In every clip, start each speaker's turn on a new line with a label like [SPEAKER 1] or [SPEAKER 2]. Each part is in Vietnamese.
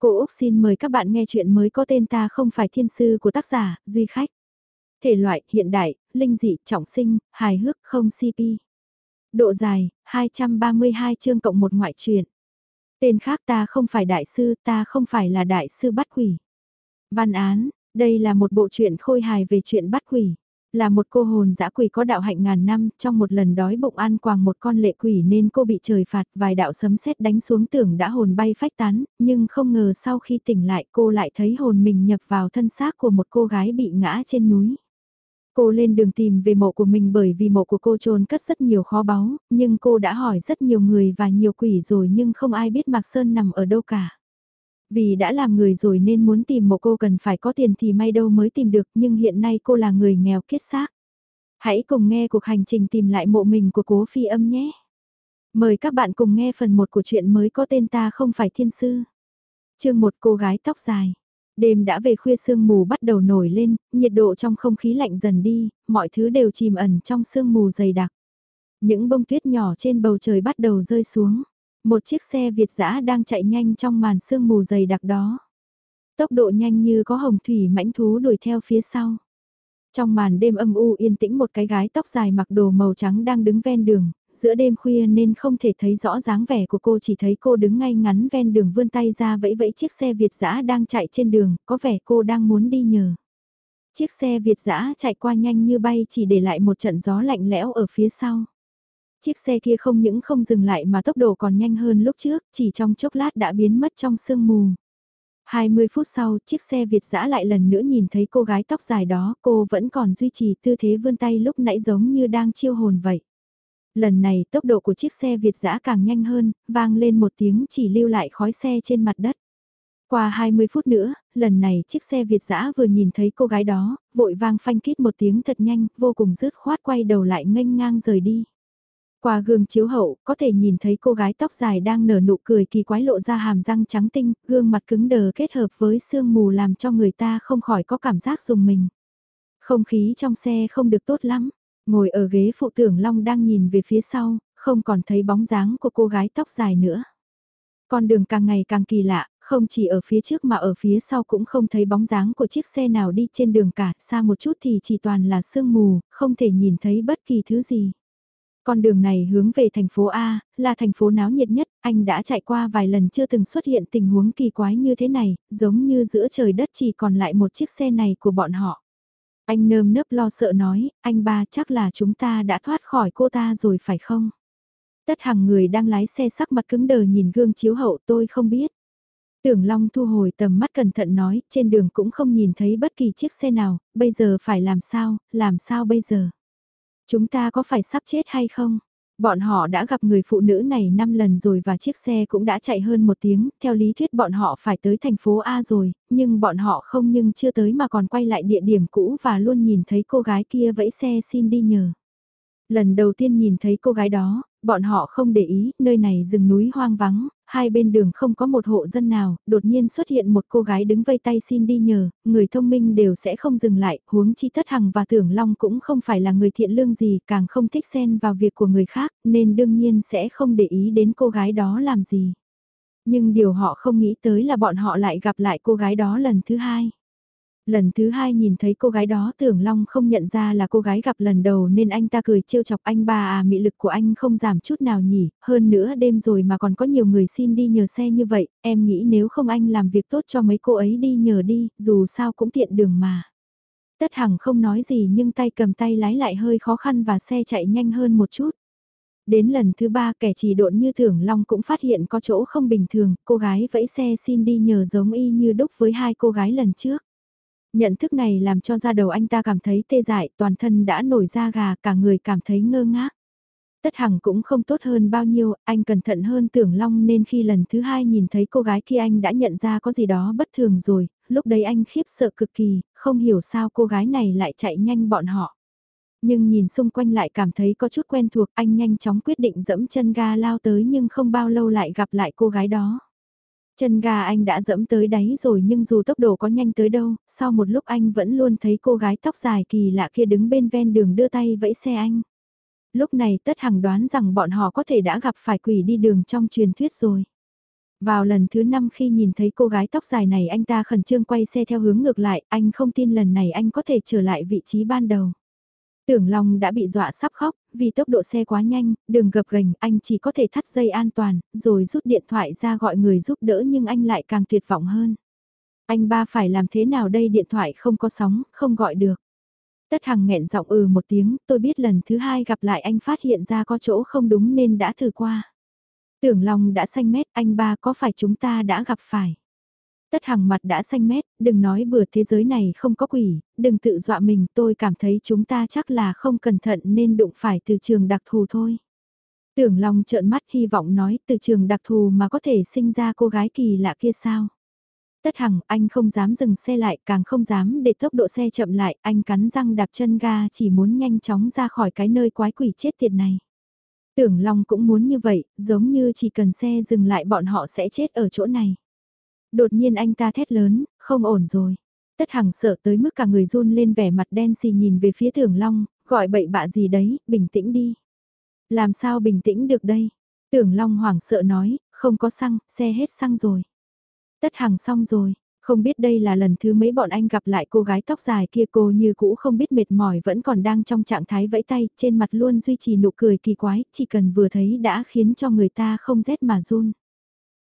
[SPEAKER 1] Cô Úc xin mời các bạn nghe chuyện mới có tên ta không phải thiên sư của tác giả, Duy Khách. Thể loại, hiện đại, linh dị, trọng sinh, hài hước, không CP. Độ dài, 232 chương cộng một ngoại truyện. Tên khác ta không phải đại sư, ta không phải là đại sư bắt quỷ. Văn án, đây là một bộ truyện khôi hài về chuyện bắt quỷ. Là một cô hồn dã quỷ có đạo hạnh ngàn năm, trong một lần đói bụng ăn quàng một con lệ quỷ nên cô bị trời phạt, vài đạo sấm sét đánh xuống tưởng đã hồn bay phách tán, nhưng không ngờ sau khi tỉnh lại cô lại thấy hồn mình nhập vào thân xác của một cô gái bị ngã trên núi. Cô lên đường tìm về mộ của mình bởi vì mộ của cô trôn cất rất nhiều kho báu, nhưng cô đã hỏi rất nhiều người và nhiều quỷ rồi nhưng không ai biết Mạc Sơn nằm ở đâu cả. Vì đã làm người rồi nên muốn tìm một cô cần phải có tiền thì may đâu mới tìm được nhưng hiện nay cô là người nghèo kiết xác. Hãy cùng nghe cuộc hành trình tìm lại mộ mình của cố phi âm nhé. Mời các bạn cùng nghe phần 1 của chuyện mới có tên ta không phải thiên sư. chương một cô gái tóc dài. Đêm đã về khuya sương mù bắt đầu nổi lên, nhiệt độ trong không khí lạnh dần đi, mọi thứ đều chìm ẩn trong sương mù dày đặc. Những bông tuyết nhỏ trên bầu trời bắt đầu rơi xuống. Một chiếc xe Việt giã đang chạy nhanh trong màn sương mù dày đặc đó. Tốc độ nhanh như có hồng thủy mãnh thú đuổi theo phía sau. Trong màn đêm âm u yên tĩnh một cái gái tóc dài mặc đồ màu trắng đang đứng ven đường, giữa đêm khuya nên không thể thấy rõ dáng vẻ của cô chỉ thấy cô đứng ngay ngắn ven đường vươn tay ra vẫy vẫy chiếc xe Việt giã đang chạy trên đường, có vẻ cô đang muốn đi nhờ. Chiếc xe Việt giã chạy qua nhanh như bay chỉ để lại một trận gió lạnh lẽo ở phía sau. Chiếc xe kia không những không dừng lại mà tốc độ còn nhanh hơn lúc trước, chỉ trong chốc lát đã biến mất trong sương mù. 20 phút sau, chiếc xe Việt dã lại lần nữa nhìn thấy cô gái tóc dài đó, cô vẫn còn duy trì tư thế vươn tay lúc nãy giống như đang chiêu hồn vậy. Lần này tốc độ của chiếc xe Việt dã càng nhanh hơn, vang lên một tiếng chỉ lưu lại khói xe trên mặt đất. Qua 20 phút nữa, lần này chiếc xe Việt dã vừa nhìn thấy cô gái đó, vội vang phanh kít một tiếng thật nhanh, vô cùng rứt khoát quay đầu lại nghênh ngang rời đi. Qua gương chiếu hậu, có thể nhìn thấy cô gái tóc dài đang nở nụ cười kỳ quái lộ ra hàm răng trắng tinh, gương mặt cứng đờ kết hợp với sương mù làm cho người ta không khỏi có cảm giác dùng mình. Không khí trong xe không được tốt lắm, ngồi ở ghế phụ tưởng Long đang nhìn về phía sau, không còn thấy bóng dáng của cô gái tóc dài nữa. Con đường càng ngày càng kỳ lạ, không chỉ ở phía trước mà ở phía sau cũng không thấy bóng dáng của chiếc xe nào đi trên đường cả, xa một chút thì chỉ toàn là sương mù, không thể nhìn thấy bất kỳ thứ gì. Con đường này hướng về thành phố A, là thành phố náo nhiệt nhất, anh đã chạy qua vài lần chưa từng xuất hiện tình huống kỳ quái như thế này, giống như giữa trời đất chỉ còn lại một chiếc xe này của bọn họ. Anh nơm nớp lo sợ nói, anh ba chắc là chúng ta đã thoát khỏi cô ta rồi phải không? Tất hàng người đang lái xe sắc mặt cứng đờ nhìn gương chiếu hậu tôi không biết. Tưởng Long thu hồi tầm mắt cẩn thận nói, trên đường cũng không nhìn thấy bất kỳ chiếc xe nào, bây giờ phải làm sao, làm sao bây giờ? Chúng ta có phải sắp chết hay không? Bọn họ đã gặp người phụ nữ này 5 lần rồi và chiếc xe cũng đã chạy hơn một tiếng, theo lý thuyết bọn họ phải tới thành phố A rồi, nhưng bọn họ không nhưng chưa tới mà còn quay lại địa điểm cũ và luôn nhìn thấy cô gái kia vẫy xe xin đi nhờ. Lần đầu tiên nhìn thấy cô gái đó, bọn họ không để ý, nơi này rừng núi hoang vắng, hai bên đường không có một hộ dân nào, đột nhiên xuất hiện một cô gái đứng vây tay xin đi nhờ, người thông minh đều sẽ không dừng lại, huống chi tất hằng và tưởng long cũng không phải là người thiện lương gì, càng không thích xen vào việc của người khác, nên đương nhiên sẽ không để ý đến cô gái đó làm gì. Nhưng điều họ không nghĩ tới là bọn họ lại gặp lại cô gái đó lần thứ hai. Lần thứ hai nhìn thấy cô gái đó tưởng Long không nhận ra là cô gái gặp lần đầu nên anh ta cười trêu chọc anh bà à mị lực của anh không giảm chút nào nhỉ, hơn nữa đêm rồi mà còn có nhiều người xin đi nhờ xe như vậy, em nghĩ nếu không anh làm việc tốt cho mấy cô ấy đi nhờ đi, dù sao cũng tiện đường mà. Tất Hằng không nói gì nhưng tay cầm tay lái lại hơi khó khăn và xe chạy nhanh hơn một chút. Đến lần thứ ba kẻ chỉ độn như tưởng Long cũng phát hiện có chỗ không bình thường, cô gái vẫy xe xin đi nhờ giống y như đúc với hai cô gái lần trước. Nhận thức này làm cho da đầu anh ta cảm thấy tê dại, toàn thân đã nổi da gà, cả người cảm thấy ngơ ngác. Tất Hằng cũng không tốt hơn bao nhiêu, anh cẩn thận hơn tưởng long nên khi lần thứ hai nhìn thấy cô gái kia anh đã nhận ra có gì đó bất thường rồi, lúc đấy anh khiếp sợ cực kỳ, không hiểu sao cô gái này lại chạy nhanh bọn họ. Nhưng nhìn xung quanh lại cảm thấy có chút quen thuộc anh nhanh chóng quyết định dẫm chân ga lao tới nhưng không bao lâu lại gặp lại cô gái đó. Chân gà anh đã dẫm tới đáy rồi nhưng dù tốc độ có nhanh tới đâu, sau một lúc anh vẫn luôn thấy cô gái tóc dài kỳ lạ kia đứng bên ven đường đưa tay vẫy xe anh. Lúc này tất hằng đoán rằng bọn họ có thể đã gặp phải quỷ đi đường trong truyền thuyết rồi. Vào lần thứ năm khi nhìn thấy cô gái tóc dài này anh ta khẩn trương quay xe theo hướng ngược lại, anh không tin lần này anh có thể trở lại vị trí ban đầu. Tưởng Long đã bị dọa sắp khóc, vì tốc độ xe quá nhanh, đường gập gành, anh chỉ có thể thắt dây an toàn, rồi rút điện thoại ra gọi người giúp đỡ nhưng anh lại càng tuyệt vọng hơn. Anh ba phải làm thế nào đây điện thoại không có sóng, không gọi được. Tất Hằng nghẹn giọng ừ một tiếng, tôi biết lần thứ hai gặp lại anh phát hiện ra có chỗ không đúng nên đã thử qua. Tưởng Long đã xanh mét, anh ba có phải chúng ta đã gặp phải. Tất Hằng mặt đã xanh mét, đừng nói bừa thế giới này không có quỷ, đừng tự dọa mình, tôi cảm thấy chúng ta chắc là không cẩn thận nên đụng phải từ trường đặc thù thôi. Tưởng Long trợn mắt hy vọng nói từ trường đặc thù mà có thể sinh ra cô gái kỳ lạ kia sao. Tất Hằng, anh không dám dừng xe lại, càng không dám để tốc độ xe chậm lại, anh cắn răng đạp chân ga chỉ muốn nhanh chóng ra khỏi cái nơi quái quỷ chết tiệt này. Tưởng Long cũng muốn như vậy, giống như chỉ cần xe dừng lại bọn họ sẽ chết ở chỗ này. Đột nhiên anh ta thét lớn, không ổn rồi. Tất Hằng sợ tới mức cả người run lên vẻ mặt đen xì nhìn về phía Tưởng Long, gọi bậy bạ gì đấy, bình tĩnh đi. Làm sao bình tĩnh được đây? Tưởng Long hoảng sợ nói, không có xăng, xe hết xăng rồi. Tất Hằng xong rồi, không biết đây là lần thứ mấy bọn anh gặp lại cô gái tóc dài kia cô như cũ không biết mệt mỏi vẫn còn đang trong trạng thái vẫy tay, trên mặt luôn duy trì nụ cười kỳ quái, chỉ cần vừa thấy đã khiến cho người ta không rét mà run.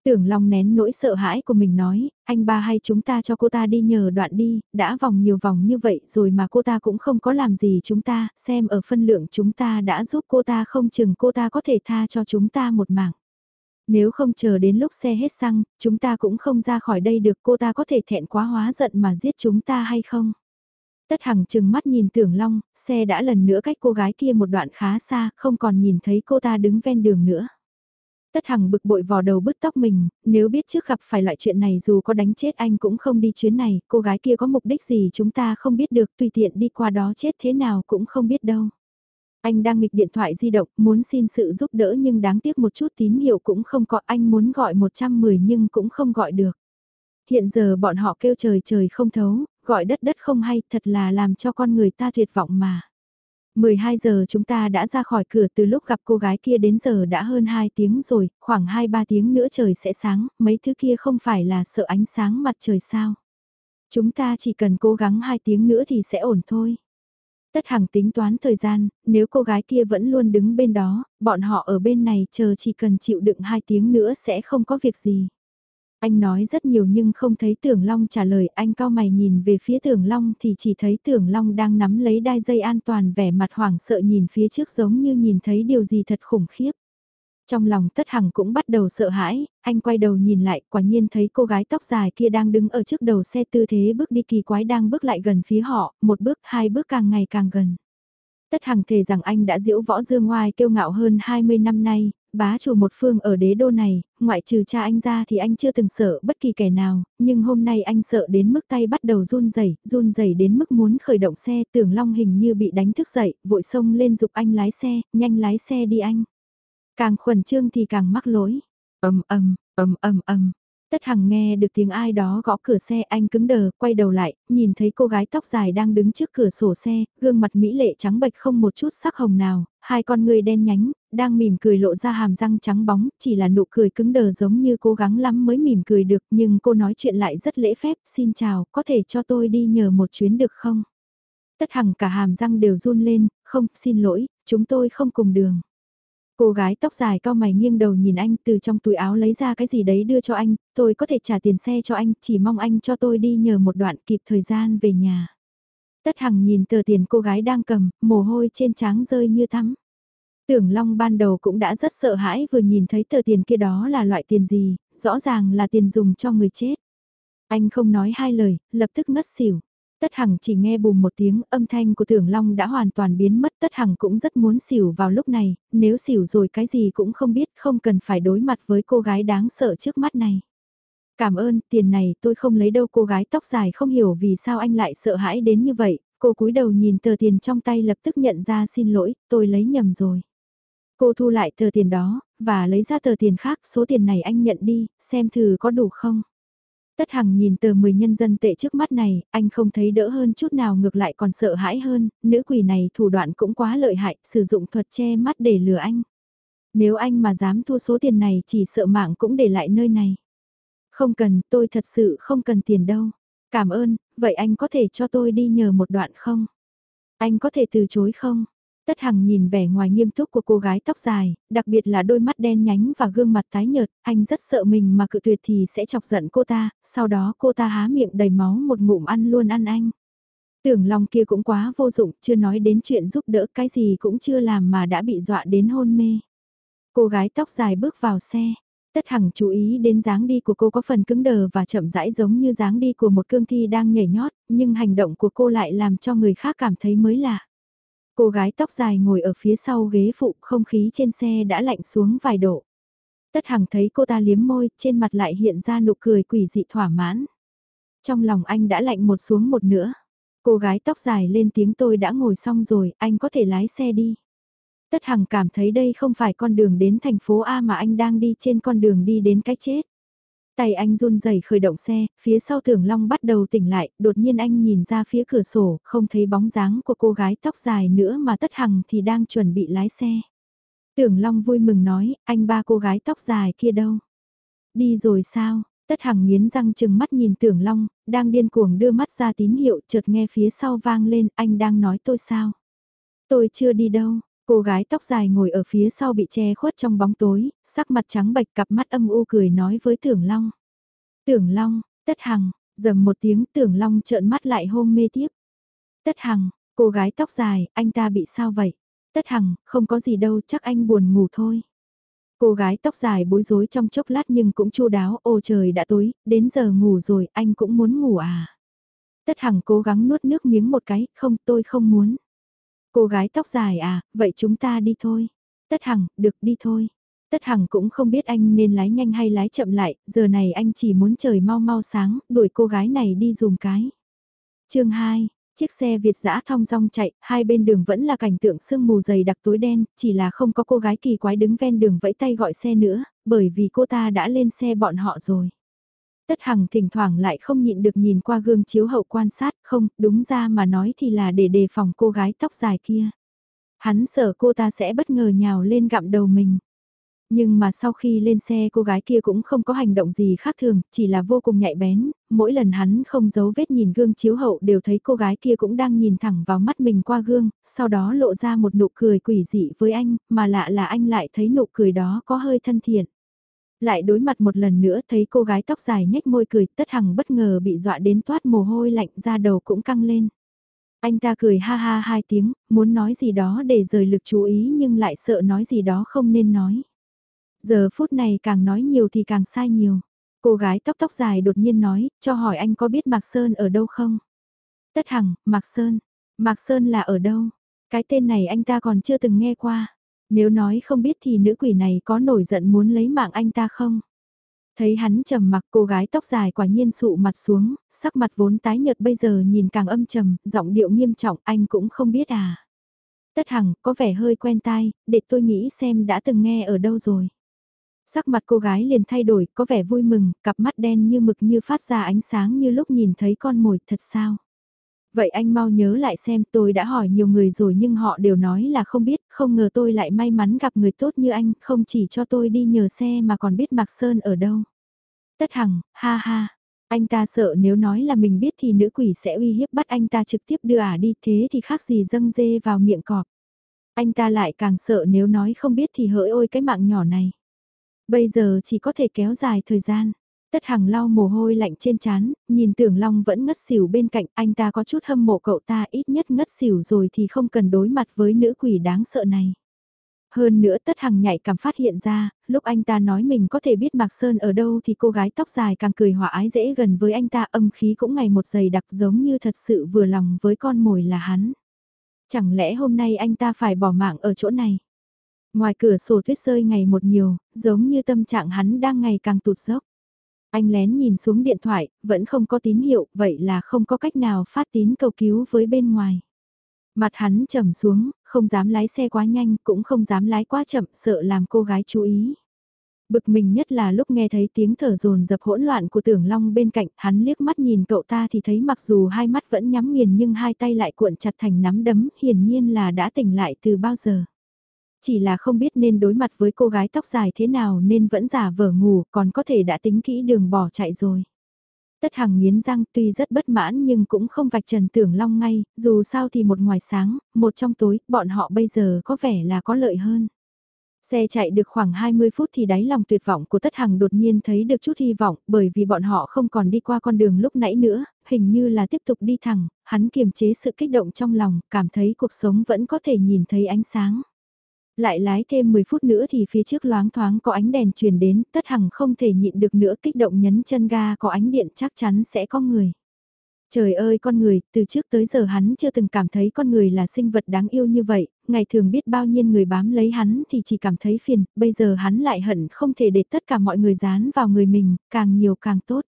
[SPEAKER 1] Tưởng Long nén nỗi sợ hãi của mình nói, anh ba hay chúng ta cho cô ta đi nhờ đoạn đi, đã vòng nhiều vòng như vậy rồi mà cô ta cũng không có làm gì chúng ta, xem ở phân lượng chúng ta đã giúp cô ta không chừng cô ta có thể tha cho chúng ta một mạng. Nếu không chờ đến lúc xe hết xăng, chúng ta cũng không ra khỏi đây được cô ta có thể thẹn quá hóa giận mà giết chúng ta hay không? Tất Hằng chừng mắt nhìn Tưởng Long, xe đã lần nữa cách cô gái kia một đoạn khá xa, không còn nhìn thấy cô ta đứng ven đường nữa. Tất Hằng bực bội vò đầu bứt tóc mình, nếu biết trước gặp phải loại chuyện này dù có đánh chết anh cũng không đi chuyến này, cô gái kia có mục đích gì chúng ta không biết được, tùy tiện đi qua đó chết thế nào cũng không biết đâu. Anh đang nghịch điện thoại di động, muốn xin sự giúp đỡ nhưng đáng tiếc một chút tín hiệu cũng không có, anh muốn gọi 110 nhưng cũng không gọi được. Hiện giờ bọn họ kêu trời trời không thấu, gọi đất đất không hay, thật là làm cho con người ta tuyệt vọng mà. 12 giờ chúng ta đã ra khỏi cửa từ lúc gặp cô gái kia đến giờ đã hơn 2 tiếng rồi, khoảng 2-3 tiếng nữa trời sẽ sáng, mấy thứ kia không phải là sợ ánh sáng mặt trời sao. Chúng ta chỉ cần cố gắng 2 tiếng nữa thì sẽ ổn thôi. Tất Hằng tính toán thời gian, nếu cô gái kia vẫn luôn đứng bên đó, bọn họ ở bên này chờ chỉ cần chịu đựng 2 tiếng nữa sẽ không có việc gì. Anh nói rất nhiều nhưng không thấy Tưởng Long trả lời, anh cao mày nhìn về phía Tưởng Long thì chỉ thấy Tưởng Long đang nắm lấy đai dây an toàn vẻ mặt hoảng sợ nhìn phía trước giống như nhìn thấy điều gì thật khủng khiếp. Trong lòng tất hằng cũng bắt đầu sợ hãi, anh quay đầu nhìn lại quả nhiên thấy cô gái tóc dài kia đang đứng ở trước đầu xe tư thế bước đi kỳ quái đang bước lại gần phía họ, một bước hai bước càng ngày càng gần. Tất hằng thề rằng anh đã diễu võ dương ngoài kiêu ngạo hơn 20 năm nay, bá chủ một phương ở đế đô này, ngoại trừ cha anh ra thì anh chưa từng sợ bất kỳ kẻ nào, nhưng hôm nay anh sợ đến mức tay bắt đầu run rẩy, run rẩy đến mức muốn khởi động xe, tưởng Long hình như bị đánh thức dậy, vội xông lên dục anh lái xe, nhanh lái xe đi anh. Càng khuẩn trương thì càng mắc lỗi. Ầm ầm, ầm ầm ầm. Tất Hằng nghe được tiếng ai đó gõ cửa xe anh cứng đờ, quay đầu lại, nhìn thấy cô gái tóc dài đang đứng trước cửa sổ xe, gương mặt mỹ lệ trắng bệch không một chút sắc hồng nào, hai con người đen nhánh, đang mỉm cười lộ ra hàm răng trắng bóng, chỉ là nụ cười cứng đờ giống như cố gắng lắm mới mỉm cười được, nhưng cô nói chuyện lại rất lễ phép, xin chào, có thể cho tôi đi nhờ một chuyến được không? Tất Hằng cả hàm răng đều run lên, không, xin lỗi, chúng tôi không cùng đường. Cô gái tóc dài cao mày nghiêng đầu nhìn anh từ trong túi áo lấy ra cái gì đấy đưa cho anh, tôi có thể trả tiền xe cho anh, chỉ mong anh cho tôi đi nhờ một đoạn kịp thời gian về nhà. Tất Hằng nhìn tờ tiền cô gái đang cầm, mồ hôi trên trán rơi như tắm. Tưởng Long ban đầu cũng đã rất sợ hãi vừa nhìn thấy tờ tiền kia đó là loại tiền gì, rõ ràng là tiền dùng cho người chết. Anh không nói hai lời, lập tức ngất xỉu. Tất Hằng chỉ nghe bùm một tiếng âm thanh của Tưởng Long đã hoàn toàn biến mất. Tất Hằng cũng rất muốn xỉu vào lúc này, nếu xỉu rồi cái gì cũng không biết không cần phải đối mặt với cô gái đáng sợ trước mắt này. Cảm ơn, tiền này tôi không lấy đâu cô gái tóc dài không hiểu vì sao anh lại sợ hãi đến như vậy. Cô cúi đầu nhìn tờ tiền trong tay lập tức nhận ra xin lỗi, tôi lấy nhầm rồi. Cô thu lại tờ tiền đó, và lấy ra tờ tiền khác, số tiền này anh nhận đi, xem thử có đủ không. Tất Hằng nhìn tờ 10 nhân dân tệ trước mắt này, anh không thấy đỡ hơn chút nào ngược lại còn sợ hãi hơn, nữ quỷ này thủ đoạn cũng quá lợi hại, sử dụng thuật che mắt để lừa anh. Nếu anh mà dám thu số tiền này chỉ sợ mạng cũng để lại nơi này. Không cần, tôi thật sự không cần tiền đâu. Cảm ơn, vậy anh có thể cho tôi đi nhờ một đoạn không? Anh có thể từ chối không? Tất Hằng nhìn vẻ ngoài nghiêm túc của cô gái tóc dài, đặc biệt là đôi mắt đen nhánh và gương mặt tái nhợt, anh rất sợ mình mà cự tuyệt thì sẽ chọc giận cô ta, sau đó cô ta há miệng đầy máu một ngụm ăn luôn ăn anh. Tưởng lòng kia cũng quá vô dụng, chưa nói đến chuyện giúp đỡ cái gì cũng chưa làm mà đã bị dọa đến hôn mê. Cô gái tóc dài bước vào xe, Tất Hằng chú ý đến dáng đi của cô có phần cứng đờ và chậm rãi giống như dáng đi của một cương thi đang nhảy nhót, nhưng hành động của cô lại làm cho người khác cảm thấy mới lạ. Cô gái tóc dài ngồi ở phía sau ghế phụ, không khí trên xe đã lạnh xuống vài độ. Tất Hằng thấy cô ta liếm môi, trên mặt lại hiện ra nụ cười quỷ dị thỏa mãn. Trong lòng anh đã lạnh một xuống một nữa. Cô gái tóc dài lên tiếng tôi đã ngồi xong rồi, anh có thể lái xe đi. Tất Hằng cảm thấy đây không phải con đường đến thành phố A mà anh đang đi trên con đường đi đến cái chết. Tay anh run rẩy khởi động xe, phía sau tưởng long bắt đầu tỉnh lại, đột nhiên anh nhìn ra phía cửa sổ, không thấy bóng dáng của cô gái tóc dài nữa mà tất hằng thì đang chuẩn bị lái xe. Tưởng long vui mừng nói, anh ba cô gái tóc dài kia đâu? Đi rồi sao? Tất hằng nghiến răng chừng mắt nhìn tưởng long, đang điên cuồng đưa mắt ra tín hiệu chợt nghe phía sau vang lên, anh đang nói tôi sao? Tôi chưa đi đâu, Cô gái tóc dài ngồi ở phía sau bị che khuất trong bóng tối, sắc mặt trắng bệch cặp mắt âm u cười nói với Tưởng Long. Tưởng Long, Tất Hằng, dầm một tiếng Tưởng Long trợn mắt lại hôn mê tiếp. Tất Hằng, cô gái tóc dài, anh ta bị sao vậy? Tất Hằng, không có gì đâu, chắc anh buồn ngủ thôi. Cô gái tóc dài bối rối trong chốc lát nhưng cũng chu đáo, ô trời đã tối, đến giờ ngủ rồi, anh cũng muốn ngủ à? Tất Hằng cố gắng nuốt nước miếng một cái, không tôi không muốn. Cô gái tóc dài à, vậy chúng ta đi thôi. Tất Hằng, được đi thôi. Tất Hằng cũng không biết anh nên lái nhanh hay lái chậm lại, giờ này anh chỉ muốn trời mau mau sáng, đuổi cô gái này đi dùm cái. chương 2, chiếc xe Việt dã thong dong chạy, hai bên đường vẫn là cảnh tượng sương mù dày đặc tối đen, chỉ là không có cô gái kỳ quái đứng ven đường vẫy tay gọi xe nữa, bởi vì cô ta đã lên xe bọn họ rồi. Tất Hằng thỉnh thoảng lại không nhịn được nhìn qua gương chiếu hậu quan sát, không, đúng ra mà nói thì là để đề phòng cô gái tóc dài kia. Hắn sợ cô ta sẽ bất ngờ nhào lên gặm đầu mình. Nhưng mà sau khi lên xe cô gái kia cũng không có hành động gì khác thường, chỉ là vô cùng nhạy bén, mỗi lần hắn không giấu vết nhìn gương chiếu hậu đều thấy cô gái kia cũng đang nhìn thẳng vào mắt mình qua gương, sau đó lộ ra một nụ cười quỷ dị với anh, mà lạ là anh lại thấy nụ cười đó có hơi thân thiện. Lại đối mặt một lần nữa thấy cô gái tóc dài nhếch môi cười tất hằng bất ngờ bị dọa đến toát mồ hôi lạnh ra đầu cũng căng lên. Anh ta cười ha ha hai tiếng, muốn nói gì đó để rời lực chú ý nhưng lại sợ nói gì đó không nên nói. Giờ phút này càng nói nhiều thì càng sai nhiều. Cô gái tóc tóc dài đột nhiên nói, cho hỏi anh có biết Mạc Sơn ở đâu không? Tất Hằng, Mạc Sơn. Mạc Sơn là ở đâu? Cái tên này anh ta còn chưa từng nghe qua. Nếu nói không biết thì nữ quỷ này có nổi giận muốn lấy mạng anh ta không? Thấy hắn trầm mặc cô gái tóc dài quả nhiên sụ mặt xuống, sắc mặt vốn tái nhợt bây giờ nhìn càng âm trầm, giọng điệu nghiêm trọng anh cũng không biết à. Tất Hằng có vẻ hơi quen tai, để tôi nghĩ xem đã từng nghe ở đâu rồi. Sắc mặt cô gái liền thay đổi, có vẻ vui mừng, cặp mắt đen như mực như phát ra ánh sáng như lúc nhìn thấy con mồi, thật sao? Vậy anh mau nhớ lại xem tôi đã hỏi nhiều người rồi nhưng họ đều nói là không biết, không ngờ tôi lại may mắn gặp người tốt như anh, không chỉ cho tôi đi nhờ xe mà còn biết Mạc Sơn ở đâu. Tất Hằng, ha ha, anh ta sợ nếu nói là mình biết thì nữ quỷ sẽ uy hiếp bắt anh ta trực tiếp đưa ả đi thế thì khác gì dâng dê vào miệng cọp. Anh ta lại càng sợ nếu nói không biết thì hỡi ôi cái mạng nhỏ này. Bây giờ chỉ có thể kéo dài thời gian. Tất Hằng lau mồ hôi lạnh trên trán, nhìn Tưởng Long vẫn ngất xỉu bên cạnh, anh ta có chút hâm mộ cậu ta ít nhất ngất xỉu rồi thì không cần đối mặt với nữ quỷ đáng sợ này. Hơn nữa Tất Hằng nhạy cảm phát hiện ra, lúc anh ta nói mình có thể biết Mạc Sơn ở đâu thì cô gái tóc dài càng cười hòa ái dễ gần với anh ta âm khí cũng ngày một dày đặc giống như thật sự vừa lòng với con mồi là hắn. Chẳng lẽ hôm nay anh ta phải bỏ mạng ở chỗ này? Ngoài cửa sổ tuyết rơi ngày một nhiều, giống như tâm trạng hắn đang ngày càng tụt dốc. Anh lén nhìn xuống điện thoại, vẫn không có tín hiệu, vậy là không có cách nào phát tín cầu cứu với bên ngoài. Mặt hắn trầm xuống, không dám lái xe quá nhanh, cũng không dám lái quá chậm, sợ làm cô gái chú ý. Bực mình nhất là lúc nghe thấy tiếng thở dồn dập hỗn loạn của tưởng long bên cạnh, hắn liếc mắt nhìn cậu ta thì thấy mặc dù hai mắt vẫn nhắm nghiền nhưng hai tay lại cuộn chặt thành nắm đấm, hiển nhiên là đã tỉnh lại từ bao giờ chỉ là không biết nên đối mặt với cô gái tóc dài thế nào nên vẫn giả vờ ngủ còn có thể đã tính kỹ đường bỏ chạy rồi. Tất Hằng nghiến răng tuy rất bất mãn nhưng cũng không vạch trần tưởng long ngay, dù sao thì một ngoài sáng, một trong tối, bọn họ bây giờ có vẻ là có lợi hơn. Xe chạy được khoảng 20 phút thì đáy lòng tuyệt vọng của Tất Hằng đột nhiên thấy được chút hy vọng bởi vì bọn họ không còn đi qua con đường lúc nãy nữa, hình như là tiếp tục đi thẳng, hắn kiềm chế sự kích động trong lòng, cảm thấy cuộc sống vẫn có thể nhìn thấy ánh sáng. Lại lái thêm 10 phút nữa thì phía trước loáng thoáng có ánh đèn truyền đến, Tất Hằng không thể nhịn được nữa kích động nhấn chân ga có ánh điện chắc chắn sẽ có người. Trời ơi con người, từ trước tới giờ hắn chưa từng cảm thấy con người là sinh vật đáng yêu như vậy, ngày thường biết bao nhiêu người bám lấy hắn thì chỉ cảm thấy phiền, bây giờ hắn lại hận không thể để tất cả mọi người dán vào người mình, càng nhiều càng tốt.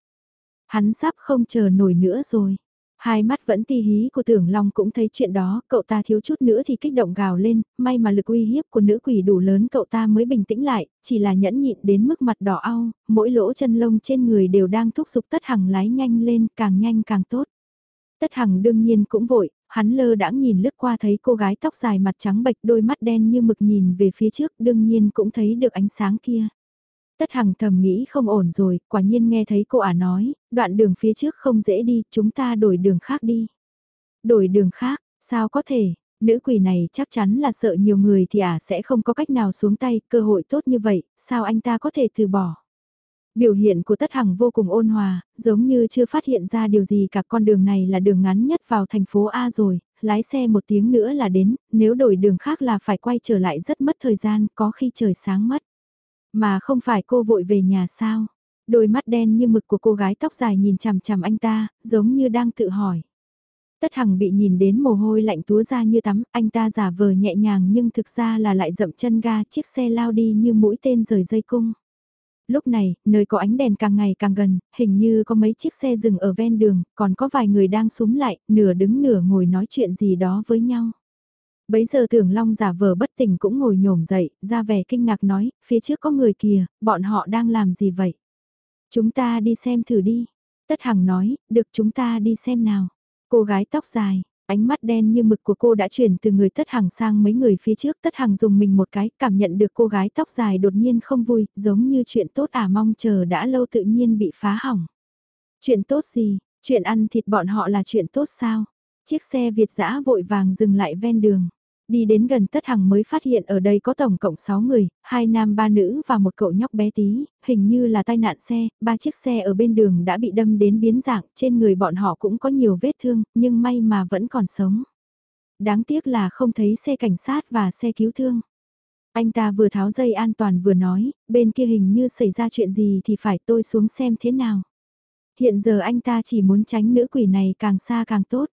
[SPEAKER 1] Hắn sắp không chờ nổi nữa rồi. Hai mắt vẫn ti hí của tưởng long cũng thấy chuyện đó, cậu ta thiếu chút nữa thì kích động gào lên, may mà lực uy hiếp của nữ quỷ đủ lớn cậu ta mới bình tĩnh lại, chỉ là nhẫn nhịn đến mức mặt đỏ au, mỗi lỗ chân lông trên người đều đang thúc giục tất hằng lái nhanh lên, càng nhanh càng tốt. Tất Hằng đương nhiên cũng vội, hắn lơ đãng nhìn lướt qua thấy cô gái tóc dài mặt trắng bệch đôi mắt đen như mực nhìn về phía trước đương nhiên cũng thấy được ánh sáng kia. Tất Hằng thầm nghĩ không ổn rồi, quả nhiên nghe thấy cô ả nói, đoạn đường phía trước không dễ đi, chúng ta đổi đường khác đi. Đổi đường khác, sao có thể, nữ quỷ này chắc chắn là sợ nhiều người thì ả sẽ không có cách nào xuống tay, cơ hội tốt như vậy, sao anh ta có thể từ bỏ. Biểu hiện của Tất Hằng vô cùng ôn hòa, giống như chưa phát hiện ra điều gì cả con đường này là đường ngắn nhất vào thành phố A rồi, lái xe một tiếng nữa là đến, nếu đổi đường khác là phải quay trở lại rất mất thời gian, có khi trời sáng mất. Mà không phải cô vội về nhà sao? Đôi mắt đen như mực của cô gái tóc dài nhìn chằm chằm anh ta, giống như đang tự hỏi. Tất Hằng bị nhìn đến mồ hôi lạnh túa ra như tắm, anh ta giả vờ nhẹ nhàng nhưng thực ra là lại dậm chân ga chiếc xe lao đi như mũi tên rời dây cung lúc này, nơi có ánh đèn càng ngày càng gần, hình như có mấy chiếc xe dừng ở ven đường, còn có vài người đang súng lại, nửa đứng nửa ngồi nói chuyện gì đó với nhau. Bấy giờ tưởng long giả vờ bất tỉnh cũng ngồi nhổm dậy, ra vẻ kinh ngạc nói, phía trước có người kìa, bọn họ đang làm gì vậy? Chúng ta đi xem thử đi. Tất Hằng nói, được chúng ta đi xem nào. Cô gái tóc dài, Ánh mắt đen như mực của cô đã chuyển từ người tất hằng sang mấy người phía trước tất hằng dùng mình một cái cảm nhận được cô gái tóc dài đột nhiên không vui, giống như chuyện tốt à mong chờ đã lâu tự nhiên bị phá hỏng. Chuyện tốt gì, chuyện ăn thịt bọn họ là chuyện tốt sao? Chiếc xe Việt dã vội vàng dừng lại ven đường. Đi đến gần Tất Hằng mới phát hiện ở đây có tổng cộng 6 người, hai nam ba nữ và một cậu nhóc bé tí, hình như là tai nạn xe, ba chiếc xe ở bên đường đã bị đâm đến biến dạng, trên người bọn họ cũng có nhiều vết thương, nhưng may mà vẫn còn sống. Đáng tiếc là không thấy xe cảnh sát và xe cứu thương. Anh ta vừa tháo dây an toàn vừa nói, bên kia hình như xảy ra chuyện gì thì phải tôi xuống xem thế nào. Hiện giờ anh ta chỉ muốn tránh nữ quỷ này càng xa càng tốt.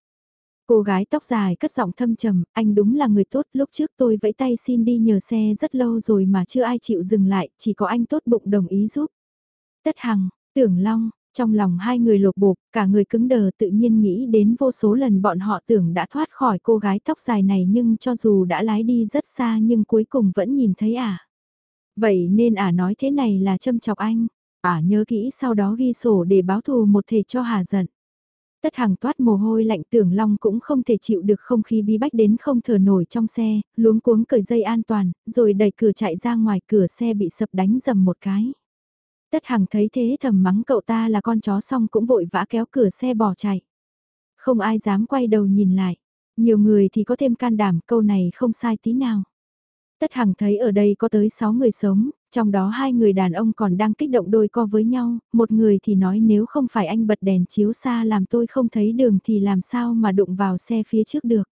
[SPEAKER 1] Cô gái tóc dài cất giọng thâm trầm, anh đúng là người tốt, lúc trước tôi vẫy tay xin đi nhờ xe rất lâu rồi mà chưa ai chịu dừng lại, chỉ có anh tốt bụng đồng ý giúp. Tất Hằng, Tưởng Long, trong lòng hai người lột bột, cả người cứng đờ tự nhiên nghĩ đến vô số lần bọn họ tưởng đã thoát khỏi cô gái tóc dài này nhưng cho dù đã lái đi rất xa nhưng cuối cùng vẫn nhìn thấy ả. À. Vậy nên ả à nói thế này là châm chọc anh, ả à nhớ kỹ sau đó ghi sổ để báo thù một thể cho hà giận. Tất hàng toát mồ hôi lạnh tưởng long cũng không thể chịu được không khí bí bách đến không thở nổi trong xe, luống cuống cởi dây an toàn, rồi đẩy cửa chạy ra ngoài cửa xe bị sập đánh dầm một cái. Tất hàng thấy thế thầm mắng cậu ta là con chó xong cũng vội vã kéo cửa xe bỏ chạy. Không ai dám quay đầu nhìn lại. Nhiều người thì có thêm can đảm câu này không sai tí nào. Tất Hằng thấy ở đây có tới 6 người sống, trong đó hai người đàn ông còn đang kích động đôi co với nhau, một người thì nói nếu không phải anh bật đèn chiếu xa làm tôi không thấy đường thì làm sao mà đụng vào xe phía trước được.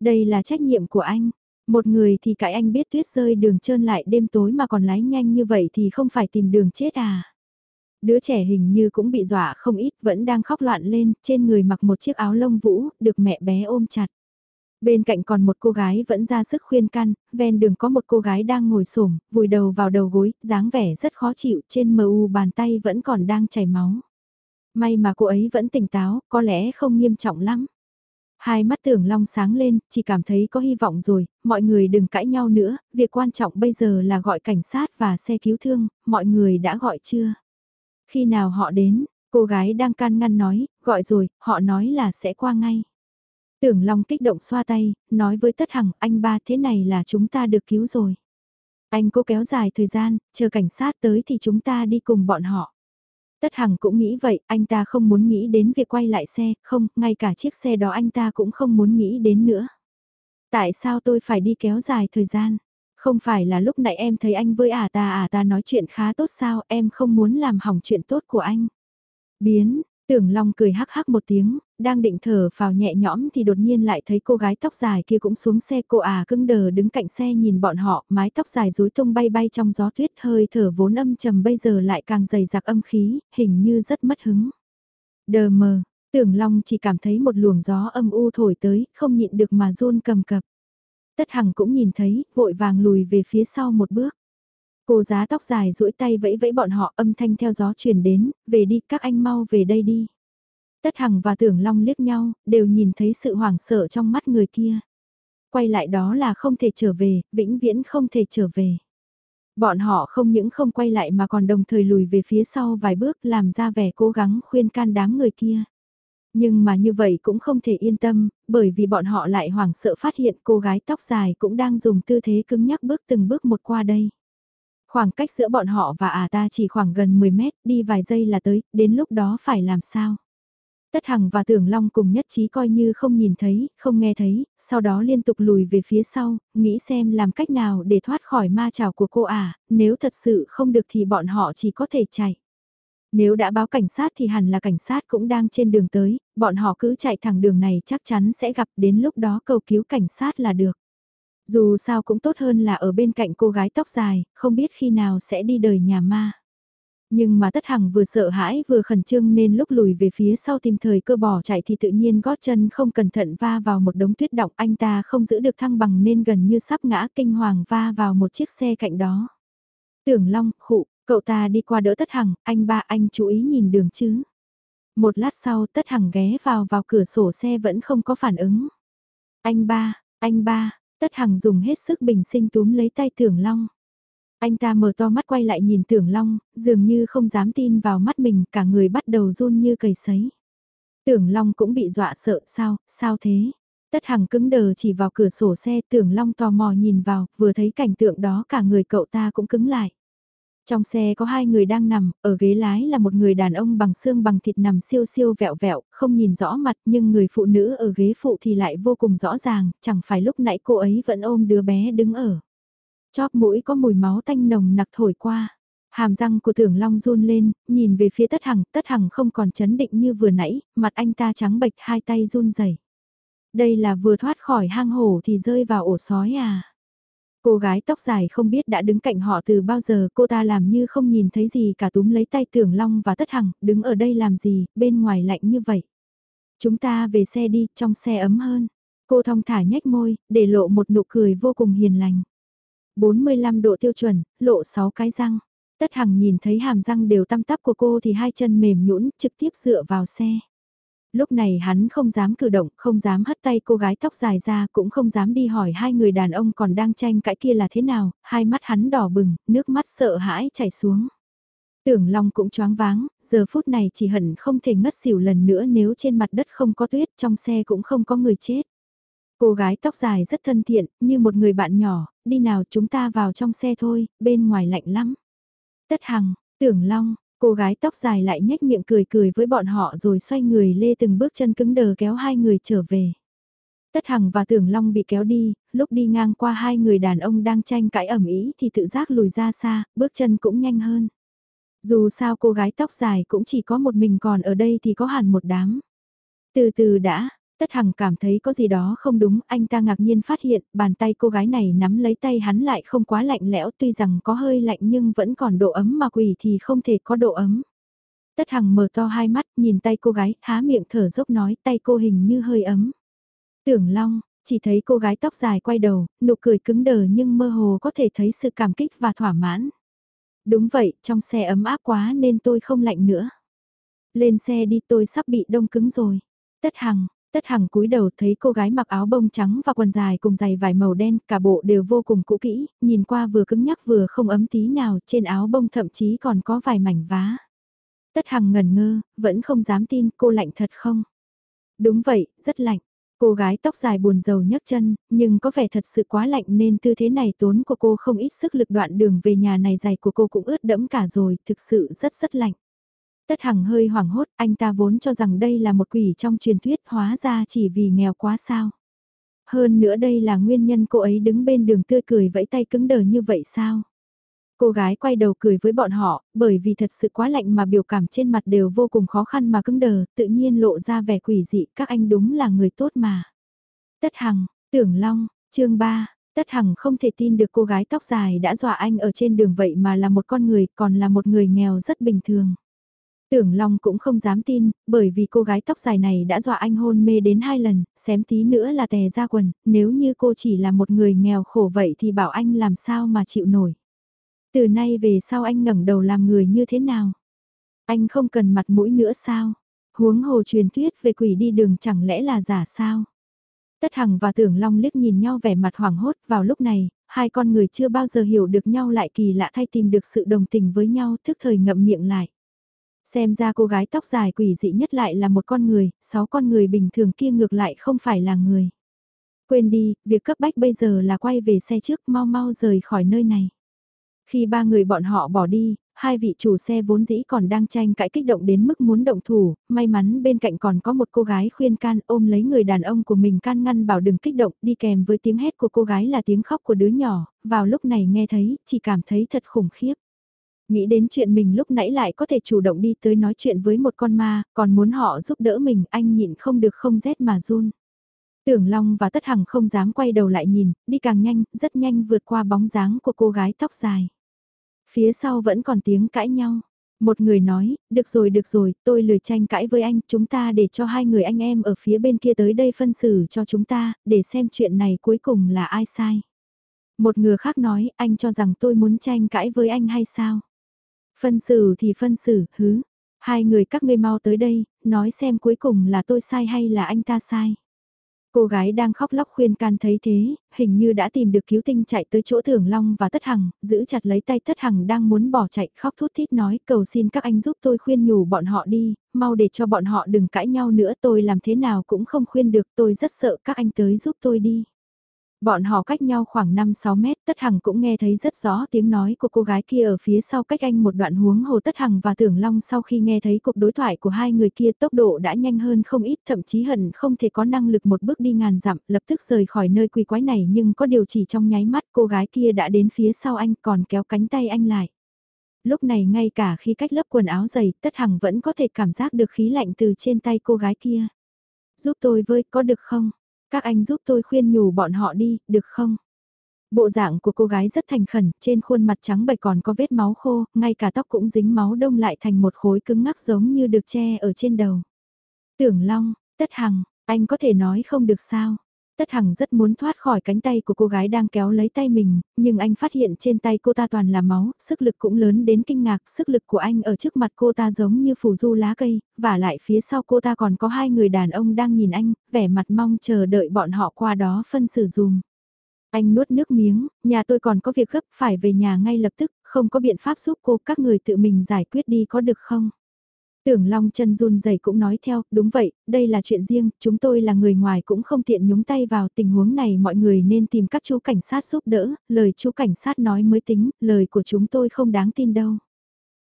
[SPEAKER 1] Đây là trách nhiệm của anh. Một người thì cãi anh biết tuyết rơi đường trơn lại đêm tối mà còn lái nhanh như vậy thì không phải tìm đường chết à. Đứa trẻ hình như cũng bị dọa không ít vẫn đang khóc loạn lên, trên người mặc một chiếc áo lông vũ, được mẹ bé ôm chặt. Bên cạnh còn một cô gái vẫn ra sức khuyên can, ven đường có một cô gái đang ngồi xổm vùi đầu vào đầu gối, dáng vẻ rất khó chịu, trên mờ u bàn tay vẫn còn đang chảy máu. May mà cô ấy vẫn tỉnh táo, có lẽ không nghiêm trọng lắm. Hai mắt tưởng long sáng lên, chỉ cảm thấy có hy vọng rồi, mọi người đừng cãi nhau nữa, việc quan trọng bây giờ là gọi cảnh sát và xe cứu thương, mọi người đã gọi chưa? Khi nào họ đến, cô gái đang can ngăn nói, gọi rồi, họ nói là sẽ qua ngay. Tưởng Long kích động xoa tay, nói với Tất Hằng, anh ba thế này là chúng ta được cứu rồi. Anh cố kéo dài thời gian, chờ cảnh sát tới thì chúng ta đi cùng bọn họ. Tất Hằng cũng nghĩ vậy, anh ta không muốn nghĩ đến việc quay lại xe, không, ngay cả chiếc xe đó anh ta cũng không muốn nghĩ đến nữa. Tại sao tôi phải đi kéo dài thời gian? Không phải là lúc nãy em thấy anh với ả ta ả ta nói chuyện khá tốt sao, em không muốn làm hỏng chuyện tốt của anh. Biến, Tưởng Long cười hắc hắc một tiếng, đang định thở vào nhẹ nhõm thì đột nhiên lại thấy cô gái tóc dài kia cũng xuống xe cô à cưng đờ đứng cạnh xe nhìn bọn họ, mái tóc dài rối tung bay bay trong gió tuyết hơi thở vốn âm trầm bây giờ lại càng dày dặc âm khí, hình như rất mất hứng. Đờ mờ, tưởng Long chỉ cảm thấy một luồng gió âm u thổi tới, không nhịn được mà run cầm cập. Tất Hằng cũng nhìn thấy, vội vàng lùi về phía sau một bước. Cô giá tóc dài duỗi tay vẫy vẫy bọn họ âm thanh theo gió truyền đến, về đi các anh mau về đây đi. Tất Hằng và Tưởng Long liếc nhau, đều nhìn thấy sự hoảng sợ trong mắt người kia. Quay lại đó là không thể trở về, vĩnh viễn không thể trở về. Bọn họ không những không quay lại mà còn đồng thời lùi về phía sau vài bước làm ra vẻ cố gắng khuyên can đám người kia. Nhưng mà như vậy cũng không thể yên tâm, bởi vì bọn họ lại hoảng sợ phát hiện cô gái tóc dài cũng đang dùng tư thế cứng nhắc bước từng bước một qua đây. Khoảng cách giữa bọn họ và à ta chỉ khoảng gần 10 mét, đi vài giây là tới, đến lúc đó phải làm sao? Tất Hằng và Tưởng Long cùng nhất trí coi như không nhìn thấy, không nghe thấy, sau đó liên tục lùi về phía sau, nghĩ xem làm cách nào để thoát khỏi ma trào của cô à, nếu thật sự không được thì bọn họ chỉ có thể chạy. Nếu đã báo cảnh sát thì hẳn là cảnh sát cũng đang trên đường tới, bọn họ cứ chạy thẳng đường này chắc chắn sẽ gặp đến lúc đó cầu cứu cảnh sát là được. Dù sao cũng tốt hơn là ở bên cạnh cô gái tóc dài, không biết khi nào sẽ đi đời nhà ma. Nhưng mà Tất Hằng vừa sợ hãi vừa khẩn trương nên lúc lùi về phía sau tìm thời cơ bỏ chạy thì tự nhiên gót chân không cẩn thận va vào một đống tuyết động anh ta không giữ được thăng bằng nên gần như sắp ngã kinh hoàng va vào một chiếc xe cạnh đó. Tưởng Long, khụ, cậu ta đi qua đỡ Tất Hằng, anh ba anh chú ý nhìn đường chứ. Một lát sau Tất Hằng ghé vào vào cửa sổ xe vẫn không có phản ứng. Anh ba, anh ba, Tất Hằng dùng hết sức bình sinh túm lấy tay Tưởng Long. Anh ta mở to mắt quay lại nhìn Tưởng Long, dường như không dám tin vào mắt mình, cả người bắt đầu run như cầy sấy. Tưởng Long cũng bị dọa sợ, sao, sao thế? Tất Hằng cứng đờ chỉ vào cửa sổ xe, Tưởng Long tò mò nhìn vào, vừa thấy cảnh tượng đó cả người cậu ta cũng cứng lại. Trong xe có hai người đang nằm, ở ghế lái là một người đàn ông bằng xương bằng thịt nằm siêu siêu vẹo vẹo, không nhìn rõ mặt nhưng người phụ nữ ở ghế phụ thì lại vô cùng rõ ràng, chẳng phải lúc nãy cô ấy vẫn ôm đứa bé đứng ở. Chóp mũi có mùi máu tanh nồng nặc thổi qua. Hàm răng của tưởng long run lên, nhìn về phía tất hằng, tất hằng không còn chấn định như vừa nãy, mặt anh ta trắng bệch hai tay run rẩy. Đây là vừa thoát khỏi hang hổ thì rơi vào ổ sói à. Cô gái tóc dài không biết đã đứng cạnh họ từ bao giờ cô ta làm như không nhìn thấy gì cả túm lấy tay tưởng long và tất hằng, đứng ở đây làm gì, bên ngoài lạnh như vậy. Chúng ta về xe đi, trong xe ấm hơn. Cô thong thả nhếch môi, để lộ một nụ cười vô cùng hiền lành. 45 độ tiêu chuẩn, lộ 6 cái răng. Tất Hằng nhìn thấy hàm răng đều tăm tắp của cô thì hai chân mềm nhũn trực tiếp dựa vào xe. Lúc này hắn không dám cử động, không dám hất tay cô gái tóc dài ra, cũng không dám đi hỏi hai người đàn ông còn đang tranh cãi kia là thế nào, hai mắt hắn đỏ bừng, nước mắt sợ hãi chảy xuống. Tưởng Long cũng choáng váng, giờ phút này chỉ hận không thể ngất xỉu lần nữa nếu trên mặt đất không có tuyết, trong xe cũng không có người chết. Cô gái tóc dài rất thân thiện, như một người bạn nhỏ, đi nào chúng ta vào trong xe thôi, bên ngoài lạnh lắm. Tất Hằng, Tưởng Long, cô gái tóc dài lại nhếch miệng cười cười với bọn họ rồi xoay người lê từng bước chân cứng đờ kéo hai người trở về. Tất Hằng và Tưởng Long bị kéo đi, lúc đi ngang qua hai người đàn ông đang tranh cãi ẩm ý thì tự giác lùi ra xa, bước chân cũng nhanh hơn. Dù sao cô gái tóc dài cũng chỉ có một mình còn ở đây thì có hẳn một đám. Từ từ đã, Tất Hằng cảm thấy có gì đó không đúng, anh ta ngạc nhiên phát hiện, bàn tay cô gái này nắm lấy tay hắn lại không quá lạnh lẽo tuy rằng có hơi lạnh nhưng vẫn còn độ ấm mà quỷ thì không thể có độ ấm. Tất Hằng mở to hai mắt, nhìn tay cô gái, há miệng thở dốc nói tay cô hình như hơi ấm. Tưởng Long, chỉ thấy cô gái tóc dài quay đầu, nụ cười cứng đờ nhưng mơ hồ có thể thấy sự cảm kích và thỏa mãn. Đúng vậy, trong xe ấm áp quá nên tôi không lạnh nữa. Lên xe đi tôi sắp bị đông cứng rồi. Tất Hằng, Tất Hằng cúi đầu thấy cô gái mặc áo bông trắng và quần dài cùng giày vải màu đen, cả bộ đều vô cùng cũ kỹ, nhìn qua vừa cứng nhắc vừa không ấm tí nào, trên áo bông thậm chí còn có vài mảnh vá. Tất Hằng ngần ngơ, vẫn không dám tin cô lạnh thật không? Đúng vậy, rất lạnh. Cô gái tóc dài buồn rầu nhấc chân, nhưng có vẻ thật sự quá lạnh nên tư thế này tốn của cô không ít sức lực đoạn đường về nhà này dài của cô cũng ướt đẫm cả rồi, thực sự rất rất lạnh. Tất Hằng hơi hoảng hốt, anh ta vốn cho rằng đây là một quỷ trong truyền thuyết hóa ra chỉ vì nghèo quá sao. Hơn nữa đây là nguyên nhân cô ấy đứng bên đường tươi cười vẫy tay cứng đờ như vậy sao? Cô gái quay đầu cười với bọn họ, bởi vì thật sự quá lạnh mà biểu cảm trên mặt đều vô cùng khó khăn mà cứng đờ, tự nhiên lộ ra vẻ quỷ dị, các anh đúng là người tốt mà. Tất Hằng, Tưởng Long, chương 3, Tất Hằng không thể tin được cô gái tóc dài đã dọa anh ở trên đường vậy mà là một con người, còn là một người nghèo rất bình thường. Tưởng Long cũng không dám tin, bởi vì cô gái tóc dài này đã dọa anh hôn mê đến hai lần, xém tí nữa là tè ra quần, nếu như cô chỉ là một người nghèo khổ vậy thì bảo anh làm sao mà chịu nổi. Từ nay về sau anh ngẩng đầu làm người như thế nào? Anh không cần mặt mũi nữa sao? Huống hồ truyền thuyết về quỷ đi đường chẳng lẽ là giả sao? Tất Hằng và Tưởng Long liếc nhìn nhau vẻ mặt hoảng hốt vào lúc này, hai con người chưa bao giờ hiểu được nhau lại kỳ lạ thay tìm được sự đồng tình với nhau thức thời ngậm miệng lại. Xem ra cô gái tóc dài quỷ dị nhất lại là một con người, sáu con người bình thường kia ngược lại không phải là người. Quên đi, việc cấp bách bây giờ là quay về xe trước mau mau rời khỏi nơi này. Khi ba người bọn họ bỏ đi, hai vị chủ xe vốn dĩ còn đang tranh cãi kích động đến mức muốn động thủ, may mắn bên cạnh còn có một cô gái khuyên can ôm lấy người đàn ông của mình can ngăn bảo đừng kích động đi kèm với tiếng hét của cô gái là tiếng khóc của đứa nhỏ, vào lúc này nghe thấy, chỉ cảm thấy thật khủng khiếp. Nghĩ đến chuyện mình lúc nãy lại có thể chủ động đi tới nói chuyện với một con ma, còn muốn họ giúp đỡ mình, anh nhịn không được không rét mà run. Tưởng Long và Tất Hằng không dám quay đầu lại nhìn, đi càng nhanh, rất nhanh vượt qua bóng dáng của cô gái tóc dài. Phía sau vẫn còn tiếng cãi nhau. Một người nói, được rồi được rồi, tôi lười tranh cãi với anh, chúng ta để cho hai người anh em ở phía bên kia tới đây phân xử cho chúng ta, để xem chuyện này cuối cùng là ai sai. Một người khác nói, anh cho rằng tôi muốn tranh cãi với anh hay sao? Phân xử thì phân xử, hứ. Hai người các ngươi mau tới đây, nói xem cuối cùng là tôi sai hay là anh ta sai. Cô gái đang khóc lóc khuyên can thấy thế, hình như đã tìm được cứu tinh chạy tới chỗ thưởng Long và Tất Hằng, giữ chặt lấy tay Tất Hằng đang muốn bỏ chạy khóc thút thít nói cầu xin các anh giúp tôi khuyên nhủ bọn họ đi, mau để cho bọn họ đừng cãi nhau nữa tôi làm thế nào cũng không khuyên được tôi rất sợ các anh tới giúp tôi đi. Bọn họ cách nhau khoảng 5-6 mét, Tất Hằng cũng nghe thấy rất rõ tiếng nói của cô gái kia ở phía sau cách anh một đoạn huống hồ Tất Hằng và Tưởng Long sau khi nghe thấy cuộc đối thoại của hai người kia tốc độ đã nhanh hơn không ít thậm chí hận không thể có năng lực một bước đi ngàn dặm lập tức rời khỏi nơi quỳ quái này nhưng có điều chỉ trong nháy mắt cô gái kia đã đến phía sau anh còn kéo cánh tay anh lại. Lúc này ngay cả khi cách lớp quần áo dày Tất Hằng vẫn có thể cảm giác được khí lạnh từ trên tay cô gái kia. Giúp tôi với có được không? Các anh giúp tôi khuyên nhủ bọn họ đi, được không? Bộ dạng của cô gái rất thành khẩn, trên khuôn mặt trắng bệch còn có vết máu khô, ngay cả tóc cũng dính máu đông lại thành một khối cứng ngắc giống như được che ở trên đầu. Tưởng Long, Tất Hằng, anh có thể nói không được sao? Tất Hằng rất muốn thoát khỏi cánh tay của cô gái đang kéo lấy tay mình, nhưng anh phát hiện trên tay cô ta toàn là máu, sức lực cũng lớn đến kinh ngạc, sức lực của anh ở trước mặt cô ta giống như phủ du lá cây, và lại phía sau cô ta còn có hai người đàn ông đang nhìn anh, vẻ mặt mong chờ đợi bọn họ qua đó phân xử dùm. Anh nuốt nước miếng, nhà tôi còn có việc gấp phải về nhà ngay lập tức, không có biện pháp giúp cô các người tự mình giải quyết đi có được không? Tưởng Long chân run rẩy cũng nói theo, đúng vậy, đây là chuyện riêng, chúng tôi là người ngoài cũng không tiện nhúng tay vào tình huống này mọi người nên tìm các chú cảnh sát giúp đỡ, lời chú cảnh sát nói mới tính, lời của chúng tôi không đáng tin đâu.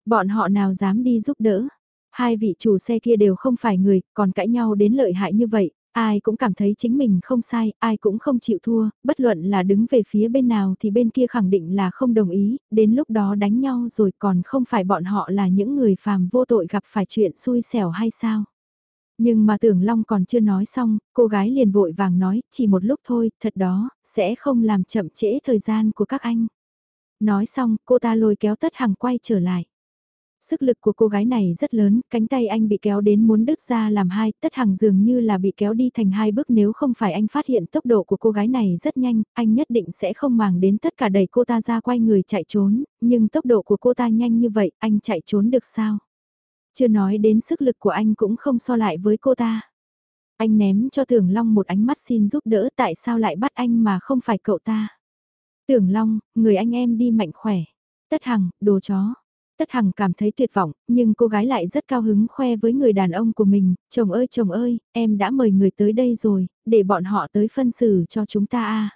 [SPEAKER 1] Bọn họ nào dám đi giúp đỡ, hai vị chủ xe kia đều không phải người, còn cãi nhau đến lợi hại như vậy, Ai cũng cảm thấy chính mình không sai, ai cũng không chịu thua, bất luận là đứng về phía bên nào thì bên kia khẳng định là không đồng ý, đến lúc đó đánh nhau rồi còn không phải bọn họ là những người phàm vô tội gặp phải chuyện xui xẻo hay sao. Nhưng mà tưởng Long còn chưa nói xong, cô gái liền vội vàng nói, chỉ một lúc thôi, thật đó, sẽ không làm chậm trễ thời gian của các anh. Nói xong, cô ta lôi kéo tất hàng quay trở lại. Sức lực của cô gái này rất lớn, cánh tay anh bị kéo đến muốn đứt ra làm hai, tất hằng dường như là bị kéo đi thành hai bước nếu không phải anh phát hiện tốc độ của cô gái này rất nhanh, anh nhất định sẽ không màng đến tất cả đẩy cô ta ra quay người chạy trốn, nhưng tốc độ của cô ta nhanh như vậy, anh chạy trốn được sao? Chưa nói đến sức lực của anh cũng không so lại với cô ta. Anh ném cho Tưởng Long một ánh mắt xin giúp đỡ tại sao lại bắt anh mà không phải cậu ta. Tưởng Long, người anh em đi mạnh khỏe. Tất Hằng, đồ chó. Tất Hằng cảm thấy tuyệt vọng, nhưng cô gái lại rất cao hứng khoe với người đàn ông của mình, chồng ơi chồng ơi, em đã mời người tới đây rồi, để bọn họ tới phân xử cho chúng ta a.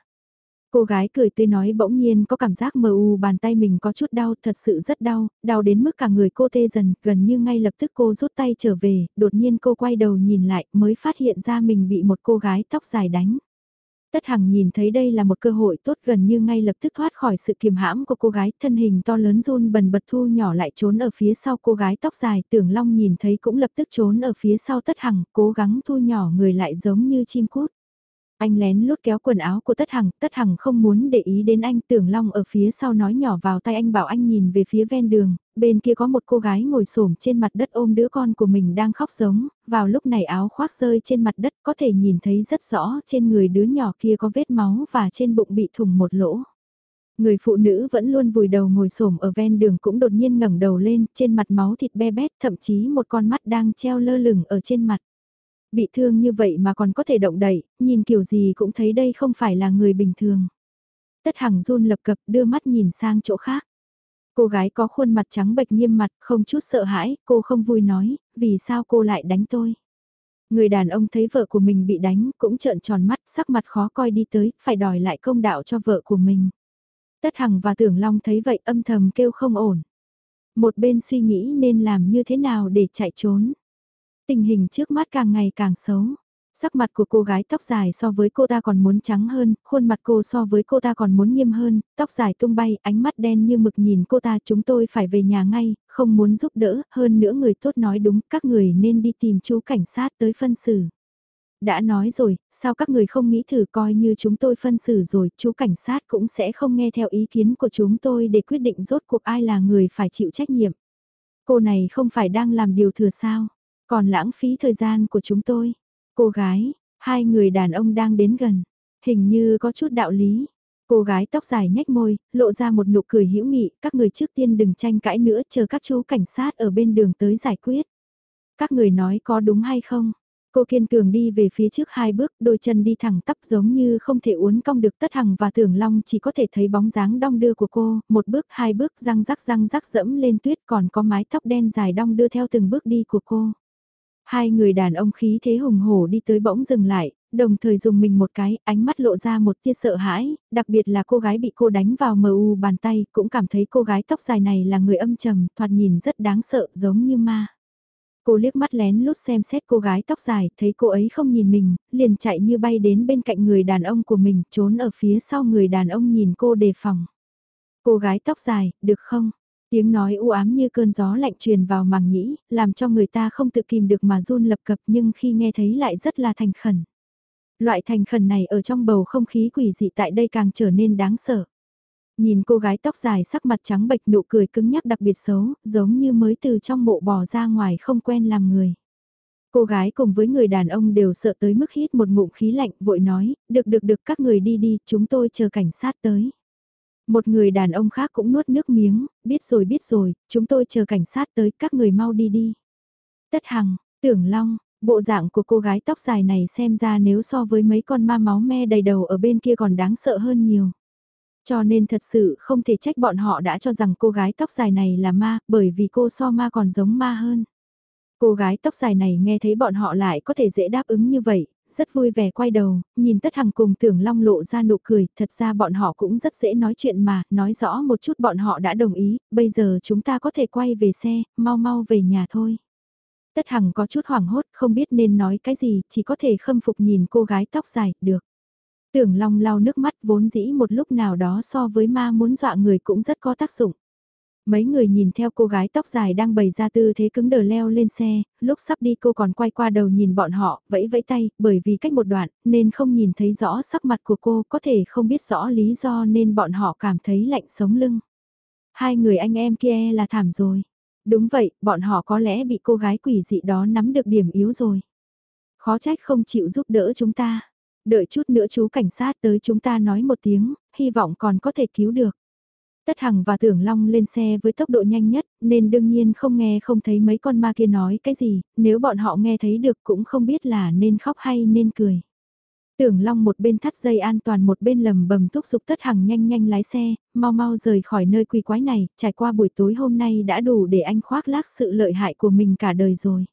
[SPEAKER 1] Cô gái cười tươi nói bỗng nhiên có cảm giác mờ u bàn tay mình có chút đau, thật sự rất đau, đau đến mức cả người cô tê dần, gần như ngay lập tức cô rút tay trở về, đột nhiên cô quay đầu nhìn lại mới phát hiện ra mình bị một cô gái tóc dài đánh. Tất Hằng nhìn thấy đây là một cơ hội tốt gần như ngay lập tức thoát khỏi sự kiềm hãm của cô gái, thân hình to lớn run bần bật thu nhỏ lại trốn ở phía sau cô gái tóc dài, tưởng long nhìn thấy cũng lập tức trốn ở phía sau Tất Hằng, cố gắng thu nhỏ người lại giống như chim cút. Anh lén lút kéo quần áo của Tất Hằng, Tất Hằng không muốn để ý đến anh, tưởng long ở phía sau nói nhỏ vào tay anh bảo anh nhìn về phía ven đường, bên kia có một cô gái ngồi xổm trên mặt đất ôm đứa con của mình đang khóc giống, vào lúc này áo khoác rơi trên mặt đất có thể nhìn thấy rất rõ trên người đứa nhỏ kia có vết máu và trên bụng bị thủng một lỗ. Người phụ nữ vẫn luôn vùi đầu ngồi xổm ở ven đường cũng đột nhiên ngẩng đầu lên, trên mặt máu thịt be bét, thậm chí một con mắt đang treo lơ lửng ở trên mặt. Bị thương như vậy mà còn có thể động đậy, nhìn kiểu gì cũng thấy đây không phải là người bình thường. Tất Hằng run lập cập đưa mắt nhìn sang chỗ khác. Cô gái có khuôn mặt trắng bệch nghiêm mặt, không chút sợ hãi, cô không vui nói, vì sao cô lại đánh tôi. Người đàn ông thấy vợ của mình bị đánh, cũng trợn tròn mắt, sắc mặt khó coi đi tới, phải đòi lại công đạo cho vợ của mình. Tất Hằng và Tưởng Long thấy vậy âm thầm kêu không ổn. Một bên suy nghĩ nên làm như thế nào để chạy trốn. Tình hình trước mắt càng ngày càng xấu. Sắc mặt của cô gái tóc dài so với cô ta còn muốn trắng hơn, khuôn mặt cô so với cô ta còn muốn nghiêm hơn, tóc dài tung bay, ánh mắt đen như mực nhìn cô ta chúng tôi phải về nhà ngay, không muốn giúp đỡ, hơn nữa người tốt nói đúng, các người nên đi tìm chú cảnh sát tới phân xử. Đã nói rồi, sao các người không nghĩ thử coi như chúng tôi phân xử rồi, chú cảnh sát cũng sẽ không nghe theo ý kiến của chúng tôi để quyết định rốt cuộc ai là người phải chịu trách nhiệm. Cô này không phải đang làm điều thừa sao? Còn lãng phí thời gian của chúng tôi. Cô gái, hai người đàn ông đang đến gần. Hình như có chút đạo lý. Cô gái tóc dài nhếch môi, lộ ra một nụ cười hữu nghị, các người trước tiên đừng tranh cãi nữa, chờ các chú cảnh sát ở bên đường tới giải quyết. Các người nói có đúng hay không? Cô kiên cường đi về phía trước hai bước, đôi chân đi thẳng tắp giống như không thể uốn cong được tất hằng và tưởng long chỉ có thể thấy bóng dáng đong đưa của cô, một bước hai bước răng rắc răng rắc dẫm lên tuyết còn có mái tóc đen dài đong đưa theo từng bước đi của cô. Hai người đàn ông khí thế hùng hổ đi tới bỗng dừng lại, đồng thời dùng mình một cái, ánh mắt lộ ra một tia sợ hãi, đặc biệt là cô gái bị cô đánh vào mờ u bàn tay, cũng cảm thấy cô gái tóc dài này là người âm trầm, thoạt nhìn rất đáng sợ, giống như ma. Cô liếc mắt lén lút xem xét cô gái tóc dài, thấy cô ấy không nhìn mình, liền chạy như bay đến bên cạnh người đàn ông của mình, trốn ở phía sau người đàn ông nhìn cô đề phòng. Cô gái tóc dài, được không? Tiếng nói u ám như cơn gió lạnh truyền vào màng nhĩ, làm cho người ta không tự kìm được mà run lập cập nhưng khi nghe thấy lại rất là thành khẩn. Loại thành khẩn này ở trong bầu không khí quỷ dị tại đây càng trở nên đáng sợ. Nhìn cô gái tóc dài sắc mặt trắng bệch nụ cười cứng nhắc đặc biệt xấu, giống như mới từ trong mộ bò ra ngoài không quen làm người. Cô gái cùng với người đàn ông đều sợ tới mức hít một ngụm khí lạnh vội nói, được được được các người đi đi, chúng tôi chờ cảnh sát tới. Một người đàn ông khác cũng nuốt nước miếng, biết rồi biết rồi, chúng tôi chờ cảnh sát tới, các người mau đi đi. Tất Hằng, Tưởng Long, bộ dạng của cô gái tóc dài này xem ra nếu so với mấy con ma máu me đầy đầu ở bên kia còn đáng sợ hơn nhiều. Cho nên thật sự không thể trách bọn họ đã cho rằng cô gái tóc dài này là ma, bởi vì cô so ma còn giống ma hơn. Cô gái tóc dài này nghe thấy bọn họ lại có thể dễ đáp ứng như vậy, rất vui vẻ quay đầu, nhìn Tất Hằng cùng tưởng long lộ ra nụ cười, thật ra bọn họ cũng rất dễ nói chuyện mà, nói rõ một chút bọn họ đã đồng ý, bây giờ chúng ta có thể quay về xe, mau mau về nhà thôi. Tất Hằng có chút hoảng hốt, không biết nên nói cái gì, chỉ có thể khâm phục nhìn cô gái tóc dài, được. Tưởng Long lau nước mắt vốn dĩ một lúc nào đó so với ma muốn dọa người cũng rất có tác dụng. Mấy người nhìn theo cô gái tóc dài đang bày ra tư thế cứng đờ leo lên xe, lúc sắp đi cô còn quay qua đầu nhìn bọn họ, vẫy vẫy tay, bởi vì cách một đoạn, nên không nhìn thấy rõ sắc mặt của cô, có thể không biết rõ lý do nên bọn họ cảm thấy lạnh sống lưng. Hai người anh em kia là thảm rồi. Đúng vậy, bọn họ có lẽ bị cô gái quỷ dị đó nắm được điểm yếu rồi. Khó trách không chịu giúp đỡ chúng ta. Đợi chút nữa chú cảnh sát tới chúng ta nói một tiếng, hy vọng còn có thể cứu được. Tất Hằng và Tưởng Long lên xe với tốc độ nhanh nhất, nên đương nhiên không nghe không thấy mấy con ma kia nói cái gì, nếu bọn họ nghe thấy được cũng không biết là nên khóc hay nên cười. Tưởng Long một bên thắt dây an toàn một bên lầm bầm thúc giục tất hằng nhanh nhanh lái xe, mau mau rời khỏi nơi quỷ quái này, trải qua buổi tối hôm nay đã đủ để anh khoác lác sự lợi hại của mình cả đời rồi.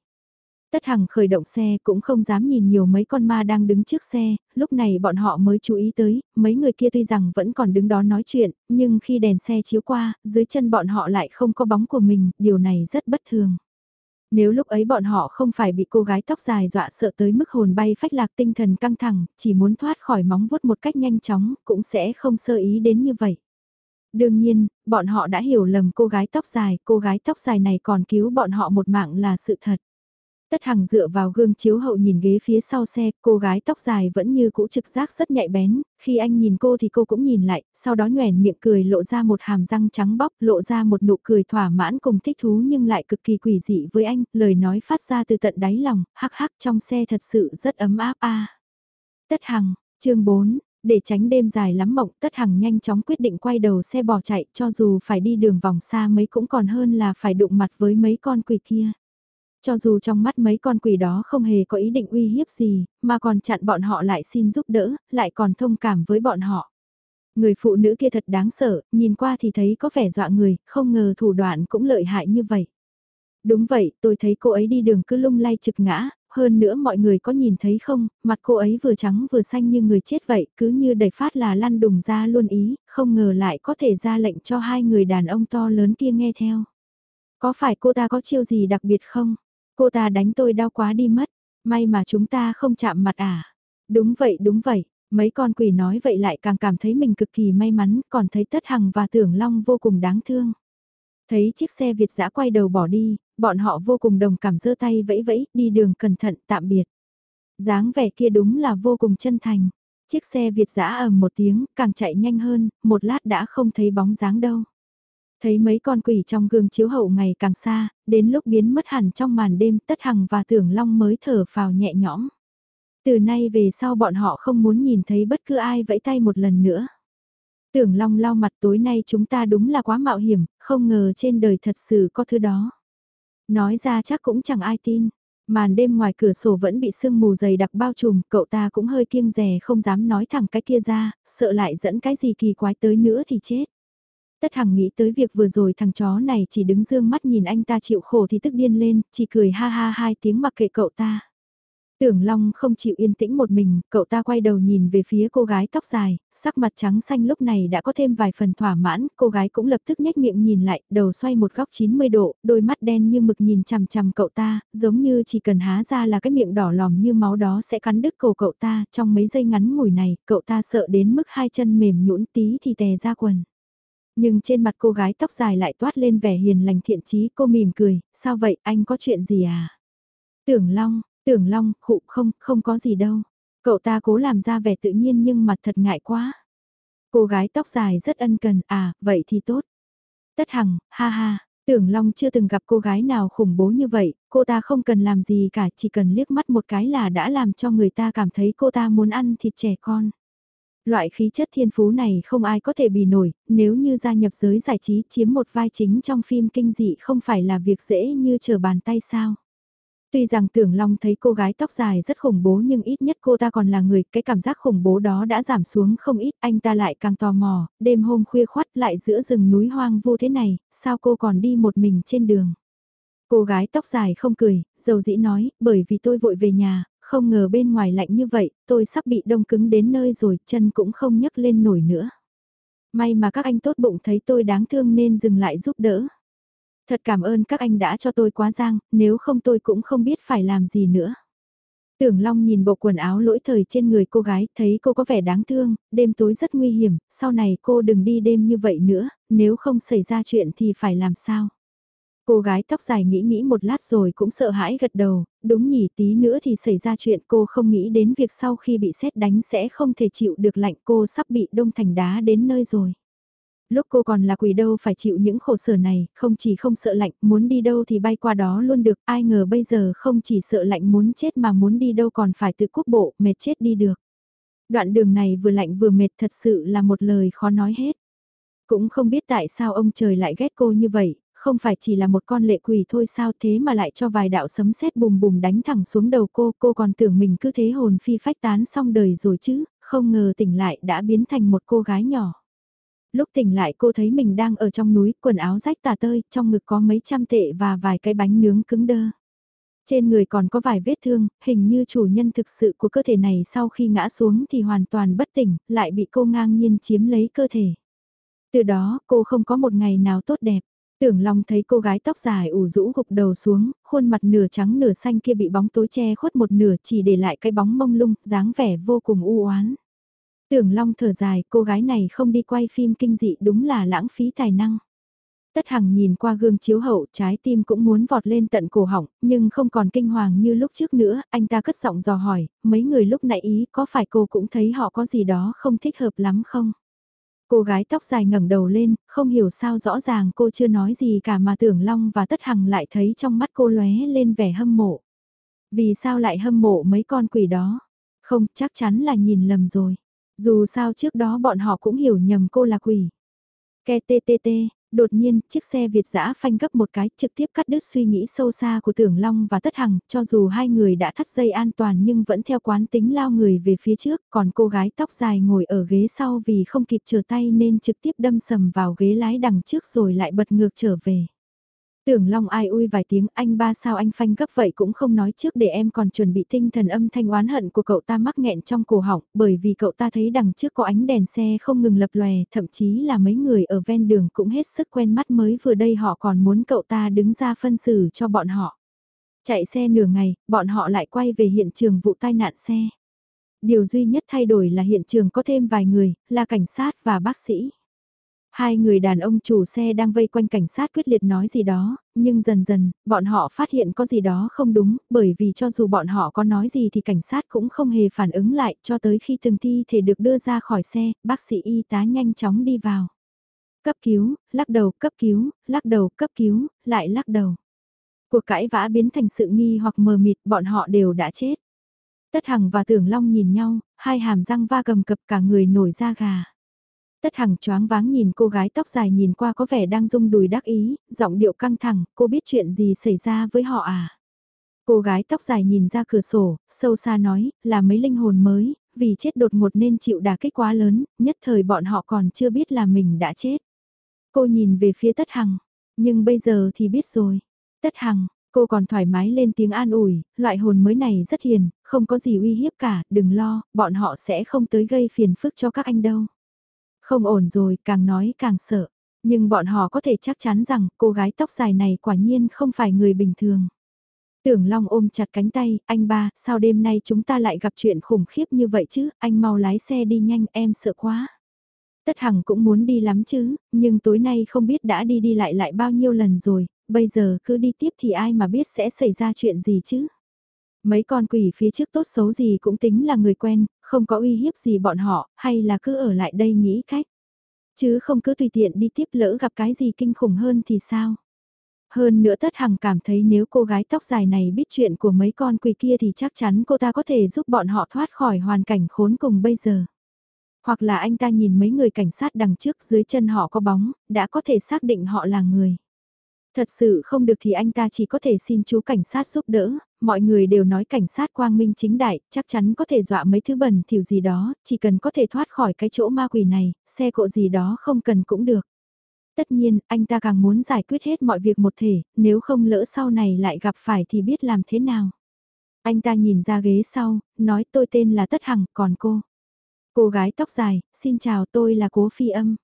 [SPEAKER 1] Tất Hằng khởi động xe cũng không dám nhìn nhiều mấy con ma đang đứng trước xe, lúc này bọn họ mới chú ý tới, mấy người kia tuy rằng vẫn còn đứng đó nói chuyện, nhưng khi đèn xe chiếu qua, dưới chân bọn họ lại không có bóng của mình, điều này rất bất thường. Nếu lúc ấy bọn họ không phải bị cô gái tóc dài dọa sợ tới mức hồn bay phách lạc tinh thần căng thẳng, chỉ muốn thoát khỏi móng vuốt một cách nhanh chóng, cũng sẽ không sơ ý đến như vậy. Đương nhiên, bọn họ đã hiểu lầm cô gái tóc dài, cô gái tóc dài này còn cứu bọn họ một mạng là sự thật. Tất Hằng dựa vào gương chiếu hậu nhìn ghế phía sau xe, cô gái tóc dài vẫn như cũ trực giác rất nhạy bén, khi anh nhìn cô thì cô cũng nhìn lại, sau đó nhoèn miệng cười lộ ra một hàm răng trắng bóc, lộ ra một nụ cười thỏa mãn cùng thích thú nhưng lại cực kỳ quỷ dị với anh, lời nói phát ra từ tận đáy lòng, hắc hắc trong xe thật sự rất ấm áp a. Tất Hằng, chương 4, để tránh đêm dài lắm mộng, Tất Hằng nhanh chóng quyết định quay đầu xe bỏ chạy, cho dù phải đi đường vòng xa mấy cũng còn hơn là phải đụng mặt với mấy con quỷ kia. Cho dù trong mắt mấy con quỷ đó không hề có ý định uy hiếp gì, mà còn chặn bọn họ lại xin giúp đỡ, lại còn thông cảm với bọn họ. Người phụ nữ kia thật đáng sợ, nhìn qua thì thấy có vẻ dọa người, không ngờ thủ đoạn cũng lợi hại như vậy. Đúng vậy, tôi thấy cô ấy đi đường cứ lung lay trực ngã, hơn nữa mọi người có nhìn thấy không, mặt cô ấy vừa trắng vừa xanh như người chết vậy, cứ như đầy phát là lăn đùng ra luôn ý, không ngờ lại có thể ra lệnh cho hai người đàn ông to lớn kia nghe theo. Có phải cô ta có chiêu gì đặc biệt không? Cô ta đánh tôi đau quá đi mất, may mà chúng ta không chạm mặt à. Đúng vậy đúng vậy, mấy con quỷ nói vậy lại càng cảm thấy mình cực kỳ may mắn, còn thấy Tất Hằng và Tưởng Long vô cùng đáng thương. Thấy chiếc xe Việt dã quay đầu bỏ đi, bọn họ vô cùng đồng cảm giơ tay vẫy vẫy, đi đường cẩn thận tạm biệt. dáng vẻ kia đúng là vô cùng chân thành. Chiếc xe Việt dã ầm một tiếng, càng chạy nhanh hơn, một lát đã không thấy bóng dáng đâu. Thấy mấy con quỷ trong gương chiếu hậu ngày càng xa, đến lúc biến mất hẳn trong màn đêm tất hằng và tưởng long mới thở vào nhẹ nhõm. Từ nay về sau bọn họ không muốn nhìn thấy bất cứ ai vẫy tay một lần nữa. Tưởng long lau mặt tối nay chúng ta đúng là quá mạo hiểm, không ngờ trên đời thật sự có thứ đó. Nói ra chắc cũng chẳng ai tin. Màn đêm ngoài cửa sổ vẫn bị sương mù dày đặc bao trùm, cậu ta cũng hơi kiêng rè không dám nói thẳng cái kia ra, sợ lại dẫn cái gì kỳ quái tới nữa thì chết. Tất Hằng nghĩ tới việc vừa rồi thằng chó này chỉ đứng dương mắt nhìn anh ta chịu khổ thì tức điên lên, chỉ cười ha ha hai tiếng mặc kệ cậu ta. Tưởng Long không chịu yên tĩnh một mình, cậu ta quay đầu nhìn về phía cô gái tóc dài, sắc mặt trắng xanh lúc này đã có thêm vài phần thỏa mãn, cô gái cũng lập tức nhếch miệng nhìn lại, đầu xoay một góc 90 độ, đôi mắt đen như mực nhìn chằm chằm cậu ta, giống như chỉ cần há ra là cái miệng đỏ lòm như máu đó sẽ cắn đứt cổ cậu ta, trong mấy giây ngắn ngủi này, cậu ta sợ đến mức hai chân mềm nhũn tí thì tè ra quần. Nhưng trên mặt cô gái tóc dài lại toát lên vẻ hiền lành thiện chí cô mỉm cười, sao vậy anh có chuyện gì à? Tưởng Long, Tưởng Long, khụ không, không có gì đâu. Cậu ta cố làm ra vẻ tự nhiên nhưng mặt thật ngại quá. Cô gái tóc dài rất ân cần, à, vậy thì tốt. Tất Hằng, ha ha, Tưởng Long chưa từng gặp cô gái nào khủng bố như vậy, cô ta không cần làm gì cả, chỉ cần liếc mắt một cái là đã làm cho người ta cảm thấy cô ta muốn ăn thịt trẻ con. Loại khí chất thiên phú này không ai có thể bì nổi, nếu như gia nhập giới giải trí chiếm một vai chính trong phim kinh dị không phải là việc dễ như trở bàn tay sao. Tuy rằng tưởng Long thấy cô gái tóc dài rất khủng bố nhưng ít nhất cô ta còn là người, cái cảm giác khủng bố đó đã giảm xuống không ít, anh ta lại càng tò mò, đêm hôm khuya khoắt lại giữa rừng núi hoang vu thế này, sao cô còn đi một mình trên đường. Cô gái tóc dài không cười, dầu dĩ nói, bởi vì tôi vội về nhà, không ngờ bên ngoài lạnh như vậy, tôi sắp bị đông cứng đến nơi rồi, chân cũng không nhấc lên nổi nữa. May mà các anh tốt bụng thấy tôi đáng thương nên dừng lại giúp đỡ. Thật cảm ơn các anh đã cho tôi quá giang, nếu không tôi cũng không biết phải làm gì nữa. Tưởng Long nhìn bộ quần áo lỗi thời trên người cô gái, thấy cô có vẻ đáng thương, đêm tối rất nguy hiểm, sau này cô đừng đi đêm như vậy nữa, nếu không xảy ra chuyện thì phải làm sao. Cô gái tóc dài nghĩ nghĩ một lát rồi cũng sợ hãi gật đầu, đúng nhỉ tí nữa thì xảy ra chuyện cô không nghĩ đến việc sau khi bị xét đánh sẽ không thể chịu được lạnh cô sắp bị đông thành đá đến nơi rồi. Lúc cô còn là quỷ đâu phải chịu những khổ sở này, không chỉ không sợ lạnh, muốn đi đâu thì bay qua đó luôn được, ai ngờ bây giờ không chỉ sợ lạnh muốn chết mà muốn đi đâu còn phải tự quốc bộ, mệt chết đi được. Đoạn đường này vừa lạnh vừa mệt thật sự là một lời khó nói hết. Cũng không biết tại sao ông trời lại ghét cô như vậy, không phải chỉ là một con lệ quỷ thôi sao thế mà lại cho vài đạo sấm sét bùm bùm đánh thẳng xuống đầu cô, cô còn tưởng mình cứ thế hồn phi phách tán xong đời rồi chứ, không ngờ tỉnh lại đã biến thành một cô gái nhỏ. Lúc tỉnh lại cô thấy mình đang ở trong núi, quần áo rách tà tơi, trong ngực có mấy trăm tệ và vài cái bánh nướng cứng đơ. Trên người còn có vài vết thương, hình như chủ nhân thực sự của cơ thể này sau khi ngã xuống thì hoàn toàn bất tỉnh, lại bị cô ngang nhiên chiếm lấy cơ thể. Từ đó, cô không có một ngày nào tốt đẹp. Tưởng Long thấy cô gái tóc dài ủ rũ gục đầu xuống, khuôn mặt nửa trắng nửa xanh kia bị bóng tối che khuất một nửa chỉ để lại cái bóng mông lung, dáng vẻ vô cùng u oán. Tưởng Long thở dài, cô gái này không đi quay phim kinh dị đúng là lãng phí tài năng. Tất Hằng nhìn qua gương chiếu hậu, trái tim cũng muốn vọt lên tận cổ họng, nhưng không còn kinh hoàng như lúc trước nữa, anh ta cất giọng dò hỏi, mấy người lúc nãy ý có phải cô cũng thấy họ có gì đó không thích hợp lắm không? Cô gái tóc dài ngẩng đầu lên, không hiểu sao rõ ràng cô chưa nói gì cả mà tưởng Long và Tất Hằng lại thấy trong mắt cô lóe lên vẻ hâm mộ. Vì sao lại hâm mộ mấy con quỷ đó? Không, chắc chắn là nhìn lầm rồi. Dù sao trước đó bọn họ cũng hiểu nhầm cô là quỷ. Ke tê tê tê, đột nhiên, chiếc xe Việt giã phanh gấp một cái trực tiếp cắt đứt suy nghĩ sâu xa của Tưởng Long và Tất Hằng, cho dù hai người đã thắt dây an toàn nhưng vẫn theo quán tính lao người về phía trước, còn cô gái tóc dài ngồi ở ghế sau vì không kịp trở tay nên trực tiếp đâm sầm vào ghế lái đằng trước rồi lại bật ngược trở về. Tưởng Long ai ui vài tiếng anh ba sao anh phanh gấp vậy cũng không nói trước để em còn chuẩn bị tinh thần âm thanh oán hận của cậu ta mắc nghẹn trong cổ họng bởi vì cậu ta thấy đằng trước có ánh đèn xe không ngừng lập lòe thậm chí là mấy người ở ven đường cũng hết sức quen mắt mới vừa đây họ còn muốn cậu ta đứng ra phân xử cho bọn họ. Chạy xe nửa ngày, bọn họ lại quay về hiện trường vụ tai nạn xe. Điều duy nhất thay đổi là hiện trường có thêm vài người, là cảnh sát và bác sĩ. Hai người đàn ông chủ xe đang vây quanh cảnh sát quyết liệt nói gì đó, nhưng dần dần, bọn họ phát hiện có gì đó không đúng, bởi vì cho dù bọn họ có nói gì thì cảnh sát cũng không hề phản ứng lại cho tới khi từng thi thể được đưa ra khỏi xe, bác sĩ y tá nhanh chóng đi vào. Cấp cứu, lắc đầu, cấp cứu, lắc đầu, cấp cứu, lại lắc đầu. Cuộc cãi vã biến thành sự nghi hoặc mờ mịt, bọn họ đều đã chết. Tất Hằng và Tưởng Long nhìn nhau, hai hàm răng va cầm cập cả người nổi da gà. Tất Hằng choáng váng nhìn cô gái tóc dài nhìn qua có vẻ đang rung đùi đắc ý, giọng điệu căng thẳng, cô biết chuyện gì xảy ra với họ à? Cô gái tóc dài nhìn ra cửa sổ, sâu xa nói, là mấy linh hồn mới, vì chết đột ngột nên chịu đả kích quá lớn, nhất thời bọn họ còn chưa biết là mình đã chết. Cô nhìn về phía Tất Hằng, nhưng bây giờ thì biết rồi. Tất Hằng, cô còn thoải mái lên tiếng an ủi, loại hồn mới này rất hiền, không có gì uy hiếp cả, đừng lo, bọn họ sẽ không tới gây phiền phức cho các anh đâu. Không ổn rồi, càng nói càng sợ. Nhưng bọn họ có thể chắc chắn rằng cô gái tóc dài này quả nhiên không phải người bình thường. Tưởng Long ôm chặt cánh tay, anh ba, sao đêm nay chúng ta lại gặp chuyện khủng khiếp như vậy chứ, anh mau lái xe đi nhanh, em sợ quá. Tất Hằng cũng muốn đi lắm chứ, nhưng tối nay không biết đã đi đi lại lại bao nhiêu lần rồi, bây giờ cứ đi tiếp thì ai mà biết sẽ xảy ra chuyện gì chứ. Mấy con quỷ phía trước tốt xấu gì cũng tính là người quen, không có uy hiếp gì bọn họ, hay là cứ ở lại đây nghĩ cách. Chứ không cứ tùy tiện đi tiếp lỡ gặp cái gì kinh khủng hơn thì sao. Hơn nữa Tất Hằng cảm thấy nếu cô gái tóc dài này biết chuyện của mấy con quỷ kia thì chắc chắn cô ta có thể giúp bọn họ thoát khỏi hoàn cảnh khốn cùng bây giờ. Hoặc là anh ta nhìn mấy người cảnh sát đằng trước dưới chân họ có bóng, đã có thể xác định họ là người. Thật sự không được thì anh ta chỉ có thể xin chú cảnh sát giúp đỡ, mọi người đều nói cảnh sát quang minh chính đại, chắc chắn có thể dọa mấy thứ bẩn thiểu gì đó, chỉ cần có thể thoát khỏi cái chỗ ma quỷ này, xe cộ gì đó không cần cũng được. Tất nhiên, anh ta càng muốn giải quyết hết mọi việc một thể, nếu không lỡ sau này lại gặp phải thì biết làm thế nào. Anh ta nhìn ra ghế sau, nói tôi tên là Tất Hằng, còn cô. Cô gái tóc dài, xin chào tôi là Cố Phi Âm.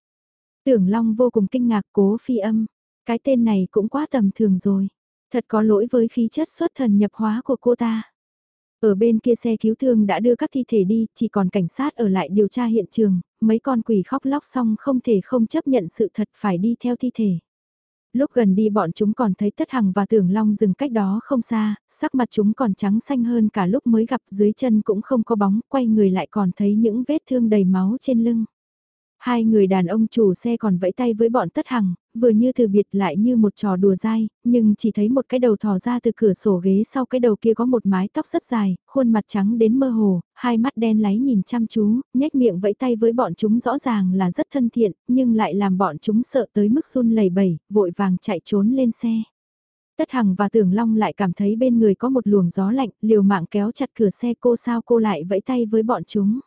[SPEAKER 1] Tưởng Long vô cùng kinh ngạc Cố Phi Âm. Cái tên này cũng quá tầm thường rồi. Thật có lỗi với khí chất xuất thần nhập hóa của cô ta. Ở bên kia xe cứu thương đã đưa các thi thể đi, chỉ còn cảnh sát ở lại điều tra hiện trường, mấy con quỷ khóc lóc xong không thể không chấp nhận sự thật phải đi theo thi thể. Lúc gần đi bọn chúng còn thấy Tất Hằng và Tưởng Long dừng cách đó không xa, sắc mặt chúng còn trắng xanh hơn cả lúc mới gặp dưới chân cũng không có bóng, quay người lại còn thấy những vết thương đầy máu trên lưng. Hai người đàn ông chủ xe còn vẫy tay với bọn tất hằng, vừa như từ biệt lại như một trò đùa dai, nhưng chỉ thấy một cái đầu thò ra từ cửa sổ ghế sau cái đầu kia có một mái tóc rất dài, khuôn mặt trắng đến mơ hồ, hai mắt đen láy nhìn chăm chú, nhếch miệng vẫy tay với bọn chúng rõ ràng là rất thân thiện, nhưng lại làm bọn chúng sợ tới mức run lẩy bẩy, vội vàng chạy trốn lên xe. Tất Hằng và Tưởng Long lại cảm thấy bên người có một luồng gió lạnh, liều mạng kéo chặt cửa xe cô sao cô lại vẫy tay với bọn chúng.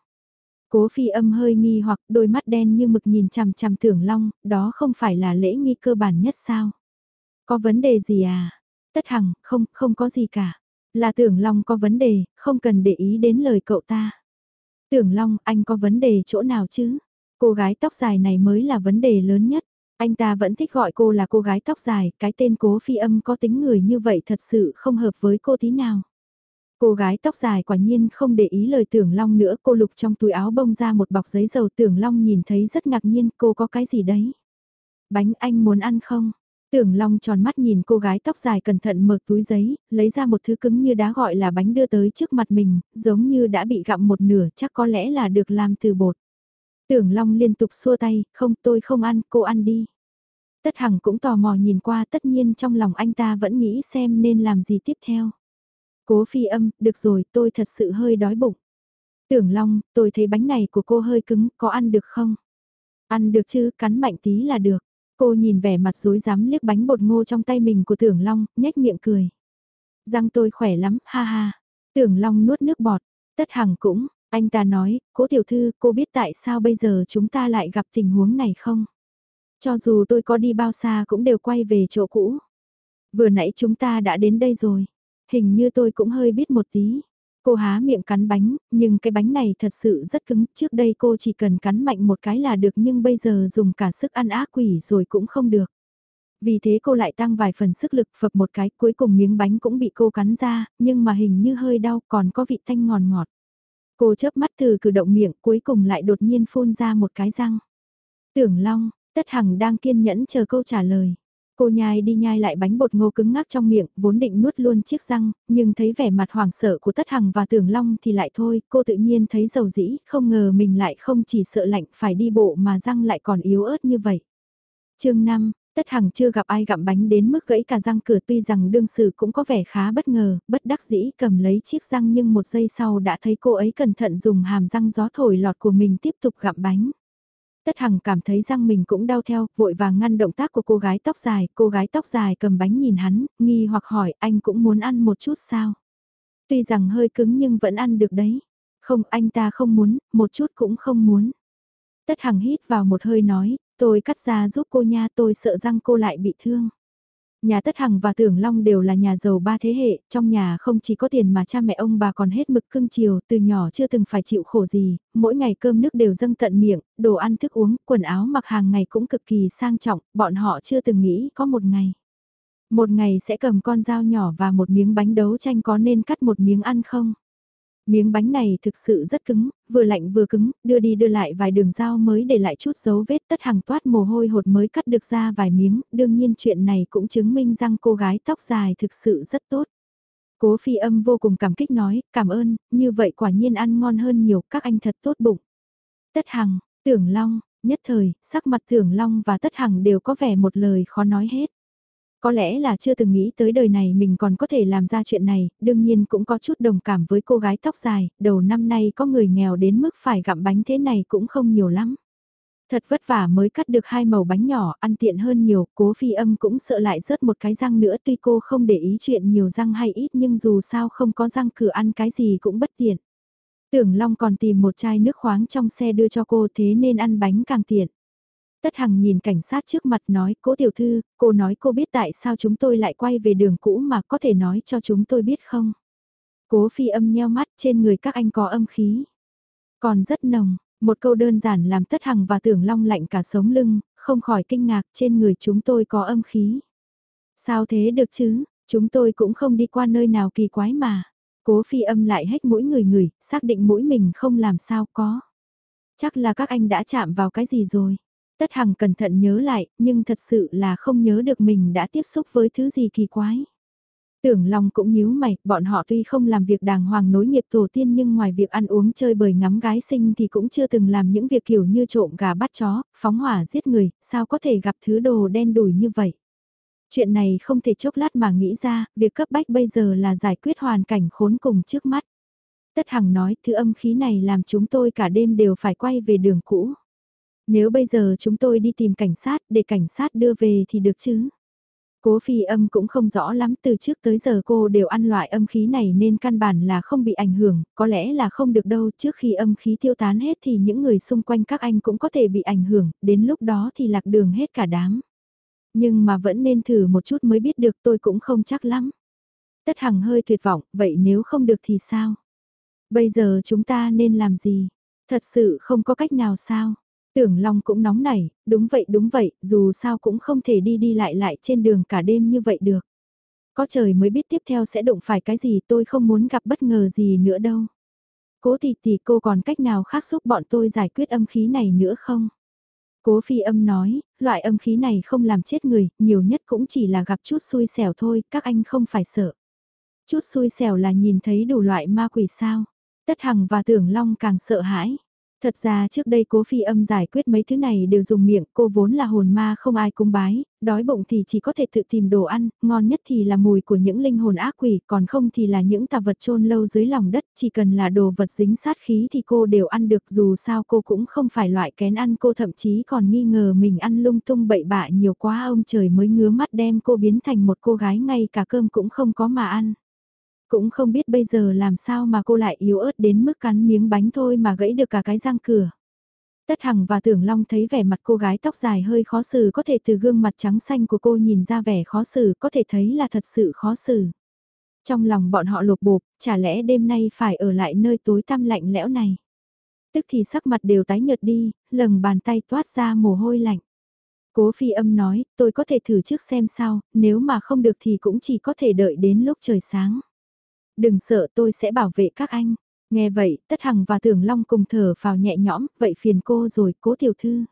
[SPEAKER 1] Cố phi âm hơi nghi hoặc đôi mắt đen như mực nhìn chằm chằm Tưởng Long, đó không phải là lễ nghi cơ bản nhất sao? Có vấn đề gì à? Tất Hằng, không, không có gì cả. Là Tưởng Long có vấn đề, không cần để ý đến lời cậu ta. Tưởng Long, anh có vấn đề chỗ nào chứ? Cô gái tóc dài này mới là vấn đề lớn nhất. Anh ta vẫn thích gọi cô là cô gái tóc dài, cái tên cố phi âm có tính người như vậy thật sự không hợp với cô tí nào. Cô gái tóc dài quả nhiên không để ý lời tưởng long nữa, cô lục trong túi áo bông ra một bọc giấy dầu tưởng long nhìn thấy rất ngạc nhiên cô có cái gì đấy. Bánh anh muốn ăn không? Tưởng Long tròn mắt nhìn cô gái tóc dài cẩn thận mở túi giấy, lấy ra một thứ cứng như đá gọi là bánh đưa tới trước mặt mình, giống như đã bị gặm một nửa chắc có lẽ là được làm từ bột. Tưởng Long liên tục xua tay, không tôi không ăn, cô ăn đi. Tất Hằng cũng tò mò nhìn qua tất nhiên trong lòng anh ta vẫn nghĩ xem nên làm gì tiếp theo. Cố phi âm, được rồi, tôi thật sự hơi đói bụng. Tưởng Long, tôi thấy bánh này của cô hơi cứng, có ăn được không? Ăn được chứ, cắn mạnh tí là được. Cô nhìn vẻ mặt rối rắm liếc bánh bột ngô trong tay mình của Tưởng Long, nhếch miệng cười. Răng tôi khỏe lắm, ha ha. Tưởng Long nuốt nước bọt, tất hằng cũng, anh ta nói, cố tiểu thư, cô biết tại sao bây giờ chúng ta lại gặp tình huống này không? Cho dù tôi có đi bao xa cũng đều quay về chỗ cũ. Vừa nãy chúng ta đã đến đây rồi. Hình như tôi cũng hơi biết một tí. Cô há miệng cắn bánh, nhưng cái bánh này thật sự rất cứng. Trước đây cô chỉ cần cắn mạnh một cái là được nhưng bây giờ dùng cả sức ăn ác quỷ rồi cũng không được. Vì thế cô lại tăng vài phần sức lực phập một cái cuối cùng miếng bánh cũng bị cô cắn ra, nhưng mà hình như hơi đau còn có vị thanh ngọt ngọt. Cô chớp mắt từ cử động miệng cuối cùng lại đột nhiên phun ra một cái răng. Tưởng Long, Tất Hằng đang kiên nhẫn chờ câu trả lời. Cô nhai đi nhai lại bánh bột ngô cứng ngắc trong miệng, vốn định nuốt luôn chiếc răng, nhưng thấy vẻ mặt hoảng sợ của Tất Hằng và Tưởng Long thì lại thôi, cô tự nhiên thấy dầu dĩ, không ngờ mình lại không chỉ sợ lạnh phải đi bộ mà răng lại còn yếu ớt như vậy. chương 5, Tất Hằng chưa gặp ai gặm bánh đến mức gãy cả răng cửa tuy rằng đương sự cũng có vẻ khá bất ngờ, bất đắc dĩ cầm lấy chiếc răng nhưng một giây sau đã thấy cô ấy cẩn thận dùng hàm răng gió thổi lọt của mình tiếp tục gặm bánh. Tất Hằng cảm thấy răng mình cũng đau theo, vội vàng ngăn động tác của cô gái tóc dài, cô gái tóc dài cầm bánh nhìn hắn, nghi hoặc hỏi anh cũng muốn ăn một chút sao. Tuy rằng hơi cứng nhưng vẫn ăn được đấy. Không anh ta không muốn, một chút cũng không muốn. Tất Hằng hít vào một hơi nói, tôi cắt ra giúp cô nha tôi sợ răng cô lại bị thương. Nhà Tất Hằng và Tưởng Long đều là nhà giàu ba thế hệ, trong nhà không chỉ có tiền mà cha mẹ ông bà còn hết mực cưng chiều, từ nhỏ chưa từng phải chịu khổ gì, mỗi ngày cơm nước đều dâng tận miệng, đồ ăn thức uống, quần áo mặc hàng ngày cũng cực kỳ sang trọng, bọn họ chưa từng nghĩ có một ngày. Một ngày sẽ cầm con dao nhỏ và một miếng bánh đấu tranh có nên cắt một miếng ăn không? Miếng bánh này thực sự rất cứng, vừa lạnh vừa cứng, đưa đi đưa lại vài đường dao mới để lại chút dấu vết tất hàng toát mồ hôi hột mới cắt được ra vài miếng, đương nhiên chuyện này cũng chứng minh rằng cô gái tóc dài thực sự rất tốt. Cố phi âm vô cùng cảm kích nói, cảm ơn, như vậy quả nhiên ăn ngon hơn nhiều, các anh thật tốt bụng. Tất Hằng, Tưởng Long, nhất thời, sắc mặt Tưởng Long và Tất Hằng đều có vẻ một lời khó nói hết. Có lẽ là chưa từng nghĩ tới đời này mình còn có thể làm ra chuyện này, đương nhiên cũng có chút đồng cảm với cô gái tóc dài, đầu năm nay có người nghèo đến mức phải gặm bánh thế này cũng không nhiều lắm. Thật vất vả mới cắt được hai màu bánh nhỏ, ăn tiện hơn nhiều, cố phi âm cũng sợ lại rớt một cái răng nữa tuy cô không để ý chuyện nhiều răng hay ít nhưng dù sao không có răng cửa ăn cái gì cũng bất tiện. Tưởng Long còn tìm một chai nước khoáng trong xe đưa cho cô thế nên ăn bánh càng tiện. Tất Hằng nhìn cảnh sát trước mặt nói, cố tiểu thư, cô nói cô biết tại sao chúng tôi lại quay về đường cũ mà có thể nói cho chúng tôi biết không? Cố phi âm nheo mắt trên người các anh có âm khí. Còn rất nồng, một câu đơn giản làm Tất Hằng và tưởng long lạnh cả sống lưng, không khỏi kinh ngạc trên người chúng tôi có âm khí. Sao thế được chứ, chúng tôi cũng không đi qua nơi nào kỳ quái mà. Cố phi âm lại hết mũi người người, xác định mũi mình không làm sao có. Chắc là các anh đã chạm vào cái gì rồi. Tất Hằng cẩn thận nhớ lại, nhưng thật sự là không nhớ được mình đã tiếp xúc với thứ gì kỳ quái. Tưởng Long cũng nhíu mày, bọn họ tuy không làm việc đàng hoàng nối nghiệp tổ tiên nhưng ngoài việc ăn uống chơi bời ngắm gái sinh thì cũng chưa từng làm những việc kiểu như trộm gà bắt chó, phóng hỏa giết người, sao có thể gặp thứ đồ đen đủi như vậy. Chuyện này không thể chốc lát mà nghĩ ra, việc cấp bách bây giờ là giải quyết hoàn cảnh khốn cùng trước mắt. Tất Hằng nói thứ âm khí này làm chúng tôi cả đêm đều phải quay về đường cũ. Nếu bây giờ chúng tôi đi tìm cảnh sát để cảnh sát đưa về thì được chứ? Cố phi âm cũng không rõ lắm từ trước tới giờ cô đều ăn loại âm khí này nên căn bản là không bị ảnh hưởng, có lẽ là không được đâu trước khi âm khí tiêu tán hết thì những người xung quanh các anh cũng có thể bị ảnh hưởng, đến lúc đó thì lạc đường hết cả đám. Nhưng mà vẫn nên thử một chút mới biết được tôi cũng không chắc lắm. Tất Hằng hơi tuyệt vọng, vậy nếu không được thì sao? Bây giờ chúng ta nên làm gì? Thật sự không có cách nào sao? Tưởng Long cũng nóng nảy, đúng vậy đúng vậy, dù sao cũng không thể đi đi lại lại trên đường cả đêm như vậy được. Có trời mới biết tiếp theo sẽ đụng phải cái gì tôi không muốn gặp bất ngờ gì nữa đâu. Cố tỷ tỷ cô còn cách nào khác giúp bọn tôi giải quyết âm khí này nữa không? Cố phi âm nói, loại âm khí này không làm chết người, nhiều nhất cũng chỉ là gặp chút xui xẻo thôi, các anh không phải sợ. Chút xui xẻo là nhìn thấy đủ loại ma quỷ sao. Tất Hằng và Tưởng Long càng sợ hãi. Thật ra trước đây cố phi âm giải quyết mấy thứ này đều dùng miệng, cô vốn là hồn ma không ai cung bái, đói bụng thì chỉ có thể tự tìm đồ ăn, ngon nhất thì là mùi của những linh hồn ác quỷ, còn không thì là những tà vật chôn lâu dưới lòng đất, chỉ cần là đồ vật dính sát khí thì cô đều ăn được dù sao cô cũng không phải loại kén ăn cô thậm chí còn nghi ngờ mình ăn lung tung bậy bạ nhiều quá ông trời mới ngứa mắt đem cô biến thành một cô gái ngay cả cơm cũng không có mà ăn. Cũng không biết bây giờ làm sao mà cô lại yếu ớt đến mức cắn miếng bánh thôi mà gãy được cả cái răng cửa. Tất Hằng và Tưởng Long thấy vẻ mặt cô gái tóc dài hơi khó xử có thể từ gương mặt trắng xanh của cô nhìn ra vẻ khó xử có thể thấy là thật sự khó xử. Trong lòng bọn họ lột bột, chả lẽ đêm nay phải ở lại nơi tối tăm lạnh lẽo này. Tức thì sắc mặt đều tái nhợt đi, lầng bàn tay toát ra mồ hôi lạnh. Cố phi âm nói, tôi có thể thử trước xem sao, nếu mà không được thì cũng chỉ có thể đợi đến lúc trời sáng. Đừng sợ tôi sẽ bảo vệ các anh. Nghe vậy, Tất Hằng và Tưởng Long cùng thở vào nhẹ nhõm, vậy phiền cô rồi, cố tiểu thư.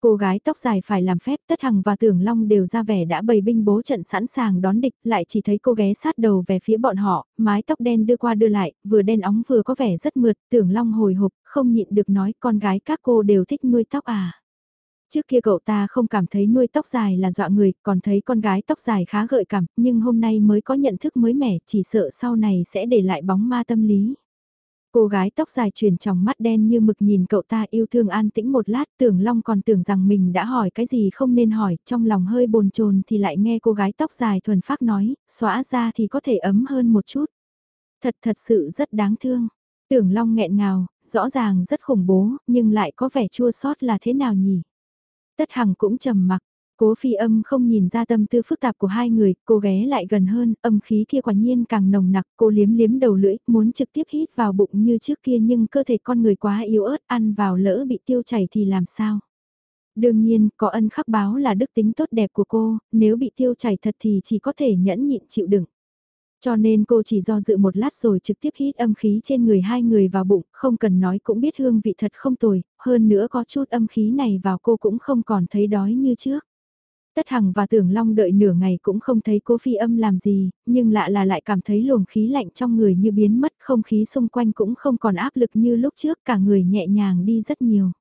[SPEAKER 1] Cô gái tóc dài phải làm phép Tất Hằng và Tưởng Long đều ra vẻ đã bày binh bố trận sẵn sàng đón địch, lại chỉ thấy cô ghé sát đầu về phía bọn họ, mái tóc đen đưa qua đưa lại, vừa đen óng vừa có vẻ rất mượt, Tưởng Long hồi hộp, không nhịn được nói con gái các cô đều thích nuôi tóc à. Trước kia cậu ta không cảm thấy nuôi tóc dài là dọa người, còn thấy con gái tóc dài khá gợi cảm, nhưng hôm nay mới có nhận thức mới mẻ, chỉ sợ sau này sẽ để lại bóng ma tâm lý. Cô gái tóc dài truyền trong mắt đen như mực nhìn cậu ta yêu thương an tĩnh một lát tưởng long còn tưởng rằng mình đã hỏi cái gì không nên hỏi, trong lòng hơi bồn chồn thì lại nghe cô gái tóc dài thuần phát nói, xóa ra thì có thể ấm hơn một chút. Thật thật sự rất đáng thương. Tưởng long nghẹn ngào, rõ ràng rất khủng bố, nhưng lại có vẻ chua sót là thế nào nhỉ? Tất Hằng cũng trầm mặc. Cố phi âm không nhìn ra tâm tư phức tạp của hai người, cô ghé lại gần hơn, âm khí kia quả nhiên càng nồng nặc, cô liếm liếm đầu lưỡi, muốn trực tiếp hít vào bụng như trước kia nhưng cơ thể con người quá yếu ớt, ăn vào lỡ bị tiêu chảy thì làm sao? Đương nhiên, có ân khắc báo là đức tính tốt đẹp của cô, nếu bị tiêu chảy thật thì chỉ có thể nhẫn nhịn chịu đựng. Cho nên cô chỉ do dự một lát rồi trực tiếp hít âm khí trên người hai người vào bụng, không cần nói cũng biết hương vị thật không tồi, hơn nữa có chút âm khí này vào cô cũng không còn thấy đói như trước. Tất Hằng và Tưởng Long đợi nửa ngày cũng không thấy cố phi âm làm gì, nhưng lạ là lại cảm thấy luồng khí lạnh trong người như biến mất, không khí xung quanh cũng không còn áp lực như lúc trước, cả người nhẹ nhàng đi rất nhiều.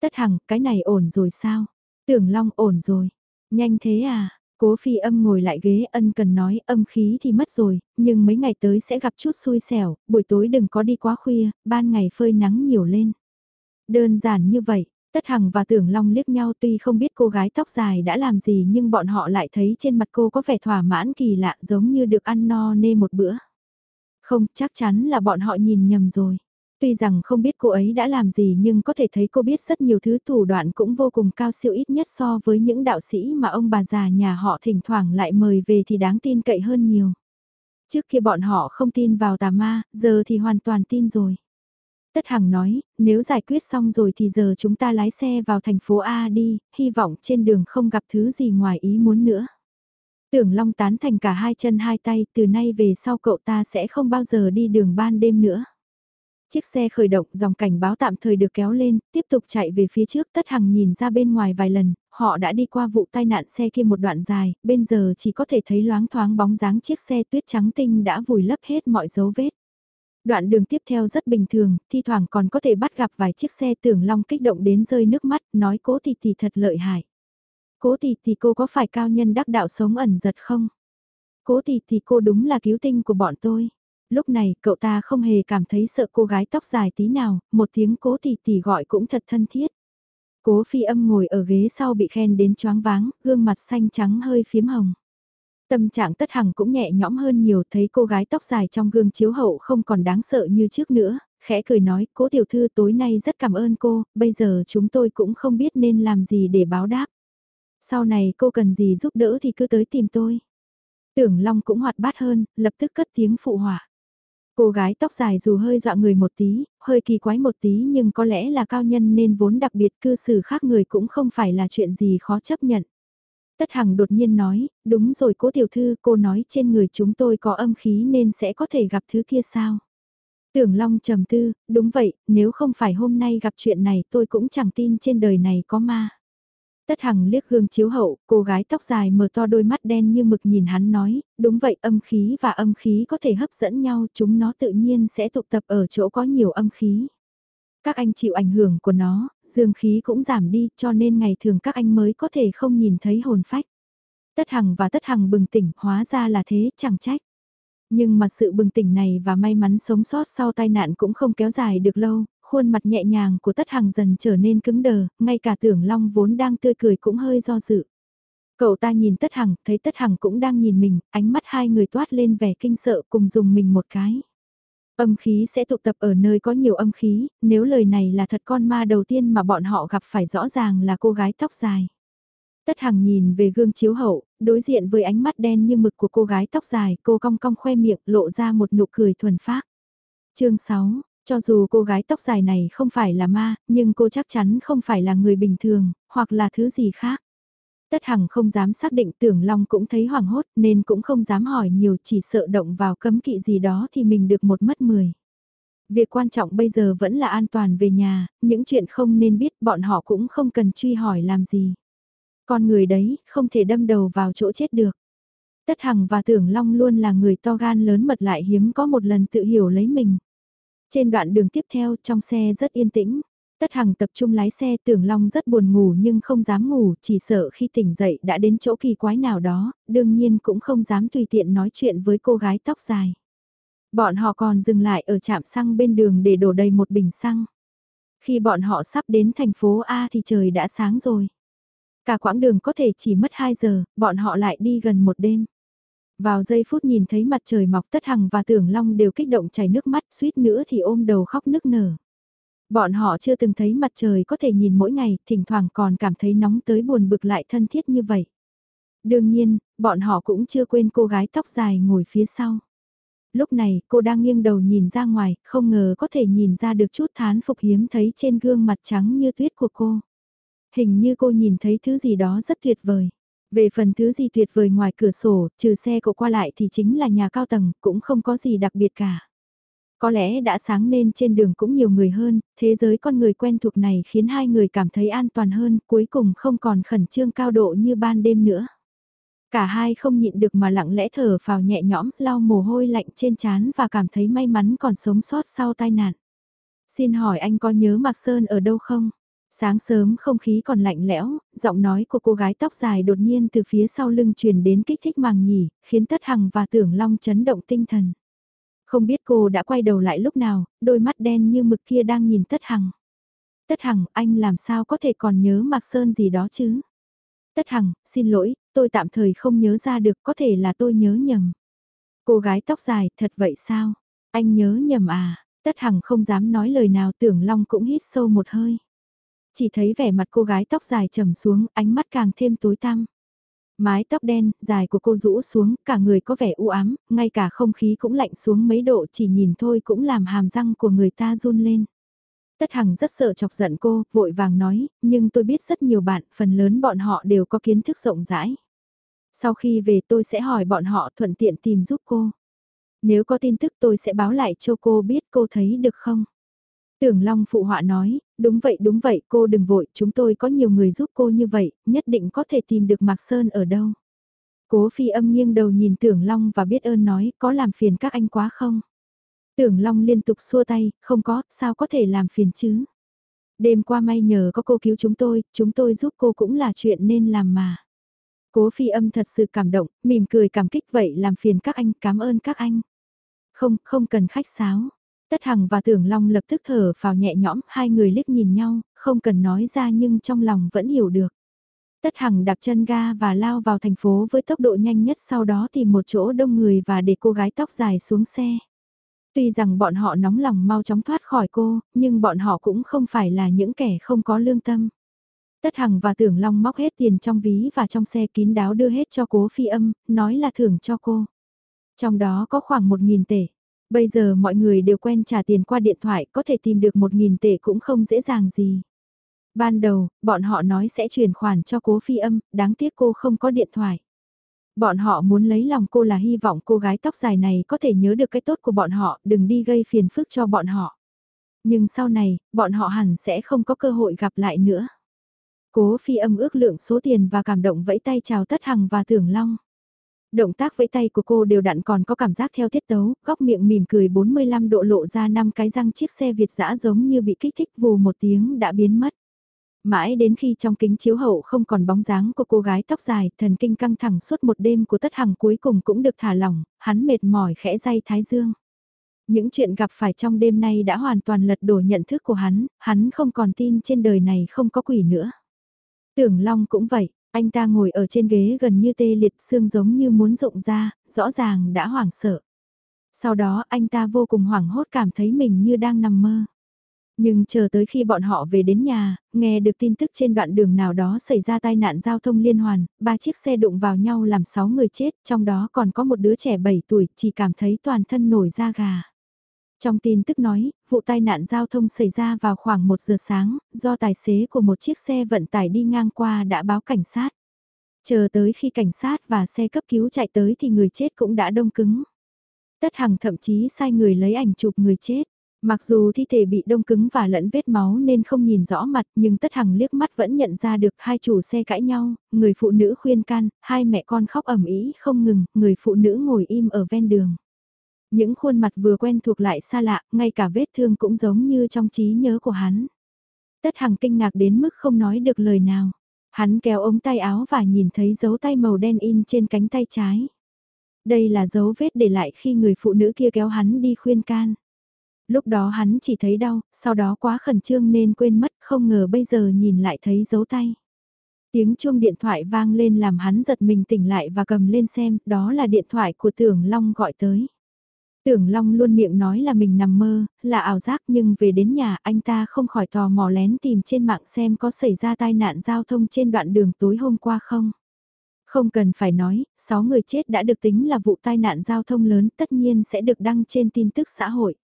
[SPEAKER 1] Tất Hằng, cái này ổn rồi sao? Tưởng Long ổn rồi. Nhanh thế à? Cố phi âm ngồi lại ghế ân cần nói âm khí thì mất rồi, nhưng mấy ngày tới sẽ gặp chút xui xẻo, buổi tối đừng có đi quá khuya, ban ngày phơi nắng nhiều lên. Đơn giản như vậy, Tất Hằng và Tưởng Long liếc nhau tuy không biết cô gái tóc dài đã làm gì nhưng bọn họ lại thấy trên mặt cô có vẻ thỏa mãn kỳ lạ giống như được ăn no nê một bữa. Không, chắc chắn là bọn họ nhìn nhầm rồi. Tuy rằng không biết cô ấy đã làm gì nhưng có thể thấy cô biết rất nhiều thứ thủ đoạn cũng vô cùng cao siêu ít nhất so với những đạo sĩ mà ông bà già nhà họ thỉnh thoảng lại mời về thì đáng tin cậy hơn nhiều. Trước kia bọn họ không tin vào tà ma, giờ thì hoàn toàn tin rồi. Tất Hằng nói, nếu giải quyết xong rồi thì giờ chúng ta lái xe vào thành phố A đi, hy vọng trên đường không gặp thứ gì ngoài ý muốn nữa. Tưởng Long tán thành cả hai chân hai tay, từ nay về sau cậu ta sẽ không bao giờ đi đường ban đêm nữa. Chiếc xe khởi động dòng cảnh báo tạm thời được kéo lên, tiếp tục chạy về phía trước tất hằng nhìn ra bên ngoài vài lần, họ đã đi qua vụ tai nạn xe kia một đoạn dài, bên giờ chỉ có thể thấy loáng thoáng bóng dáng chiếc xe tuyết trắng tinh đã vùi lấp hết mọi dấu vết. Đoạn đường tiếp theo rất bình thường, thi thoảng còn có thể bắt gặp vài chiếc xe tưởng long kích động đến rơi nước mắt, nói cố thì thì thật lợi hại. Cố thì thì cô có phải cao nhân đắc đạo sống ẩn giật không? Cố thì thì cô đúng là cứu tinh của bọn tôi. Lúc này cậu ta không hề cảm thấy sợ cô gái tóc dài tí nào, một tiếng cố tỷ tỷ gọi cũng thật thân thiết. Cố phi âm ngồi ở ghế sau bị khen đến choáng váng, gương mặt xanh trắng hơi phiếm hồng. Tâm trạng tất hằng cũng nhẹ nhõm hơn nhiều thấy cô gái tóc dài trong gương chiếu hậu không còn đáng sợ như trước nữa, khẽ cười nói, cố tiểu thư tối nay rất cảm ơn cô, bây giờ chúng tôi cũng không biết nên làm gì để báo đáp. Sau này cô cần gì giúp đỡ thì cứ tới tìm tôi. Tưởng Long cũng hoạt bát hơn, lập tức cất tiếng phụ họa. Cô gái tóc dài dù hơi dọa người một tí, hơi kỳ quái một tí nhưng có lẽ là cao nhân nên vốn đặc biệt cư xử khác người cũng không phải là chuyện gì khó chấp nhận. Tất Hằng đột nhiên nói, đúng rồi cố tiểu thư cô nói trên người chúng tôi có âm khí nên sẽ có thể gặp thứ kia sao. Tưởng Long trầm tư, đúng vậy, nếu không phải hôm nay gặp chuyện này tôi cũng chẳng tin trên đời này có ma. Tất Hằng liếc gương chiếu hậu, cô gái tóc dài mở to đôi mắt đen như mực nhìn hắn nói, đúng vậy âm khí và âm khí có thể hấp dẫn nhau, chúng nó tự nhiên sẽ tụ tập ở chỗ có nhiều âm khí. Các anh chịu ảnh hưởng của nó, dương khí cũng giảm đi cho nên ngày thường các anh mới có thể không nhìn thấy hồn phách. Tất Hằng và Tất Hằng bừng tỉnh hóa ra là thế chẳng trách. Nhưng mà sự bừng tỉnh này và may mắn sống sót sau tai nạn cũng không kéo dài được lâu, khuôn mặt nhẹ nhàng của Tất Hằng dần trở nên cứng đờ, ngay cả tưởng Long vốn đang tươi cười cũng hơi do dự. Cậu ta nhìn Tất Hằng, thấy Tất Hằng cũng đang nhìn mình, ánh mắt hai người toát lên vẻ kinh sợ cùng dùng mình một cái. Âm khí sẽ tụ tập ở nơi có nhiều âm khí, nếu lời này là thật con ma đầu tiên mà bọn họ gặp phải rõ ràng là cô gái tóc dài. Tất Hằng nhìn về gương chiếu hậu, đối diện với ánh mắt đen như mực của cô gái tóc dài, cô cong cong khoe miệng lộ ra một nụ cười thuần phác. chương 6, cho dù cô gái tóc dài này không phải là ma, nhưng cô chắc chắn không phải là người bình thường, hoặc là thứ gì khác. Tất Hằng không dám xác định tưởng Long cũng thấy hoảng hốt nên cũng không dám hỏi nhiều chỉ sợ động vào cấm kỵ gì đó thì mình được một mất mười. Việc quan trọng bây giờ vẫn là an toàn về nhà, những chuyện không nên biết bọn họ cũng không cần truy hỏi làm gì. Con người đấy không thể đâm đầu vào chỗ chết được. Tất Hằng và Tưởng Long luôn là người to gan lớn mật lại hiếm có một lần tự hiểu lấy mình. Trên đoạn đường tiếp theo trong xe rất yên tĩnh. Tất Hằng tập trung lái xe tưởng Long rất buồn ngủ nhưng không dám ngủ, chỉ sợ khi tỉnh dậy đã đến chỗ kỳ quái nào đó, đương nhiên cũng không dám tùy tiện nói chuyện với cô gái tóc dài. Bọn họ còn dừng lại ở trạm xăng bên đường để đổ đầy một bình xăng. Khi bọn họ sắp đến thành phố A thì trời đã sáng rồi. Cả quãng đường có thể chỉ mất 2 giờ, bọn họ lại đi gần một đêm. Vào giây phút nhìn thấy mặt trời mọc tất hằng và tưởng long đều kích động chảy nước mắt suýt nữa thì ôm đầu khóc nức nở. Bọn họ chưa từng thấy mặt trời có thể nhìn mỗi ngày, thỉnh thoảng còn cảm thấy nóng tới buồn bực lại thân thiết như vậy. Đương nhiên, bọn họ cũng chưa quên cô gái tóc dài ngồi phía sau. Lúc này, cô đang nghiêng đầu nhìn ra ngoài, không ngờ có thể nhìn ra được chút thán phục hiếm thấy trên gương mặt trắng như tuyết của cô. Hình như cô nhìn thấy thứ gì đó rất tuyệt vời. Về phần thứ gì tuyệt vời ngoài cửa sổ, trừ xe cộ qua lại thì chính là nhà cao tầng, cũng không có gì đặc biệt cả. Có lẽ đã sáng nên trên đường cũng nhiều người hơn, thế giới con người quen thuộc này khiến hai người cảm thấy an toàn hơn, cuối cùng không còn khẩn trương cao độ như ban đêm nữa. Cả hai không nhịn được mà lặng lẽ thở vào nhẹ nhõm, lau mồ hôi lạnh trên trán và cảm thấy may mắn còn sống sót sau tai nạn. Xin hỏi anh có nhớ Mạc Sơn ở đâu không? Sáng sớm không khí còn lạnh lẽo, giọng nói của cô gái tóc dài đột nhiên từ phía sau lưng truyền đến kích thích màng nhỉ, khiến Tất Hằng và Tưởng Long chấn động tinh thần. Không biết cô đã quay đầu lại lúc nào, đôi mắt đen như mực kia đang nhìn Tất Hằng. Tất Hằng, anh làm sao có thể còn nhớ Mạc Sơn gì đó chứ? Tất Hằng, xin lỗi, tôi tạm thời không nhớ ra được, có thể là tôi nhớ nhầm. Cô gái tóc dài, thật vậy sao? Anh nhớ nhầm à? Tất Hằng không dám nói lời nào tưởng Long cũng hít sâu một hơi. Chỉ thấy vẻ mặt cô gái tóc dài trầm xuống, ánh mắt càng thêm tối tăm. Mái tóc đen, dài của cô rũ xuống, cả người có vẻ u ám, ngay cả không khí cũng lạnh xuống mấy độ chỉ nhìn thôi cũng làm hàm răng của người ta run lên. Tất Hằng rất sợ chọc giận cô, vội vàng nói, nhưng tôi biết rất nhiều bạn, phần lớn bọn họ đều có kiến thức rộng rãi. Sau khi về tôi sẽ hỏi bọn họ thuận tiện tìm giúp cô. Nếu có tin tức tôi sẽ báo lại cho cô biết cô thấy được không? Tưởng Long phụ họa nói, đúng vậy đúng vậy cô đừng vội, chúng tôi có nhiều người giúp cô như vậy, nhất định có thể tìm được Mạc Sơn ở đâu. Cố phi âm nghiêng đầu nhìn Tưởng Long và biết ơn nói, có làm phiền các anh quá không? Tưởng Long liên tục xua tay, không có, sao có thể làm phiền chứ? Đêm qua may nhờ có cô cứu chúng tôi, chúng tôi giúp cô cũng là chuyện nên làm mà. Cố phi âm thật sự cảm động, mỉm cười cảm kích vậy làm phiền các anh, cảm ơn các anh. Không, không cần khách sáo. Tất Hằng và Tưởng Long lập tức thở vào nhẹ nhõm, hai người liếc nhìn nhau, không cần nói ra nhưng trong lòng vẫn hiểu được. Tất Hằng đạp chân ga và lao vào thành phố với tốc độ nhanh nhất sau đó tìm một chỗ đông người và để cô gái tóc dài xuống xe. Tuy rằng bọn họ nóng lòng mau chóng thoát khỏi cô, nhưng bọn họ cũng không phải là những kẻ không có lương tâm. Tất Hằng và Tưởng Long móc hết tiền trong ví và trong xe kín đáo đưa hết cho cố phi âm, nói là thưởng cho cô. Trong đó có khoảng 1.000 tệ. Bây giờ mọi người đều quen trả tiền qua điện thoại, có thể tìm được 1.000 tệ cũng không dễ dàng gì. Ban đầu, bọn họ nói sẽ chuyển khoản cho cố phi âm, đáng tiếc cô không có điện thoại. Bọn họ muốn lấy lòng cô là hy vọng cô gái tóc dài này có thể nhớ được cái tốt của bọn họ, đừng đi gây phiền phức cho bọn họ. Nhưng sau này, bọn họ hẳn sẽ không có cơ hội gặp lại nữa. Cố phi âm ước lượng số tiền và cảm động vẫy tay chào Tất Hằng và Tưởng Long. Động tác vẫy tay của cô đều đặn còn có cảm giác theo tiết tấu, góc miệng mỉm cười 45 độ lộ ra năm cái răng chiếc xe Việt dã giống như bị kích thích vù một tiếng đã biến mất. Mãi đến khi trong kính chiếu hậu không còn bóng dáng của cô gái tóc dài, thần kinh căng thẳng suốt một đêm của tất hằng cuối cùng cũng được thả lỏng, hắn mệt mỏi khẽ day thái dương. Những chuyện gặp phải trong đêm nay đã hoàn toàn lật đổ nhận thức của hắn, hắn không còn tin trên đời này không có quỷ nữa. Tưởng Long cũng vậy, anh ta ngồi ở trên ghế gần như tê liệt xương giống như muốn rụng ra, rõ ràng đã hoảng sợ. Sau đó anh ta vô cùng hoảng hốt cảm thấy mình như đang nằm mơ. Nhưng chờ tới khi bọn họ về đến nhà, nghe được tin tức trên đoạn đường nào đó xảy ra tai nạn giao thông liên hoàn, ba chiếc xe đụng vào nhau làm 6 người chết, trong đó còn có một đứa trẻ 7 tuổi, chỉ cảm thấy toàn thân nổi da gà. Trong tin tức nói, vụ tai nạn giao thông xảy ra vào khoảng 1 giờ sáng, do tài xế của một chiếc xe vận tải đi ngang qua đã báo cảnh sát. Chờ tới khi cảnh sát và xe cấp cứu chạy tới thì người chết cũng đã đông cứng. Tất Hằng thậm chí sai người lấy ảnh chụp người chết. Mặc dù thi thể bị đông cứng và lẫn vết máu nên không nhìn rõ mặt nhưng Tất Hằng liếc mắt vẫn nhận ra được hai chủ xe cãi nhau, người phụ nữ khuyên can, hai mẹ con khóc ẩm ý không ngừng, người phụ nữ ngồi im ở ven đường. Những khuôn mặt vừa quen thuộc lại xa lạ, ngay cả vết thương cũng giống như trong trí nhớ của hắn. Tất Hằng kinh ngạc đến mức không nói được lời nào. Hắn kéo ống tay áo và nhìn thấy dấu tay màu đen in trên cánh tay trái. Đây là dấu vết để lại khi người phụ nữ kia kéo hắn đi khuyên can. Lúc đó hắn chỉ thấy đau, sau đó quá khẩn trương nên quên mất không ngờ bây giờ nhìn lại thấy dấu tay. Tiếng chuông điện thoại vang lên làm hắn giật mình tỉnh lại và cầm lên xem, đó là điện thoại của tưởng Long gọi tới. Tưởng Long luôn miệng nói là mình nằm mơ, là ảo giác nhưng về đến nhà anh ta không khỏi tò mò lén tìm trên mạng xem có xảy ra tai nạn giao thông trên đoạn đường tối hôm qua không. Không cần phải nói, 6 người chết đã được tính là vụ tai nạn giao thông lớn tất nhiên sẽ được đăng trên tin tức xã hội.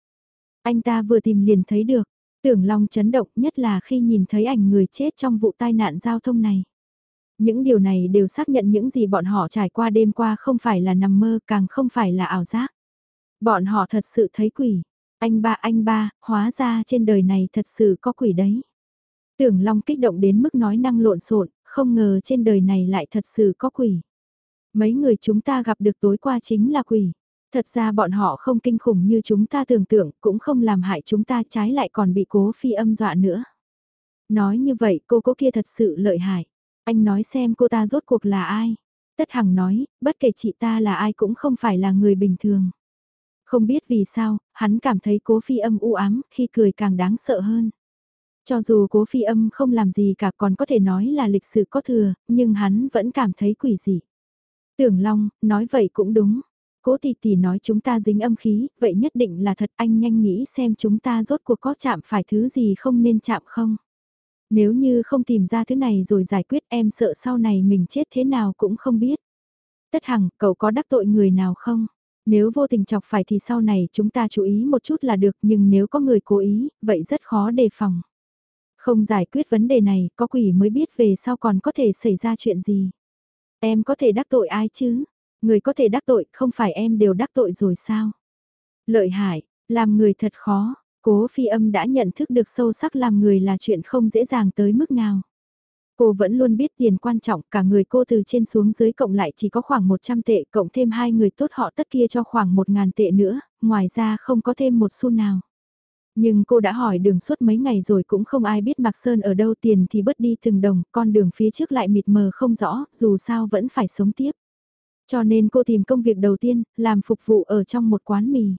[SPEAKER 1] Anh ta vừa tìm liền thấy được, tưởng Long chấn động nhất là khi nhìn thấy ảnh người chết trong vụ tai nạn giao thông này. Những điều này đều xác nhận những gì bọn họ trải qua đêm qua không phải là nằm mơ càng không phải là ảo giác. Bọn họ thật sự thấy quỷ. Anh ba anh ba, hóa ra trên đời này thật sự có quỷ đấy. Tưởng Long kích động đến mức nói năng lộn xộn, không ngờ trên đời này lại thật sự có quỷ. Mấy người chúng ta gặp được tối qua chính là quỷ. Thật ra bọn họ không kinh khủng như chúng ta tưởng tượng, cũng không làm hại chúng ta trái lại còn bị cố phi âm dọa nữa. Nói như vậy cô cố kia thật sự lợi hại. Anh nói xem cô ta rốt cuộc là ai. Tất Hằng nói, bất kể chị ta là ai cũng không phải là người bình thường. Không biết vì sao, hắn cảm thấy cố phi âm u ám, khi cười càng đáng sợ hơn. Cho dù cố phi âm không làm gì cả còn có thể nói là lịch sự có thừa, nhưng hắn vẫn cảm thấy quỷ dị. Tưởng Long, nói vậy cũng đúng. Cố tỷ tỷ nói chúng ta dính âm khí, vậy nhất định là thật anh nhanh nghĩ xem chúng ta rốt cuộc có chạm phải thứ gì không nên chạm không. Nếu như không tìm ra thứ này rồi giải quyết em sợ sau này mình chết thế nào cũng không biết. Tất Hằng, cậu có đắc tội người nào không? Nếu vô tình chọc phải thì sau này chúng ta chú ý một chút là được nhưng nếu có người cố ý, vậy rất khó đề phòng. Không giải quyết vấn đề này, có quỷ mới biết về sau còn có thể xảy ra chuyện gì. Em có thể đắc tội ai chứ? Người có thể đắc tội, không phải em đều đắc tội rồi sao? Lợi hại, làm người thật khó, Cố phi âm đã nhận thức được sâu sắc làm người là chuyện không dễ dàng tới mức nào. Cô vẫn luôn biết tiền quan trọng, cả người cô từ trên xuống dưới cộng lại chỉ có khoảng 100 tệ, cộng thêm hai người tốt họ tất kia cho khoảng 1.000 tệ nữa, ngoài ra không có thêm một xu nào. Nhưng cô đã hỏi đường suốt mấy ngày rồi cũng không ai biết Mạc Sơn ở đâu tiền thì bớt đi từng đồng, con đường phía trước lại mịt mờ không rõ, dù sao vẫn phải sống tiếp. Cho nên cô tìm công việc đầu tiên, làm phục vụ ở trong một quán mì.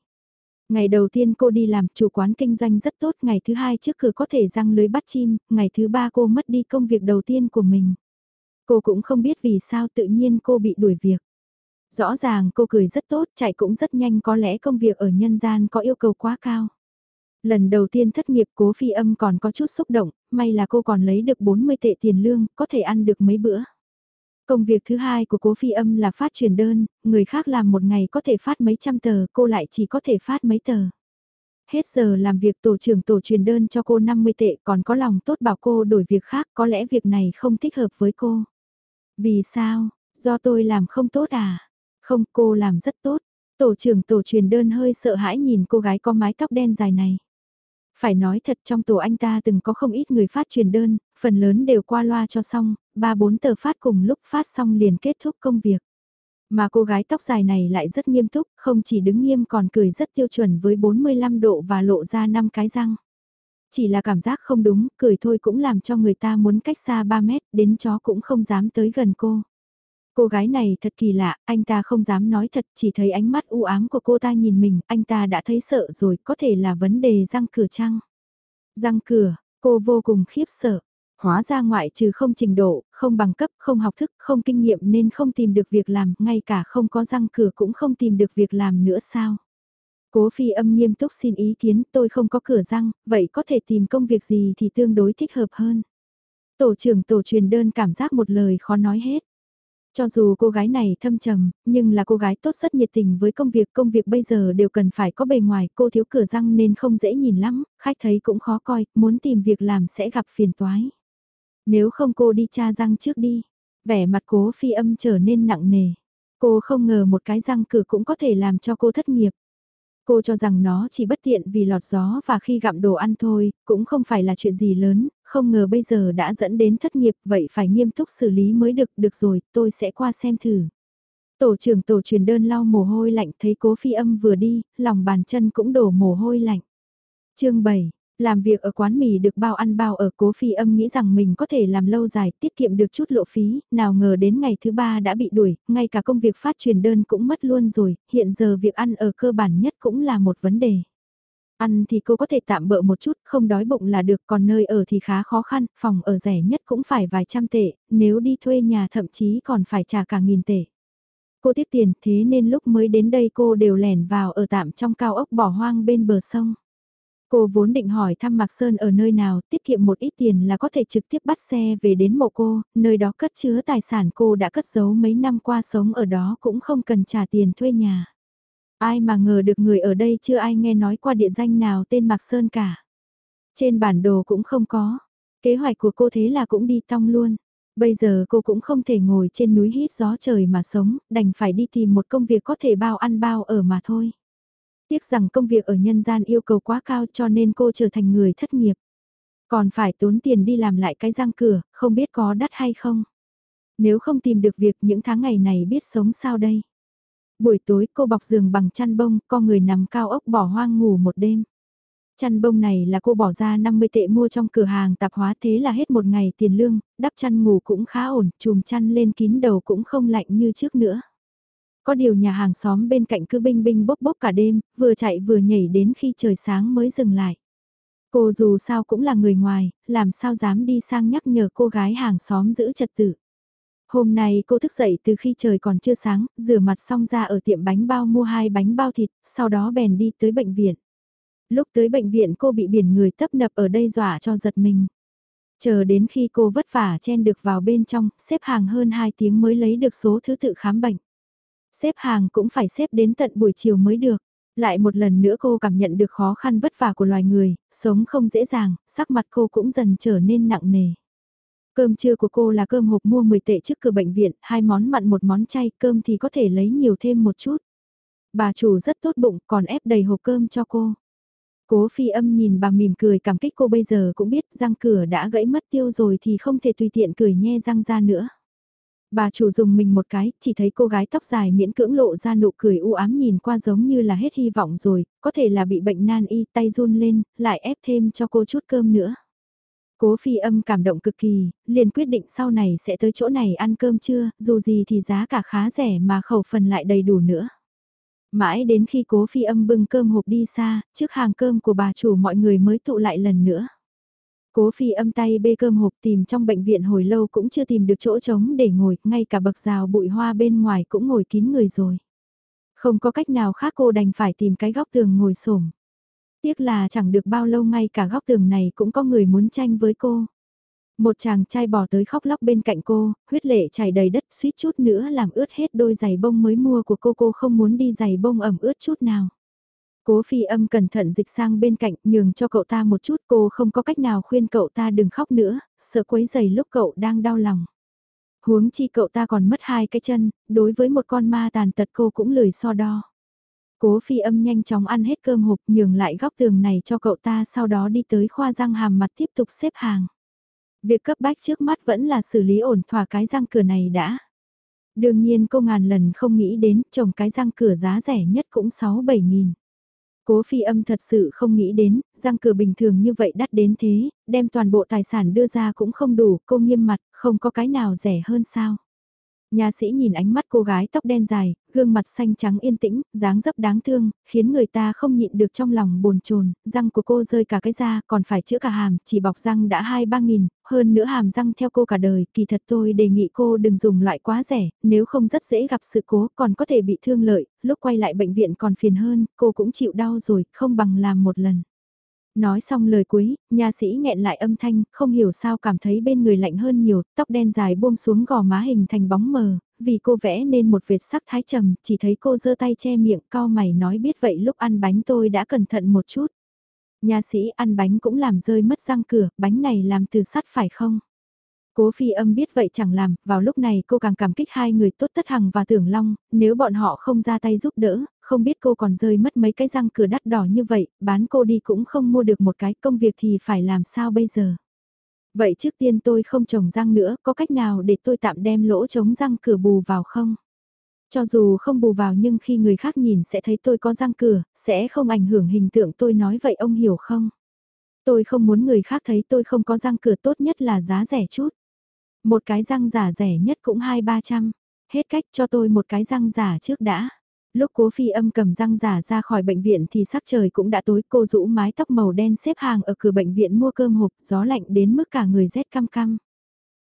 [SPEAKER 1] Ngày đầu tiên cô đi làm chủ quán kinh doanh rất tốt, ngày thứ hai trước cửa có thể răng lưới bắt chim, ngày thứ ba cô mất đi công việc đầu tiên của mình. Cô cũng không biết vì sao tự nhiên cô bị đuổi việc. Rõ ràng cô cười rất tốt, chạy cũng rất nhanh có lẽ công việc ở nhân gian có yêu cầu quá cao. Lần đầu tiên thất nghiệp cố phi âm còn có chút xúc động, may là cô còn lấy được 40 tệ tiền lương, có thể ăn được mấy bữa. Công việc thứ hai của cố phi âm là phát truyền đơn, người khác làm một ngày có thể phát mấy trăm tờ, cô lại chỉ có thể phát mấy tờ. Hết giờ làm việc tổ trưởng tổ truyền đơn cho cô 50 tệ còn có lòng tốt bảo cô đổi việc khác, có lẽ việc này không thích hợp với cô. Vì sao, do tôi làm không tốt à? Không, cô làm rất tốt. Tổ trưởng tổ truyền đơn hơi sợ hãi nhìn cô gái có mái tóc đen dài này. Phải nói thật trong tổ anh ta từng có không ít người phát truyền đơn, phần lớn đều qua loa cho xong, ba bốn tờ phát cùng lúc phát xong liền kết thúc công việc. Mà cô gái tóc dài này lại rất nghiêm túc, không chỉ đứng nghiêm còn cười rất tiêu chuẩn với 45 độ và lộ ra 5 cái răng. Chỉ là cảm giác không đúng, cười thôi cũng làm cho người ta muốn cách xa 3 mét, đến chó cũng không dám tới gần cô. Cô gái này thật kỳ lạ, anh ta không dám nói thật, chỉ thấy ánh mắt u ám của cô ta nhìn mình, anh ta đã thấy sợ rồi, có thể là vấn đề răng cửa chăng? Răng cửa, cô vô cùng khiếp sợ. Hóa ra ngoại trừ không trình độ, không bằng cấp, không học thức, không kinh nghiệm nên không tìm được việc làm, ngay cả không có răng cửa cũng không tìm được việc làm nữa sao? Cố phi âm nghiêm túc xin ý kiến, tôi không có cửa răng, vậy có thể tìm công việc gì thì tương đối thích hợp hơn. Tổ trưởng tổ truyền đơn cảm giác một lời khó nói hết. Cho dù cô gái này thâm trầm, nhưng là cô gái tốt rất nhiệt tình với công việc, công việc bây giờ đều cần phải có bề ngoài, cô thiếu cửa răng nên không dễ nhìn lắm, khách thấy cũng khó coi, muốn tìm việc làm sẽ gặp phiền toái. Nếu không cô đi tra răng trước đi, vẻ mặt cố phi âm trở nên nặng nề. Cô không ngờ một cái răng cử cũng có thể làm cho cô thất nghiệp. Cô cho rằng nó chỉ bất tiện vì lọt gió và khi gặm đồ ăn thôi, cũng không phải là chuyện gì lớn, không ngờ bây giờ đã dẫn đến thất nghiệp, vậy phải nghiêm túc xử lý mới được, được rồi, tôi sẽ qua xem thử. Tổ trưởng tổ truyền đơn lau mồ hôi lạnh thấy cố phi âm vừa đi, lòng bàn chân cũng đổ mồ hôi lạnh. chương 7, làm việc ở quán mì được bao ăn bao ở cố phi âm nghĩ rằng mình có thể làm lâu dài tiết kiệm được chút lộ phí, nào ngờ đến ngày thứ ba đã bị đuổi, ngay cả công việc phát truyền đơn cũng mất luôn rồi, hiện giờ việc ăn ở cơ bản nhất cũng là một vấn đề. Ăn thì cô có thể tạm bỡ một chút, không đói bụng là được, còn nơi ở thì khá khó khăn, phòng ở rẻ nhất cũng phải vài trăm tệ, nếu đi thuê nhà thậm chí còn phải trả cả nghìn tệ. Cô tiếc tiền, thế nên lúc mới đến đây cô đều lẻn vào ở tạm trong cao ốc bỏ hoang bên bờ sông. Cô vốn định hỏi thăm Mạc Sơn ở nơi nào, tiết kiệm một ít tiền là có thể trực tiếp bắt xe về đến mộ cô, nơi đó cất chứa tài sản cô đã cất giấu mấy năm qua sống ở đó cũng không cần trả tiền thuê nhà. Ai mà ngờ được người ở đây chưa ai nghe nói qua địa danh nào tên Mạc Sơn cả. Trên bản đồ cũng không có. Kế hoạch của cô thế là cũng đi tong luôn. Bây giờ cô cũng không thể ngồi trên núi hít gió trời mà sống, đành phải đi tìm một công việc có thể bao ăn bao ở mà thôi. Tiếc rằng công việc ở nhân gian yêu cầu quá cao cho nên cô trở thành người thất nghiệp. Còn phải tốn tiền đi làm lại cái răng cửa, không biết có đắt hay không. Nếu không tìm được việc những tháng ngày này biết sống sao đây. Buổi tối cô bọc giường bằng chăn bông, co người nằm cao ốc bỏ hoang ngủ một đêm. Chăn bông này là cô bỏ ra 50 tệ mua trong cửa hàng tạp hóa thế là hết một ngày tiền lương, đắp chăn ngủ cũng khá ổn, chùm chăn lên kín đầu cũng không lạnh như trước nữa. Có điều nhà hàng xóm bên cạnh cứ binh binh bốc bốc cả đêm, vừa chạy vừa nhảy đến khi trời sáng mới dừng lại. Cô dù sao cũng là người ngoài, làm sao dám đi sang nhắc nhở cô gái hàng xóm giữ trật tự. Hôm nay cô thức dậy từ khi trời còn chưa sáng, rửa mặt xong ra ở tiệm bánh bao mua hai bánh bao thịt, sau đó bèn đi tới bệnh viện. Lúc tới bệnh viện cô bị biển người tấp nập ở đây dọa cho giật mình. Chờ đến khi cô vất vả chen được vào bên trong, xếp hàng hơn 2 tiếng mới lấy được số thứ tự khám bệnh. Xếp hàng cũng phải xếp đến tận buổi chiều mới được. Lại một lần nữa cô cảm nhận được khó khăn vất vả của loài người, sống không dễ dàng, sắc mặt cô cũng dần trở nên nặng nề. Cơm trưa của cô là cơm hộp mua 10 tệ trước cửa bệnh viện, hai món mặn một món chay, cơm thì có thể lấy nhiều thêm một chút. Bà chủ rất tốt bụng, còn ép đầy hộp cơm cho cô. Cố phi âm nhìn bà mỉm cười cảm kích cô bây giờ cũng biết răng cửa đã gãy mất tiêu rồi thì không thể tùy tiện cười nhe răng ra nữa. Bà chủ dùng mình một cái, chỉ thấy cô gái tóc dài miễn cưỡng lộ ra nụ cười u ám nhìn qua giống như là hết hy vọng rồi, có thể là bị bệnh nan y tay run lên, lại ép thêm cho cô chút cơm nữa. Cố phi âm cảm động cực kỳ, liền quyết định sau này sẽ tới chỗ này ăn cơm trưa, dù gì thì giá cả khá rẻ mà khẩu phần lại đầy đủ nữa. Mãi đến khi cố phi âm bưng cơm hộp đi xa, trước hàng cơm của bà chủ mọi người mới tụ lại lần nữa. Cố phi âm tay bê cơm hộp tìm trong bệnh viện hồi lâu cũng chưa tìm được chỗ trống để ngồi, ngay cả bậc rào bụi hoa bên ngoài cũng ngồi kín người rồi. Không có cách nào khác cô đành phải tìm cái góc tường ngồi xổm. Tiếc là chẳng được bao lâu ngay cả góc tường này cũng có người muốn tranh với cô. Một chàng trai bỏ tới khóc lóc bên cạnh cô, huyết lệ chảy đầy đất suýt chút nữa làm ướt hết đôi giày bông mới mua của cô cô không muốn đi giày bông ẩm ướt chút nào. Cố phi âm cẩn thận dịch sang bên cạnh nhường cho cậu ta một chút cô không có cách nào khuyên cậu ta đừng khóc nữa, sợ quấy giày lúc cậu đang đau lòng. Huống chi cậu ta còn mất hai cái chân, đối với một con ma tàn tật cô cũng lười so đo. Cố phi âm nhanh chóng ăn hết cơm hộp nhường lại góc tường này cho cậu ta sau đó đi tới khoa răng hàm mặt tiếp tục xếp hàng. Việc cấp bách trước mắt vẫn là xử lý ổn thỏa cái răng cửa này đã. Đương nhiên cô ngàn lần không nghĩ đến trồng cái răng cửa giá rẻ nhất cũng 6-7 nghìn. Cố phi âm thật sự không nghĩ đến, răng cửa bình thường như vậy đắt đến thế, đem toàn bộ tài sản đưa ra cũng không đủ, cô nghiêm mặt, không có cái nào rẻ hơn sao. Nhà sĩ nhìn ánh mắt cô gái tóc đen dài, gương mặt xanh trắng yên tĩnh, dáng dấp đáng thương, khiến người ta không nhịn được trong lòng bồn chồn răng của cô rơi cả cái da, còn phải chữa cả hàm, chỉ bọc răng đã 2-3 nghìn, hơn nữa hàm răng theo cô cả đời, kỳ thật tôi đề nghị cô đừng dùng loại quá rẻ, nếu không rất dễ gặp sự cố, còn có thể bị thương lợi, lúc quay lại bệnh viện còn phiền hơn, cô cũng chịu đau rồi, không bằng làm một lần. Nói xong lời cuối, nhà sĩ nghẹn lại âm thanh, không hiểu sao cảm thấy bên người lạnh hơn nhiều, tóc đen dài buông xuống gò má hình thành bóng mờ, vì cô vẽ nên một vệt sắc thái trầm, chỉ thấy cô giơ tay che miệng cao mày nói biết vậy lúc ăn bánh tôi đã cẩn thận một chút. Nhà sĩ ăn bánh cũng làm rơi mất răng cửa, bánh này làm từ sắt phải không? Cố phi âm biết vậy chẳng làm, vào lúc này cô càng cảm kích hai người tốt tất hằng và tưởng long, nếu bọn họ không ra tay giúp đỡ, không biết cô còn rơi mất mấy cái răng cửa đắt đỏ như vậy, bán cô đi cũng không mua được một cái công việc thì phải làm sao bây giờ. Vậy trước tiên tôi không trồng răng nữa, có cách nào để tôi tạm đem lỗ trống răng cửa bù vào không? Cho dù không bù vào nhưng khi người khác nhìn sẽ thấy tôi có răng cửa, sẽ không ảnh hưởng hình tượng tôi nói vậy ông hiểu không? Tôi không muốn người khác thấy tôi không có răng cửa tốt nhất là giá rẻ chút. Một cái răng giả rẻ nhất cũng hai ba trăm. Hết cách cho tôi một cái răng giả trước đã. Lúc cố phi âm cầm răng giả ra khỏi bệnh viện thì sắc trời cũng đã tối cô rũ mái tóc màu đen xếp hàng ở cửa bệnh viện mua cơm hộp, gió lạnh đến mức cả người rét cam cam.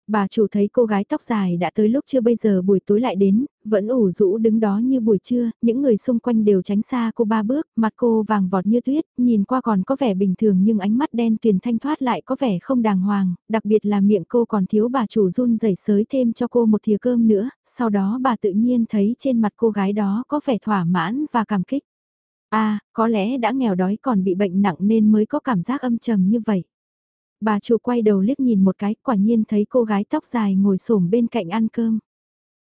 [SPEAKER 1] Bà chủ thấy cô gái tóc dài đã tới lúc chưa bây giờ buổi tối lại đến, vẫn ủ rũ đứng đó như buổi trưa, những người xung quanh đều tránh xa cô ba bước, mặt cô vàng vọt như tuyết, nhìn qua còn có vẻ bình thường nhưng ánh mắt đen tuyền thanh thoát lại có vẻ không đàng hoàng, đặc biệt là miệng cô còn thiếu bà chủ run rẩy sới thêm cho cô một thìa cơm nữa, sau đó bà tự nhiên thấy trên mặt cô gái đó có vẻ thỏa mãn và cảm kích. À, có lẽ đã nghèo đói còn bị bệnh nặng nên mới có cảm giác âm trầm như vậy. Bà chủ quay đầu liếc nhìn một cái, quả nhiên thấy cô gái tóc dài ngồi xổm bên cạnh ăn cơm.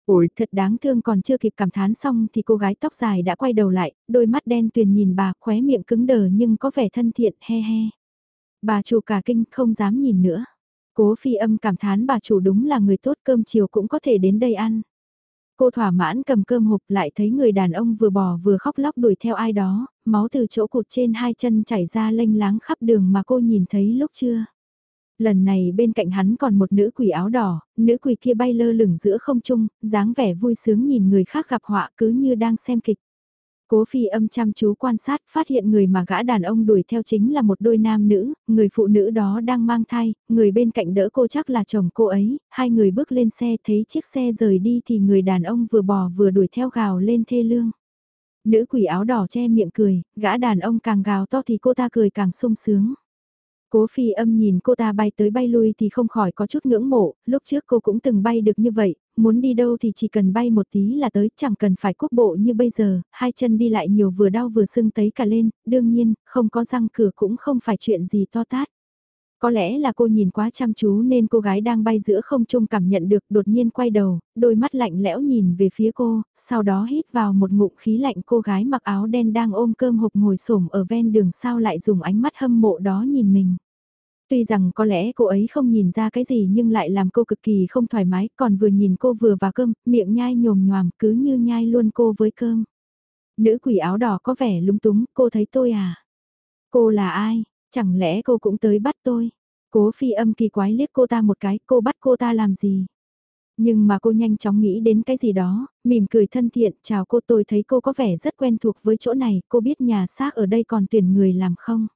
[SPEAKER 1] Ôi, thật đáng thương còn chưa kịp cảm thán xong thì cô gái tóc dài đã quay đầu lại, đôi mắt đen tuyền nhìn bà khóe miệng cứng đờ nhưng có vẻ thân thiện, he he. Bà chủ cả kinh không dám nhìn nữa. Cố phi âm cảm thán bà chủ đúng là người tốt cơm chiều cũng có thể đến đây ăn. Cô thỏa mãn cầm cơm hộp lại thấy người đàn ông vừa bò vừa khóc lóc đuổi theo ai đó, máu từ chỗ cụt trên hai chân chảy ra lênh láng khắp đường mà cô nhìn thấy lúc chưa. Lần này bên cạnh hắn còn một nữ quỷ áo đỏ, nữ quỷ kia bay lơ lửng giữa không trung, dáng vẻ vui sướng nhìn người khác gặp họa cứ như đang xem kịch. Cố phi âm chăm chú quan sát phát hiện người mà gã đàn ông đuổi theo chính là một đôi nam nữ, người phụ nữ đó đang mang thai, người bên cạnh đỡ cô chắc là chồng cô ấy, hai người bước lên xe thấy chiếc xe rời đi thì người đàn ông vừa bò vừa đuổi theo gào lên thê lương. Nữ quỷ áo đỏ che miệng cười, gã đàn ông càng gào to thì cô ta cười càng sung sướng. Cố phi âm nhìn cô ta bay tới bay lui thì không khỏi có chút ngưỡng mộ, lúc trước cô cũng từng bay được như vậy, muốn đi đâu thì chỉ cần bay một tí là tới, chẳng cần phải quốc bộ như bây giờ, hai chân đi lại nhiều vừa đau vừa sưng tấy cả lên, đương nhiên, không có răng cửa cũng không phải chuyện gì to tát. Có lẽ là cô nhìn quá chăm chú nên cô gái đang bay giữa không trung cảm nhận được đột nhiên quay đầu, đôi mắt lạnh lẽo nhìn về phía cô, sau đó hít vào một ngụm khí lạnh cô gái mặc áo đen đang ôm cơm hộp ngồi xổm ở ven đường sao lại dùng ánh mắt hâm mộ đó nhìn mình. Tuy rằng có lẽ cô ấy không nhìn ra cái gì nhưng lại làm cô cực kỳ không thoải mái, còn vừa nhìn cô vừa vào cơm, miệng nhai nhồm nhòm cứ như nhai luôn cô với cơm. Nữ quỷ áo đỏ có vẻ lúng túng, cô thấy tôi à? Cô là ai? Chẳng lẽ cô cũng tới bắt tôi? Cố phi âm kỳ quái liếc cô ta một cái, cô bắt cô ta làm gì? Nhưng mà cô nhanh chóng nghĩ đến cái gì đó, mỉm cười thân thiện, chào cô tôi thấy cô có vẻ rất quen thuộc với chỗ này, cô biết nhà xác ở đây còn tuyển người làm không?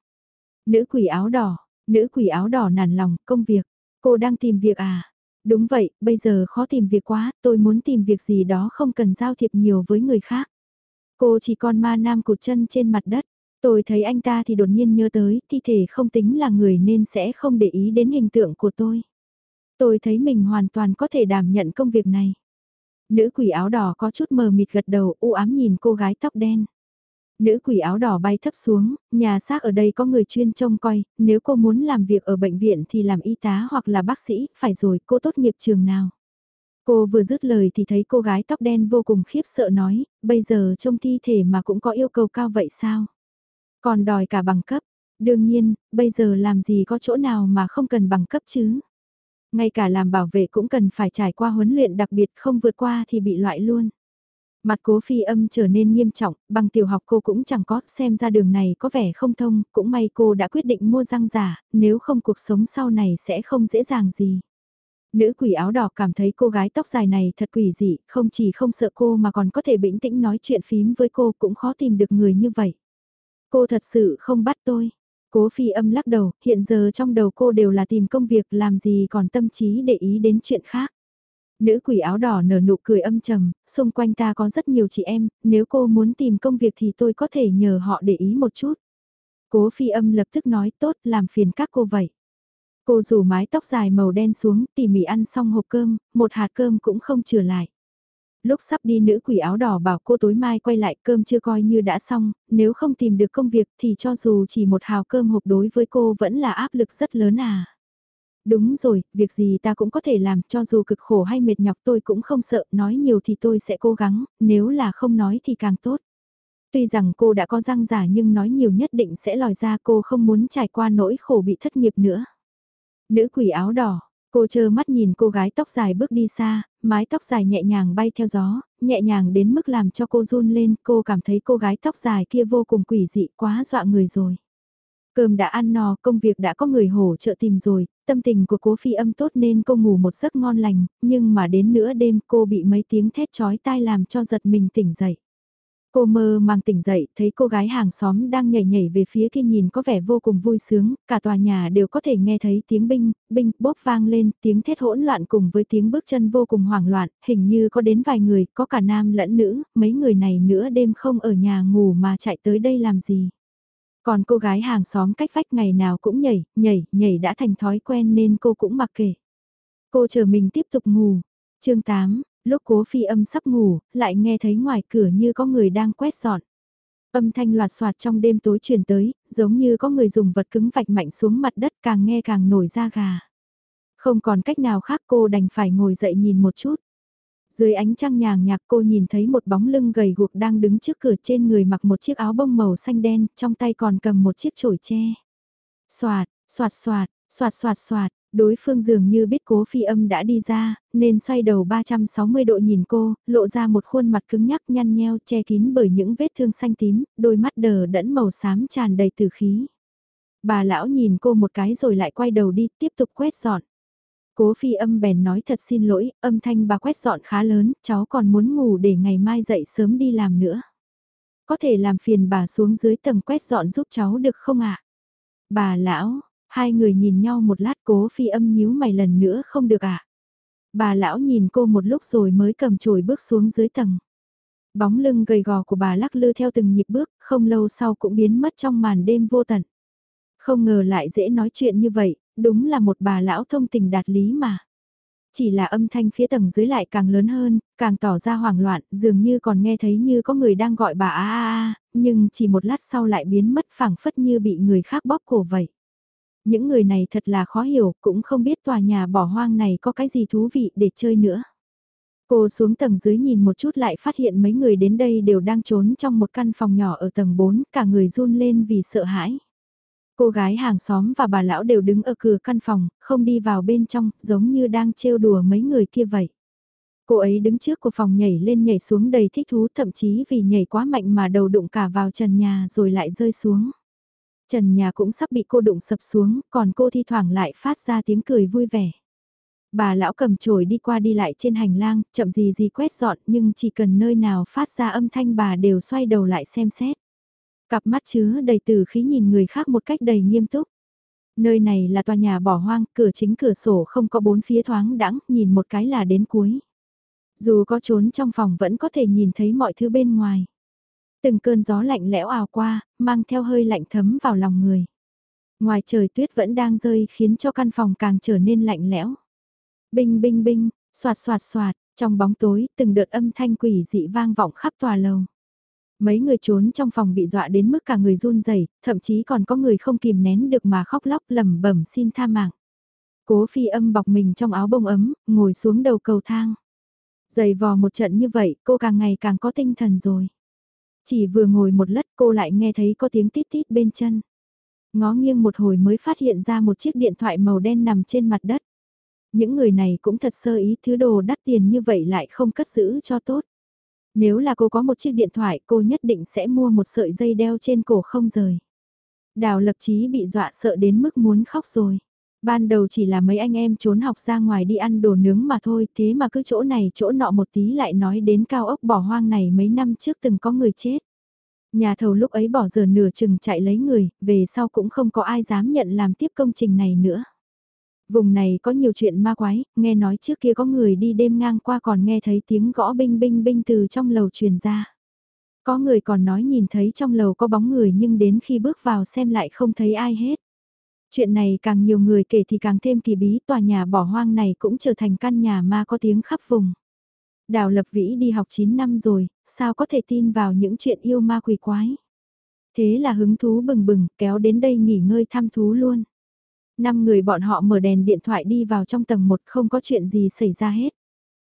[SPEAKER 1] Nữ quỷ áo đỏ, nữ quỷ áo đỏ nản lòng, công việc, cô đang tìm việc à? Đúng vậy, bây giờ khó tìm việc quá, tôi muốn tìm việc gì đó không cần giao thiệp nhiều với người khác. Cô chỉ còn ma nam cụt chân trên mặt đất. Tôi thấy anh ta thì đột nhiên nhớ tới, thi thể không tính là người nên sẽ không để ý đến hình tượng của tôi. Tôi thấy mình hoàn toàn có thể đảm nhận công việc này. Nữ quỷ áo đỏ có chút mờ mịt gật đầu u ám nhìn cô gái tóc đen. Nữ quỷ áo đỏ bay thấp xuống, nhà xác ở đây có người chuyên trông coi, nếu cô muốn làm việc ở bệnh viện thì làm y tá hoặc là bác sĩ, phải rồi, cô tốt nghiệp trường nào. Cô vừa dứt lời thì thấy cô gái tóc đen vô cùng khiếp sợ nói, bây giờ trông thi thể mà cũng có yêu cầu cao vậy sao? Còn đòi cả bằng cấp, đương nhiên, bây giờ làm gì có chỗ nào mà không cần bằng cấp chứ? Ngay cả làm bảo vệ cũng cần phải trải qua huấn luyện đặc biệt không vượt qua thì bị loại luôn. Mặt cố phi âm trở nên nghiêm trọng, bằng tiểu học cô cũng chẳng có, xem ra đường này có vẻ không thông, cũng may cô đã quyết định mua răng giả, nếu không cuộc sống sau này sẽ không dễ dàng gì. Nữ quỷ áo đỏ cảm thấy cô gái tóc dài này thật quỷ dị, không chỉ không sợ cô mà còn có thể bình tĩnh nói chuyện phím với cô cũng khó tìm được người như vậy. Cô thật sự không bắt tôi. Cố phi âm lắc đầu, hiện giờ trong đầu cô đều là tìm công việc làm gì còn tâm trí để ý đến chuyện khác. Nữ quỷ áo đỏ nở nụ cười âm trầm, xung quanh ta có rất nhiều chị em, nếu cô muốn tìm công việc thì tôi có thể nhờ họ để ý một chút. Cố phi âm lập tức nói tốt làm phiền các cô vậy. Cô rủ mái tóc dài màu đen xuống, tỉ mỉ ăn xong hộp cơm, một hạt cơm cũng không trừ lại. Lúc sắp đi nữ quỷ áo đỏ bảo cô tối mai quay lại cơm chưa coi như đã xong, nếu không tìm được công việc thì cho dù chỉ một hào cơm hộp đối với cô vẫn là áp lực rất lớn à. Đúng rồi, việc gì ta cũng có thể làm cho dù cực khổ hay mệt nhọc tôi cũng không sợ, nói nhiều thì tôi sẽ cố gắng, nếu là không nói thì càng tốt. Tuy rằng cô đã có răng giả nhưng nói nhiều nhất định sẽ lòi ra cô không muốn trải qua nỗi khổ bị thất nghiệp nữa. Nữ quỷ áo đỏ, cô chơ mắt nhìn cô gái tóc dài bước đi xa, mái tóc dài nhẹ nhàng bay theo gió, nhẹ nhàng đến mức làm cho cô run lên, cô cảm thấy cô gái tóc dài kia vô cùng quỷ dị quá dọa người rồi. Cơm đã ăn no, công việc đã có người hỗ trợ tìm rồi, tâm tình của cố phi âm tốt nên cô ngủ một giấc ngon lành, nhưng mà đến nửa đêm cô bị mấy tiếng thét chói tai làm cho giật mình tỉnh dậy. Cô mơ mang tỉnh dậy, thấy cô gái hàng xóm đang nhảy nhảy về phía kia nhìn có vẻ vô cùng vui sướng, cả tòa nhà đều có thể nghe thấy tiếng binh, binh, bốp vang lên, tiếng thét hỗn loạn cùng với tiếng bước chân vô cùng hoảng loạn, hình như có đến vài người, có cả nam lẫn nữ, mấy người này nữa đêm không ở nhà ngủ mà chạy tới đây làm gì. Còn cô gái hàng xóm cách vách ngày nào cũng nhảy, nhảy, nhảy đã thành thói quen nên cô cũng mặc kệ. Cô chờ mình tiếp tục ngủ. chương 8, lúc cố phi âm sắp ngủ, lại nghe thấy ngoài cửa như có người đang quét dọn. Âm thanh loạt soạt trong đêm tối truyền tới, giống như có người dùng vật cứng vạch mạnh xuống mặt đất càng nghe càng nổi da gà. Không còn cách nào khác cô đành phải ngồi dậy nhìn một chút. Dưới ánh trăng nhàng nhạc cô nhìn thấy một bóng lưng gầy guộc đang đứng trước cửa trên người mặc một chiếc áo bông màu xanh đen, trong tay còn cầm một chiếc chổi tre. Xoạt, xoạt xoạt, xoạt xoạt xoạt, đối phương dường như biết cố phi âm đã đi ra, nên xoay đầu 360 độ nhìn cô, lộ ra một khuôn mặt cứng nhắc nhăn nheo che kín bởi những vết thương xanh tím, đôi mắt đờ đẫn màu xám tràn đầy tử khí. Bà lão nhìn cô một cái rồi lại quay đầu đi tiếp tục quét dọn. Cố phi âm bèn nói thật xin lỗi, âm thanh bà quét dọn khá lớn, cháu còn muốn ngủ để ngày mai dậy sớm đi làm nữa. Có thể làm phiền bà xuống dưới tầng quét dọn giúp cháu được không ạ? Bà lão, hai người nhìn nhau một lát cố phi âm nhíu mày lần nữa không được ạ. Bà lão nhìn cô một lúc rồi mới cầm chổi bước xuống dưới tầng. Bóng lưng gầy gò của bà lắc lư theo từng nhịp bước, không lâu sau cũng biến mất trong màn đêm vô tận. Không ngờ lại dễ nói chuyện như vậy, đúng là một bà lão thông tình đạt lý mà. Chỉ là âm thanh phía tầng dưới lại càng lớn hơn, càng tỏ ra hoảng loạn, dường như còn nghe thấy như có người đang gọi bà a a a, nhưng chỉ một lát sau lại biến mất phảng phất như bị người khác bóp cổ vậy. Những người này thật là khó hiểu, cũng không biết tòa nhà bỏ hoang này có cái gì thú vị để chơi nữa. Cô xuống tầng dưới nhìn một chút lại phát hiện mấy người đến đây đều đang trốn trong một căn phòng nhỏ ở tầng 4, cả người run lên vì sợ hãi. Cô gái hàng xóm và bà lão đều đứng ở cửa căn phòng, không đi vào bên trong, giống như đang trêu đùa mấy người kia vậy. Cô ấy đứng trước của phòng nhảy lên nhảy xuống đầy thích thú thậm chí vì nhảy quá mạnh mà đầu đụng cả vào trần nhà rồi lại rơi xuống. Trần nhà cũng sắp bị cô đụng sập xuống, còn cô thi thoảng lại phát ra tiếng cười vui vẻ. Bà lão cầm chổi đi qua đi lại trên hành lang, chậm gì gì quét dọn nhưng chỉ cần nơi nào phát ra âm thanh bà đều xoay đầu lại xem xét. Cặp mắt chứa đầy từ khí nhìn người khác một cách đầy nghiêm túc. Nơi này là tòa nhà bỏ hoang, cửa chính cửa sổ không có bốn phía thoáng đãng, nhìn một cái là đến cuối. Dù có trốn trong phòng vẫn có thể nhìn thấy mọi thứ bên ngoài. Từng cơn gió lạnh lẽo ào qua, mang theo hơi lạnh thấm vào lòng người. Ngoài trời tuyết vẫn đang rơi khiến cho căn phòng càng trở nên lạnh lẽo. Binh binh binh, soạt soạt soạt, trong bóng tối từng đợt âm thanh quỷ dị vang vọng khắp tòa lầu. Mấy người trốn trong phòng bị dọa đến mức cả người run rẩy, thậm chí còn có người không kìm nén được mà khóc lóc lầm bẩm xin tha mạng. Cố phi âm bọc mình trong áo bông ấm, ngồi xuống đầu cầu thang. Dày vò một trận như vậy, cô càng ngày càng có tinh thần rồi. Chỉ vừa ngồi một lát cô lại nghe thấy có tiếng tít tít bên chân. Ngó nghiêng một hồi mới phát hiện ra một chiếc điện thoại màu đen nằm trên mặt đất. Những người này cũng thật sơ ý thứ đồ đắt tiền như vậy lại không cất giữ cho tốt. Nếu là cô có một chiếc điện thoại cô nhất định sẽ mua một sợi dây đeo trên cổ không rời. Đào lập chí bị dọa sợ đến mức muốn khóc rồi. Ban đầu chỉ là mấy anh em trốn học ra ngoài đi ăn đồ nướng mà thôi, thế mà cứ chỗ này chỗ nọ một tí lại nói đến cao ốc bỏ hoang này mấy năm trước từng có người chết. Nhà thầu lúc ấy bỏ giờ nửa chừng chạy lấy người, về sau cũng không có ai dám nhận làm tiếp công trình này nữa. Vùng này có nhiều chuyện ma quái, nghe nói trước kia có người đi đêm ngang qua còn nghe thấy tiếng gõ binh binh binh từ trong lầu truyền ra. Có người còn nói nhìn thấy trong lầu có bóng người nhưng đến khi bước vào xem lại không thấy ai hết. Chuyện này càng nhiều người kể thì càng thêm kỳ bí tòa nhà bỏ hoang này cũng trở thành căn nhà ma có tiếng khắp vùng. Đào Lập Vĩ đi học 9 năm rồi, sao có thể tin vào những chuyện yêu ma quỷ quái. Thế là hứng thú bừng bừng kéo đến đây nghỉ ngơi thăm thú luôn. Năm người bọn họ mở đèn điện thoại đi vào trong tầng một không có chuyện gì xảy ra hết.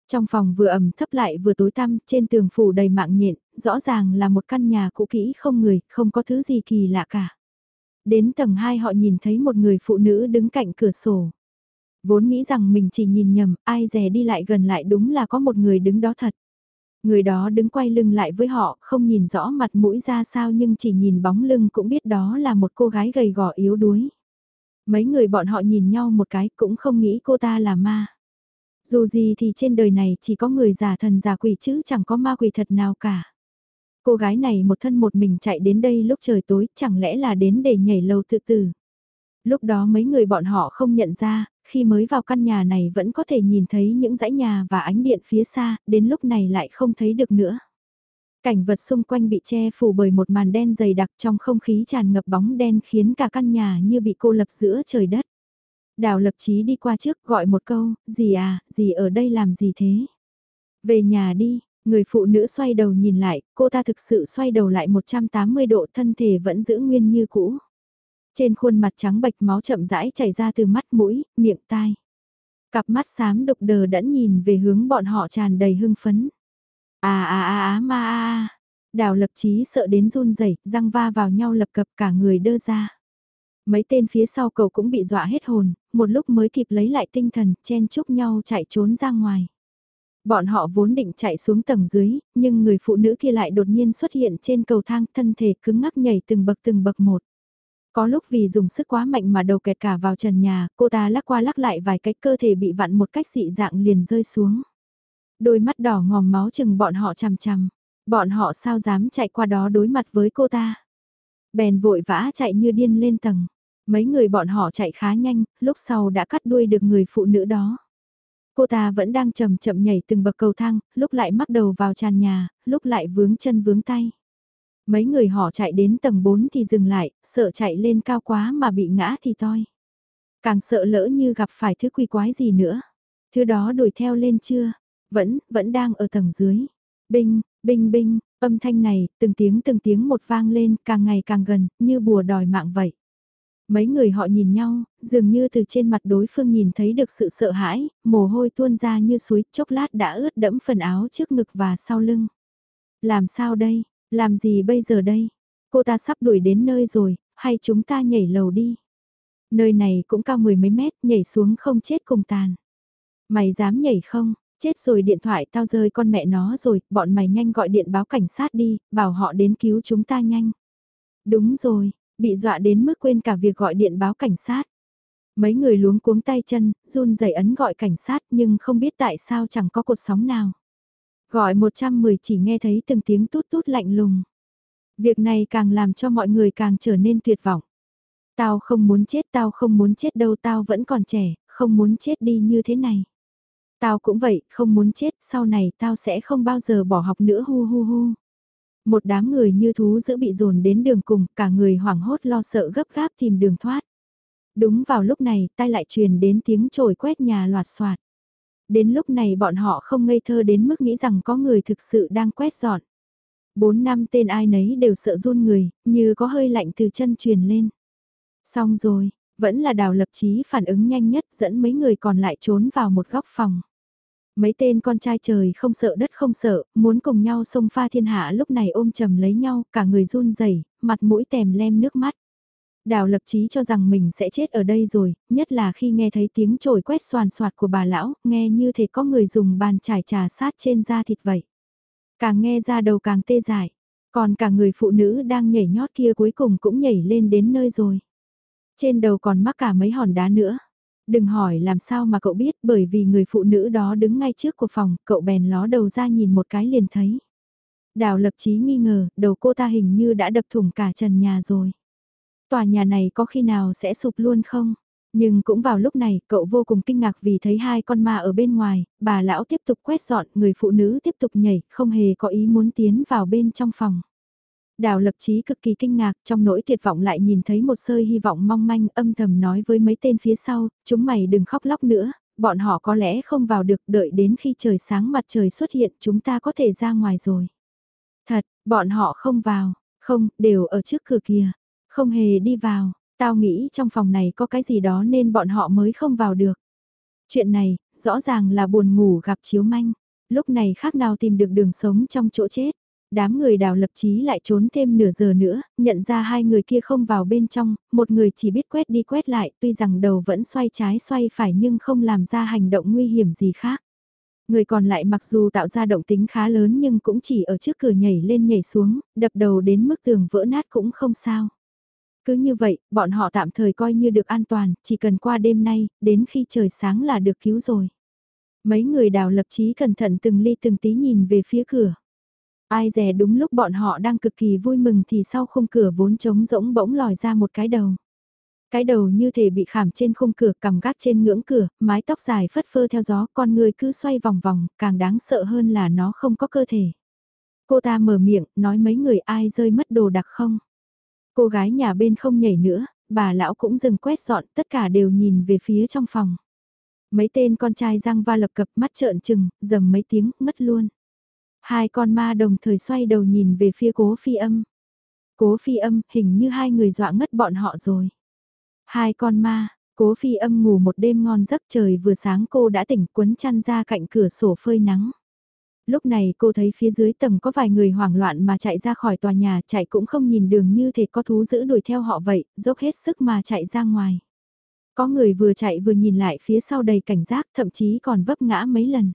[SPEAKER 1] Trong phòng vừa ẩm thấp lại vừa tối tăm, trên tường phủ đầy mạng nhện, rõ ràng là một căn nhà cũ kỹ không người, không có thứ gì kỳ lạ cả. Đến tầng 2 họ nhìn thấy một người phụ nữ đứng cạnh cửa sổ. Vốn nghĩ rằng mình chỉ nhìn nhầm, ai dè đi lại gần lại đúng là có một người đứng đó thật. Người đó đứng quay lưng lại với họ, không nhìn rõ mặt mũi ra sao nhưng chỉ nhìn bóng lưng cũng biết đó là một cô gái gầy gò yếu đuối. Mấy người bọn họ nhìn nhau một cái cũng không nghĩ cô ta là ma. Dù gì thì trên đời này chỉ có người giả thần giả quỷ chứ chẳng có ma quỷ thật nào cả. Cô gái này một thân một mình chạy đến đây lúc trời tối chẳng lẽ là đến để nhảy lầu tự tử. Lúc đó mấy người bọn họ không nhận ra, khi mới vào căn nhà này vẫn có thể nhìn thấy những dãy nhà và ánh điện phía xa, đến lúc này lại không thấy được nữa. Cảnh vật xung quanh bị che phủ bởi một màn đen dày đặc trong không khí tràn ngập bóng đen khiến cả căn nhà như bị cô lập giữa trời đất. Đào lập chí đi qua trước gọi một câu, gì à, gì ở đây làm gì thế? Về nhà đi, người phụ nữ xoay đầu nhìn lại, cô ta thực sự xoay đầu lại 180 độ thân thể vẫn giữ nguyên như cũ. Trên khuôn mặt trắng bệch máu chậm rãi chảy ra từ mắt mũi, miệng tai. Cặp mắt xám đục đờ đẫn nhìn về hướng bọn họ tràn đầy hưng phấn. À à à à ma à à. Đào lập chí sợ đến run rẩy, răng va vào nhau lập cập cả người đơ ra. Mấy tên phía sau cậu cũng bị dọa hết hồn, một lúc mới kịp lấy lại tinh thần, chen chúc nhau chạy trốn ra ngoài. Bọn họ vốn định chạy xuống tầng dưới, nhưng người phụ nữ kia lại đột nhiên xuất hiện trên cầu thang thân thể cứng ngắc nhảy từng bậc từng bậc một. Có lúc vì dùng sức quá mạnh mà đầu kẹt cả vào trần nhà, cô ta lắc qua lắc lại vài cái cơ thể bị vặn một cách dị dạng liền rơi xuống. Đôi mắt đỏ ngòm máu chừng bọn họ chằm chằm. Bọn họ sao dám chạy qua đó đối mặt với cô ta. Bèn vội vã chạy như điên lên tầng. Mấy người bọn họ chạy khá nhanh, lúc sau đã cắt đuôi được người phụ nữ đó. Cô ta vẫn đang chậm chậm nhảy từng bậc cầu thang, lúc lại mắc đầu vào tràn nhà, lúc lại vướng chân vướng tay. Mấy người họ chạy đến tầng 4 thì dừng lại, sợ chạy lên cao quá mà bị ngã thì toi. Càng sợ lỡ như gặp phải thứ quỷ quái gì nữa. Thứ đó đuổi theo lên chưa? Vẫn, vẫn đang ở tầng dưới. Binh, binh binh, âm thanh này, từng tiếng từng tiếng một vang lên, càng ngày càng gần, như bùa đòi mạng vậy. Mấy người họ nhìn nhau, dường như từ trên mặt đối phương nhìn thấy được sự sợ hãi, mồ hôi tuôn ra như suối, chốc lát đã ướt đẫm phần áo trước ngực và sau lưng. Làm sao đây? Làm gì bây giờ đây? Cô ta sắp đuổi đến nơi rồi, hay chúng ta nhảy lầu đi? Nơi này cũng cao mười mấy mét, nhảy xuống không chết cùng tàn. Mày dám nhảy không? Chết rồi điện thoại tao rơi con mẹ nó rồi, bọn mày nhanh gọi điện báo cảnh sát đi, bảo họ đến cứu chúng ta nhanh. Đúng rồi, bị dọa đến mức quên cả việc gọi điện báo cảnh sát. Mấy người luống cuống tay chân, run rẩy ấn gọi cảnh sát nhưng không biết tại sao chẳng có cột sóng nào. Gọi 110 chỉ nghe thấy từng tiếng tút tút lạnh lùng. Việc này càng làm cho mọi người càng trở nên tuyệt vọng. Tao không muốn chết, tao không muốn chết đâu, tao vẫn còn trẻ, không muốn chết đi như thế này. Tao cũng vậy, không muốn chết, sau này tao sẽ không bao giờ bỏ học nữa hu hu hu. Một đám người như thú dữ bị dồn đến đường cùng, cả người hoảng hốt lo sợ gấp gáp tìm đường thoát. Đúng vào lúc này, tai lại truyền đến tiếng trồi quét nhà loạt soạt. Đến lúc này bọn họ không ngây thơ đến mức nghĩ rằng có người thực sự đang quét dọn. Bốn năm tên ai nấy đều sợ run người, như có hơi lạnh từ chân truyền lên. Xong rồi, vẫn là đào lập trí phản ứng nhanh nhất dẫn mấy người còn lại trốn vào một góc phòng. Mấy tên con trai trời không sợ đất không sợ, muốn cùng nhau xông pha thiên hạ lúc này ôm chầm lấy nhau, cả người run rẩy, mặt mũi tèm lem nước mắt. Đào lập trí cho rằng mình sẽ chết ở đây rồi, nhất là khi nghe thấy tiếng trồi quét soàn soạt của bà lão, nghe như thể có người dùng bàn trải trà sát trên da thịt vậy. Càng nghe ra đầu càng tê dại, còn cả người phụ nữ đang nhảy nhót kia cuối cùng cũng nhảy lên đến nơi rồi. Trên đầu còn mắc cả mấy hòn đá nữa. Đừng hỏi làm sao mà cậu biết bởi vì người phụ nữ đó đứng ngay trước của phòng, cậu bèn ló đầu ra nhìn một cái liền thấy. Đào lập chí nghi ngờ, đầu cô ta hình như đã đập thủng cả trần nhà rồi. Tòa nhà này có khi nào sẽ sụp luôn không? Nhưng cũng vào lúc này, cậu vô cùng kinh ngạc vì thấy hai con ma ở bên ngoài, bà lão tiếp tục quét dọn, người phụ nữ tiếp tục nhảy, không hề có ý muốn tiến vào bên trong phòng. Đào lập chí cực kỳ kinh ngạc, trong nỗi tuyệt vọng lại nhìn thấy một sơi hy vọng mong manh âm thầm nói với mấy tên phía sau, chúng mày đừng khóc lóc nữa, bọn họ có lẽ không vào được đợi đến khi trời sáng mặt trời xuất hiện chúng ta có thể ra ngoài rồi. Thật, bọn họ không vào, không, đều ở trước cửa kia, không hề đi vào, tao nghĩ trong phòng này có cái gì đó nên bọn họ mới không vào được. Chuyện này, rõ ràng là buồn ngủ gặp chiếu manh, lúc này khác nào tìm được đường sống trong chỗ chết. Đám người đào lập chí lại trốn thêm nửa giờ nữa, nhận ra hai người kia không vào bên trong, một người chỉ biết quét đi quét lại, tuy rằng đầu vẫn xoay trái xoay phải nhưng không làm ra hành động nguy hiểm gì khác. Người còn lại mặc dù tạo ra động tính khá lớn nhưng cũng chỉ ở trước cửa nhảy lên nhảy xuống, đập đầu đến mức tường vỡ nát cũng không sao. Cứ như vậy, bọn họ tạm thời coi như được an toàn, chỉ cần qua đêm nay, đến khi trời sáng là được cứu rồi. Mấy người đào lập chí cẩn thận từng ly từng tí nhìn về phía cửa. Ai dè đúng lúc bọn họ đang cực kỳ vui mừng thì sau khung cửa vốn trống rỗng bỗng lòi ra một cái đầu. Cái đầu như thể bị khảm trên khung cửa cầm gác trên ngưỡng cửa, mái tóc dài phất phơ theo gió, con người cứ xoay vòng vòng, càng đáng sợ hơn là nó không có cơ thể. Cô ta mở miệng, nói mấy người ai rơi mất đồ đặc không. Cô gái nhà bên không nhảy nữa, bà lão cũng dừng quét dọn, tất cả đều nhìn về phía trong phòng. Mấy tên con trai răng va lập cập mắt trợn trừng, dầm mấy tiếng, ngất luôn. Hai con ma đồng thời xoay đầu nhìn về phía cố phi âm. Cố phi âm, hình như hai người dọa ngất bọn họ rồi. Hai con ma, cố phi âm ngủ một đêm ngon giấc trời vừa sáng cô đã tỉnh quấn chăn ra cạnh cửa sổ phơi nắng. Lúc này cô thấy phía dưới tầng có vài người hoảng loạn mà chạy ra khỏi tòa nhà chạy cũng không nhìn đường như thể có thú giữ đuổi theo họ vậy, dốc hết sức mà chạy ra ngoài. Có người vừa chạy vừa nhìn lại phía sau đầy cảnh giác thậm chí còn vấp ngã mấy lần.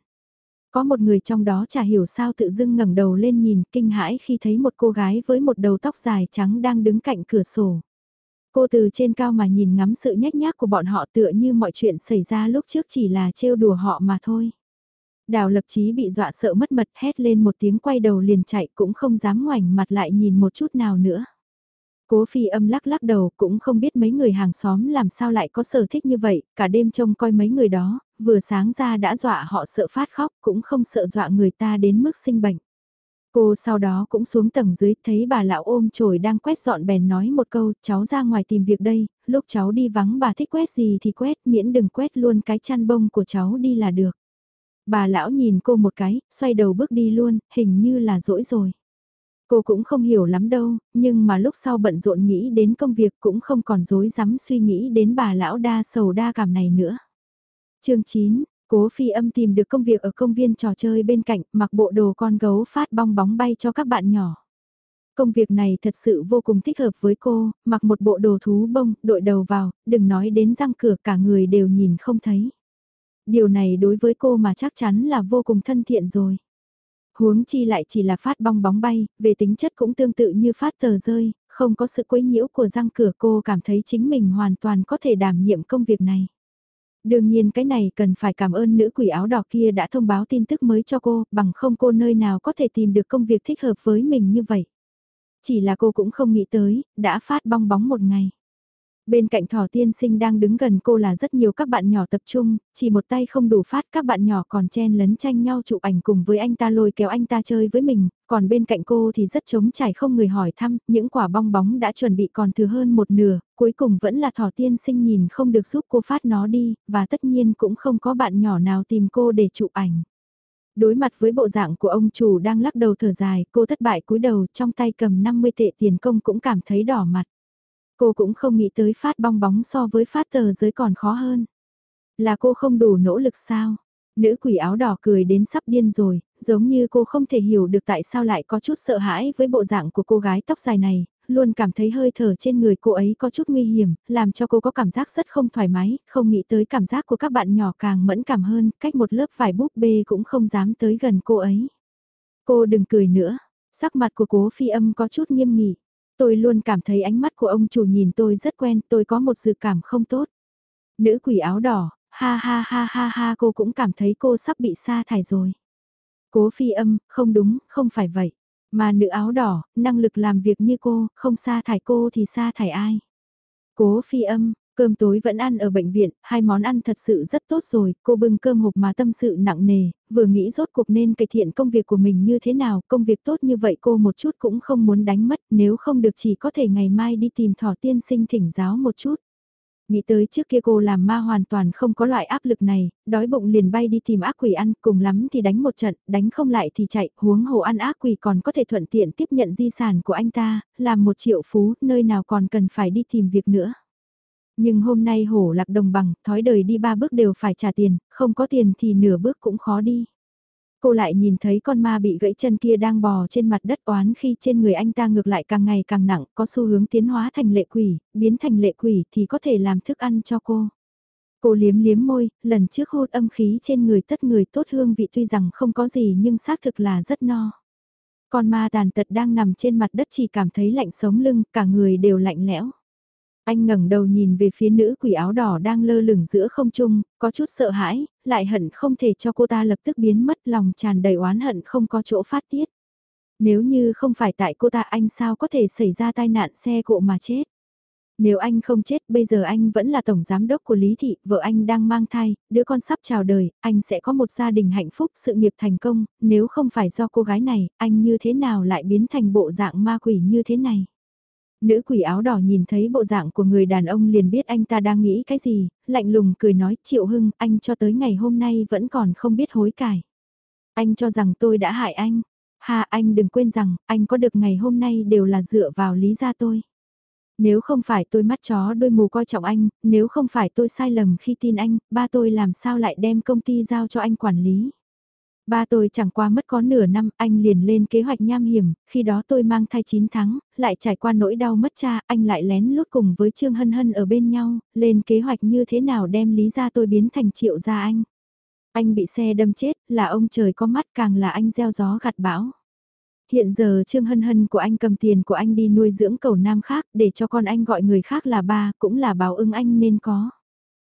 [SPEAKER 1] Có một người trong đó chả hiểu sao tự dưng ngẩng đầu lên nhìn, kinh hãi khi thấy một cô gái với một đầu tóc dài trắng đang đứng cạnh cửa sổ. Cô từ trên cao mà nhìn ngắm sự nhếch nhác của bọn họ tựa như mọi chuyện xảy ra lúc trước chỉ là trêu đùa họ mà thôi. Đào lập chí bị dọa sợ mất mật, hét lên một tiếng quay đầu liền chạy cũng không dám ngoảnh mặt lại nhìn một chút nào nữa. Cố phi âm lắc lắc đầu cũng không biết mấy người hàng xóm làm sao lại có sở thích như vậy, cả đêm trông coi mấy người đó, vừa sáng ra đã dọa họ sợ phát khóc cũng không sợ dọa người ta đến mức sinh bệnh. Cô sau đó cũng xuống tầng dưới thấy bà lão ôm chổi đang quét dọn bèn nói một câu cháu ra ngoài tìm việc đây, lúc cháu đi vắng bà thích quét gì thì quét miễn đừng quét luôn cái chăn bông của cháu đi là được. Bà lão nhìn cô một cái, xoay đầu bước đi luôn, hình như là dỗi rồi. Cô cũng không hiểu lắm đâu, nhưng mà lúc sau bận rộn nghĩ đến công việc cũng không còn dối dám suy nghĩ đến bà lão đa sầu đa cảm này nữa. chương 9, Cố phi âm tìm được công việc ở công viên trò chơi bên cạnh, mặc bộ đồ con gấu phát bong bóng bay cho các bạn nhỏ. Công việc này thật sự vô cùng thích hợp với cô, mặc một bộ đồ thú bông, đội đầu vào, đừng nói đến răng cửa cả người đều nhìn không thấy. Điều này đối với cô mà chắc chắn là vô cùng thân thiện rồi. Huống chi lại chỉ là phát bong bóng bay, về tính chất cũng tương tự như phát tờ rơi, không có sự quấy nhiễu của răng cửa cô cảm thấy chính mình hoàn toàn có thể đảm nhiệm công việc này. Đương nhiên cái này cần phải cảm ơn nữ quỷ áo đỏ kia đã thông báo tin tức mới cho cô, bằng không cô nơi nào có thể tìm được công việc thích hợp với mình như vậy. Chỉ là cô cũng không nghĩ tới, đã phát bong bóng một ngày. Bên cạnh thỏ tiên sinh đang đứng gần cô là rất nhiều các bạn nhỏ tập trung, chỉ một tay không đủ phát các bạn nhỏ còn chen lấn tranh nhau chụp ảnh cùng với anh ta lôi kéo anh ta chơi với mình, còn bên cạnh cô thì rất trống trải không người hỏi thăm, những quả bong bóng đã chuẩn bị còn thừa hơn một nửa, cuối cùng vẫn là thỏ tiên sinh nhìn không được giúp cô phát nó đi, và tất nhiên cũng không có bạn nhỏ nào tìm cô để chụp ảnh. Đối mặt với bộ dạng của ông chủ đang lắc đầu thở dài, cô thất bại cúi đầu trong tay cầm 50 tệ tiền công cũng cảm thấy đỏ mặt. Cô cũng không nghĩ tới phát bong bóng so với phát tờ giới còn khó hơn. Là cô không đủ nỗ lực sao? Nữ quỷ áo đỏ cười đến sắp điên rồi, giống như cô không thể hiểu được tại sao lại có chút sợ hãi với bộ dạng của cô gái tóc dài này, luôn cảm thấy hơi thở trên người cô ấy có chút nguy hiểm, làm cho cô có cảm giác rất không thoải mái, không nghĩ tới cảm giác của các bạn nhỏ càng mẫn cảm hơn, cách một lớp vải búp bê cũng không dám tới gần cô ấy. Cô đừng cười nữa, sắc mặt của cố phi âm có chút nghiêm nghị tôi luôn cảm thấy ánh mắt của ông chủ nhìn tôi rất quen, tôi có một dự cảm không tốt. Nữ quỷ áo đỏ, ha ha ha ha ha cô cũng cảm thấy cô sắp bị sa thải rồi. Cố phi âm, không đúng, không phải vậy. Mà nữ áo đỏ, năng lực làm việc như cô, không sa thải cô thì sa thải ai. Cố phi âm, Cơm tối vẫn ăn ở bệnh viện, hai món ăn thật sự rất tốt rồi, cô bưng cơm hộp mà tâm sự nặng nề, vừa nghĩ rốt cuộc nên cải thiện công việc của mình như thế nào, công việc tốt như vậy cô một chút cũng không muốn đánh mất, nếu không được chỉ có thể ngày mai đi tìm thỏ tiên sinh thỉnh giáo một chút. Nghĩ tới trước kia cô làm ma hoàn toàn không có loại áp lực này, đói bụng liền bay đi tìm ác quỷ ăn, cùng lắm thì đánh một trận, đánh không lại thì chạy, huống hồ ăn ác quỷ còn có thể thuận tiện tiếp nhận di sản của anh ta, làm một triệu phú, nơi nào còn cần phải đi tìm việc nữa. Nhưng hôm nay hổ lạc đồng bằng, thói đời đi ba bước đều phải trả tiền, không có tiền thì nửa bước cũng khó đi. Cô lại nhìn thấy con ma bị gãy chân kia đang bò trên mặt đất oán khi trên người anh ta ngược lại càng ngày càng nặng, có xu hướng tiến hóa thành lệ quỷ, biến thành lệ quỷ thì có thể làm thức ăn cho cô. Cô liếm liếm môi, lần trước hút âm khí trên người tất người tốt hương vị tuy rằng không có gì nhưng xác thực là rất no. Con ma tàn tật đang nằm trên mặt đất chỉ cảm thấy lạnh sống lưng, cả người đều lạnh lẽo. Anh ngẩng đầu nhìn về phía nữ quỷ áo đỏ đang lơ lửng giữa không trung, có chút sợ hãi, lại hận không thể cho cô ta lập tức biến mất lòng tràn đầy oán hận không có chỗ phát tiết. Nếu như không phải tại cô ta anh sao có thể xảy ra tai nạn xe cộ mà chết. Nếu anh không chết bây giờ anh vẫn là tổng giám đốc của Lý Thị, vợ anh đang mang thai, đứa con sắp chào đời, anh sẽ có một gia đình hạnh phúc, sự nghiệp thành công, nếu không phải do cô gái này, anh như thế nào lại biến thành bộ dạng ma quỷ như thế này. Nữ quỷ áo đỏ nhìn thấy bộ dạng của người đàn ông liền biết anh ta đang nghĩ cái gì, lạnh lùng cười nói Triệu Hưng, anh cho tới ngày hôm nay vẫn còn không biết hối cải. Anh cho rằng tôi đã hại anh. Hà anh đừng quên rằng, anh có được ngày hôm nay đều là dựa vào lý gia tôi. Nếu không phải tôi mắt chó đôi mù coi trọng anh, nếu không phải tôi sai lầm khi tin anh, ba tôi làm sao lại đem công ty giao cho anh quản lý. Ba tôi chẳng qua mất có nửa năm, anh liền lên kế hoạch nham hiểm, khi đó tôi mang thai 9 tháng, lại trải qua nỗi đau mất cha, anh lại lén lút cùng với Trương Hân Hân ở bên nhau, lên kế hoạch như thế nào đem lý ra tôi biến thành triệu gia anh. Anh bị xe đâm chết, là ông trời có mắt càng là anh gieo gió gặt bão. Hiện giờ Trương Hân Hân của anh cầm tiền của anh đi nuôi dưỡng cầu nam khác để cho con anh gọi người khác là ba cũng là báo ứng anh nên có.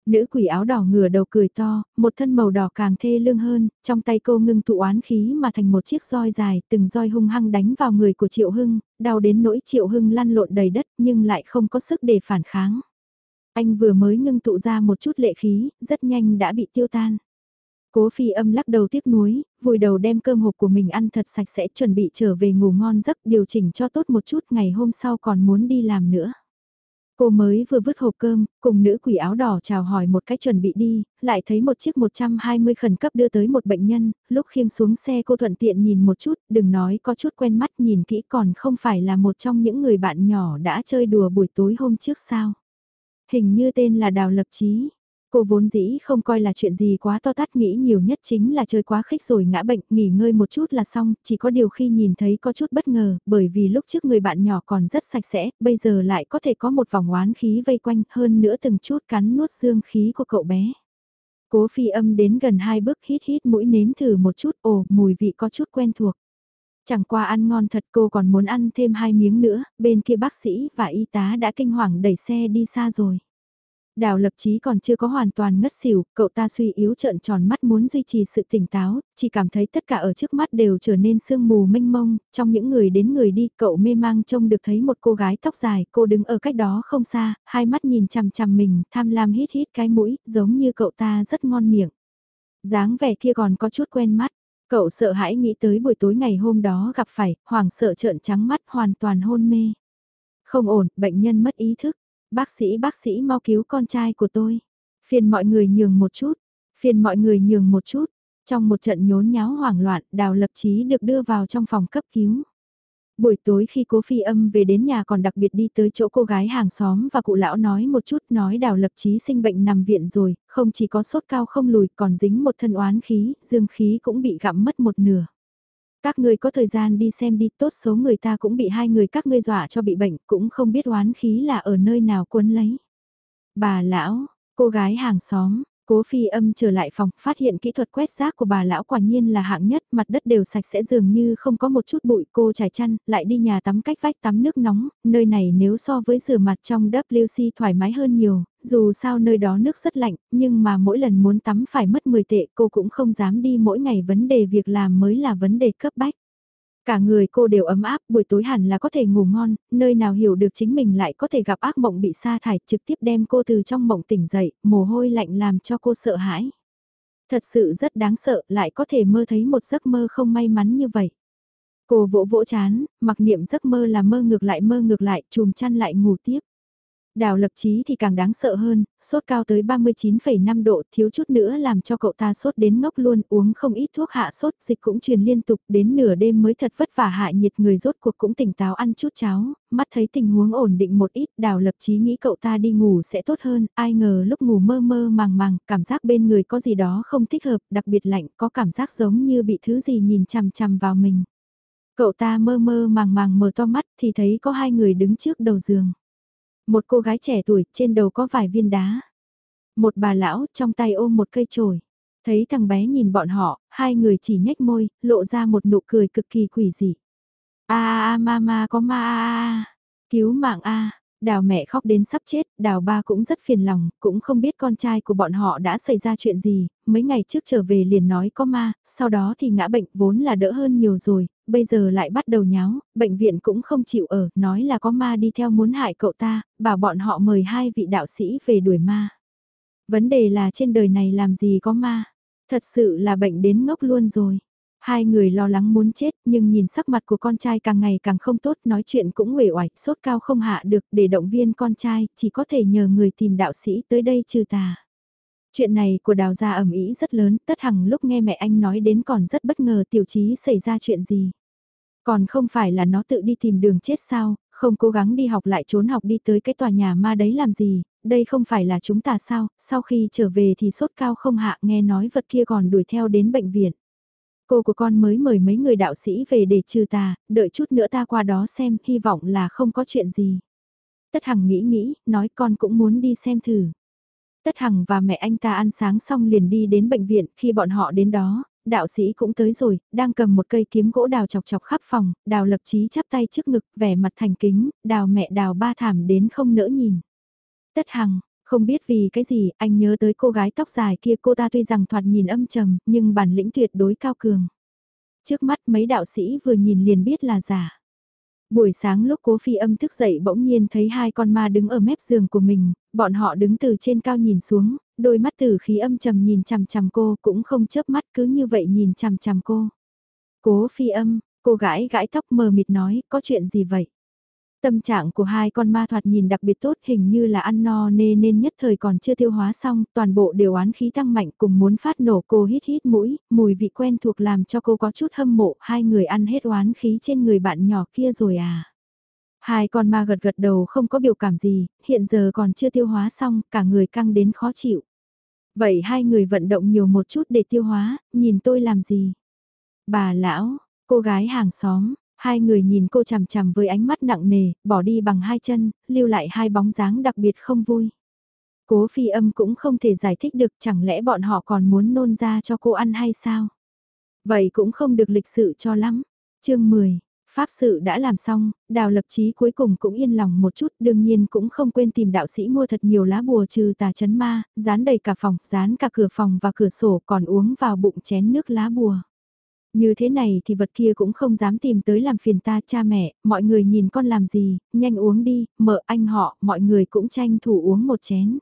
[SPEAKER 1] Nữ quỷ áo đỏ ngửa đầu cười to, một thân màu đỏ càng thê lương hơn, trong tay cô ngưng tụ oán khí mà thành một chiếc roi dài, từng roi hung hăng đánh vào người của Triệu Hưng, đau đến nỗi Triệu Hưng lăn lộn đầy đất nhưng lại không có sức để phản kháng. Anh vừa mới ngưng tụ ra một chút lệ khí, rất nhanh đã bị tiêu tan. Cố phi âm lắc đầu tiếc nuối, vùi đầu đem cơm hộp của mình ăn thật sạch sẽ chuẩn bị trở về ngủ ngon giấc điều chỉnh cho tốt một chút ngày hôm sau còn muốn đi làm nữa. Cô mới vừa vứt hộp cơm, cùng nữ quỷ áo đỏ chào hỏi một cách chuẩn bị đi, lại thấy một chiếc 120 khẩn cấp đưa tới một bệnh nhân, lúc khiêng xuống xe cô thuận tiện nhìn một chút, đừng nói có chút quen mắt nhìn kỹ còn không phải là một trong những người bạn nhỏ đã chơi đùa buổi tối hôm trước sao. Hình như tên là Đào Lập Chí. Cô vốn dĩ không coi là chuyện gì quá to tát nghĩ nhiều nhất chính là chơi quá khích rồi ngã bệnh, nghỉ ngơi một chút là xong, chỉ có điều khi nhìn thấy có chút bất ngờ, bởi vì lúc trước người bạn nhỏ còn rất sạch sẽ, bây giờ lại có thể có một vòng oán khí vây quanh hơn nữa từng chút cắn nuốt dương khí của cậu bé. Cố phi âm đến gần hai bước hít hít mũi nếm thử một chút, ồ, mùi vị có chút quen thuộc. Chẳng qua ăn ngon thật cô còn muốn ăn thêm hai miếng nữa, bên kia bác sĩ và y tá đã kinh hoàng đẩy xe đi xa rồi. Đào lập chí còn chưa có hoàn toàn ngất xỉu, cậu ta suy yếu trợn tròn mắt muốn duy trì sự tỉnh táo, chỉ cảm thấy tất cả ở trước mắt đều trở nên sương mù mênh mông, trong những người đến người đi cậu mê mang trông được thấy một cô gái tóc dài, cô đứng ở cách đó không xa, hai mắt nhìn chằm chằm mình, tham lam hít hít cái mũi, giống như cậu ta rất ngon miệng. dáng vẻ kia còn có chút quen mắt, cậu sợ hãi nghĩ tới buổi tối ngày hôm đó gặp phải, hoảng sợ trợn trắng mắt hoàn toàn hôn mê. Không ổn, bệnh nhân mất ý thức Bác sĩ bác sĩ mau cứu con trai của tôi. Phiền mọi người nhường một chút. Phiền mọi người nhường một chút. Trong một trận nhốn nháo hoảng loạn, đào lập chí được đưa vào trong phòng cấp cứu. Buổi tối khi cố phi âm về đến nhà còn đặc biệt đi tới chỗ cô gái hàng xóm và cụ lão nói một chút nói đào lập chí sinh bệnh nằm viện rồi, không chỉ có sốt cao không lùi còn dính một thân oán khí, dương khí cũng bị gặm mất một nửa. Các ngươi có thời gian đi xem đi tốt số người ta cũng bị hai người các ngươi dọa cho bị bệnh cũng không biết oán khí là ở nơi nào cuốn lấy. Bà lão, cô gái hàng xóm, Cố phi âm trở lại phòng, phát hiện kỹ thuật quét rác của bà lão quả nhiên là hạng nhất, mặt đất đều sạch sẽ dường như không có một chút bụi cô trải chăn, lại đi nhà tắm cách vách tắm nước nóng, nơi này nếu so với rửa mặt trong WC thoải mái hơn nhiều, dù sao nơi đó nước rất lạnh, nhưng mà mỗi lần muốn tắm phải mất 10 tệ cô cũng không dám đi mỗi ngày vấn đề việc làm mới là vấn đề cấp bách. Cả người cô đều ấm áp, buổi tối hẳn là có thể ngủ ngon, nơi nào hiểu được chính mình lại có thể gặp ác mộng bị sa thải trực tiếp đem cô từ trong mộng tỉnh dậy, mồ hôi lạnh làm cho cô sợ hãi. Thật sự rất đáng sợ, lại có thể mơ thấy một giấc mơ không may mắn như vậy. Cô vỗ vỗ chán, mặc niệm giấc mơ là mơ ngược lại mơ ngược lại, chùm chăn lại ngủ tiếp. Đào lập trí thì càng đáng sợ hơn, sốt cao tới 39,5 độ thiếu chút nữa làm cho cậu ta sốt đến ngốc luôn uống không ít thuốc hạ sốt dịch cũng truyền liên tục đến nửa đêm mới thật vất vả hạ nhiệt người rốt cuộc cũng tỉnh táo ăn chút cháo, mắt thấy tình huống ổn định một ít đào lập trí nghĩ cậu ta đi ngủ sẽ tốt hơn, ai ngờ lúc ngủ mơ mơ màng màng, cảm giác bên người có gì đó không thích hợp, đặc biệt lạnh, có cảm giác giống như bị thứ gì nhìn chằm chằm vào mình. Cậu ta mơ mơ màng màng mở to mắt thì thấy có hai người đứng trước đầu giường. Một cô gái trẻ tuổi, trên đầu có vài viên đá. Một bà lão, trong tay ôm một cây chổi. Thấy thằng bé nhìn bọn họ, hai người chỉ nhếch môi, lộ ra một nụ cười cực kỳ quỷ dị. A a a ma có ma a a, cứu mạng a. Đào mẹ khóc đến sắp chết, đào ba cũng rất phiền lòng, cũng không biết con trai của bọn họ đã xảy ra chuyện gì, mấy ngày trước trở về liền nói có ma, sau đó thì ngã bệnh vốn là đỡ hơn nhiều rồi, bây giờ lại bắt đầu nháo, bệnh viện cũng không chịu ở, nói là có ma đi theo muốn hại cậu ta, bảo bọn họ mời hai vị đạo sĩ về đuổi ma. Vấn đề là trên đời này làm gì có ma, thật sự là bệnh đến ngốc luôn rồi. Hai người lo lắng muốn chết nhưng nhìn sắc mặt của con trai càng ngày càng không tốt nói chuyện cũng uể oải, sốt cao không hạ được để động viên con trai, chỉ có thể nhờ người tìm đạo sĩ tới đây trừ tà. Chuyện này của đào gia ẩm ý rất lớn, tất hằng lúc nghe mẹ anh nói đến còn rất bất ngờ tiểu trí xảy ra chuyện gì. Còn không phải là nó tự đi tìm đường chết sao, không cố gắng đi học lại trốn học đi tới cái tòa nhà ma đấy làm gì, đây không phải là chúng ta sao, sau khi trở về thì sốt cao không hạ nghe nói vật kia còn đuổi theo đến bệnh viện. Cô của con mới mời mấy người đạo sĩ về để trừ tà, đợi chút nữa ta qua đó xem, hy vọng là không có chuyện gì. Tất Hằng nghĩ nghĩ, nói con cũng muốn đi xem thử. Tất Hằng và mẹ anh ta ăn sáng xong liền đi đến bệnh viện, khi bọn họ đến đó, đạo sĩ cũng tới rồi, đang cầm một cây kiếm gỗ đào chọc chọc khắp phòng, đào lập chí chắp tay trước ngực, vẻ mặt thành kính, đào mẹ đào ba thảm đến không nỡ nhìn. Tất Hằng, không biết vì cái gì, anh nhớ tới cô gái tóc dài kia cô ta tuy rằng thoạt nhìn âm trầm, nhưng bản lĩnh tuyệt đối cao cường. Trước mắt mấy đạo sĩ vừa nhìn liền biết là giả. Buổi sáng lúc cố phi âm thức dậy bỗng nhiên thấy hai con ma đứng ở mép giường của mình, bọn họ đứng từ trên cao nhìn xuống, đôi mắt từ khí âm trầm nhìn chằm chằm cô cũng không chớp mắt cứ như vậy nhìn chằm chằm cô. Cố phi âm, cô gãi gãi tóc mờ mịt nói, có chuyện gì vậy? Tâm trạng của hai con ma thoạt nhìn đặc biệt tốt hình như là ăn no nê nên nhất thời còn chưa tiêu hóa xong, toàn bộ đều oán khí tăng mạnh cùng muốn phát nổ cô hít hít mũi, mùi vị quen thuộc làm cho cô có chút hâm mộ, hai người ăn hết oán khí trên người bạn nhỏ kia rồi à. Hai con ma gật gật đầu không có biểu cảm gì, hiện giờ còn chưa tiêu hóa xong, cả người căng đến khó chịu. Vậy hai người vận động nhiều một chút để tiêu hóa, nhìn tôi làm gì? Bà lão, cô gái hàng xóm, hai người nhìn cô chằm chằm với ánh mắt nặng nề, bỏ đi bằng hai chân, lưu lại hai bóng dáng đặc biệt không vui. Cố phi âm cũng không thể giải thích được chẳng lẽ bọn họ còn muốn nôn ra cho cô ăn hay sao? Vậy cũng không được lịch sự cho lắm. chương 10, Pháp sự đã làm xong, đào lập chí cuối cùng cũng yên lòng một chút, đương nhiên cũng không quên tìm đạo sĩ mua thật nhiều lá bùa trừ tà chấn ma, dán đầy cả phòng, dán cả cửa phòng và cửa sổ còn uống vào bụng chén nước lá bùa. Như thế này thì vật kia cũng không dám tìm tới làm phiền ta cha mẹ, mọi người nhìn con làm gì, nhanh uống đi, mợ anh họ, mọi người cũng tranh thủ uống một chén.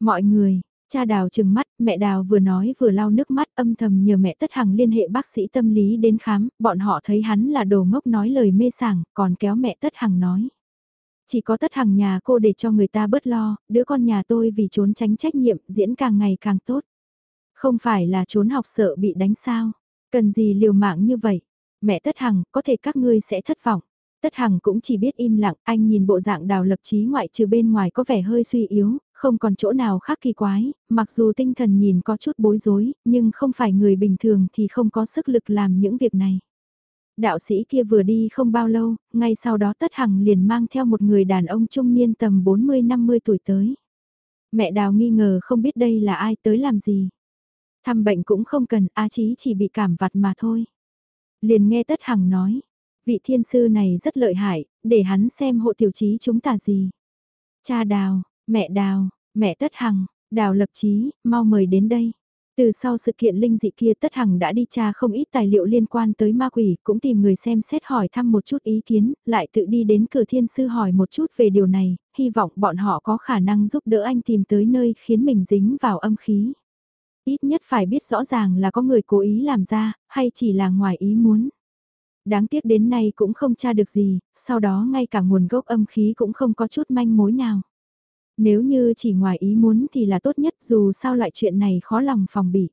[SPEAKER 1] Mọi người, Cha đào trừng mắt, mẹ đào vừa nói vừa lau nước mắt âm thầm nhờ mẹ tất hằng liên hệ bác sĩ tâm lý đến khám, bọn họ thấy hắn là đồ ngốc nói lời mê sảng, còn kéo mẹ tất hằng nói. Chỉ có tất hằng nhà cô để cho người ta bớt lo, đứa con nhà tôi vì trốn tránh trách nhiệm diễn càng ngày càng tốt. Không phải là trốn học sợ bị đánh sao, cần gì liều mạng như vậy. Mẹ tất hằng, có thể các ngươi sẽ thất vọng. Tất Hằng cũng chỉ biết im lặng, anh nhìn bộ dạng đào lập trí ngoại trừ bên ngoài có vẻ hơi suy yếu, không còn chỗ nào khác kỳ quái, mặc dù tinh thần nhìn có chút bối rối, nhưng không phải người bình thường thì không có sức lực làm những việc này. Đạo sĩ kia vừa đi không bao lâu, ngay sau đó Tất Hằng liền mang theo một người đàn ông trung niên tầm 40-50 tuổi tới. Mẹ Đào nghi ngờ không biết đây là ai tới làm gì. Thăm bệnh cũng không cần, A Chí chỉ bị cảm vặt mà thôi. Liền nghe Tất Hằng nói, vị thiên sư này rất lợi hại, để hắn xem hộ tiểu trí chúng ta gì. Cha Đào, Mẹ Đào, mẹ Tất Hằng, Đào lập chí, mau mời đến đây. Từ sau sự kiện linh dị kia Tất Hằng đã đi tra không ít tài liệu liên quan tới ma quỷ, cũng tìm người xem xét hỏi thăm một chút ý kiến, lại tự đi đến cửa thiên sư hỏi một chút về điều này, hy vọng bọn họ có khả năng giúp đỡ anh tìm tới nơi khiến mình dính vào âm khí. Ít nhất phải biết rõ ràng là có người cố ý làm ra, hay chỉ là ngoài ý muốn. Đáng tiếc đến nay cũng không tra được gì, sau đó ngay cả nguồn gốc âm khí cũng không có chút manh mối nào. Nếu như chỉ ngoài ý muốn thì là tốt nhất dù sao loại chuyện này khó lòng phòng bị.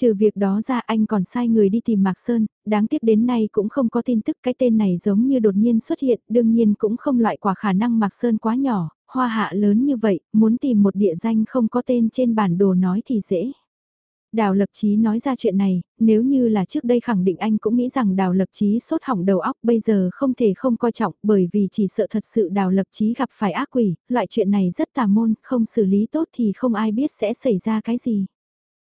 [SPEAKER 1] Trừ việc đó ra anh còn sai người đi tìm Mạc Sơn, đáng tiếc đến nay cũng không có tin tức cái tên này giống như đột nhiên xuất hiện, đương nhiên cũng không loại quả khả năng Mạc Sơn quá nhỏ, hoa hạ lớn như vậy, muốn tìm một địa danh không có tên trên bản đồ nói thì dễ. Đào lập chí nói ra chuyện này, nếu như là trước đây khẳng định anh cũng nghĩ rằng đào lập chí sốt hỏng đầu óc bây giờ không thể không coi trọng bởi vì chỉ sợ thật sự đào lập chí gặp phải ác quỷ, loại chuyện này rất tà môn, không xử lý tốt thì không ai biết sẽ xảy ra cái gì.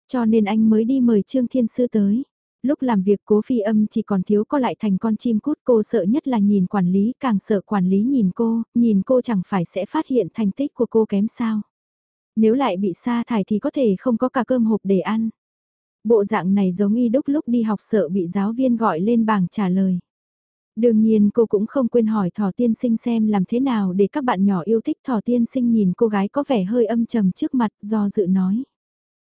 [SPEAKER 1] Cho nên anh mới đi mời Trương Thiên Sư tới. Lúc làm việc cố phi âm chỉ còn thiếu có lại thành con chim cút cô sợ nhất là nhìn quản lý càng sợ quản lý nhìn cô, nhìn cô chẳng phải sẽ phát hiện thành tích của cô kém sao. Nếu lại bị sa thải thì có thể không có cả cơm hộp để ăn. Bộ dạng này giống y đúc lúc đi học sợ bị giáo viên gọi lên bảng trả lời. Đương nhiên cô cũng không quên hỏi thỏ tiên sinh xem làm thế nào để các bạn nhỏ yêu thích thỏ tiên sinh nhìn cô gái có vẻ hơi âm trầm trước mặt do dự nói.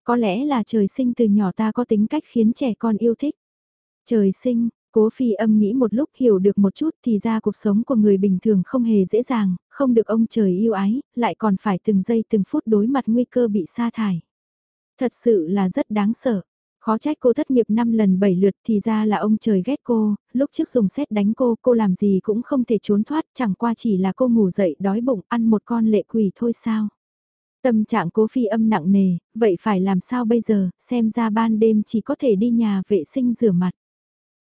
[SPEAKER 1] Có lẽ là trời sinh từ nhỏ ta có tính cách khiến trẻ con yêu thích. Trời sinh, Cố phi âm nghĩ một lúc hiểu được một chút thì ra cuộc sống của người bình thường không hề dễ dàng, không được ông trời yêu ái, lại còn phải từng giây từng phút đối mặt nguy cơ bị sa thải. Thật sự là rất đáng sợ. Khó trách cô thất nghiệp 5 lần 7 lượt thì ra là ông trời ghét cô, lúc trước dùng xét đánh cô, cô làm gì cũng không thể trốn thoát, chẳng qua chỉ là cô ngủ dậy đói bụng ăn một con lệ quỷ thôi sao. Tâm trạng cố phi âm nặng nề, vậy phải làm sao bây giờ, xem ra ban đêm chỉ có thể đi nhà vệ sinh rửa mặt.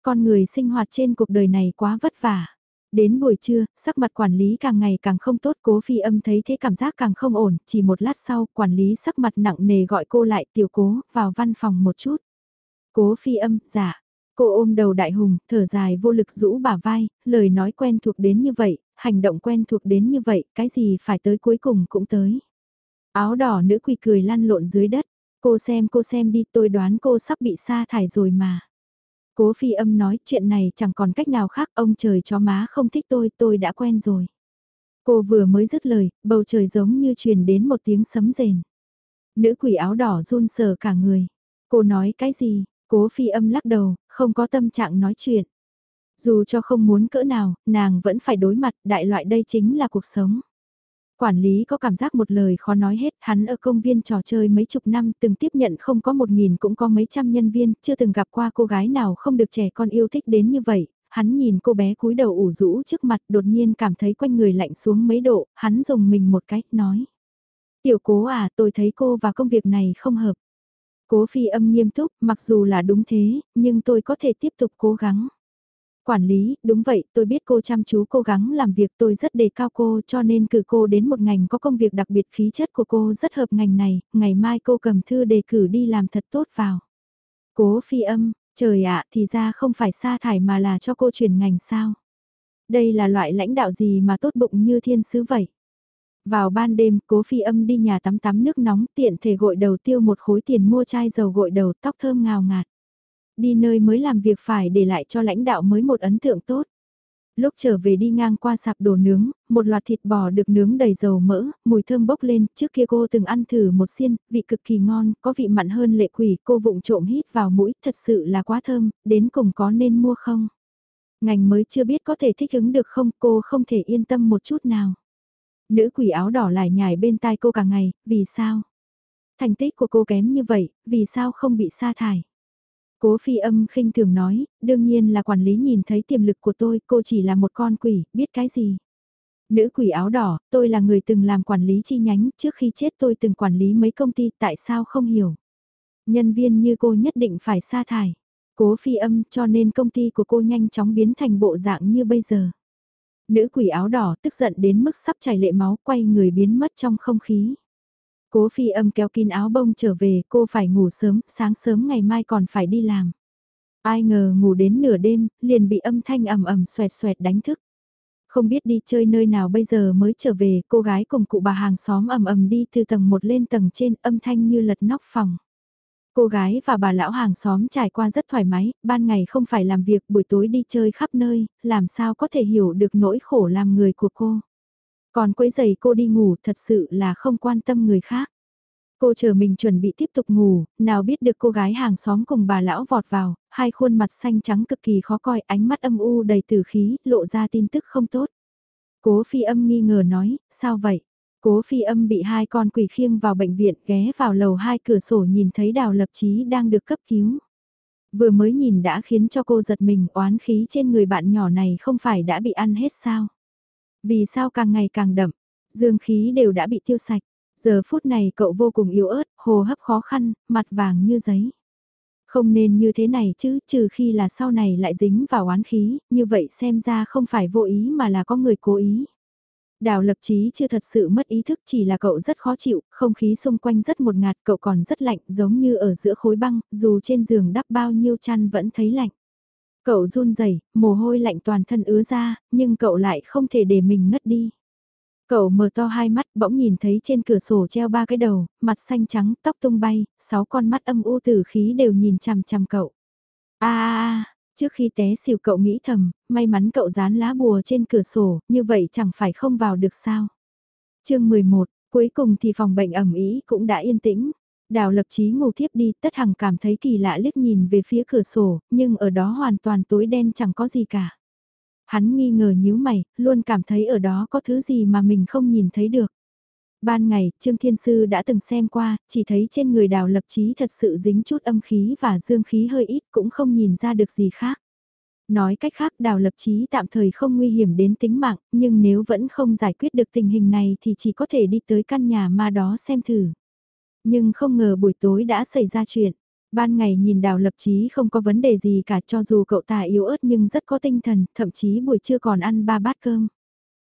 [SPEAKER 1] Con người sinh hoạt trên cuộc đời này quá vất vả. Đến buổi trưa, sắc mặt quản lý càng ngày càng không tốt cố phi âm thấy thế cảm giác càng không ổn, chỉ một lát sau quản lý sắc mặt nặng nề gọi cô lại tiểu cố, vào văn phòng một chút. Cố phi âm, dạ. Cô ôm đầu đại hùng, thở dài vô lực rũ bả vai, lời nói quen thuộc đến như vậy, hành động quen thuộc đến như vậy, cái gì phải tới cuối cùng cũng tới. Áo đỏ nữ quỳ cười lăn lộn dưới đất, cô xem cô xem đi tôi đoán cô sắp bị sa thải rồi mà. Cố phi âm nói chuyện này chẳng còn cách nào khác ông trời cho má không thích tôi tôi đã quen rồi. Cô vừa mới dứt lời, bầu trời giống như truyền đến một tiếng sấm rền. Nữ quỷ áo đỏ run sờ cả người. Cô nói cái gì? Cố phi âm lắc đầu, không có tâm trạng nói chuyện. Dù cho không muốn cỡ nào, nàng vẫn phải đối mặt, đại loại đây chính là cuộc sống. Quản lý có cảm giác một lời khó nói hết, hắn ở công viên trò chơi mấy chục năm từng tiếp nhận không có một nghìn cũng có mấy trăm nhân viên, chưa từng gặp qua cô gái nào không được trẻ con yêu thích đến như vậy. Hắn nhìn cô bé cúi đầu ủ rũ trước mặt đột nhiên cảm thấy quanh người lạnh xuống mấy độ, hắn dùng mình một cách nói. Tiểu cố à, tôi thấy cô và công việc này không hợp. Cố phi âm nghiêm túc, mặc dù là đúng thế, nhưng tôi có thể tiếp tục cố gắng. Quản lý, đúng vậy, tôi biết cô chăm chú cố gắng làm việc tôi rất đề cao cô cho nên cử cô đến một ngành có công việc đặc biệt khí chất của cô rất hợp ngành này, ngày mai cô cầm thư đề cử đi làm thật tốt vào. Cố phi âm, trời ạ thì ra không phải sa thải mà là cho cô chuyển ngành sao. Đây là loại lãnh đạo gì mà tốt bụng như thiên sứ vậy. Vào ban đêm, cố phi âm đi nhà tắm tắm nước nóng tiện thể gội đầu tiêu một khối tiền mua chai dầu gội đầu tóc thơm ngào ngạt. Đi nơi mới làm việc phải để lại cho lãnh đạo mới một ấn tượng tốt. Lúc trở về đi ngang qua sạp đồ nướng, một loạt thịt bò được nướng đầy dầu mỡ, mùi thơm bốc lên, trước kia cô từng ăn thử một xiên, vị cực kỳ ngon, có vị mặn hơn lệ quỷ, cô vụng trộm hít vào mũi, thật sự là quá thơm, đến cùng có nên mua không? Ngành mới chưa biết có thể thích ứng được không, cô không thể yên tâm một chút nào. Nữ quỷ áo đỏ lại nhảy bên tai cô cả ngày, vì sao? Thành tích của cô kém như vậy, vì sao không bị sa thải? Cố phi âm khinh thường nói, đương nhiên là quản lý nhìn thấy tiềm lực của tôi, cô chỉ là một con quỷ, biết cái gì? Nữ quỷ áo đỏ, tôi là người từng làm quản lý chi nhánh, trước khi chết tôi từng quản lý mấy công ty, tại sao không hiểu? Nhân viên như cô nhất định phải sa thải. Cố phi âm cho nên công ty của cô nhanh chóng biến thành bộ dạng như bây giờ. Nữ quỷ áo đỏ tức giận đến mức sắp chảy lệ máu quay người biến mất trong không khí. Cố phi âm kéo kín áo bông trở về cô phải ngủ sớm, sáng sớm ngày mai còn phải đi làm. Ai ngờ ngủ đến nửa đêm, liền bị âm thanh ầm ầm xoẹt xoẹt đánh thức. Không biết đi chơi nơi nào bây giờ mới trở về, cô gái cùng cụ bà hàng xóm ầm ầm đi từ tầng một lên tầng trên âm thanh như lật nóc phòng. Cô gái và bà lão hàng xóm trải qua rất thoải mái, ban ngày không phải làm việc, buổi tối đi chơi khắp nơi, làm sao có thể hiểu được nỗi khổ làm người của cô. Còn quấy giày cô đi ngủ thật sự là không quan tâm người khác. Cô chờ mình chuẩn bị tiếp tục ngủ, nào biết được cô gái hàng xóm cùng bà lão vọt vào, hai khuôn mặt xanh trắng cực kỳ khó coi, ánh mắt âm u đầy tử khí, lộ ra tin tức không tốt. Cố phi âm nghi ngờ nói, sao vậy? Cố phi âm bị hai con quỷ khiêng vào bệnh viện ghé vào lầu hai cửa sổ nhìn thấy đào lập chí đang được cấp cứu. Vừa mới nhìn đã khiến cho cô giật mình oán khí trên người bạn nhỏ này không phải đã bị ăn hết sao. Vì sao càng ngày càng đậm, dương khí đều đã bị tiêu sạch. Giờ phút này cậu vô cùng yếu ớt, hồ hấp khó khăn, mặt vàng như giấy. Không nên như thế này chứ, trừ khi là sau này lại dính vào oán khí, như vậy xem ra không phải vô ý mà là có người cố ý. Đào lập chí chưa thật sự mất ý thức chỉ là cậu rất khó chịu, không khí xung quanh rất một ngạt cậu còn rất lạnh giống như ở giữa khối băng, dù trên giường đắp bao nhiêu chăn vẫn thấy lạnh. Cậu run rẩy, mồ hôi lạnh toàn thân ứa ra, nhưng cậu lại không thể để mình ngất đi. Cậu mở to hai mắt bỗng nhìn thấy trên cửa sổ treo ba cái đầu, mặt xanh trắng, tóc tung bay, sáu con mắt âm u tử khí đều nhìn chằm chằm cậu. a Trước khi té xỉu cậu nghĩ thầm, may mắn cậu dán lá bùa trên cửa sổ, như vậy chẳng phải không vào được sao. chương 11, cuối cùng thì phòng bệnh ẩm ý cũng đã yên tĩnh. Đào lập chí ngủ thiếp đi, tất hằng cảm thấy kỳ lạ liếc nhìn về phía cửa sổ, nhưng ở đó hoàn toàn tối đen chẳng có gì cả. Hắn nghi ngờ nhíu mày, luôn cảm thấy ở đó có thứ gì mà mình không nhìn thấy được. Ban ngày, Trương Thiên Sư đã từng xem qua, chỉ thấy trên người đào lập chí thật sự dính chút âm khí và dương khí hơi ít cũng không nhìn ra được gì khác. Nói cách khác đào lập chí tạm thời không nguy hiểm đến tính mạng, nhưng nếu vẫn không giải quyết được tình hình này thì chỉ có thể đi tới căn nhà ma đó xem thử. Nhưng không ngờ buổi tối đã xảy ra chuyện. Ban ngày nhìn đào lập chí không có vấn đề gì cả cho dù cậu ta yếu ớt nhưng rất có tinh thần, thậm chí buổi trưa còn ăn ba bát cơm.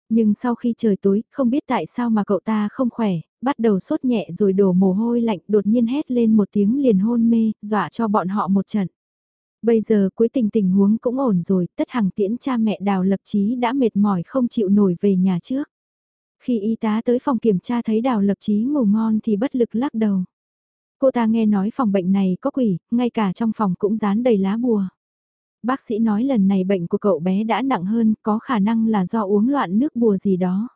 [SPEAKER 1] Nhưng sau khi trời tối, không biết tại sao mà cậu ta không khỏe, bắt đầu sốt nhẹ rồi đổ mồ hôi lạnh đột nhiên hét lên một tiếng liền hôn mê, dọa cho bọn họ một trận. Bây giờ cuối tình tình huống cũng ổn rồi, tất hàng tiễn cha mẹ đào lập chí đã mệt mỏi không chịu nổi về nhà trước. Khi y tá tới phòng kiểm tra thấy đào lập trí ngủ ngon thì bất lực lắc đầu. Cô ta nghe nói phòng bệnh này có quỷ, ngay cả trong phòng cũng dán đầy lá bùa. Bác sĩ nói lần này bệnh của cậu bé đã nặng hơn, có khả năng là do uống loạn nước bùa gì đó.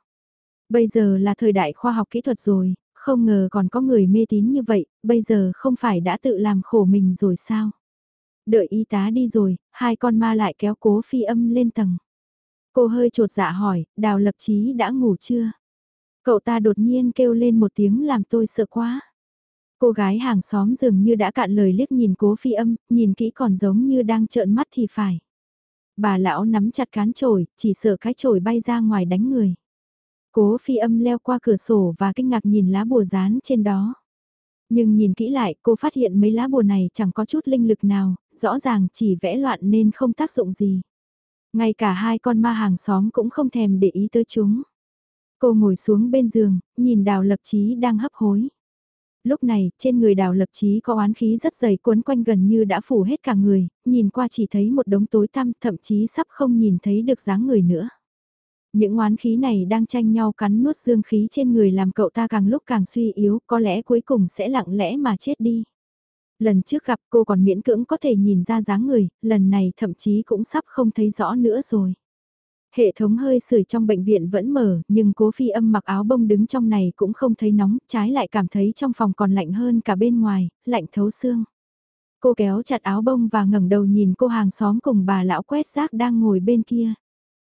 [SPEAKER 1] Bây giờ là thời đại khoa học kỹ thuật rồi, không ngờ còn có người mê tín như vậy, bây giờ không phải đã tự làm khổ mình rồi sao? Đợi y tá đi rồi, hai con ma lại kéo cố phi âm lên tầng. Cô hơi trột dạ hỏi, đào lập chí đã ngủ chưa? Cậu ta đột nhiên kêu lên một tiếng làm tôi sợ quá. Cô gái hàng xóm dường như đã cạn lời liếc nhìn cố phi âm, nhìn kỹ còn giống như đang trợn mắt thì phải. Bà lão nắm chặt cán chổi, chỉ sợ cái chổi bay ra ngoài đánh người. Cố phi âm leo qua cửa sổ và kinh ngạc nhìn lá bùa rán trên đó. Nhưng nhìn kỹ lại cô phát hiện mấy lá bùa này chẳng có chút linh lực nào, rõ ràng chỉ vẽ loạn nên không tác dụng gì. Ngay cả hai con ma hàng xóm cũng không thèm để ý tới chúng. Cô ngồi xuống bên giường, nhìn đào lập chí đang hấp hối. Lúc này, trên người đào lập chí có oán khí rất dày cuốn quanh gần như đã phủ hết cả người, nhìn qua chỉ thấy một đống tối tăm, thậm chí sắp không nhìn thấy được dáng người nữa. Những oán khí này đang tranh nhau cắn nuốt dương khí trên người làm cậu ta càng lúc càng suy yếu, có lẽ cuối cùng sẽ lặng lẽ mà chết đi. Lần trước gặp cô còn miễn cưỡng có thể nhìn ra dáng người, lần này thậm chí cũng sắp không thấy rõ nữa rồi. Hệ thống hơi sưởi trong bệnh viện vẫn mở, nhưng cố phi âm mặc áo bông đứng trong này cũng không thấy nóng, trái lại cảm thấy trong phòng còn lạnh hơn cả bên ngoài, lạnh thấu xương. Cô kéo chặt áo bông và ngẩng đầu nhìn cô hàng xóm cùng bà lão quét rác đang ngồi bên kia.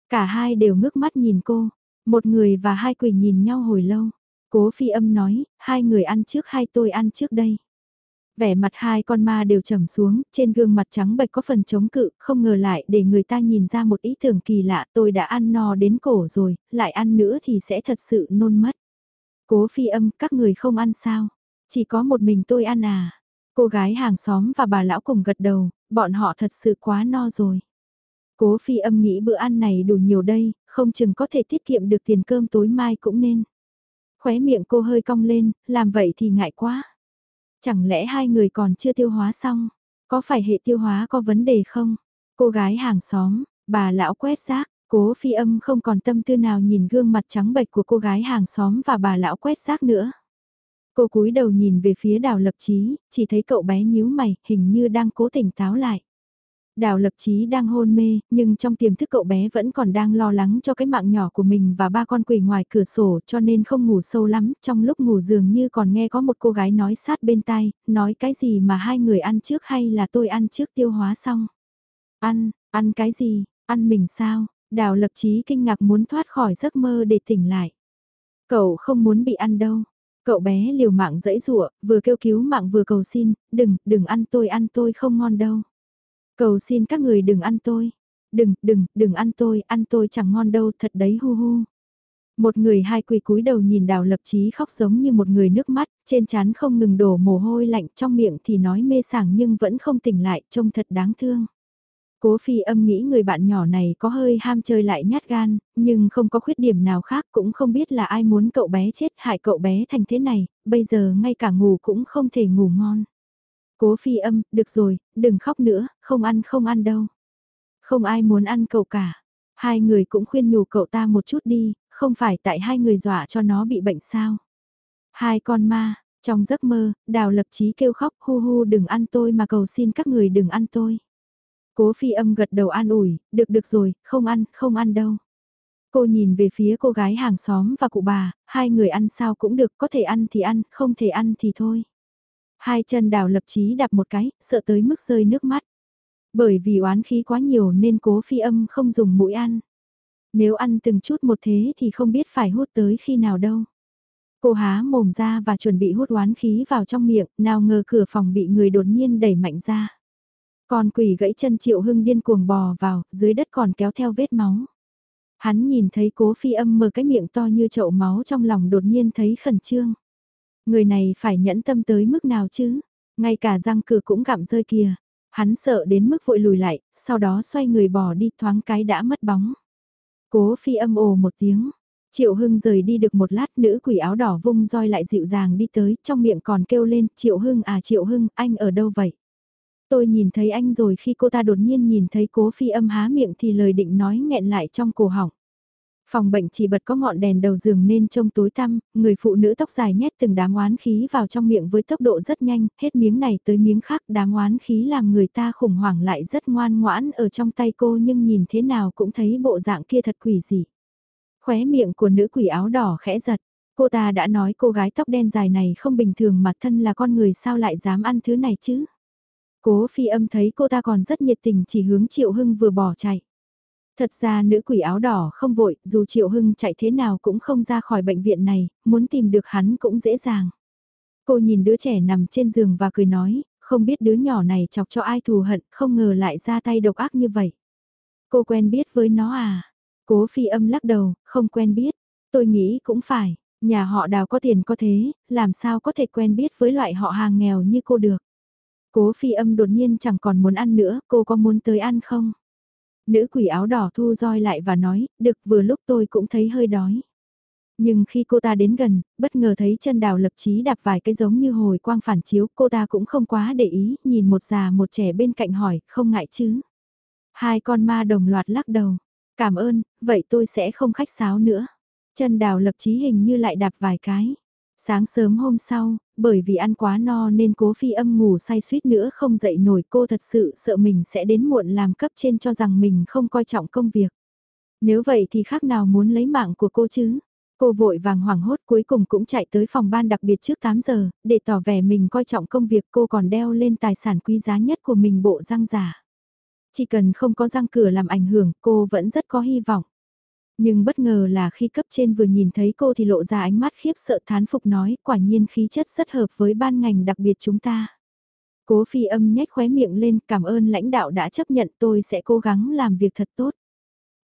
[SPEAKER 1] Cả hai đều ngước mắt nhìn cô, một người và hai quỷ nhìn nhau hồi lâu. Cố phi âm nói, hai người ăn trước hay tôi ăn trước đây. Vẻ mặt hai con ma đều trầm xuống, trên gương mặt trắng bệch có phần chống cự, không ngờ lại để người ta nhìn ra một ý tưởng kỳ lạ tôi đã ăn no đến cổ rồi, lại ăn nữa thì sẽ thật sự nôn mất. Cố phi âm, các người không ăn sao? Chỉ có một mình tôi ăn à? Cô gái hàng xóm và bà lão cùng gật đầu, bọn họ thật sự quá no rồi. Cố phi âm nghĩ bữa ăn này đủ nhiều đây, không chừng có thể tiết kiệm được tiền cơm tối mai cũng nên. Khóe miệng cô hơi cong lên, làm vậy thì ngại quá. Chẳng lẽ hai người còn chưa tiêu hóa xong? Có phải hệ tiêu hóa có vấn đề không? Cô gái hàng xóm, bà lão quét rác, cố phi âm không còn tâm tư nào nhìn gương mặt trắng bệch của cô gái hàng xóm và bà lão quét rác nữa. Cô cúi đầu nhìn về phía đào lập trí, chỉ thấy cậu bé nhíu mày, hình như đang cố tỉnh táo lại. Đào lập chí đang hôn mê, nhưng trong tiềm thức cậu bé vẫn còn đang lo lắng cho cái mạng nhỏ của mình và ba con quỷ ngoài cửa sổ cho nên không ngủ sâu lắm. Trong lúc ngủ dường như còn nghe có một cô gái nói sát bên tai, nói cái gì mà hai người ăn trước hay là tôi ăn trước tiêu hóa xong. Ăn, ăn cái gì, ăn mình sao? Đào lập chí kinh ngạc muốn thoát khỏi giấc mơ để tỉnh lại. Cậu không muốn bị ăn đâu. Cậu bé liều mạng dẫy rụa, vừa kêu cứu mạng vừa cầu xin, đừng, đừng ăn tôi ăn tôi không ngon đâu. Cầu xin các người đừng ăn tôi. Đừng, đừng, đừng ăn tôi, ăn tôi chẳng ngon đâu, thật đấy hu hu. Một người hai quỳ cúi đầu nhìn đào lập chí khóc giống như một người nước mắt, trên trán không ngừng đổ mồ hôi lạnh trong miệng thì nói mê sảng nhưng vẫn không tỉnh lại, trông thật đáng thương. Cố phi âm nghĩ người bạn nhỏ này có hơi ham chơi lại nhát gan, nhưng không có khuyết điểm nào khác cũng không biết là ai muốn cậu bé chết hại cậu bé thành thế này, bây giờ ngay cả ngủ cũng không thể ngủ ngon. Cố phi âm, được rồi, đừng khóc nữa, không ăn không ăn đâu. Không ai muốn ăn cậu cả. Hai người cũng khuyên nhủ cậu ta một chút đi, không phải tại hai người dọa cho nó bị bệnh sao. Hai con ma, trong giấc mơ, đào lập chí kêu khóc hu hu đừng ăn tôi mà cầu xin các người đừng ăn tôi. Cố phi âm gật đầu an ủi, được được rồi, không ăn, không ăn đâu. Cô nhìn về phía cô gái hàng xóm và cụ bà, hai người ăn sao cũng được, có thể ăn thì ăn, không thể ăn thì thôi. Hai chân đào lập chí đạp một cái, sợ tới mức rơi nước mắt. Bởi vì oán khí quá nhiều nên cố phi âm không dùng mũi ăn. Nếu ăn từng chút một thế thì không biết phải hút tới khi nào đâu. Cô há mồm ra và chuẩn bị hút oán khí vào trong miệng, nào ngờ cửa phòng bị người đột nhiên đẩy mạnh ra. Còn quỷ gãy chân triệu hưng điên cuồng bò vào, dưới đất còn kéo theo vết máu. Hắn nhìn thấy cố phi âm mở cái miệng to như chậu máu trong lòng đột nhiên thấy khẩn trương. Người này phải nhẫn tâm tới mức nào chứ? Ngay cả răng cửa cũng gặm rơi kìa. Hắn sợ đến mức vội lùi lại, sau đó xoay người bỏ đi thoáng cái đã mất bóng. Cố phi âm ồ một tiếng. Triệu Hưng rời đi được một lát nữ quỷ áo đỏ vung roi lại dịu dàng đi tới, trong miệng còn kêu lên, Triệu Hưng à Triệu Hưng, anh ở đâu vậy? Tôi nhìn thấy anh rồi khi cô ta đột nhiên nhìn thấy cố phi âm há miệng thì lời định nói nghẹn lại trong cổ họng. Phòng bệnh chỉ bật có ngọn đèn đầu giường nên trông tối tăm, người phụ nữ tóc dài nhét từng đám oán khí vào trong miệng với tốc độ rất nhanh, hết miếng này tới miếng khác đám oán khí làm người ta khủng hoảng lại rất ngoan ngoãn ở trong tay cô nhưng nhìn thế nào cũng thấy bộ dạng kia thật quỷ dị. Khóe miệng của nữ quỷ áo đỏ khẽ giật, cô ta đã nói cô gái tóc đen dài này không bình thường mà thân là con người sao lại dám ăn thứ này chứ. Cố phi âm thấy cô ta còn rất nhiệt tình chỉ hướng Triệu Hưng vừa bỏ chạy. Thật ra nữ quỷ áo đỏ không vội, dù Triệu Hưng chạy thế nào cũng không ra khỏi bệnh viện này, muốn tìm được hắn cũng dễ dàng. Cô nhìn đứa trẻ nằm trên giường và cười nói, không biết đứa nhỏ này chọc cho ai thù hận, không ngờ lại ra tay độc ác như vậy. Cô quen biết với nó à? Cố phi âm lắc đầu, không quen biết. Tôi nghĩ cũng phải, nhà họ đào có tiền có thế, làm sao có thể quen biết với loại họ hàng nghèo như cô được. Cố phi âm đột nhiên chẳng còn muốn ăn nữa, cô có muốn tới ăn không? Nữ quỷ áo đỏ thu roi lại và nói, được vừa lúc tôi cũng thấy hơi đói. Nhưng khi cô ta đến gần, bất ngờ thấy chân đào lập chí đạp vài cái giống như hồi quang phản chiếu, cô ta cũng không quá để ý, nhìn một già một trẻ bên cạnh hỏi, không ngại chứ. Hai con ma đồng loạt lắc đầu, cảm ơn, vậy tôi sẽ không khách sáo nữa. Chân đào lập chí hình như lại đạp vài cái. Sáng sớm hôm sau, bởi vì ăn quá no nên cố phi âm ngủ say suýt nữa không dậy nổi cô thật sự sợ mình sẽ đến muộn làm cấp trên cho rằng mình không coi trọng công việc. Nếu vậy thì khác nào muốn lấy mạng của cô chứ? Cô vội vàng hoảng hốt cuối cùng cũng chạy tới phòng ban đặc biệt trước 8 giờ, để tỏ vẻ mình coi trọng công việc cô còn đeo lên tài sản quý giá nhất của mình bộ răng giả. Chỉ cần không có răng cửa làm ảnh hưởng cô vẫn rất có hy vọng. Nhưng bất ngờ là khi cấp trên vừa nhìn thấy cô thì lộ ra ánh mắt khiếp sợ thán phục nói quả nhiên khí chất rất hợp với ban ngành đặc biệt chúng ta. Cố phi âm nhếch khóe miệng lên cảm ơn lãnh đạo đã chấp nhận tôi sẽ cố gắng làm việc thật tốt.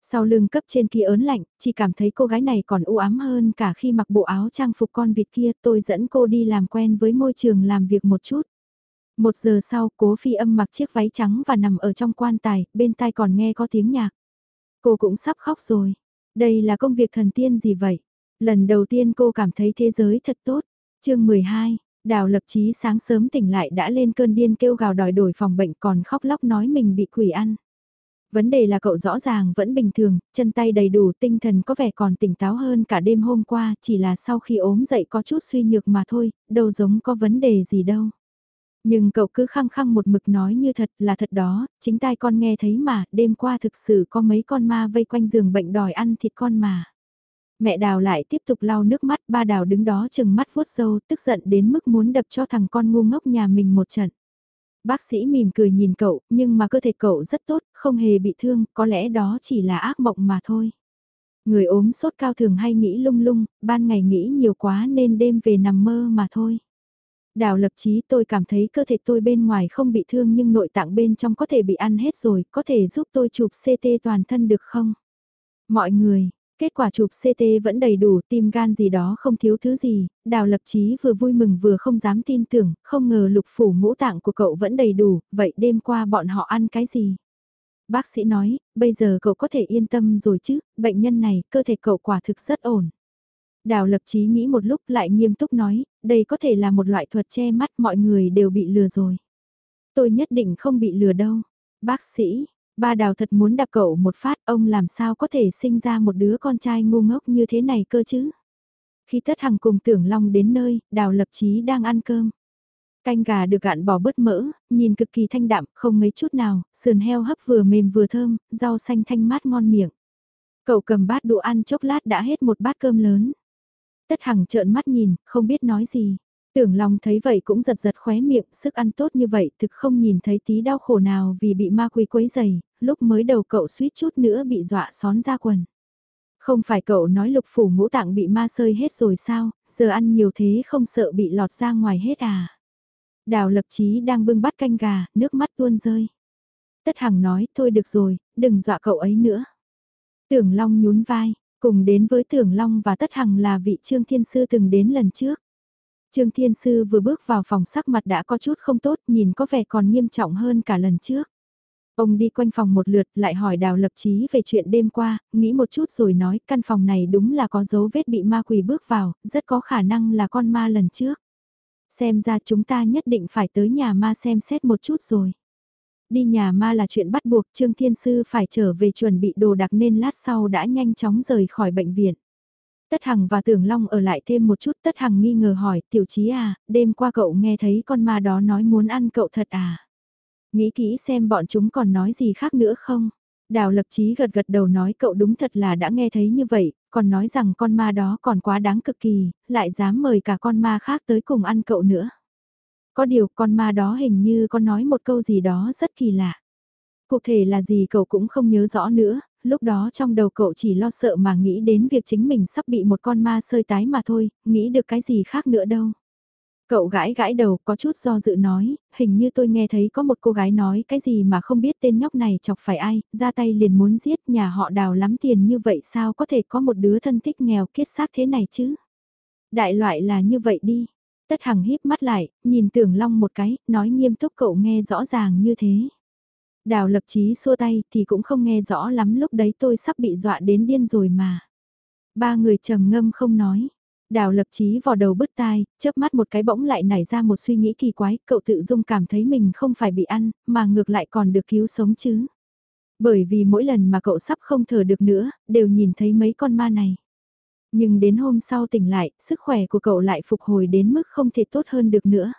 [SPEAKER 1] Sau lưng cấp trên kia ớn lạnh, chỉ cảm thấy cô gái này còn u ám hơn cả khi mặc bộ áo trang phục con vịt kia tôi dẫn cô đi làm quen với môi trường làm việc một chút. Một giờ sau cố phi âm mặc chiếc váy trắng và nằm ở trong quan tài, bên tai còn nghe có tiếng nhạc. Cô cũng sắp khóc rồi. Đây là công việc thần tiên gì vậy? Lần đầu tiên cô cảm thấy thế giới thật tốt. chương 12, Đào lập chí sáng sớm tỉnh lại đã lên cơn điên kêu gào đòi đổi phòng bệnh còn khóc lóc nói mình bị quỷ ăn. Vấn đề là cậu rõ ràng vẫn bình thường, chân tay đầy đủ tinh thần có vẻ còn tỉnh táo hơn cả đêm hôm qua, chỉ là sau khi ốm dậy có chút suy nhược mà thôi, đâu giống có vấn đề gì đâu. Nhưng cậu cứ khăng khăng một mực nói như thật là thật đó, chính tai con nghe thấy mà, đêm qua thực sự có mấy con ma vây quanh giường bệnh đòi ăn thịt con mà. Mẹ đào lại tiếp tục lau nước mắt, ba đào đứng đó chừng mắt vuốt sâu, tức giận đến mức muốn đập cho thằng con ngu ngốc nhà mình một trận. Bác sĩ mỉm cười nhìn cậu, nhưng mà cơ thể cậu rất tốt, không hề bị thương, có lẽ đó chỉ là ác mộng mà thôi. Người ốm sốt cao thường hay nghĩ lung lung, ban ngày nghĩ nhiều quá nên đêm về nằm mơ mà thôi. Đào lập chí tôi cảm thấy cơ thể tôi bên ngoài không bị thương nhưng nội tạng bên trong có thể bị ăn hết rồi, có thể giúp tôi chụp CT toàn thân được không? Mọi người, kết quả chụp CT vẫn đầy đủ, tim gan gì đó không thiếu thứ gì, đào lập chí vừa vui mừng vừa không dám tin tưởng, không ngờ lục phủ ngũ tạng của cậu vẫn đầy đủ, vậy đêm qua bọn họ ăn cái gì? Bác sĩ nói, bây giờ cậu có thể yên tâm rồi chứ, bệnh nhân này, cơ thể cậu quả thực rất ổn. Đào lập chí nghĩ một lúc lại nghiêm túc nói, đây có thể là một loại thuật che mắt mọi người đều bị lừa rồi. Tôi nhất định không bị lừa đâu. Bác sĩ, ba đào thật muốn đạp cậu một phát ông làm sao có thể sinh ra một đứa con trai ngu ngốc như thế này cơ chứ. Khi tất hằng cùng tưởng long đến nơi, đào lập chí đang ăn cơm. Canh gà được gạn bỏ bớt mỡ, nhìn cực kỳ thanh đạm, không mấy chút nào, sườn heo hấp vừa mềm vừa thơm, rau xanh thanh mát ngon miệng. Cậu cầm bát đũa ăn chốc lát đã hết một bát cơm lớn. Tất Hằng trợn mắt nhìn, không biết nói gì. Tưởng lòng thấy vậy cũng giật giật khóe miệng, sức ăn tốt như vậy thực không nhìn thấy tí đau khổ nào vì bị ma quỷ quấy dày, lúc mới đầu cậu suýt chút nữa bị dọa xón ra quần. Không phải cậu nói lục phủ ngũ tạng bị ma sơi hết rồi sao, giờ ăn nhiều thế không sợ bị lọt ra ngoài hết à. Đào lập chí đang bưng bát canh gà, nước mắt tuôn rơi. Tất Hằng nói, thôi được rồi, đừng dọa cậu ấy nữa. Tưởng Long nhún vai, Cùng đến với Tưởng Long và Tất Hằng là vị Trương Thiên Sư từng đến lần trước. Trương Thiên Sư vừa bước vào phòng sắc mặt đã có chút không tốt, nhìn có vẻ còn nghiêm trọng hơn cả lần trước. Ông đi quanh phòng một lượt lại hỏi Đào Lập Chí về chuyện đêm qua, nghĩ một chút rồi nói căn phòng này đúng là có dấu vết bị ma quỷ bước vào, rất có khả năng là con ma lần trước. Xem ra chúng ta nhất định phải tới nhà ma xem xét một chút rồi. Đi nhà ma là chuyện bắt buộc Trương Thiên Sư phải trở về chuẩn bị đồ đặc nên lát sau đã nhanh chóng rời khỏi bệnh viện. Tất Hằng và Tưởng Long ở lại thêm một chút Tất Hằng nghi ngờ hỏi tiểu chí à, đêm qua cậu nghe thấy con ma đó nói muốn ăn cậu thật à? Nghĩ kỹ xem bọn chúng còn nói gì khác nữa không? Đào lập chí gật gật đầu nói cậu đúng thật là đã nghe thấy như vậy, còn nói rằng con ma đó còn quá đáng cực kỳ, lại dám mời cả con ma khác tới cùng ăn cậu nữa. Có điều con ma đó hình như con nói một câu gì đó rất kỳ lạ. Cụ thể là gì cậu cũng không nhớ rõ nữa, lúc đó trong đầu cậu chỉ lo sợ mà nghĩ đến việc chính mình sắp bị một con ma sơi tái mà thôi, nghĩ được cái gì khác nữa đâu. Cậu gãi gãi đầu có chút do dự nói, hình như tôi nghe thấy có một cô gái nói cái gì mà không biết tên nhóc này chọc phải ai, ra tay liền muốn giết nhà họ đào lắm tiền như vậy sao có thể có một đứa thân thích nghèo kiết xác thế này chứ. Đại loại là như vậy đi. Tất Hằng híp mắt lại, nhìn tưởng long một cái, nói nghiêm túc cậu nghe rõ ràng như thế. Đào lập chí xua tay thì cũng không nghe rõ lắm lúc đấy tôi sắp bị dọa đến điên rồi mà. Ba người trầm ngâm không nói. Đào lập chí vò đầu bứt tai, chớp mắt một cái bỗng lại nảy ra một suy nghĩ kỳ quái, cậu tự dung cảm thấy mình không phải bị ăn, mà ngược lại còn được cứu sống chứ. Bởi vì mỗi lần mà cậu sắp không thở được nữa, đều nhìn thấy mấy con ma này. Nhưng đến hôm sau tỉnh lại, sức khỏe của cậu lại phục hồi đến mức không thể tốt hơn được nữa.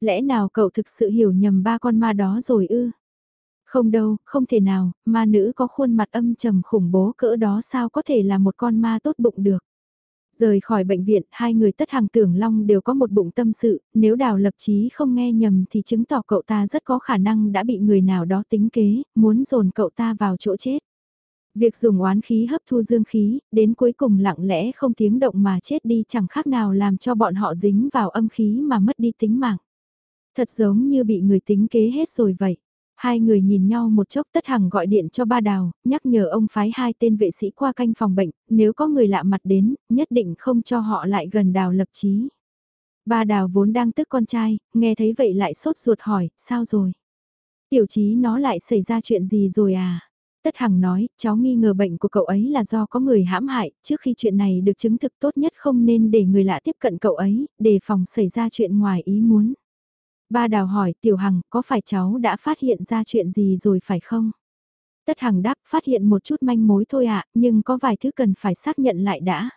[SPEAKER 1] Lẽ nào cậu thực sự hiểu nhầm ba con ma đó rồi ư? Không đâu, không thể nào, ma nữ có khuôn mặt âm trầm khủng bố cỡ đó sao có thể là một con ma tốt bụng được. Rời khỏi bệnh viện, hai người tất hàng tưởng long đều có một bụng tâm sự, nếu đào lập chí không nghe nhầm thì chứng tỏ cậu ta rất có khả năng đã bị người nào đó tính kế, muốn dồn cậu ta vào chỗ chết. Việc dùng oán khí hấp thu dương khí, đến cuối cùng lặng lẽ không tiếng động mà chết đi chẳng khác nào làm cho bọn họ dính vào âm khí mà mất đi tính mạng. Thật giống như bị người tính kế hết rồi vậy. Hai người nhìn nhau một chốc tất hằng gọi điện cho ba đào, nhắc nhở ông phái hai tên vệ sĩ qua canh phòng bệnh, nếu có người lạ mặt đến, nhất định không cho họ lại gần đào lập chí. Ba đào vốn đang tức con trai, nghe thấy vậy lại sốt ruột hỏi, sao rồi? Tiểu chí nó lại xảy ra chuyện gì rồi à? Tất Hằng nói, cháu nghi ngờ bệnh của cậu ấy là do có người hãm hại, trước khi chuyện này được chứng thực tốt nhất không nên để người lạ tiếp cận cậu ấy, để phòng xảy ra chuyện ngoài ý muốn. Ba đào hỏi Tiểu Hằng có phải cháu đã phát hiện ra chuyện gì rồi phải không? Tất Hằng đáp phát hiện một chút manh mối thôi ạ, nhưng có vài thứ cần phải xác nhận lại đã.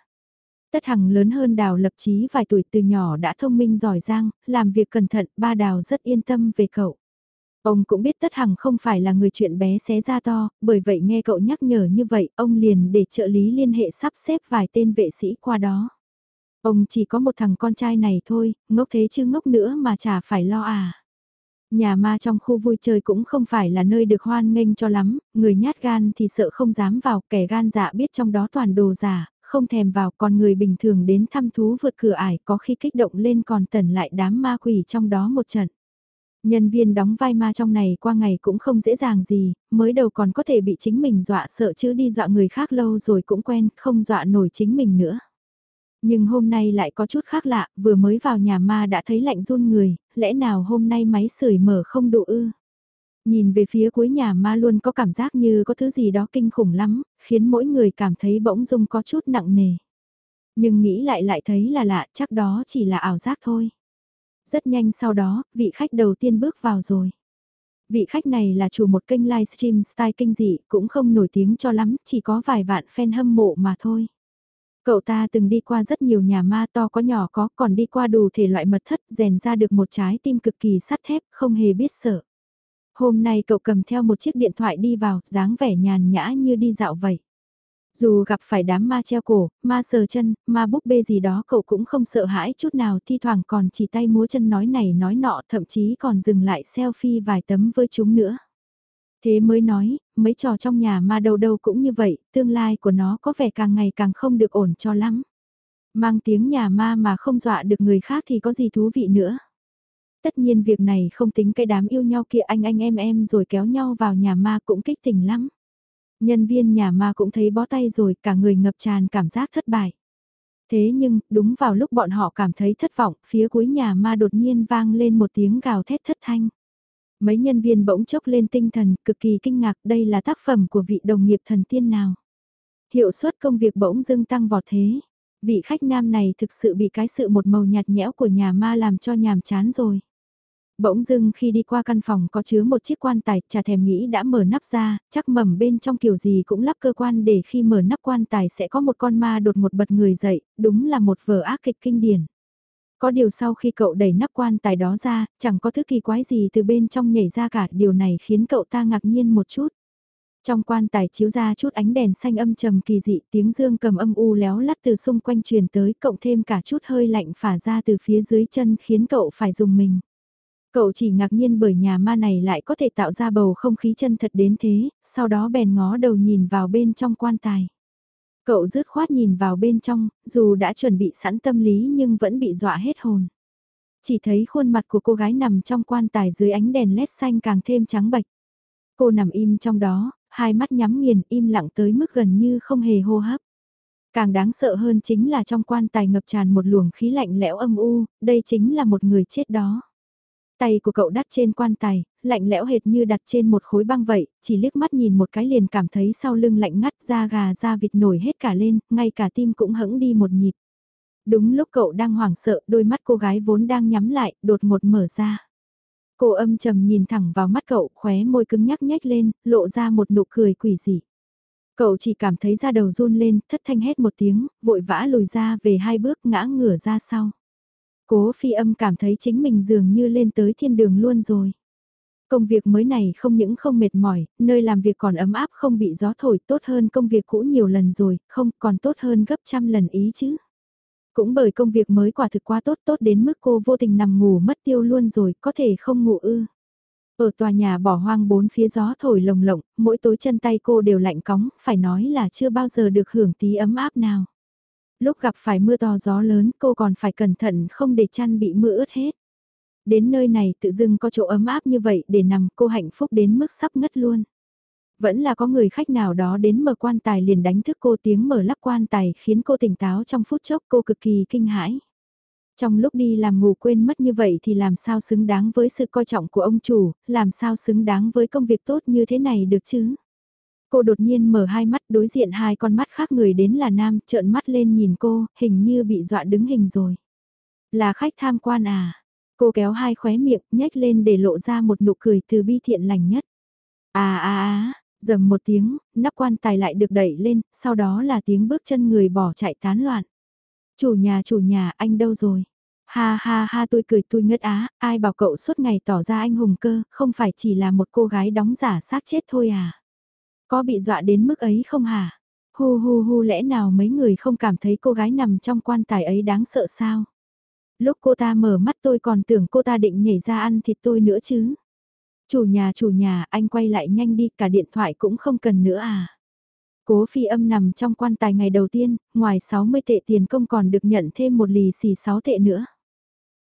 [SPEAKER 1] Tất Hằng lớn hơn Đào lập chí vài tuổi từ nhỏ đã thông minh giỏi giang, làm việc cẩn thận, ba Đào rất yên tâm về cậu. Ông cũng biết Tất Hằng không phải là người chuyện bé xé ra to, bởi vậy nghe cậu nhắc nhở như vậy, ông liền để trợ lý liên hệ sắp xếp vài tên vệ sĩ qua đó. Ông chỉ có một thằng con trai này thôi, ngốc thế chứ ngốc nữa mà chả phải lo à. Nhà ma trong khu vui chơi cũng không phải là nơi được hoan nghênh cho lắm, người nhát gan thì sợ không dám vào, kẻ gan dạ biết trong đó toàn đồ giả, không thèm vào, còn người bình thường đến thăm thú vượt cửa ải có khi kích động lên còn tẩn lại đám ma quỷ trong đó một trận. Nhân viên đóng vai ma trong này qua ngày cũng không dễ dàng gì, mới đầu còn có thể bị chính mình dọa sợ chứ đi dọa người khác lâu rồi cũng quen, không dọa nổi chính mình nữa. Nhưng hôm nay lại có chút khác lạ, vừa mới vào nhà ma đã thấy lạnh run người, lẽ nào hôm nay máy sưởi mở không đủ ư? Nhìn về phía cuối nhà ma luôn có cảm giác như có thứ gì đó kinh khủng lắm, khiến mỗi người cảm thấy bỗng dưng có chút nặng nề. Nhưng nghĩ lại lại thấy là lạ, chắc đó chỉ là ảo giác thôi. Rất nhanh sau đó, vị khách đầu tiên bước vào rồi. Vị khách này là chủ một kênh livestream style kinh dị, cũng không nổi tiếng cho lắm, chỉ có vài vạn fan hâm mộ mà thôi. Cậu ta từng đi qua rất nhiều nhà ma to có nhỏ có, còn đi qua đủ thể loại mật thất, rèn ra được một trái tim cực kỳ sắt thép, không hề biết sợ. Hôm nay cậu cầm theo một chiếc điện thoại đi vào, dáng vẻ nhàn nhã như đi dạo vậy. Dù gặp phải đám ma treo cổ, ma sờ chân, ma búp bê gì đó cậu cũng không sợ hãi chút nào thi thoảng còn chỉ tay múa chân nói này nói nọ thậm chí còn dừng lại selfie vài tấm với chúng nữa. Thế mới nói, mấy trò trong nhà ma đâu đâu cũng như vậy, tương lai của nó có vẻ càng ngày càng không được ổn cho lắm. Mang tiếng nhà ma mà không dọa được người khác thì có gì thú vị nữa. Tất nhiên việc này không tính cái đám yêu nhau kia anh anh em em rồi kéo nhau vào nhà ma cũng kích tình lắm. Nhân viên nhà ma cũng thấy bó tay rồi cả người ngập tràn cảm giác thất bại. Thế nhưng, đúng vào lúc bọn họ cảm thấy thất vọng, phía cuối nhà ma đột nhiên vang lên một tiếng gào thét thất thanh. Mấy nhân viên bỗng chốc lên tinh thần, cực kỳ kinh ngạc đây là tác phẩm của vị đồng nghiệp thần tiên nào. Hiệu suất công việc bỗng dưng tăng vọt thế. Vị khách nam này thực sự bị cái sự một màu nhạt nhẽo của nhà ma làm cho nhàm chán rồi. Bỗng dưng khi đi qua căn phòng có chứa một chiếc quan tài, chả thèm nghĩ đã mở nắp ra, chắc mầm bên trong kiểu gì cũng lắp cơ quan để khi mở nắp quan tài sẽ có một con ma đột một bật người dậy, đúng là một vở ác kịch kinh điển. Có điều sau khi cậu đẩy nắp quan tài đó ra, chẳng có thứ kỳ quái gì từ bên trong nhảy ra cả, điều này khiến cậu ta ngạc nhiên một chút. Trong quan tài chiếu ra chút ánh đèn xanh âm trầm kỳ dị, tiếng dương cầm âm u léo lắt từ xung quanh truyền tới, cộng thêm cả chút hơi lạnh phả ra từ phía dưới chân khiến cậu phải dùng mình. Cậu chỉ ngạc nhiên bởi nhà ma này lại có thể tạo ra bầu không khí chân thật đến thế, sau đó bèn ngó đầu nhìn vào bên trong quan tài. Cậu rứt khoát nhìn vào bên trong, dù đã chuẩn bị sẵn tâm lý nhưng vẫn bị dọa hết hồn. Chỉ thấy khuôn mặt của cô gái nằm trong quan tài dưới ánh đèn led xanh càng thêm trắng bệch. Cô nằm im trong đó, hai mắt nhắm nghiền im lặng tới mức gần như không hề hô hấp. Càng đáng sợ hơn chính là trong quan tài ngập tràn một luồng khí lạnh lẽo âm u, đây chính là một người chết đó. Tay của cậu đắt trên quan tài, lạnh lẽo hệt như đặt trên một khối băng vậy, chỉ liếc mắt nhìn một cái liền cảm thấy sau lưng lạnh ngắt da gà da vịt nổi hết cả lên, ngay cả tim cũng hững đi một nhịp. Đúng lúc cậu đang hoảng sợ, đôi mắt cô gái vốn đang nhắm lại, đột ngột mở ra. Cô âm trầm nhìn thẳng vào mắt cậu, khóe môi cứng nhắc nhếch lên, lộ ra một nụ cười quỷ dị. Cậu chỉ cảm thấy da đầu run lên, thất thanh hét một tiếng, vội vã lùi ra về hai bước ngã ngửa ra sau. Cố phi âm cảm thấy chính mình dường như lên tới thiên đường luôn rồi. Công việc mới này không những không mệt mỏi, nơi làm việc còn ấm áp không bị gió thổi tốt hơn công việc cũ nhiều lần rồi, không còn tốt hơn gấp trăm lần ý chứ. Cũng bởi công việc mới quả thực quá tốt tốt đến mức cô vô tình nằm ngủ mất tiêu luôn rồi, có thể không ngủ ư. Ở tòa nhà bỏ hoang bốn phía gió thổi lồng lộng, mỗi tối chân tay cô đều lạnh cóng, phải nói là chưa bao giờ được hưởng tí ấm áp nào. Lúc gặp phải mưa to gió lớn cô còn phải cẩn thận không để chăn bị mưa ướt hết. Đến nơi này tự dưng có chỗ ấm áp như vậy để nằm cô hạnh phúc đến mức sắp ngất luôn. Vẫn là có người khách nào đó đến mở quan tài liền đánh thức cô tiếng mở lắp quan tài khiến cô tỉnh táo trong phút chốc cô cực kỳ kinh hãi. Trong lúc đi làm ngủ quên mất như vậy thì làm sao xứng đáng với sự coi trọng của ông chủ, làm sao xứng đáng với công việc tốt như thế này được chứ? Cô đột nhiên mở hai mắt đối diện hai con mắt khác người đến là nam, trợn mắt lên nhìn cô, hình như bị dọa đứng hình rồi. Là khách tham quan à? Cô kéo hai khóe miệng, nhếch lên để lộ ra một nụ cười từ bi thiện lành nhất. À à à, dầm một tiếng, nắp quan tài lại được đẩy lên, sau đó là tiếng bước chân người bỏ chạy tán loạn. Chủ nhà chủ nhà, anh đâu rồi? Ha ha ha tôi cười tôi ngất á, ai bảo cậu suốt ngày tỏ ra anh hùng cơ, không phải chỉ là một cô gái đóng giả xác chết thôi à? Có bị dọa đến mức ấy không hả? Hu hu hu lẽ nào mấy người không cảm thấy cô gái nằm trong quan tài ấy đáng sợ sao? Lúc cô ta mở mắt tôi còn tưởng cô ta định nhảy ra ăn thịt tôi nữa chứ. Chủ nhà chủ nhà anh quay lại nhanh đi cả điện thoại cũng không cần nữa à. Cố phi âm nằm trong quan tài ngày đầu tiên, ngoài 60 tệ tiền công còn được nhận thêm một lì xì 6 tệ nữa.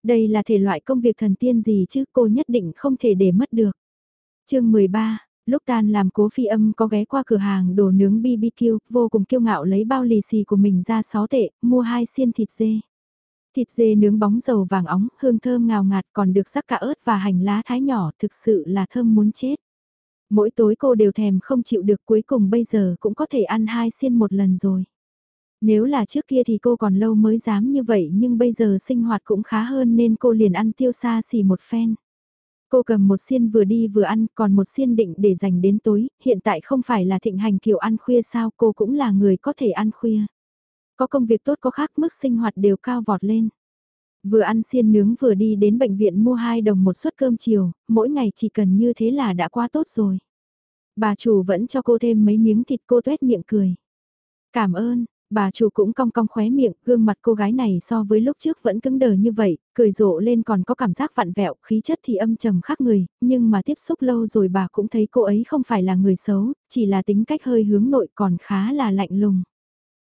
[SPEAKER 1] Đây là thể loại công việc thần tiên gì chứ cô nhất định không thể để mất được. chương 13, lúc tan làm cố phi âm có ghé qua cửa hàng đồ nướng BBQ, vô cùng kiêu ngạo lấy bao lì xì của mình ra 6 tệ, mua hai xiên thịt dê. Thịt dê nướng bóng dầu vàng óng, hương thơm ngào ngạt còn được rắc cả ớt và hành lá thái nhỏ, thực sự là thơm muốn chết. Mỗi tối cô đều thèm không chịu được cuối cùng bây giờ cũng có thể ăn hai xiên một lần rồi. Nếu là trước kia thì cô còn lâu mới dám như vậy nhưng bây giờ sinh hoạt cũng khá hơn nên cô liền ăn tiêu xa xỉ một phen. Cô cầm một xiên vừa đi vừa ăn còn một xiên định để dành đến tối, hiện tại không phải là thịnh hành kiểu ăn khuya sao cô cũng là người có thể ăn khuya. Có công việc tốt có khác mức sinh hoạt đều cao vọt lên. Vừa ăn xiên nướng vừa đi đến bệnh viện mua 2 đồng một suất cơm chiều, mỗi ngày chỉ cần như thế là đã quá tốt rồi. Bà chủ vẫn cho cô thêm mấy miếng thịt cô tuét miệng cười. Cảm ơn, bà chủ cũng cong cong khóe miệng, gương mặt cô gái này so với lúc trước vẫn cứng đờ như vậy, cười rộ lên còn có cảm giác vặn vẹo, khí chất thì âm trầm khác người, nhưng mà tiếp xúc lâu rồi bà cũng thấy cô ấy không phải là người xấu, chỉ là tính cách hơi hướng nội còn khá là lạnh lùng.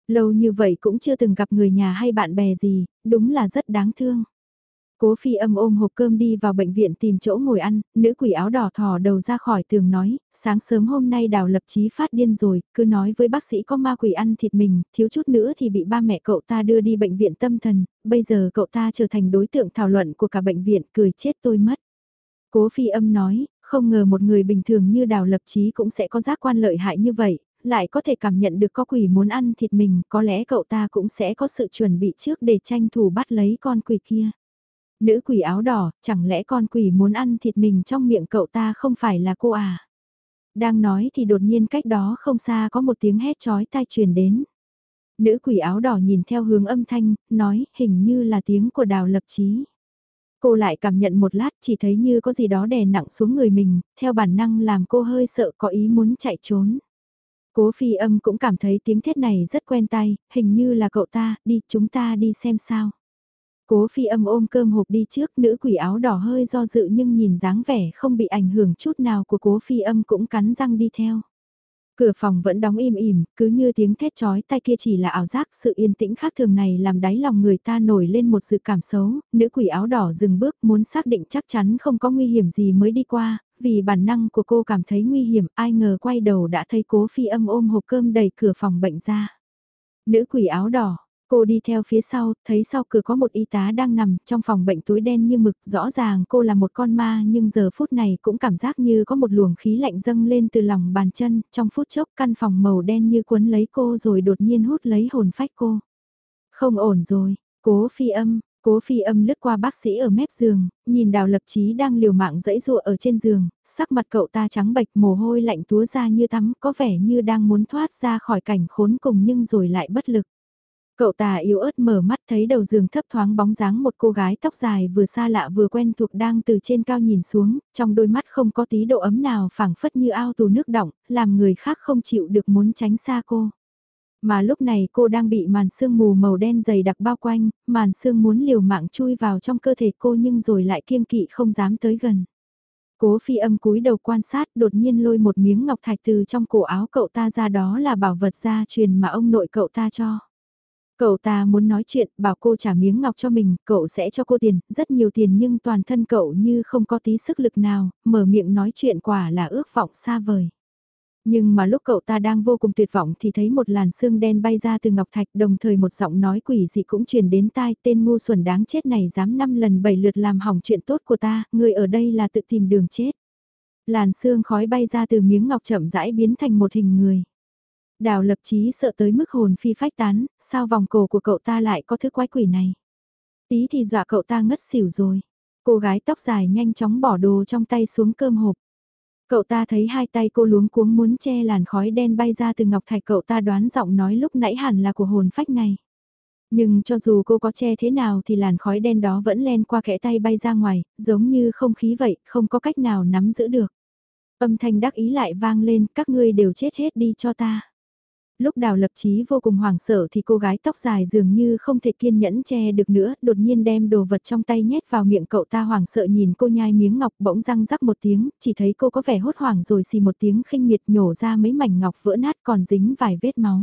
[SPEAKER 1] Lâu như vậy cũng chưa từng gặp người nhà hay bạn bè gì, đúng là rất đáng thương. Cố phi âm ôm hộp cơm đi vào bệnh viện tìm chỗ ngồi ăn, nữ quỷ áo đỏ thò đầu ra khỏi tường nói, sáng sớm hôm nay đào lập chí phát điên rồi, cứ nói với bác sĩ có ma quỷ ăn thịt mình, thiếu chút nữa thì bị ba mẹ cậu ta đưa đi bệnh viện tâm thần, bây giờ cậu ta trở thành đối tượng thảo luận của cả bệnh viện, cười chết tôi mất. Cố phi âm nói, không ngờ một người bình thường như đào lập chí cũng sẽ có giác quan lợi hại như vậy, lại có thể cảm nhận được có quỷ muốn ăn thịt mình, có lẽ cậu ta cũng sẽ có sự chuẩn bị trước để tranh thủ bắt lấy con quỷ kia. Nữ quỷ áo đỏ, chẳng lẽ con quỷ muốn ăn thịt mình trong miệng cậu ta không phải là cô à? Đang nói thì đột nhiên cách đó không xa có một tiếng hét chói tai truyền đến. Nữ quỷ áo đỏ nhìn theo hướng âm thanh, nói hình như là tiếng của đào lập chí. Cô lại cảm nhận một lát chỉ thấy như có gì đó đè nặng xuống người mình, theo bản năng làm cô hơi sợ có ý muốn chạy trốn. Cố phi âm cũng cảm thấy tiếng thét này rất quen tai, hình như là cậu ta, đi chúng ta đi xem sao. Cố phi âm ôm cơm hộp đi trước, nữ quỷ áo đỏ hơi do dự nhưng nhìn dáng vẻ không bị ảnh hưởng chút nào của cố phi âm cũng cắn răng đi theo. Cửa phòng vẫn đóng im ỉm, cứ như tiếng thét chói tay kia chỉ là ảo giác, sự yên tĩnh khác thường này làm đáy lòng người ta nổi lên một sự cảm xấu, nữ quỷ áo đỏ dừng bước muốn xác định chắc chắn không có nguy hiểm gì mới đi qua, vì bản năng của cô cảm thấy nguy hiểm, ai ngờ quay đầu đã thấy cố phi âm ôm hộp cơm đầy cửa phòng bệnh ra. Nữ quỷ áo đỏ, Cô đi theo phía sau, thấy sau cửa có một y tá đang nằm trong phòng bệnh túi đen như mực, rõ ràng cô là một con ma nhưng giờ phút này cũng cảm giác như có một luồng khí lạnh dâng lên từ lòng bàn chân, trong phút chốc căn phòng màu đen như cuốn lấy cô rồi đột nhiên hút lấy hồn phách cô. Không ổn rồi, cố phi âm, Cố phi âm lướt qua bác sĩ ở mép giường, nhìn đào lập chí đang liều mạng dẫy dụa ở trên giường, sắc mặt cậu ta trắng bệch mồ hôi lạnh túa ra như tắm có vẻ như đang muốn thoát ra khỏi cảnh khốn cùng nhưng rồi lại bất lực. Cậu ta yếu ớt mở mắt thấy đầu giường thấp thoáng bóng dáng một cô gái tóc dài vừa xa lạ vừa quen thuộc đang từ trên cao nhìn xuống, trong đôi mắt không có tí độ ấm nào phảng phất như ao tù nước động, làm người khác không chịu được muốn tránh xa cô. Mà lúc này cô đang bị màn sương mù màu đen dày đặc bao quanh, màn sương muốn liều mạng chui vào trong cơ thể cô nhưng rồi lại kiêng kỵ không dám tới gần. Cố phi âm cúi đầu quan sát đột nhiên lôi một miếng ngọc thạch từ trong cổ áo cậu ta ra đó là bảo vật gia truyền mà ông nội cậu ta cho. Cậu ta muốn nói chuyện, bảo cô trả miếng ngọc cho mình, cậu sẽ cho cô tiền, rất nhiều tiền nhưng toàn thân cậu như không có tí sức lực nào, mở miệng nói chuyện quả là ước vọng xa vời. Nhưng mà lúc cậu ta đang vô cùng tuyệt vọng thì thấy một làn xương đen bay ra từ ngọc thạch đồng thời một giọng nói quỷ dị cũng truyền đến tai tên ngu xuẩn đáng chết này dám năm lần bảy lượt làm hỏng chuyện tốt của ta, người ở đây là tự tìm đường chết. Làn xương khói bay ra từ miếng ngọc chậm rãi biến thành một hình người. Đào lập chí sợ tới mức hồn phi phách tán, sao vòng cổ của cậu ta lại có thứ quái quỷ này. Tí thì dọa cậu ta ngất xỉu rồi. Cô gái tóc dài nhanh chóng bỏ đồ trong tay xuống cơm hộp. Cậu ta thấy hai tay cô luống cuống muốn che làn khói đen bay ra từ ngọc thạch cậu ta đoán giọng nói lúc nãy hẳn là của hồn phách này. Nhưng cho dù cô có che thế nào thì làn khói đen đó vẫn len qua kẽ tay bay ra ngoài, giống như không khí vậy, không có cách nào nắm giữ được. Âm thanh đắc ý lại vang lên, các ngươi đều chết hết đi cho ta. Lúc đào lập chí vô cùng hoảng sợ thì cô gái tóc dài dường như không thể kiên nhẫn che được nữa, đột nhiên đem đồ vật trong tay nhét vào miệng cậu ta hoảng sợ nhìn cô nhai miếng ngọc bỗng răng rắc một tiếng, chỉ thấy cô có vẻ hốt hoảng rồi xì một tiếng khinh miệt nhổ ra mấy mảnh ngọc vỡ nát còn dính vài vết máu.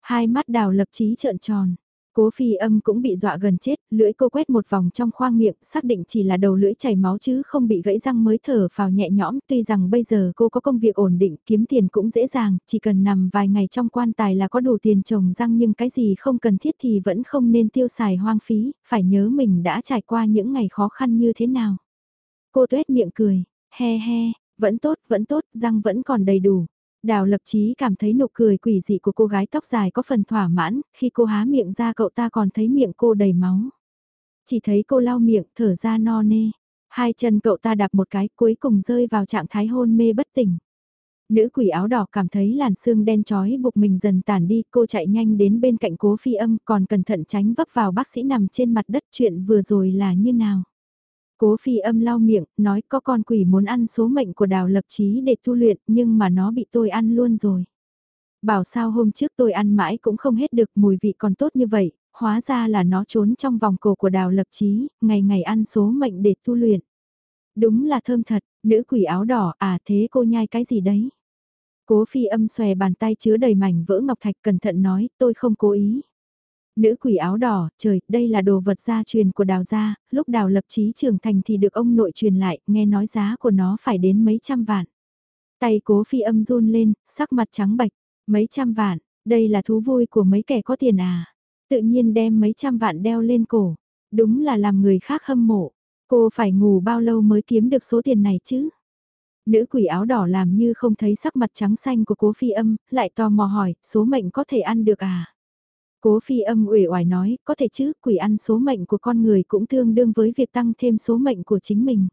[SPEAKER 1] Hai mắt đào lập chí trợn tròn, Cố phi âm cũng bị dọa gần chết, lưỡi cô quét một vòng trong khoang miệng, xác định chỉ là đầu lưỡi chảy máu chứ không bị gãy răng mới thở vào nhẹ nhõm. Tuy rằng bây giờ cô có công việc ổn định, kiếm tiền cũng dễ dàng, chỉ cần nằm vài ngày trong quan tài là có đủ tiền trồng răng nhưng cái gì không cần thiết thì vẫn không nên tiêu xài hoang phí, phải nhớ mình đã trải qua những ngày khó khăn như thế nào. Cô tuét miệng cười, he he, vẫn tốt, vẫn tốt, răng vẫn còn đầy đủ. Đào lập chí cảm thấy nụ cười quỷ dị của cô gái tóc dài có phần thỏa mãn, khi cô há miệng ra cậu ta còn thấy miệng cô đầy máu. Chỉ thấy cô lau miệng thở ra no nê. Hai chân cậu ta đạp một cái cuối cùng rơi vào trạng thái hôn mê bất tỉnh. Nữ quỷ áo đỏ cảm thấy làn xương đen trói buộc mình dần tàn đi, cô chạy nhanh đến bên cạnh cố phi âm còn cẩn thận tránh vấp vào bác sĩ nằm trên mặt đất chuyện vừa rồi là như nào. Cố phi âm lau miệng, nói có con quỷ muốn ăn số mệnh của đào lập chí để tu luyện nhưng mà nó bị tôi ăn luôn rồi. Bảo sao hôm trước tôi ăn mãi cũng không hết được mùi vị còn tốt như vậy, hóa ra là nó trốn trong vòng cổ của đào lập chí, ngày ngày ăn số mệnh để tu luyện. Đúng là thơm thật, nữ quỷ áo đỏ à thế cô nhai cái gì đấy? Cố phi âm xòe bàn tay chứa đầy mảnh vỡ ngọc thạch cẩn thận nói tôi không cố ý. Nữ quỷ áo đỏ, trời, đây là đồ vật gia truyền của đào gia, lúc đào lập chí trưởng thành thì được ông nội truyền lại, nghe nói giá của nó phải đến mấy trăm vạn. Tay cố phi âm run lên, sắc mặt trắng bạch, mấy trăm vạn, đây là thú vui của mấy kẻ có tiền à. Tự nhiên đem mấy trăm vạn đeo lên cổ, đúng là làm người khác hâm mộ. Cô phải ngủ bao lâu mới kiếm được số tiền này chứ? Nữ quỷ áo đỏ làm như không thấy sắc mặt trắng xanh của cố phi âm, lại tò mò hỏi, số mệnh có thể ăn được à? Cố phi âm uể oải nói, có thể chứ, quỷ ăn số mệnh của con người cũng tương đương với việc tăng thêm số mệnh của chính mình.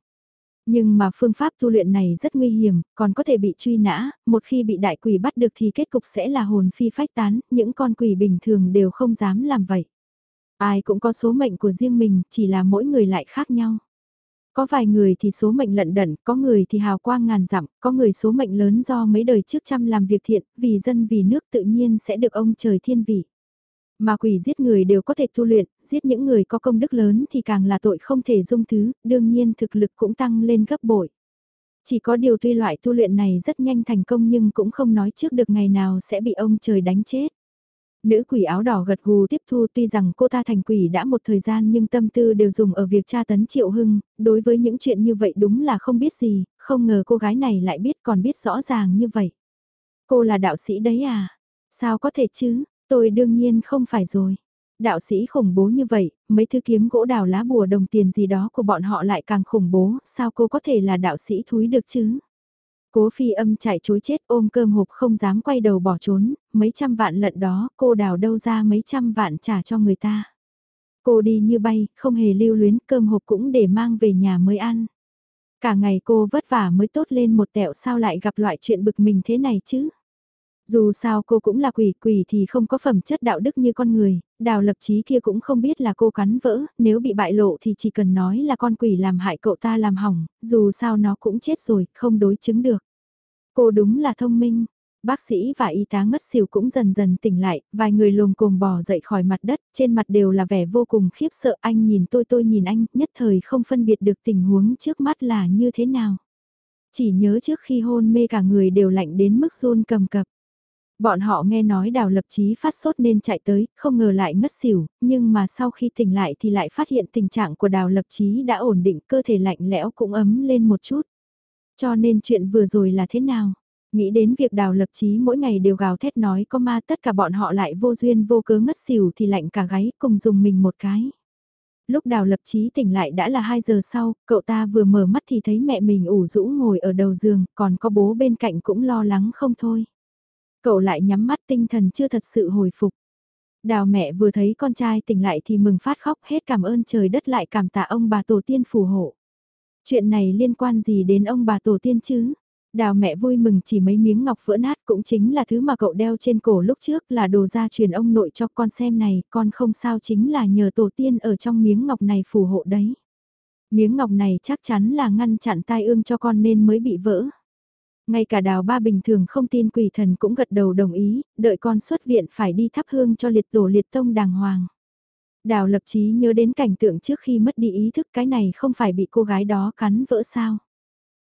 [SPEAKER 1] Nhưng mà phương pháp tu luyện này rất nguy hiểm, còn có thể bị truy nã, một khi bị đại quỷ bắt được thì kết cục sẽ là hồn phi phách tán, những con quỷ bình thường đều không dám làm vậy. Ai cũng có số mệnh của riêng mình, chỉ là mỗi người lại khác nhau. Có vài người thì số mệnh lận đận, có người thì hào quang ngàn dặm, có người số mệnh lớn do mấy đời trước chăm làm việc thiện, vì dân vì nước tự nhiên sẽ được ông trời thiên vị. Mà quỷ giết người đều có thể tu luyện, giết những người có công đức lớn thì càng là tội không thể dung thứ, đương nhiên thực lực cũng tăng lên gấp bội. Chỉ có điều tuy loại tu luyện này rất nhanh thành công nhưng cũng không nói trước được ngày nào sẽ bị ông trời đánh chết. Nữ quỷ áo đỏ gật gù tiếp thu tuy rằng cô ta thành quỷ đã một thời gian nhưng tâm tư đều dùng ở việc tra tấn Triệu Hưng, đối với những chuyện như vậy đúng là không biết gì, không ngờ cô gái này lại biết còn biết rõ ràng như vậy. Cô là đạo sĩ đấy à? Sao có thể chứ? Tôi đương nhiên không phải rồi. Đạo sĩ khủng bố như vậy, mấy thứ kiếm gỗ đào lá bùa đồng tiền gì đó của bọn họ lại càng khủng bố, sao cô có thể là đạo sĩ thúi được chứ? Cố phi âm chạy chối chết ôm cơm hộp không dám quay đầu bỏ trốn, mấy trăm vạn lận đó cô đào đâu ra mấy trăm vạn trả cho người ta. Cô đi như bay, không hề lưu luyến cơm hộp cũng để mang về nhà mới ăn. Cả ngày cô vất vả mới tốt lên một tẹo sao lại gặp loại chuyện bực mình thế này chứ. Dù sao cô cũng là quỷ, quỷ thì không có phẩm chất đạo đức như con người, đào lập chí kia cũng không biết là cô cắn vỡ, nếu bị bại lộ thì chỉ cần nói là con quỷ làm hại cậu ta làm hỏng, dù sao nó cũng chết rồi, không đối chứng được. Cô đúng là thông minh, bác sĩ và y tá ngất xỉu cũng dần dần tỉnh lại, vài người lồm cồm bò dậy khỏi mặt đất, trên mặt đều là vẻ vô cùng khiếp sợ anh nhìn tôi tôi nhìn anh, nhất thời không phân biệt được tình huống trước mắt là như thế nào. Chỉ nhớ trước khi hôn mê cả người đều lạnh đến mức run cầm cập. Bọn họ nghe nói đào lập chí phát sốt nên chạy tới, không ngờ lại ngất xỉu, nhưng mà sau khi tỉnh lại thì lại phát hiện tình trạng của đào lập chí đã ổn định, cơ thể lạnh lẽo cũng ấm lên một chút. Cho nên chuyện vừa rồi là thế nào? Nghĩ đến việc đào lập chí mỗi ngày đều gào thét nói có ma tất cả bọn họ lại vô duyên vô cớ ngất xỉu thì lạnh cả gáy cùng dùng mình một cái. Lúc đào lập chí tỉnh lại đã là 2 giờ sau, cậu ta vừa mở mắt thì thấy mẹ mình ủ rũ ngồi ở đầu giường, còn có bố bên cạnh cũng lo lắng không thôi. Cậu lại nhắm mắt tinh thần chưa thật sự hồi phục. Đào mẹ vừa thấy con trai tỉnh lại thì mừng phát khóc hết cảm ơn trời đất lại cảm tạ ông bà tổ tiên phù hộ. Chuyện này liên quan gì đến ông bà tổ tiên chứ? Đào mẹ vui mừng chỉ mấy miếng ngọc vỡ nát cũng chính là thứ mà cậu đeo trên cổ lúc trước là đồ gia truyền ông nội cho con xem này, con không sao chính là nhờ tổ tiên ở trong miếng ngọc này phù hộ đấy. Miếng ngọc này chắc chắn là ngăn chặn tai ương cho con nên mới bị vỡ. Ngay cả đào ba bình thường không tin quỷ thần cũng gật đầu đồng ý, đợi con xuất viện phải đi thắp hương cho liệt tổ liệt tông đàng hoàng. Đào lập chí nhớ đến cảnh tượng trước khi mất đi ý thức cái này không phải bị cô gái đó cắn vỡ sao.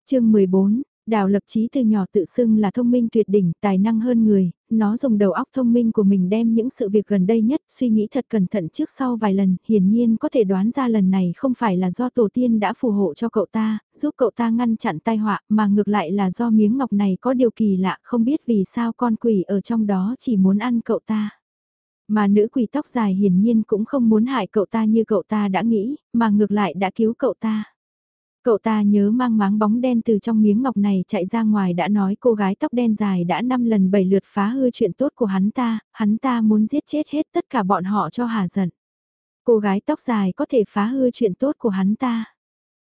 [SPEAKER 1] chương 14, Đào lập chí từ nhỏ tự xưng là thông minh tuyệt đỉnh, tài năng hơn người, nó dùng đầu óc thông minh của mình đem những sự việc gần đây nhất suy nghĩ thật cẩn thận trước sau vài lần, hiển nhiên có thể đoán ra lần này không phải là do tổ tiên đã phù hộ cho cậu ta, giúp cậu ta ngăn chặn tai họa, mà ngược lại là do miếng ngọc này có điều kỳ lạ không biết vì sao con quỷ ở trong đó chỉ muốn ăn cậu ta. Mà nữ quỷ tóc dài hiển nhiên cũng không muốn hại cậu ta như cậu ta đã nghĩ, mà ngược lại đã cứu cậu ta. Cậu ta nhớ mang máng bóng đen từ trong miếng ngọc này chạy ra ngoài đã nói cô gái tóc đen dài đã 5 lần 7 lượt phá hư chuyện tốt của hắn ta, hắn ta muốn giết chết hết tất cả bọn họ cho hà giận. Cô gái tóc dài có thể phá hư chuyện tốt của hắn ta.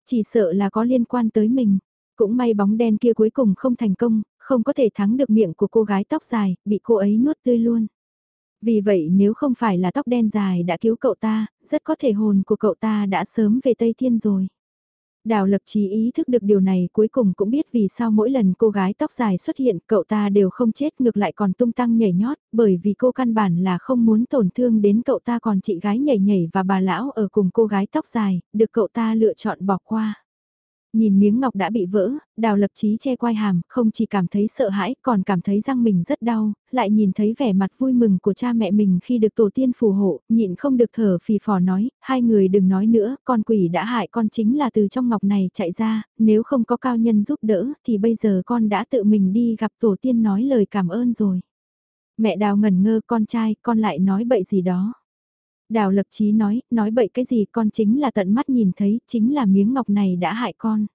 [SPEAKER 1] Chỉ sợ là có liên quan tới mình. Cũng may bóng đen kia cuối cùng không thành công, không có thể thắng được miệng của cô gái tóc dài, bị cô ấy nuốt tươi luôn. Vì vậy nếu không phải là tóc đen dài đã cứu cậu ta, rất có thể hồn của cậu ta đã sớm về Tây Thiên rồi. Đào lập trí ý thức được điều này cuối cùng cũng biết vì sao mỗi lần cô gái tóc dài xuất hiện cậu ta đều không chết ngược lại còn tung tăng nhảy nhót bởi vì cô căn bản là không muốn tổn thương đến cậu ta còn chị gái nhảy nhảy và bà lão ở cùng cô gái tóc dài, được cậu ta lựa chọn bỏ qua. Nhìn miếng ngọc đã bị vỡ, đào lập chí che quai hàm, không chỉ cảm thấy sợ hãi, còn cảm thấy răng mình rất đau, lại nhìn thấy vẻ mặt vui mừng của cha mẹ mình khi được tổ tiên phù hộ, nhịn không được thở phì phò nói, hai người đừng nói nữa, con quỷ đã hại con chính là từ trong ngọc này chạy ra, nếu không có cao nhân giúp đỡ thì bây giờ con đã tự mình đi gặp tổ tiên nói lời cảm ơn rồi. Mẹ đào ngẩn ngơ con trai, con lại nói bậy gì đó. Đào lập chí nói, nói bậy cái gì con chính là tận mắt nhìn thấy, chính là miếng ngọc này đã hại con.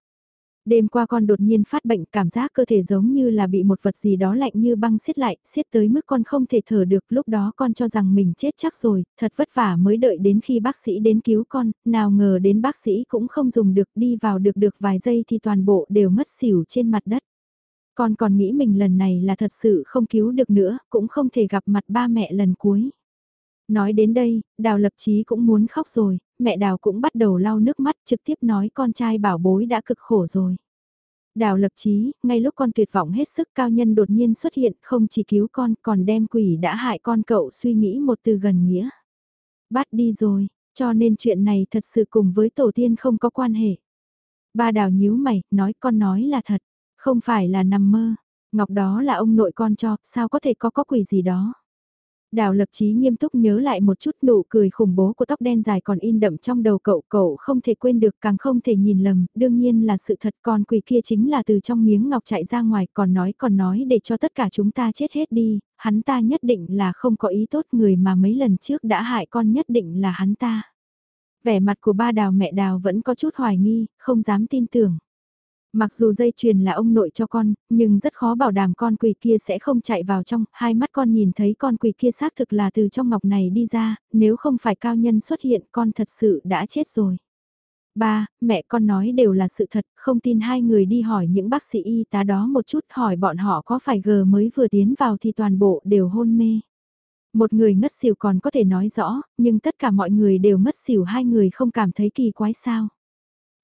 [SPEAKER 1] Đêm qua con đột nhiên phát bệnh cảm giác cơ thể giống như là bị một vật gì đó lạnh như băng xiết lại, xiết tới mức con không thể thở được lúc đó con cho rằng mình chết chắc rồi, thật vất vả mới đợi đến khi bác sĩ đến cứu con, nào ngờ đến bác sĩ cũng không dùng được đi vào được được vài giây thì toàn bộ đều mất xỉu trên mặt đất. Con còn nghĩ mình lần này là thật sự không cứu được nữa, cũng không thể gặp mặt ba mẹ lần cuối. Nói đến đây, Đào Lập Chí cũng muốn khóc rồi, mẹ Đào cũng bắt đầu lau nước mắt trực tiếp nói con trai bảo bối đã cực khổ rồi. Đào lập chí, ngay lúc con tuyệt vọng hết sức cao nhân đột nhiên xuất hiện không chỉ cứu con còn đem quỷ đã hại con cậu suy nghĩ một từ gần nghĩa. Bắt đi rồi, cho nên chuyện này thật sự cùng với tổ tiên không có quan hệ. Ba đào nhíu mày, nói con nói là thật, không phải là nằm mơ. Ngọc đó là ông nội con cho, sao có thể có có quỷ gì đó. Đào lập chí nghiêm túc nhớ lại một chút nụ cười khủng bố của tóc đen dài còn in đậm trong đầu cậu, cậu không thể quên được càng không thể nhìn lầm, đương nhiên là sự thật con quỷ kia chính là từ trong miếng ngọc chạy ra ngoài còn nói còn nói để cho tất cả chúng ta chết hết đi, hắn ta nhất định là không có ý tốt người mà mấy lần trước đã hại con nhất định là hắn ta. Vẻ mặt của ba đào mẹ đào vẫn có chút hoài nghi, không dám tin tưởng. Mặc dù dây chuyền là ông nội cho con, nhưng rất khó bảo đảm con quỷ kia sẽ không chạy vào trong, hai mắt con nhìn thấy con quỷ kia xác thực là từ trong ngọc này đi ra, nếu không phải cao nhân xuất hiện con thật sự đã chết rồi. Ba, mẹ con nói đều là sự thật, không tin hai người đi hỏi những bác sĩ y tá đó một chút hỏi bọn họ có phải gờ mới vừa tiến vào thì toàn bộ đều hôn mê. Một người ngất xỉu còn có thể nói rõ, nhưng tất cả mọi người đều ngất xỉu hai người không cảm thấy kỳ quái sao.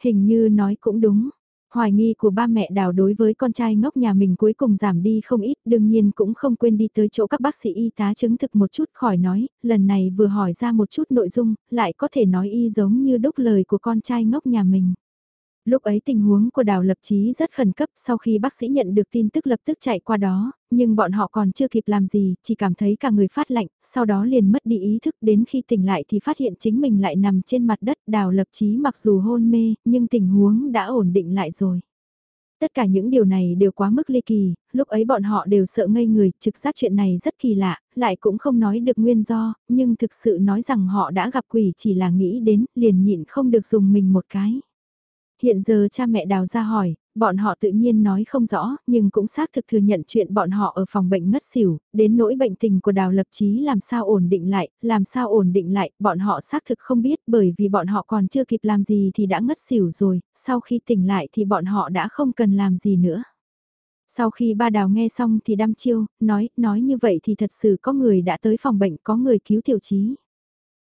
[SPEAKER 1] Hình như nói cũng đúng, Hoài nghi của ba mẹ đào đối với con trai ngốc nhà mình cuối cùng giảm đi không ít, đương nhiên cũng không quên đi tới chỗ các bác sĩ y tá chứng thực một chút khỏi nói, lần này vừa hỏi ra một chút nội dung, lại có thể nói y giống như đúc lời của con trai ngốc nhà mình. Lúc ấy tình huống của đào lập chí rất khẩn cấp sau khi bác sĩ nhận được tin tức lập tức chạy qua đó, nhưng bọn họ còn chưa kịp làm gì, chỉ cảm thấy cả người phát lạnh, sau đó liền mất đi ý thức đến khi tỉnh lại thì phát hiện chính mình lại nằm trên mặt đất đào lập chí mặc dù hôn mê, nhưng tình huống đã ổn định lại rồi. Tất cả những điều này đều quá mức ly kỳ, lúc ấy bọn họ đều sợ ngây người, trực giác chuyện này rất kỳ lạ, lại cũng không nói được nguyên do, nhưng thực sự nói rằng họ đã gặp quỷ chỉ là nghĩ đến, liền nhịn không được dùng mình một cái. Hiện giờ cha mẹ đào ra hỏi, bọn họ tự nhiên nói không rõ, nhưng cũng xác thực thừa nhận chuyện bọn họ ở phòng bệnh ngất xỉu, đến nỗi bệnh tình của đào lập chí làm sao ổn định lại, làm sao ổn định lại, bọn họ xác thực không biết bởi vì bọn họ còn chưa kịp làm gì thì đã ngất xỉu rồi, sau khi tỉnh lại thì bọn họ đã không cần làm gì nữa. Sau khi ba đào nghe xong thì đăm chiêu, nói, nói như vậy thì thật sự có người đã tới phòng bệnh, có người cứu tiểu trí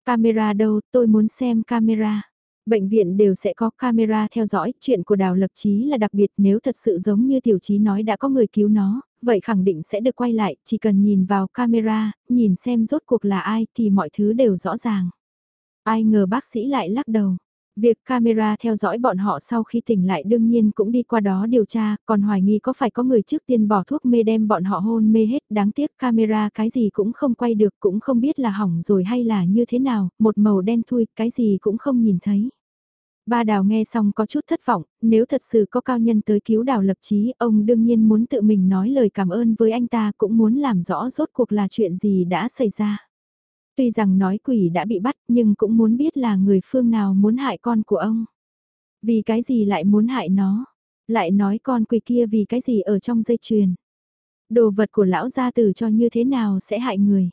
[SPEAKER 1] Camera đâu, tôi muốn xem camera. Bệnh viện đều sẽ có camera theo dõi, chuyện của Đào Lập Chí là đặc biệt nếu thật sự giống như Tiểu Chí nói đã có người cứu nó, vậy khẳng định sẽ được quay lại, chỉ cần nhìn vào camera, nhìn xem rốt cuộc là ai thì mọi thứ đều rõ ràng. Ai ngờ bác sĩ lại lắc đầu. Việc camera theo dõi bọn họ sau khi tỉnh lại đương nhiên cũng đi qua đó điều tra, còn hoài nghi có phải có người trước tiên bỏ thuốc mê đem bọn họ hôn mê hết, đáng tiếc camera cái gì cũng không quay được, cũng không biết là hỏng rồi hay là như thế nào, một màu đen thui, cái gì cũng không nhìn thấy. Ba đào nghe xong có chút thất vọng, nếu thật sự có cao nhân tới cứu đào lập chí, ông đương nhiên muốn tự mình nói lời cảm ơn với anh ta cũng muốn làm rõ rốt cuộc là chuyện gì đã xảy ra. Tuy rằng nói quỷ đã bị bắt nhưng cũng muốn biết là người phương nào muốn hại con của ông. Vì cái gì lại muốn hại nó, lại nói con quỷ kia vì cái gì ở trong dây chuyền. Đồ vật của lão gia tử cho như thế nào sẽ hại người.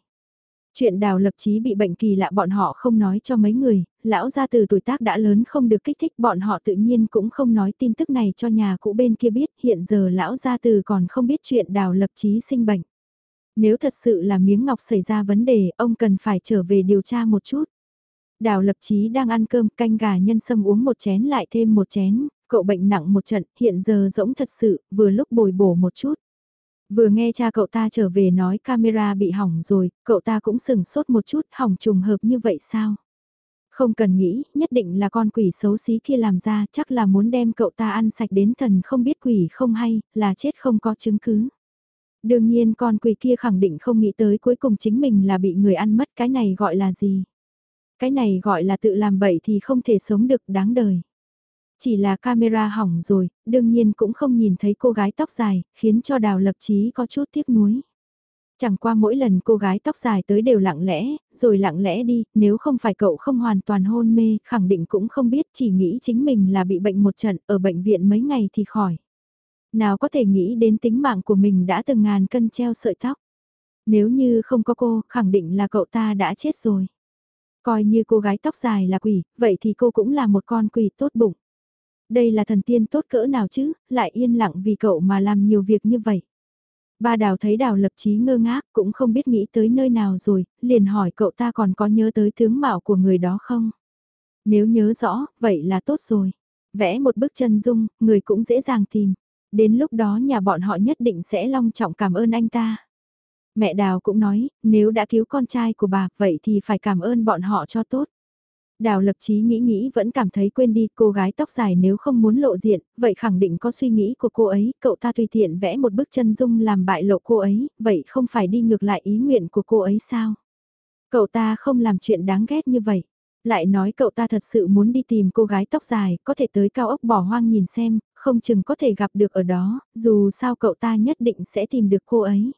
[SPEAKER 1] Chuyện đào lập chí bị bệnh kỳ lạ bọn họ không nói cho mấy người, lão gia từ tuổi tác đã lớn không được kích thích bọn họ tự nhiên cũng không nói tin tức này cho nhà cũ bên kia biết hiện giờ lão gia từ còn không biết chuyện đào lập chí sinh bệnh. Nếu thật sự là miếng ngọc xảy ra vấn đề ông cần phải trở về điều tra một chút. Đào lập chí đang ăn cơm canh gà nhân sâm uống một chén lại thêm một chén, cậu bệnh nặng một trận hiện giờ rỗng thật sự vừa lúc bồi bổ một chút. Vừa nghe cha cậu ta trở về nói camera bị hỏng rồi, cậu ta cũng sừng sốt một chút hỏng trùng hợp như vậy sao? Không cần nghĩ, nhất định là con quỷ xấu xí kia làm ra, chắc là muốn đem cậu ta ăn sạch đến thần không biết quỷ không hay, là chết không có chứng cứ. Đương nhiên con quỷ kia khẳng định không nghĩ tới cuối cùng chính mình là bị người ăn mất cái này gọi là gì? Cái này gọi là tự làm bậy thì không thể sống được đáng đời. Chỉ là camera hỏng rồi, đương nhiên cũng không nhìn thấy cô gái tóc dài, khiến cho đào lập chí có chút tiếc nuối. Chẳng qua mỗi lần cô gái tóc dài tới đều lặng lẽ, rồi lặng lẽ đi, nếu không phải cậu không hoàn toàn hôn mê, khẳng định cũng không biết chỉ nghĩ chính mình là bị bệnh một trận, ở bệnh viện mấy ngày thì khỏi. Nào có thể nghĩ đến tính mạng của mình đã từng ngàn cân treo sợi tóc. Nếu như không có cô, khẳng định là cậu ta đã chết rồi. Coi như cô gái tóc dài là quỷ, vậy thì cô cũng là một con quỷ tốt bụng. Đây là thần tiên tốt cỡ nào chứ, lại yên lặng vì cậu mà làm nhiều việc như vậy. Ba đào thấy đào lập chí ngơ ngác cũng không biết nghĩ tới nơi nào rồi, liền hỏi cậu ta còn có nhớ tới tướng mạo của người đó không? Nếu nhớ rõ, vậy là tốt rồi. Vẽ một bức chân dung, người cũng dễ dàng tìm. Đến lúc đó nhà bọn họ nhất định sẽ long trọng cảm ơn anh ta. Mẹ Đào cũng nói, nếu đã cứu con trai của bà, vậy thì phải cảm ơn bọn họ cho tốt. Đào lập chí nghĩ nghĩ vẫn cảm thấy quên đi cô gái tóc dài nếu không muốn lộ diện, vậy khẳng định có suy nghĩ của cô ấy, cậu ta tùy tiện vẽ một bức chân dung làm bại lộ cô ấy, vậy không phải đi ngược lại ý nguyện của cô ấy sao? Cậu ta không làm chuyện đáng ghét như vậy. Lại nói cậu ta thật sự muốn đi tìm cô gái tóc dài, có thể tới cao ốc bỏ hoang nhìn xem, không chừng có thể gặp được ở đó, dù sao cậu ta nhất định sẽ tìm được cô ấy.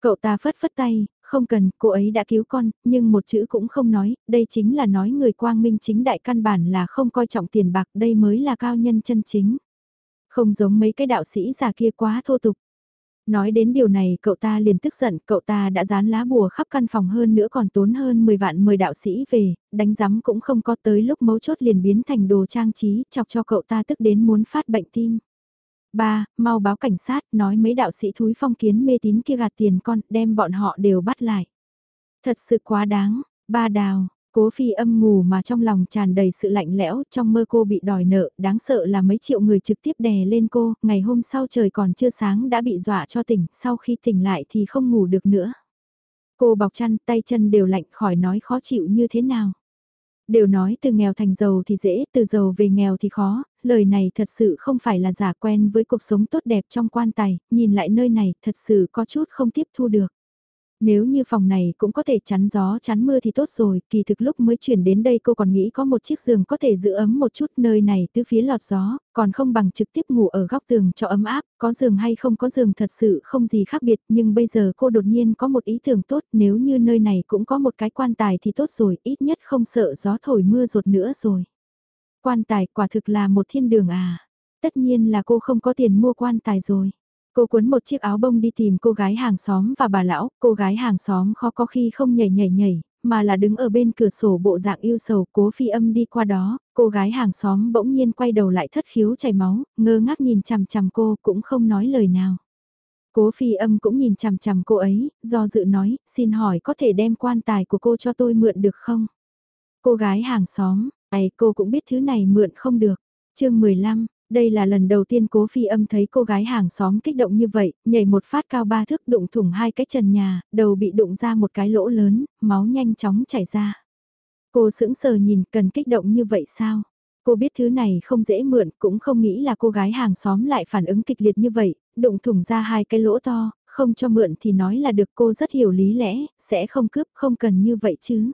[SPEAKER 1] Cậu ta phất phất tay, không cần, cô ấy đã cứu con, nhưng một chữ cũng không nói, đây chính là nói người quang minh chính đại căn bản là không coi trọng tiền bạc, đây mới là cao nhân chân chính. Không giống mấy cái đạo sĩ già kia quá thô tục. Nói đến điều này cậu ta liền tức giận, cậu ta đã dán lá bùa khắp căn phòng hơn nữa còn tốn hơn 10 vạn mời đạo sĩ về, đánh giám cũng không có tới lúc mấu chốt liền biến thành đồ trang trí, chọc cho cậu ta tức đến muốn phát bệnh tim. Ba, mau báo cảnh sát, nói mấy đạo sĩ thúi phong kiến mê tín kia gạt tiền con, đem bọn họ đều bắt lại. Thật sự quá đáng, ba đào, cố phi âm ngủ mà trong lòng tràn đầy sự lạnh lẽo, trong mơ cô bị đòi nợ, đáng sợ là mấy triệu người trực tiếp đè lên cô, ngày hôm sau trời còn chưa sáng đã bị dọa cho tỉnh, sau khi tỉnh lại thì không ngủ được nữa. Cô bọc chăn, tay chân đều lạnh khỏi nói khó chịu như thế nào. Đều nói từ nghèo thành giàu thì dễ, từ giàu về nghèo thì khó, lời này thật sự không phải là giả quen với cuộc sống tốt đẹp trong quan tài, nhìn lại nơi này thật sự có chút không tiếp thu được. Nếu như phòng này cũng có thể chắn gió chắn mưa thì tốt rồi, kỳ thực lúc mới chuyển đến đây cô còn nghĩ có một chiếc giường có thể giữ ấm một chút nơi này từ phía lọt gió, còn không bằng trực tiếp ngủ ở góc tường cho ấm áp, có giường hay không có giường thật sự không gì khác biệt nhưng bây giờ cô đột nhiên có một ý tưởng tốt nếu như nơi này cũng có một cái quan tài thì tốt rồi, ít nhất không sợ gió thổi mưa rột nữa rồi. Quan tài quả thực là một thiên đường à, tất nhiên là cô không có tiền mua quan tài rồi. Cô cuốn một chiếc áo bông đi tìm cô gái hàng xóm và bà lão, cô gái hàng xóm khó có khi không nhảy nhảy nhảy, mà là đứng ở bên cửa sổ bộ dạng yêu sầu cố phi âm đi qua đó, cô gái hàng xóm bỗng nhiên quay đầu lại thất khiếu chảy máu, ngơ ngác nhìn chằm chằm cô cũng không nói lời nào. Cố phi âm cũng nhìn chằm chằm cô ấy, do dự nói, xin hỏi có thể đem quan tài của cô cho tôi mượn được không? Cô gái hàng xóm, ấy cô cũng biết thứ này mượn không được. chương 15, đây là lần đầu tiên cố phi âm thấy cô gái hàng xóm kích động như vậy, nhảy một phát cao ba thước đụng thủng hai cái trần nhà, đầu bị đụng ra một cái lỗ lớn, máu nhanh chóng chảy ra. Cô sững sờ nhìn cần kích động như vậy sao? Cô biết thứ này không dễ mượn, cũng không nghĩ là cô gái hàng xóm lại phản ứng kịch liệt như vậy, đụng thủng ra hai cái lỗ to, không cho mượn thì nói là được cô rất hiểu lý lẽ, sẽ không cướp, không cần như vậy chứ.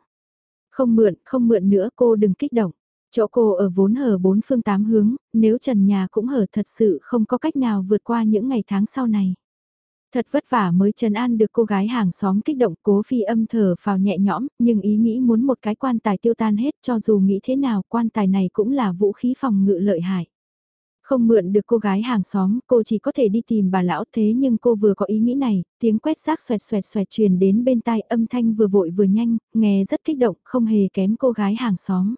[SPEAKER 1] Không mượn, không mượn nữa cô đừng kích động. Chỗ cô ở vốn hở bốn phương tám hướng, nếu trần nhà cũng hở thật sự không có cách nào vượt qua những ngày tháng sau này. Thật vất vả mới trần an được cô gái hàng xóm kích động cố phi âm thở vào nhẹ nhõm, nhưng ý nghĩ muốn một cái quan tài tiêu tan hết cho dù nghĩ thế nào quan tài này cũng là vũ khí phòng ngự lợi hại. Không mượn được cô gái hàng xóm, cô chỉ có thể đi tìm bà lão thế nhưng cô vừa có ý nghĩ này, tiếng quét rác xoẹt xoẹt xoẹt truyền đến bên tai âm thanh vừa vội vừa nhanh, nghe rất kích động, không hề kém cô gái hàng xóm.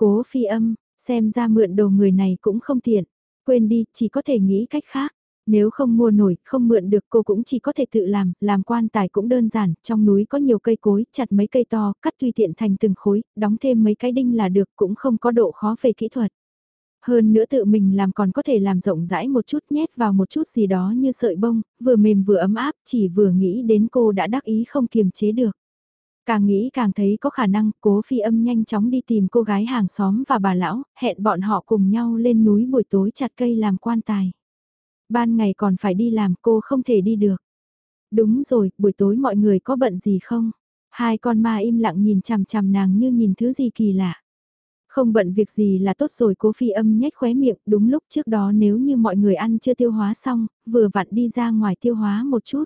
[SPEAKER 1] Cố phi âm, xem ra mượn đồ người này cũng không tiện. Quên đi, chỉ có thể nghĩ cách khác. Nếu không mua nổi, không mượn được cô cũng chỉ có thể tự làm, làm quan tài cũng đơn giản, trong núi có nhiều cây cối, chặt mấy cây to, cắt tùy tiện thành từng khối, đóng thêm mấy cái đinh là được cũng không có độ khó về kỹ thuật. Hơn nữa tự mình làm còn có thể làm rộng rãi một chút nhét vào một chút gì đó như sợi bông, vừa mềm vừa ấm áp, chỉ vừa nghĩ đến cô đã đắc ý không kiềm chế được. Càng nghĩ càng thấy có khả năng cố phi âm nhanh chóng đi tìm cô gái hàng xóm và bà lão, hẹn bọn họ cùng nhau lên núi buổi tối chặt cây làm quan tài. Ban ngày còn phải đi làm cô không thể đi được. Đúng rồi, buổi tối mọi người có bận gì không? Hai con ma im lặng nhìn chằm chằm nàng như nhìn thứ gì kỳ lạ. Không bận việc gì là tốt rồi cố phi âm nhếch khóe miệng đúng lúc trước đó nếu như mọi người ăn chưa tiêu hóa xong, vừa vặn đi ra ngoài tiêu hóa một chút.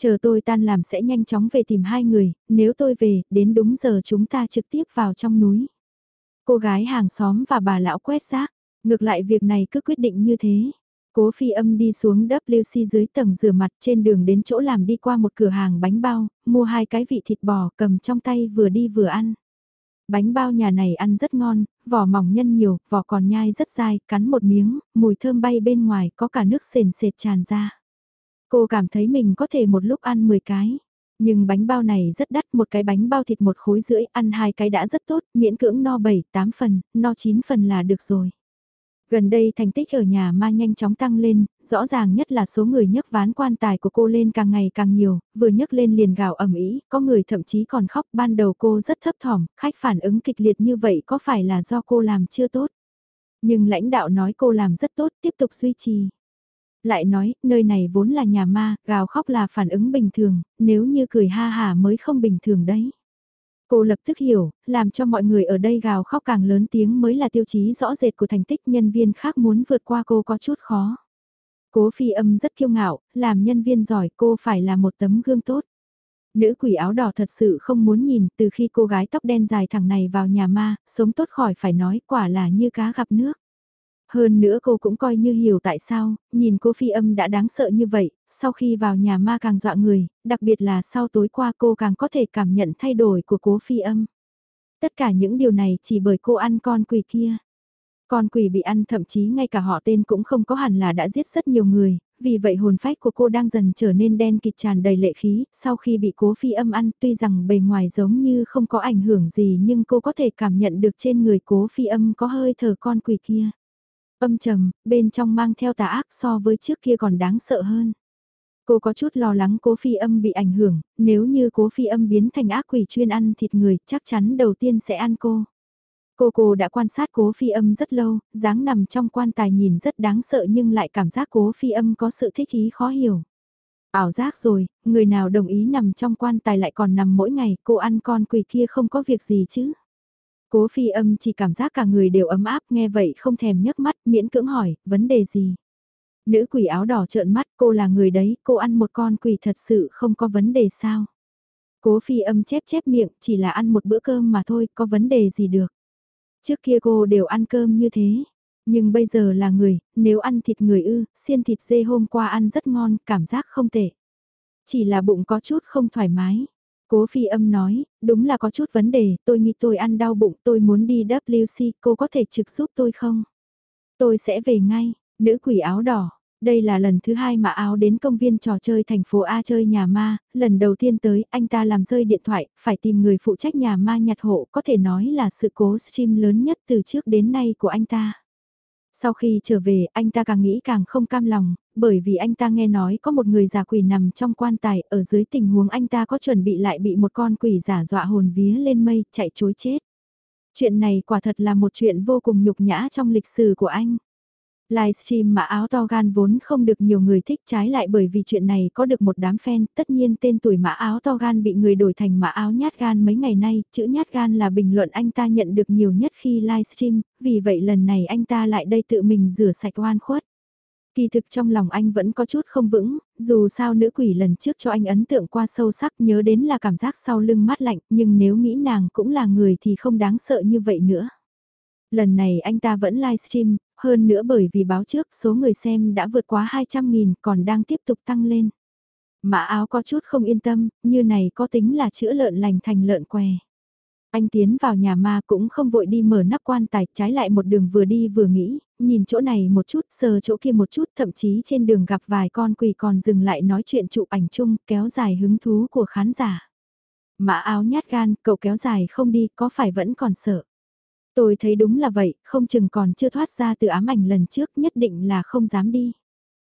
[SPEAKER 1] Chờ tôi tan làm sẽ nhanh chóng về tìm hai người, nếu tôi về, đến đúng giờ chúng ta trực tiếp vào trong núi. Cô gái hàng xóm và bà lão quét rác, ngược lại việc này cứ quyết định như thế. Cố phi âm đi xuống WC dưới tầng rửa mặt trên đường đến chỗ làm đi qua một cửa hàng bánh bao, mua hai cái vị thịt bò cầm trong tay vừa đi vừa ăn. Bánh bao nhà này ăn rất ngon, vỏ mỏng nhân nhiều, vỏ còn nhai rất dai, cắn một miếng, mùi thơm bay bên ngoài có cả nước sền sệt tràn ra. Cô cảm thấy mình có thể một lúc ăn 10 cái. Nhưng bánh bao này rất đắt, một cái bánh bao thịt một khối rưỡi, ăn hai cái đã rất tốt, miễn cưỡng no 7, 8 phần, no 9 phần là được rồi. Gần đây thành tích ở nhà ma nhanh chóng tăng lên, rõ ràng nhất là số người nhấc ván quan tài của cô lên càng ngày càng nhiều, vừa nhấc lên liền gào ẩm ý, có người thậm chí còn khóc ban đầu cô rất thấp thỏm, khách phản ứng kịch liệt như vậy có phải là do cô làm chưa tốt. Nhưng lãnh đạo nói cô làm rất tốt, tiếp tục duy trì. Lại nói, nơi này vốn là nhà ma, gào khóc là phản ứng bình thường, nếu như cười ha hà mới không bình thường đấy. Cô lập tức hiểu, làm cho mọi người ở đây gào khóc càng lớn tiếng mới là tiêu chí rõ rệt của thành tích nhân viên khác muốn vượt qua cô có chút khó. Cố phi âm rất kiêu ngạo, làm nhân viên giỏi cô phải là một tấm gương tốt. Nữ quỷ áo đỏ thật sự không muốn nhìn từ khi cô gái tóc đen dài thẳng này vào nhà ma, sống tốt khỏi phải nói quả là như cá gặp nước. Hơn nữa cô cũng coi như hiểu tại sao, nhìn cô phi âm đã đáng sợ như vậy, sau khi vào nhà ma càng dọa người, đặc biệt là sau tối qua cô càng có thể cảm nhận thay đổi của cố phi âm. Tất cả những điều này chỉ bởi cô ăn con quỷ kia. Con quỷ bị ăn thậm chí ngay cả họ tên cũng không có hẳn là đã giết rất nhiều người, vì vậy hồn phách của cô đang dần trở nên đen kịt tràn đầy lệ khí, sau khi bị cố phi âm ăn tuy rằng bề ngoài giống như không có ảnh hưởng gì nhưng cô có thể cảm nhận được trên người cố phi âm có hơi thở con quỷ kia. Âm trầm, bên trong mang theo tà ác so với trước kia còn đáng sợ hơn. Cô có chút lo lắng cố phi âm bị ảnh hưởng, nếu như cố phi âm biến thành ác quỷ chuyên ăn thịt người chắc chắn đầu tiên sẽ ăn cô. Cô cô đã quan sát cố phi âm rất lâu, dáng nằm trong quan tài nhìn rất đáng sợ nhưng lại cảm giác cố phi âm có sự thích ý khó hiểu. Ảo giác rồi, người nào đồng ý nằm trong quan tài lại còn nằm mỗi ngày, cô ăn con quỷ kia không có việc gì chứ. Cố phi âm chỉ cảm giác cả người đều ấm áp nghe vậy không thèm nhấc mắt miễn cưỡng hỏi, vấn đề gì? Nữ quỷ áo đỏ trợn mắt cô là người đấy, cô ăn một con quỷ thật sự không có vấn đề sao? Cố phi âm chép chép miệng, chỉ là ăn một bữa cơm mà thôi, có vấn đề gì được? Trước kia cô đều ăn cơm như thế, nhưng bây giờ là người, nếu ăn thịt người ư, xiên thịt dê hôm qua ăn rất ngon, cảm giác không tệ. Chỉ là bụng có chút không thoải mái. Cố phi âm nói, đúng là có chút vấn đề, tôi nghĩ tôi ăn đau bụng, tôi muốn đi WC, cô có thể trực giúp tôi không? Tôi sẽ về ngay, nữ quỷ áo đỏ. Đây là lần thứ hai mà áo đến công viên trò chơi thành phố A chơi nhà ma, lần đầu tiên tới anh ta làm rơi điện thoại, phải tìm người phụ trách nhà ma nhặt hộ có thể nói là sự cố stream lớn nhất từ trước đến nay của anh ta. Sau khi trở về, anh ta càng nghĩ càng không cam lòng, bởi vì anh ta nghe nói có một người giả quỷ nằm trong quan tài, ở dưới tình huống anh ta có chuẩn bị lại bị một con quỷ giả dọa hồn vía lên mây, chạy chối chết. Chuyện này quả thật là một chuyện vô cùng nhục nhã trong lịch sử của anh. Livestream mà áo to gan vốn không được nhiều người thích trái lại bởi vì chuyện này có được một đám fan, tất nhiên tên tuổi mã áo to gan bị người đổi thành mã áo nhát gan mấy ngày nay, chữ nhát gan là bình luận anh ta nhận được nhiều nhất khi livestream, vì vậy lần này anh ta lại đây tự mình rửa sạch oan khuất. Kỳ thực trong lòng anh vẫn có chút không vững, dù sao nữ quỷ lần trước cho anh ấn tượng qua sâu sắc nhớ đến là cảm giác sau lưng mát lạnh, nhưng nếu nghĩ nàng cũng là người thì không đáng sợ như vậy nữa. Lần này anh ta vẫn livestream, hơn nữa bởi vì báo trước số người xem đã vượt quá 200.000 còn đang tiếp tục tăng lên. Mã áo có chút không yên tâm, như này có tính là chữa lợn lành thành lợn què. Anh tiến vào nhà ma cũng không vội đi mở nắp quan tài, trái lại một đường vừa đi vừa nghĩ, nhìn chỗ này một chút, sờ chỗ kia một chút, thậm chí trên đường gặp vài con quỳ còn dừng lại nói chuyện chụp ảnh chung, kéo dài hứng thú của khán giả. Mã áo nhát gan, cậu kéo dài không đi, có phải vẫn còn sợ? Tôi thấy đúng là vậy, không chừng còn chưa thoát ra từ ám ảnh lần trước, nhất định là không dám đi.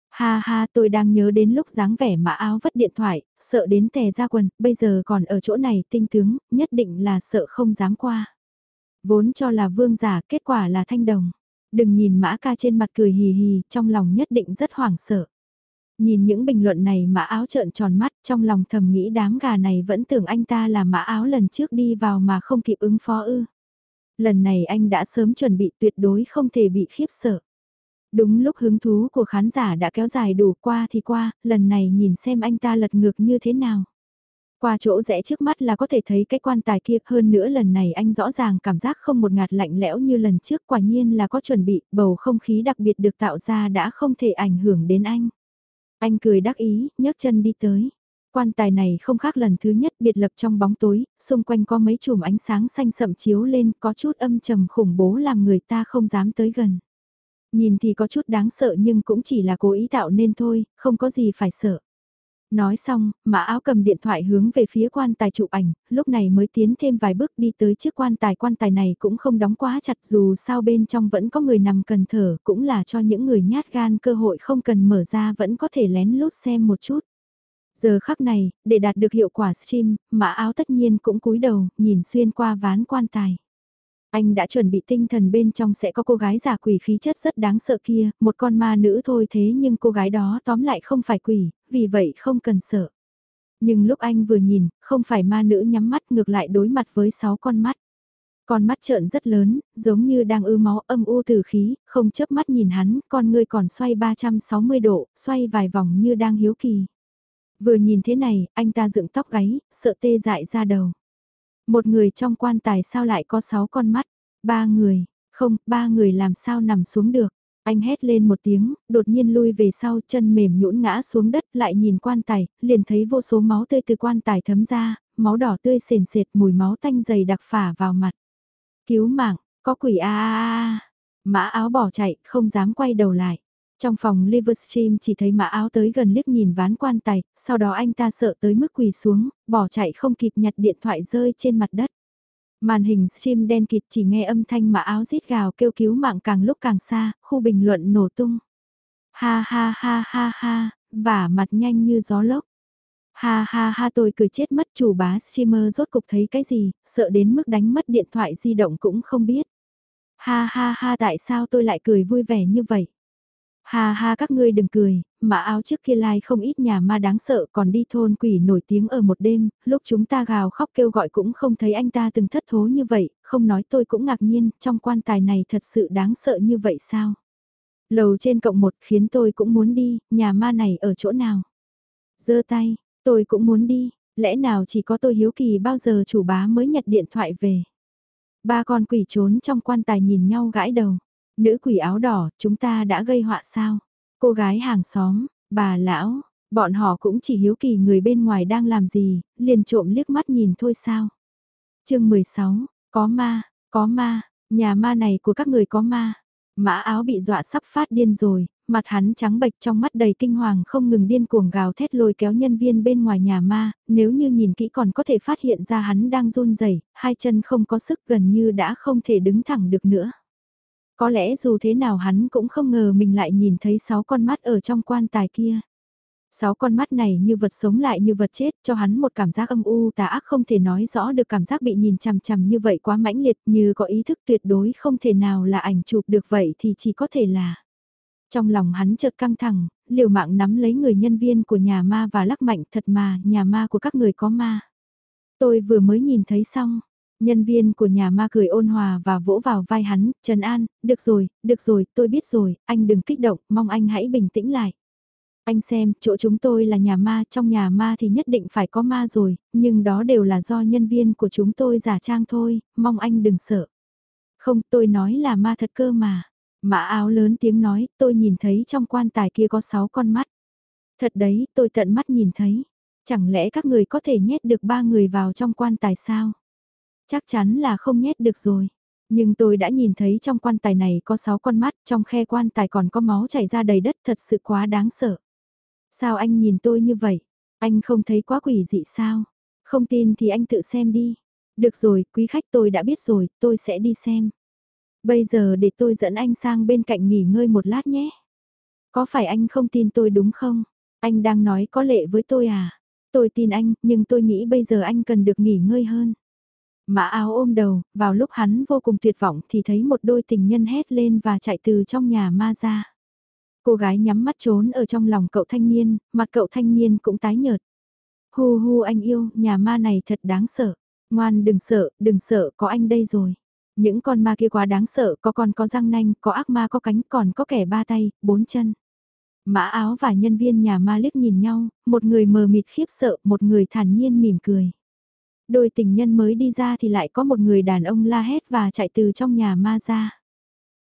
[SPEAKER 1] Ha ha tôi đang nhớ đến lúc dáng vẻ mã áo vất điện thoại, sợ đến tè ra quần, bây giờ còn ở chỗ này tinh tướng, nhất định là sợ không dám qua. Vốn cho là vương giả, kết quả là thanh đồng. Đừng nhìn mã ca trên mặt cười hì hì, trong lòng nhất định rất hoảng sợ. Nhìn những bình luận này mã áo trợn tròn mắt, trong lòng thầm nghĩ đám gà này vẫn tưởng anh ta là mã áo lần trước đi vào mà không kịp ứng phó ư. Lần này anh đã sớm chuẩn bị tuyệt đối không thể bị khiếp sợ. Đúng lúc hứng thú của khán giả đã kéo dài đủ qua thì qua, lần này nhìn xem anh ta lật ngược như thế nào. Qua chỗ rẽ trước mắt là có thể thấy cái quan tài kia hơn nữa lần này anh rõ ràng cảm giác không một ngạt lạnh lẽo như lần trước quả nhiên là có chuẩn bị, bầu không khí đặc biệt được tạo ra đã không thể ảnh hưởng đến anh. Anh cười đắc ý, nhấc chân đi tới. Quan tài này không khác lần thứ nhất biệt lập trong bóng tối, xung quanh có mấy chùm ánh sáng xanh sậm chiếu lên có chút âm trầm khủng bố làm người ta không dám tới gần. Nhìn thì có chút đáng sợ nhưng cũng chỉ là cố ý tạo nên thôi, không có gì phải sợ. Nói xong, mã áo cầm điện thoại hướng về phía quan tài chụp ảnh, lúc này mới tiến thêm vài bước đi tới chiếc quan tài. Quan tài này cũng không đóng quá chặt dù sao bên trong vẫn có người nằm cần thở, cũng là cho những người nhát gan cơ hội không cần mở ra vẫn có thể lén lút xem một chút. Giờ khắc này, để đạt được hiệu quả stream, mã áo tất nhiên cũng cúi đầu, nhìn xuyên qua ván quan tài. Anh đã chuẩn bị tinh thần bên trong sẽ có cô gái giả quỷ khí chất rất đáng sợ kia, một con ma nữ thôi thế nhưng cô gái đó tóm lại không phải quỷ, vì vậy không cần sợ. Nhưng lúc anh vừa nhìn, không phải ma nữ nhắm mắt ngược lại đối mặt với sáu con mắt. Con mắt trợn rất lớn, giống như đang ư máu âm u từ khí, không chớp mắt nhìn hắn, con ngươi còn xoay 360 độ, xoay vài vòng như đang hiếu kỳ. Vừa nhìn thế này, anh ta dựng tóc gáy, sợ tê dại ra đầu. Một người trong quan tài sao lại có sáu con mắt? Ba người, không, ba người làm sao nằm xuống được? Anh hét lên một tiếng, đột nhiên lui về sau chân mềm nhũn ngã xuống đất lại nhìn quan tài, liền thấy vô số máu tươi từ quan tài thấm ra, máu đỏ tươi sền sệt mùi máu tanh dày đặc phả vào mặt. Cứu mạng, có quỷ a a a. Mã áo bỏ chạy, không dám quay đầu lại. Trong phòng Livestream chỉ thấy mã áo tới gần liếc nhìn ván quan tài, sau đó anh ta sợ tới mức quỳ xuống, bỏ chạy không kịp nhặt điện thoại rơi trên mặt đất. Màn hình stream đen kịt chỉ nghe âm thanh mã áo rít gào kêu cứu mạng càng lúc càng xa, khu bình luận nổ tung. Ha ha ha ha ha, vả mặt nhanh như gió lốc. Ha ha ha tôi cười chết mất chủ bá streamer rốt cục thấy cái gì, sợ đến mức đánh mất điện thoại di động cũng không biết. Ha ha ha tại sao tôi lại cười vui vẻ như vậy? Ha ha các ngươi đừng cười, mã áo trước kia lai không ít nhà ma đáng sợ còn đi thôn quỷ nổi tiếng ở một đêm, lúc chúng ta gào khóc kêu gọi cũng không thấy anh ta từng thất thố như vậy, không nói tôi cũng ngạc nhiên, trong quan tài này thật sự đáng sợ như vậy sao? Lầu trên cộng một khiến tôi cũng muốn đi, nhà ma này ở chỗ nào? giơ tay, tôi cũng muốn đi, lẽ nào chỉ có tôi hiếu kỳ bao giờ chủ bá mới nhặt điện thoại về? Ba con quỷ trốn trong quan tài nhìn nhau gãi đầu. Nữ quỷ áo đỏ, chúng ta đã gây họa sao? Cô gái hàng xóm, bà lão, bọn họ cũng chỉ hiếu kỳ người bên ngoài đang làm gì, liền trộm liếc mắt nhìn thôi sao? chương 16, có ma, có ma, nhà ma này của các người có ma. Mã áo bị dọa sắp phát điên rồi, mặt hắn trắng bệch trong mắt đầy kinh hoàng không ngừng điên cuồng gào thét lôi kéo nhân viên bên ngoài nhà ma, nếu như nhìn kỹ còn có thể phát hiện ra hắn đang run rẩy, hai chân không có sức gần như đã không thể đứng thẳng được nữa. Có lẽ dù thế nào hắn cũng không ngờ mình lại nhìn thấy sáu con mắt ở trong quan tài kia. Sáu con mắt này như vật sống lại như vật chết cho hắn một cảm giác âm u tà ác không thể nói rõ được cảm giác bị nhìn chằm chằm như vậy quá mãnh liệt như có ý thức tuyệt đối không thể nào là ảnh chụp được vậy thì chỉ có thể là. Trong lòng hắn chợt căng thẳng, liều mạng nắm lấy người nhân viên của nhà ma và lắc mạnh thật mà nhà ma của các người có ma. Tôi vừa mới nhìn thấy xong, Nhân viên của nhà ma cười ôn hòa và vỗ vào vai hắn, Trần An, được rồi, được rồi, tôi biết rồi, anh đừng kích động, mong anh hãy bình tĩnh lại. Anh xem, chỗ chúng tôi là nhà ma, trong nhà ma thì nhất định phải có ma rồi, nhưng đó đều là do nhân viên của chúng tôi giả trang thôi, mong anh đừng sợ. Không, tôi nói là ma thật cơ mà. Mã áo lớn tiếng nói, tôi nhìn thấy trong quan tài kia có sáu con mắt. Thật đấy, tôi tận mắt nhìn thấy. Chẳng lẽ các người có thể nhét được ba người vào trong quan tài sao? Chắc chắn là không nhét được rồi. Nhưng tôi đã nhìn thấy trong quan tài này có 6 con mắt, trong khe quan tài còn có máu chảy ra đầy đất thật sự quá đáng sợ. Sao anh nhìn tôi như vậy? Anh không thấy quá quỷ dị sao? Không tin thì anh tự xem đi. Được rồi, quý khách tôi đã biết rồi, tôi sẽ đi xem. Bây giờ để tôi dẫn anh sang bên cạnh nghỉ ngơi một lát nhé. Có phải anh không tin tôi đúng không? Anh đang nói có lệ với tôi à? Tôi tin anh, nhưng tôi nghĩ bây giờ anh cần được nghỉ ngơi hơn. Mã áo ôm đầu, vào lúc hắn vô cùng tuyệt vọng thì thấy một đôi tình nhân hét lên và chạy từ trong nhà ma ra. Cô gái nhắm mắt trốn ở trong lòng cậu thanh niên, mặt cậu thanh niên cũng tái nhợt. Hu hu anh yêu, nhà ma này thật đáng sợ. Ngoan đừng sợ, đừng sợ, có anh đây rồi. Những con ma kia quá đáng sợ, có con có răng nanh, có ác ma có cánh, còn có kẻ ba tay, bốn chân. Mã áo và nhân viên nhà ma liếc nhìn nhau, một người mờ mịt khiếp sợ, một người thản nhiên mỉm cười đôi tình nhân mới đi ra thì lại có một người đàn ông la hét và chạy từ trong nhà ma ra.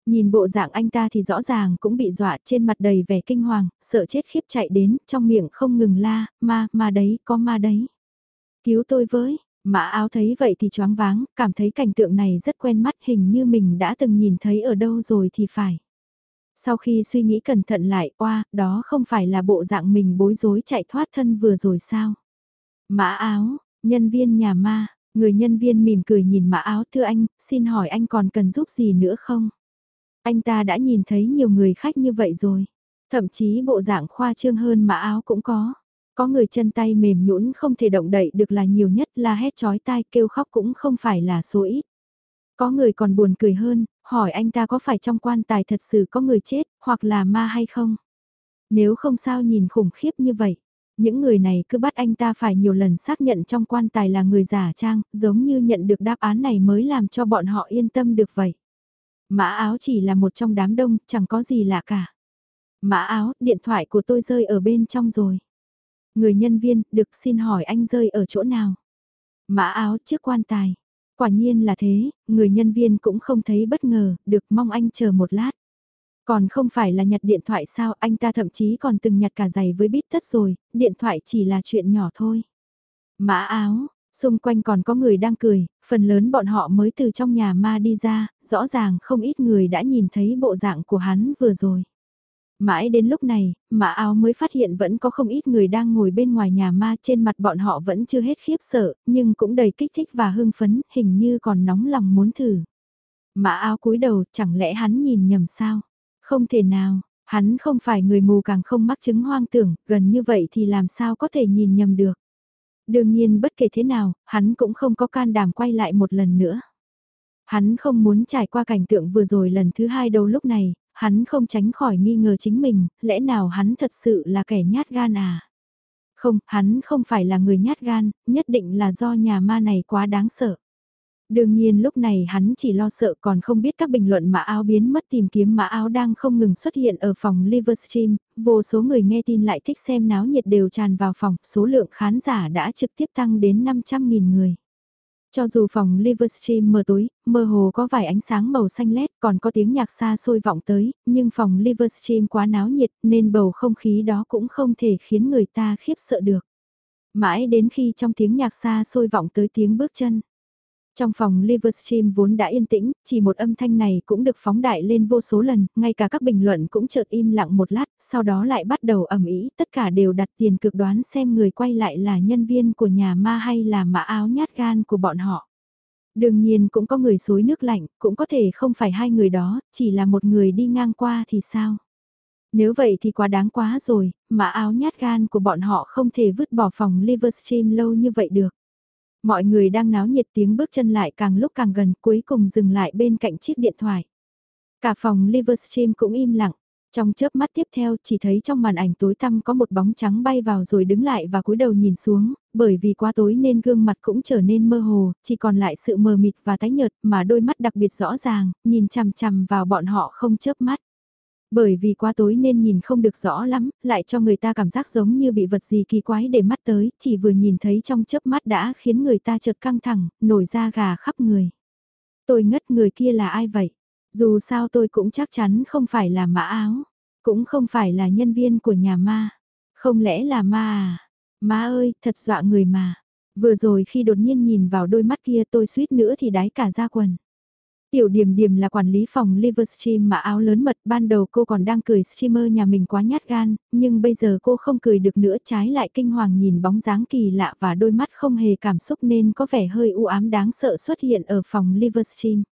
[SPEAKER 1] Nhìn bộ dạng anh ta thì rõ ràng cũng bị dọa trên mặt đầy vẻ kinh hoàng, sợ chết khiếp chạy đến, trong miệng không ngừng la, ma, ma đấy, có ma đấy. Cứu tôi với, mã áo thấy vậy thì choáng váng, cảm thấy cảnh tượng này rất quen mắt hình như mình đã từng nhìn thấy ở đâu rồi thì phải. Sau khi suy nghĩ cẩn thận lại, oa, đó không phải là bộ dạng mình bối rối chạy thoát thân vừa rồi sao? Mã áo, nhân viên nhà ma, người nhân viên mỉm cười nhìn mã áo thưa anh, xin hỏi anh còn cần giúp gì nữa không? Anh ta đã nhìn thấy nhiều người khách như vậy rồi. Thậm chí bộ dạng khoa trương hơn mã áo cũng có. Có người chân tay mềm nhũn không thể động đậy được là nhiều nhất là hét chói tai kêu khóc cũng không phải là số ít. Có người còn buồn cười hơn, hỏi anh ta có phải trong quan tài thật sự có người chết, hoặc là ma hay không? Nếu không sao nhìn khủng khiếp như vậy. Những người này cứ bắt anh ta phải nhiều lần xác nhận trong quan tài là người giả trang, giống như nhận được đáp án này mới làm cho bọn họ yên tâm được vậy. Mã áo chỉ là một trong đám đông, chẳng có gì lạ cả. Mã áo, điện thoại của tôi rơi ở bên trong rồi. Người nhân viên, được xin hỏi anh rơi ở chỗ nào? Mã áo trước quan tài. Quả nhiên là thế, người nhân viên cũng không thấy bất ngờ, được mong anh chờ một lát. Còn không phải là nhặt điện thoại sao, anh ta thậm chí còn từng nhặt cả giày với bít tất rồi, điện thoại chỉ là chuyện nhỏ thôi. Mã áo, xung quanh còn có người đang cười, phần lớn bọn họ mới từ trong nhà ma đi ra, rõ ràng không ít người đã nhìn thấy bộ dạng của hắn vừa rồi. Mãi đến lúc này, mã áo mới phát hiện vẫn có không ít người đang ngồi bên ngoài nhà ma trên mặt bọn họ vẫn chưa hết khiếp sợ, nhưng cũng đầy kích thích và hưng phấn, hình như còn nóng lòng muốn thử. Mã áo cúi đầu, chẳng lẽ hắn nhìn nhầm sao? Không thể nào, hắn không phải người mù càng không mắc chứng hoang tưởng, gần như vậy thì làm sao có thể nhìn nhầm được. Đương nhiên bất kể thế nào, hắn cũng không có can đảm quay lại một lần nữa. Hắn không muốn trải qua cảnh tượng vừa rồi lần thứ hai đâu lúc này, hắn không tránh khỏi nghi ngờ chính mình, lẽ nào hắn thật sự là kẻ nhát gan à? Không, hắn không phải là người nhát gan, nhất định là do nhà ma này quá đáng sợ. Đương nhiên lúc này hắn chỉ lo sợ còn không biết các bình luận mã áo biến mất tìm kiếm mã áo đang không ngừng xuất hiện ở phòng Livestream, vô số người nghe tin lại thích xem náo nhiệt đều tràn vào phòng, số lượng khán giả đã trực tiếp tăng đến 500.000 người. Cho dù phòng Livestream mờ tối, mơ hồ có vài ánh sáng màu xanh lét còn có tiếng nhạc xa xôi vọng tới, nhưng phòng Livestream quá náo nhiệt nên bầu không khí đó cũng không thể khiến người ta khiếp sợ được. Mãi đến khi trong tiếng nhạc xa xôi vọng tới tiếng bước chân. Trong phòng Livestream vốn đã yên tĩnh, chỉ một âm thanh này cũng được phóng đại lên vô số lần, ngay cả các bình luận cũng chợt im lặng một lát, sau đó lại bắt đầu ầm ĩ, tất cả đều đặt tiền cực đoán xem người quay lại là nhân viên của nhà ma hay là mã áo nhát gan của bọn họ. Đương nhiên cũng có người xối nước lạnh, cũng có thể không phải hai người đó, chỉ là một người đi ngang qua thì sao? Nếu vậy thì quá đáng quá rồi, mã áo nhát gan của bọn họ không thể vứt bỏ phòng Livestream lâu như vậy được. Mọi người đang náo nhiệt tiếng bước chân lại càng lúc càng gần cuối cùng dừng lại bên cạnh chiếc điện thoại. Cả phòng Livestream cũng im lặng. Trong chớp mắt tiếp theo chỉ thấy trong màn ảnh tối tăm có một bóng trắng bay vào rồi đứng lại và cúi đầu nhìn xuống, bởi vì quá tối nên gương mặt cũng trở nên mơ hồ, chỉ còn lại sự mờ mịt và tái nhợt mà đôi mắt đặc biệt rõ ràng, nhìn chằm chằm vào bọn họ không chớp mắt. Bởi vì quá tối nên nhìn không được rõ lắm, lại cho người ta cảm giác giống như bị vật gì kỳ quái để mắt tới, chỉ vừa nhìn thấy trong chớp mắt đã khiến người ta chợt căng thẳng, nổi da gà khắp người. Tôi ngất người kia là ai vậy? Dù sao tôi cũng chắc chắn không phải là mã áo, cũng không phải là nhân viên của nhà ma. Không lẽ là ma à? Ma ơi, thật dọa người mà. Vừa rồi khi đột nhiên nhìn vào đôi mắt kia tôi suýt nữa thì đái cả ra quần. Tiểu điểm điểm là quản lý phòng Livestream mà áo lớn mật ban đầu cô còn đang cười streamer nhà mình quá nhát gan, nhưng bây giờ cô không cười được nữa trái lại kinh hoàng nhìn bóng dáng kỳ lạ và đôi mắt không hề cảm xúc nên có vẻ hơi u ám đáng sợ xuất hiện ở phòng Livestream.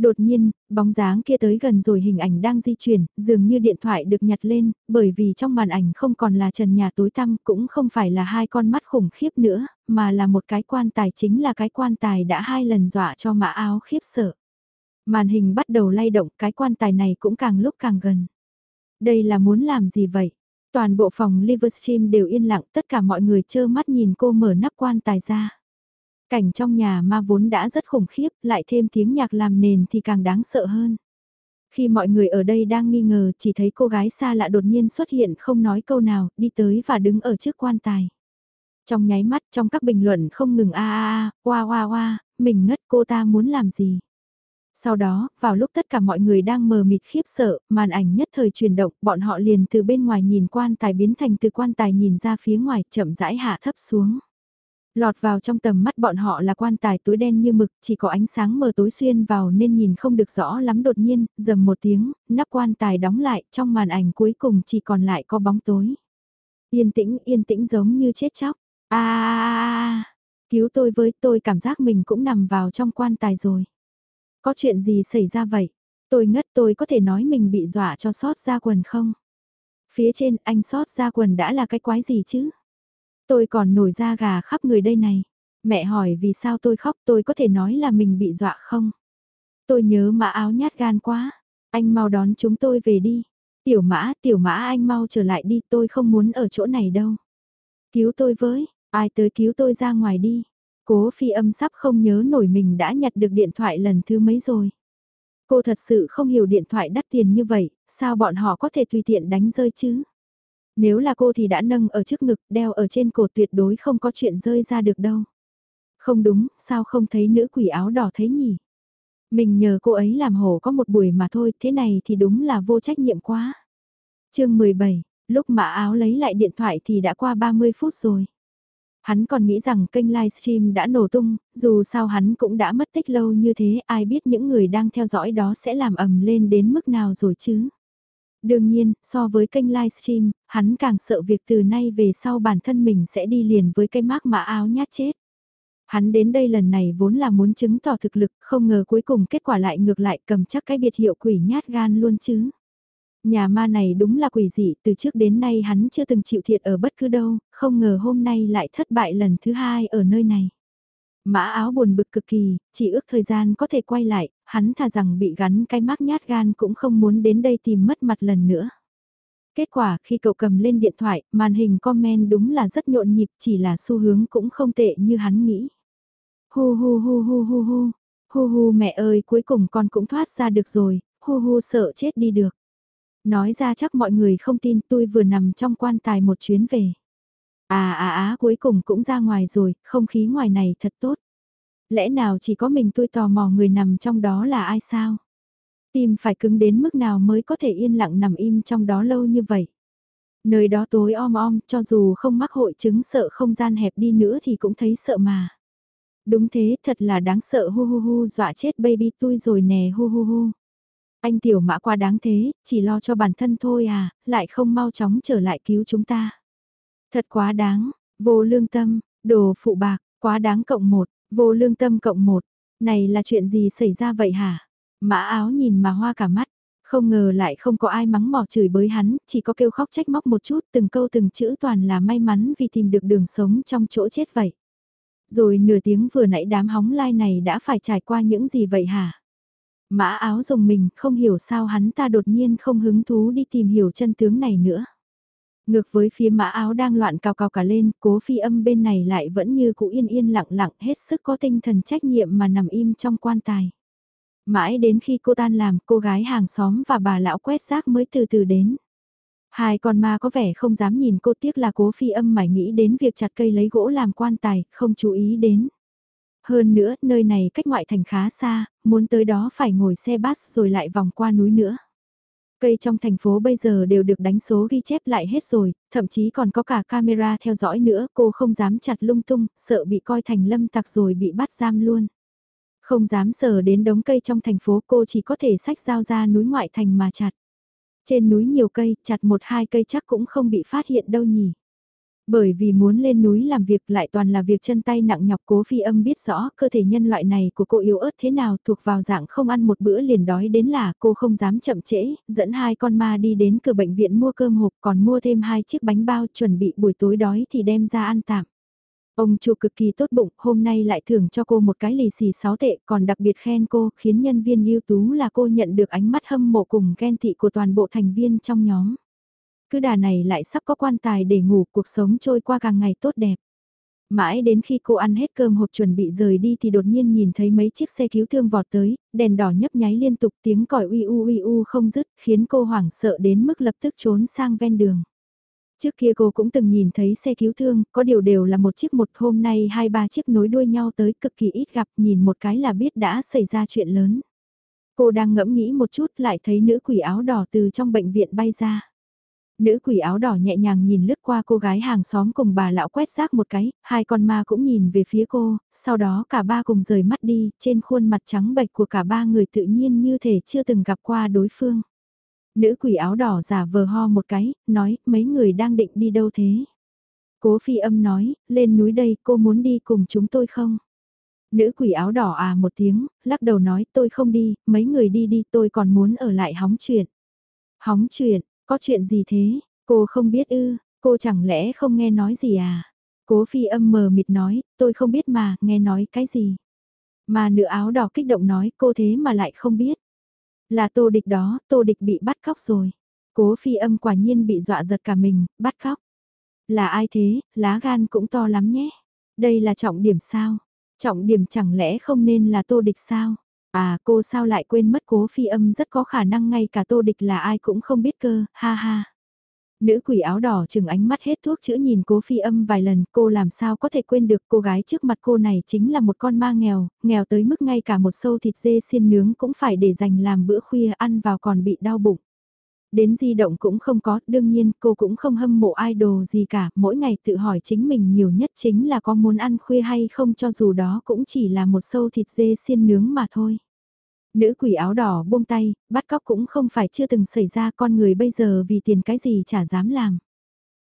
[SPEAKER 1] Đột nhiên, bóng dáng kia tới gần rồi hình ảnh đang di chuyển, dường như điện thoại được nhặt lên, bởi vì trong màn ảnh không còn là trần nhà tối tăm cũng không phải là hai con mắt khủng khiếp nữa, mà là một cái quan tài chính là cái quan tài đã hai lần dọa cho mã áo khiếp sợ. Màn hình bắt đầu lay động cái quan tài này cũng càng lúc càng gần. Đây là muốn làm gì vậy? Toàn bộ phòng Livestream đều yên lặng tất cả mọi người trơ mắt nhìn cô mở nắp quan tài ra. Cảnh trong nhà ma vốn đã rất khủng khiếp, lại thêm tiếng nhạc làm nền thì càng đáng sợ hơn. Khi mọi người ở đây đang nghi ngờ chỉ thấy cô gái xa lạ đột nhiên xuất hiện không nói câu nào, đi tới và đứng ở trước quan tài. Trong nháy mắt trong các bình luận không ngừng a a a, oa oa oa, mình ngất cô ta muốn làm gì. Sau đó, vào lúc tất cả mọi người đang mờ mịt khiếp sợ, màn ảnh nhất thời chuyển động, bọn họ liền từ bên ngoài nhìn quan tài biến thành từ quan tài nhìn ra phía ngoài chậm rãi hạ thấp xuống. Lọt vào trong tầm mắt bọn họ là quan tài tối đen như mực, chỉ có ánh sáng mờ tối xuyên vào nên nhìn không được rõ lắm đột nhiên, dầm một tiếng, nắp quan tài đóng lại, trong màn ảnh cuối cùng chỉ còn lại có bóng tối. Yên tĩnh, yên tĩnh giống như chết chóc. a cứu tôi với tôi cảm giác mình cũng nằm vào trong quan tài rồi. Có chuyện gì xảy ra vậy? Tôi ngất tôi có thể nói mình bị dọa cho sót ra quần không? Phía trên anh sót ra quần đã là cái quái gì chứ? Tôi còn nổi da gà khắp người đây này. Mẹ hỏi vì sao tôi khóc tôi có thể nói là mình bị dọa không? Tôi nhớ mã áo nhát gan quá. Anh mau đón chúng tôi về đi. Tiểu mã, tiểu mã anh mau trở lại đi tôi không muốn ở chỗ này đâu. Cứu tôi với, ai tới cứu tôi ra ngoài đi. Cố phi âm sắp không nhớ nổi mình đã nhặt được điện thoại lần thứ mấy rồi. Cô thật sự không hiểu điện thoại đắt tiền như vậy, sao bọn họ có thể tùy tiện đánh rơi chứ? Nếu là cô thì đã nâng ở trước ngực, đeo ở trên cổ tuyệt đối không có chuyện rơi ra được đâu. Không đúng, sao không thấy nữ quỷ áo đỏ thế nhỉ? Mình nhờ cô ấy làm hổ có một buổi mà thôi, thế này thì đúng là vô trách nhiệm quá. chương 17, lúc mã áo lấy lại điện thoại thì đã qua 30 phút rồi. Hắn còn nghĩ rằng kênh livestream đã nổ tung, dù sao hắn cũng đã mất tích lâu như thế, ai biết những người đang theo dõi đó sẽ làm ầm lên đến mức nào rồi chứ. Đương nhiên, so với kênh livestream, hắn càng sợ việc từ nay về sau bản thân mình sẽ đi liền với cái mác mã áo nhát chết. Hắn đến đây lần này vốn là muốn chứng tỏ thực lực, không ngờ cuối cùng kết quả lại ngược lại cầm chắc cái biệt hiệu quỷ nhát gan luôn chứ. Nhà ma này đúng là quỷ dị, từ trước đến nay hắn chưa từng chịu thiệt ở bất cứ đâu, không ngờ hôm nay lại thất bại lần thứ hai ở nơi này. Mã áo buồn bực cực kỳ, chỉ ước thời gian có thể quay lại, hắn thà rằng bị gắn cái mác nhát gan cũng không muốn đến đây tìm mất mặt lần nữa. Kết quả khi cậu cầm lên điện thoại, màn hình comment đúng là rất nhộn nhịp chỉ là xu hướng cũng không tệ như hắn nghĩ. Hu hu hu hu hu hu, hu hu mẹ ơi cuối cùng con cũng thoát ra được rồi, hu hu sợ chết đi được. Nói ra chắc mọi người không tin tôi vừa nằm trong quan tài một chuyến về. À à á cuối cùng cũng ra ngoài rồi, không khí ngoài này thật tốt. Lẽ nào chỉ có mình tôi tò mò người nằm trong đó là ai sao? Tim phải cứng đến mức nào mới có thể yên lặng nằm im trong đó lâu như vậy? Nơi đó tối om om, cho dù không mắc hội chứng sợ không gian hẹp đi nữa thì cũng thấy sợ mà. Đúng thế, thật là đáng sợ hu hu hu dọa chết baby tôi rồi nè hu hu hu. Anh tiểu mã quá đáng thế, chỉ lo cho bản thân thôi à, lại không mau chóng trở lại cứu chúng ta. Thật quá đáng, vô lương tâm, đồ phụ bạc, quá đáng cộng một, vô lương tâm cộng một. Này là chuyện gì xảy ra vậy hả? Mã áo nhìn mà hoa cả mắt. Không ngờ lại không có ai mắng mỏ chửi bới hắn, chỉ có kêu khóc trách móc một chút, từng câu từng chữ toàn là may mắn vì tìm được đường sống trong chỗ chết vậy. Rồi nửa tiếng vừa nãy đám hóng lai này đã phải trải qua những gì vậy hả? Mã áo dùng mình, không hiểu sao hắn ta đột nhiên không hứng thú đi tìm hiểu chân tướng này nữa. Ngược với phía mã áo đang loạn cao cao cả lên, cố phi âm bên này lại vẫn như cũ yên yên lặng lặng hết sức có tinh thần trách nhiệm mà nằm im trong quan tài. Mãi đến khi cô tan làm, cô gái hàng xóm và bà lão quét rác mới từ từ đến. Hai con ma có vẻ không dám nhìn cô tiếc là cố phi âm mải nghĩ đến việc chặt cây lấy gỗ làm quan tài, không chú ý đến. Hơn nữa, nơi này cách ngoại thành khá xa, muốn tới đó phải ngồi xe bus rồi lại vòng qua núi nữa. Cây trong thành phố bây giờ đều được đánh số ghi chép lại hết rồi, thậm chí còn có cả camera theo dõi nữa, cô không dám chặt lung tung, sợ bị coi thành lâm tặc rồi bị bắt giam luôn. Không dám sờ đến đống cây trong thành phố cô chỉ có thể sách dao ra núi ngoại thành mà chặt. Trên núi nhiều cây, chặt một hai cây chắc cũng không bị phát hiện đâu nhỉ. Bởi vì muốn lên núi làm việc lại toàn là việc chân tay nặng nhọc cố phi âm biết rõ cơ thể nhân loại này của cô yếu ớt thế nào thuộc vào dạng không ăn một bữa liền đói đến là cô không dám chậm trễ, dẫn hai con ma đi đến cửa bệnh viện mua cơm hộp còn mua thêm hai chiếc bánh bao chuẩn bị buổi tối đói thì đem ra ăn tạm. Ông chủ cực kỳ tốt bụng, hôm nay lại thưởng cho cô một cái lì xì 6 tệ, còn đặc biệt khen cô, khiến nhân viên ưu tú là cô nhận được ánh mắt hâm mộ cùng ghen tị của toàn bộ thành viên trong nhóm. Cứ đà này lại sắp có quan tài để ngủ, cuộc sống trôi qua càng ngày tốt đẹp. Mãi đến khi cô ăn hết cơm hộp chuẩn bị rời đi thì đột nhiên nhìn thấy mấy chiếc xe cứu thương vọt tới, đèn đỏ nhấp nháy liên tục tiếng còi uy u uy u không dứt, khiến cô hoảng sợ đến mức lập tức trốn sang ven đường. Trước kia cô cũng từng nhìn thấy xe cứu thương, có điều đều là một chiếc một hôm nay hai ba chiếc nối đuôi nhau tới cực kỳ ít gặp nhìn một cái là biết đã xảy ra chuyện lớn. Cô đang ngẫm nghĩ một chút lại thấy nữ quỷ áo đỏ từ trong bệnh viện bay ra. Nữ quỷ áo đỏ nhẹ nhàng nhìn lướt qua cô gái hàng xóm cùng bà lão quét rác một cái, hai con ma cũng nhìn về phía cô, sau đó cả ba cùng rời mắt đi, trên khuôn mặt trắng bệch của cả ba người tự nhiên như thể chưa từng gặp qua đối phương. Nữ quỷ áo đỏ giả vờ ho một cái, nói, mấy người đang định đi đâu thế? Cố phi âm nói, lên núi đây, cô muốn đi cùng chúng tôi không? Nữ quỷ áo đỏ à một tiếng, lắc đầu nói tôi không đi, mấy người đi đi tôi còn muốn ở lại hóng chuyện. Hóng chuyện, có chuyện gì thế, cô không biết ư, cô chẳng lẽ không nghe nói gì à? Cố phi âm mờ mịt nói, tôi không biết mà, nghe nói cái gì? Mà nữ áo đỏ kích động nói cô thế mà lại không biết. Là tô địch đó, tô địch bị bắt cóc rồi. Cố phi âm quả nhiên bị dọa giật cả mình, bắt cóc. Là ai thế, lá gan cũng to lắm nhé. Đây là trọng điểm sao? Trọng điểm chẳng lẽ không nên là tô địch sao? À cô sao lại quên mất cố phi âm rất có khả năng ngay cả tô địch là ai cũng không biết cơ, ha ha. Nữ quỷ áo đỏ chừng ánh mắt hết thuốc chữa nhìn cố phi âm vài lần cô làm sao có thể quên được cô gái trước mặt cô này chính là một con ma nghèo, nghèo tới mức ngay cả một sâu thịt dê xiên nướng cũng phải để dành làm bữa khuya ăn vào còn bị đau bụng. Đến di động cũng không có, đương nhiên cô cũng không hâm mộ idol gì cả, mỗi ngày tự hỏi chính mình nhiều nhất chính là có muốn ăn khuya hay không cho dù đó cũng chỉ là một sâu thịt dê xiên nướng mà thôi. Nữ quỷ áo đỏ buông tay, bắt cóc cũng không phải chưa từng xảy ra con người bây giờ vì tiền cái gì chả dám làm.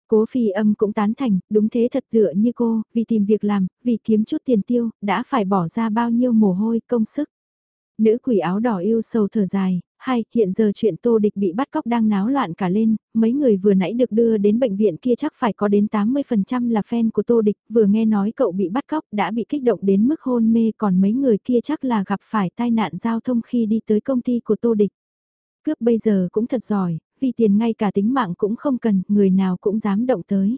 [SPEAKER 1] Cố phi âm cũng tán thành, đúng thế thật tựa như cô, vì tìm việc làm, vì kiếm chút tiền tiêu, đã phải bỏ ra bao nhiêu mồ hôi, công sức. Nữ quỷ áo đỏ yêu sầu thở dài, hai hiện giờ chuyện Tô Địch bị bắt cóc đang náo loạn cả lên, mấy người vừa nãy được đưa đến bệnh viện kia chắc phải có đến 80% là fan của Tô Địch, vừa nghe nói cậu bị bắt cóc đã bị kích động đến mức hôn mê còn mấy người kia chắc là gặp phải tai nạn giao thông khi đi tới công ty của Tô Địch. Cướp bây giờ cũng thật giỏi, vì tiền ngay cả tính mạng cũng không cần, người nào cũng dám động tới.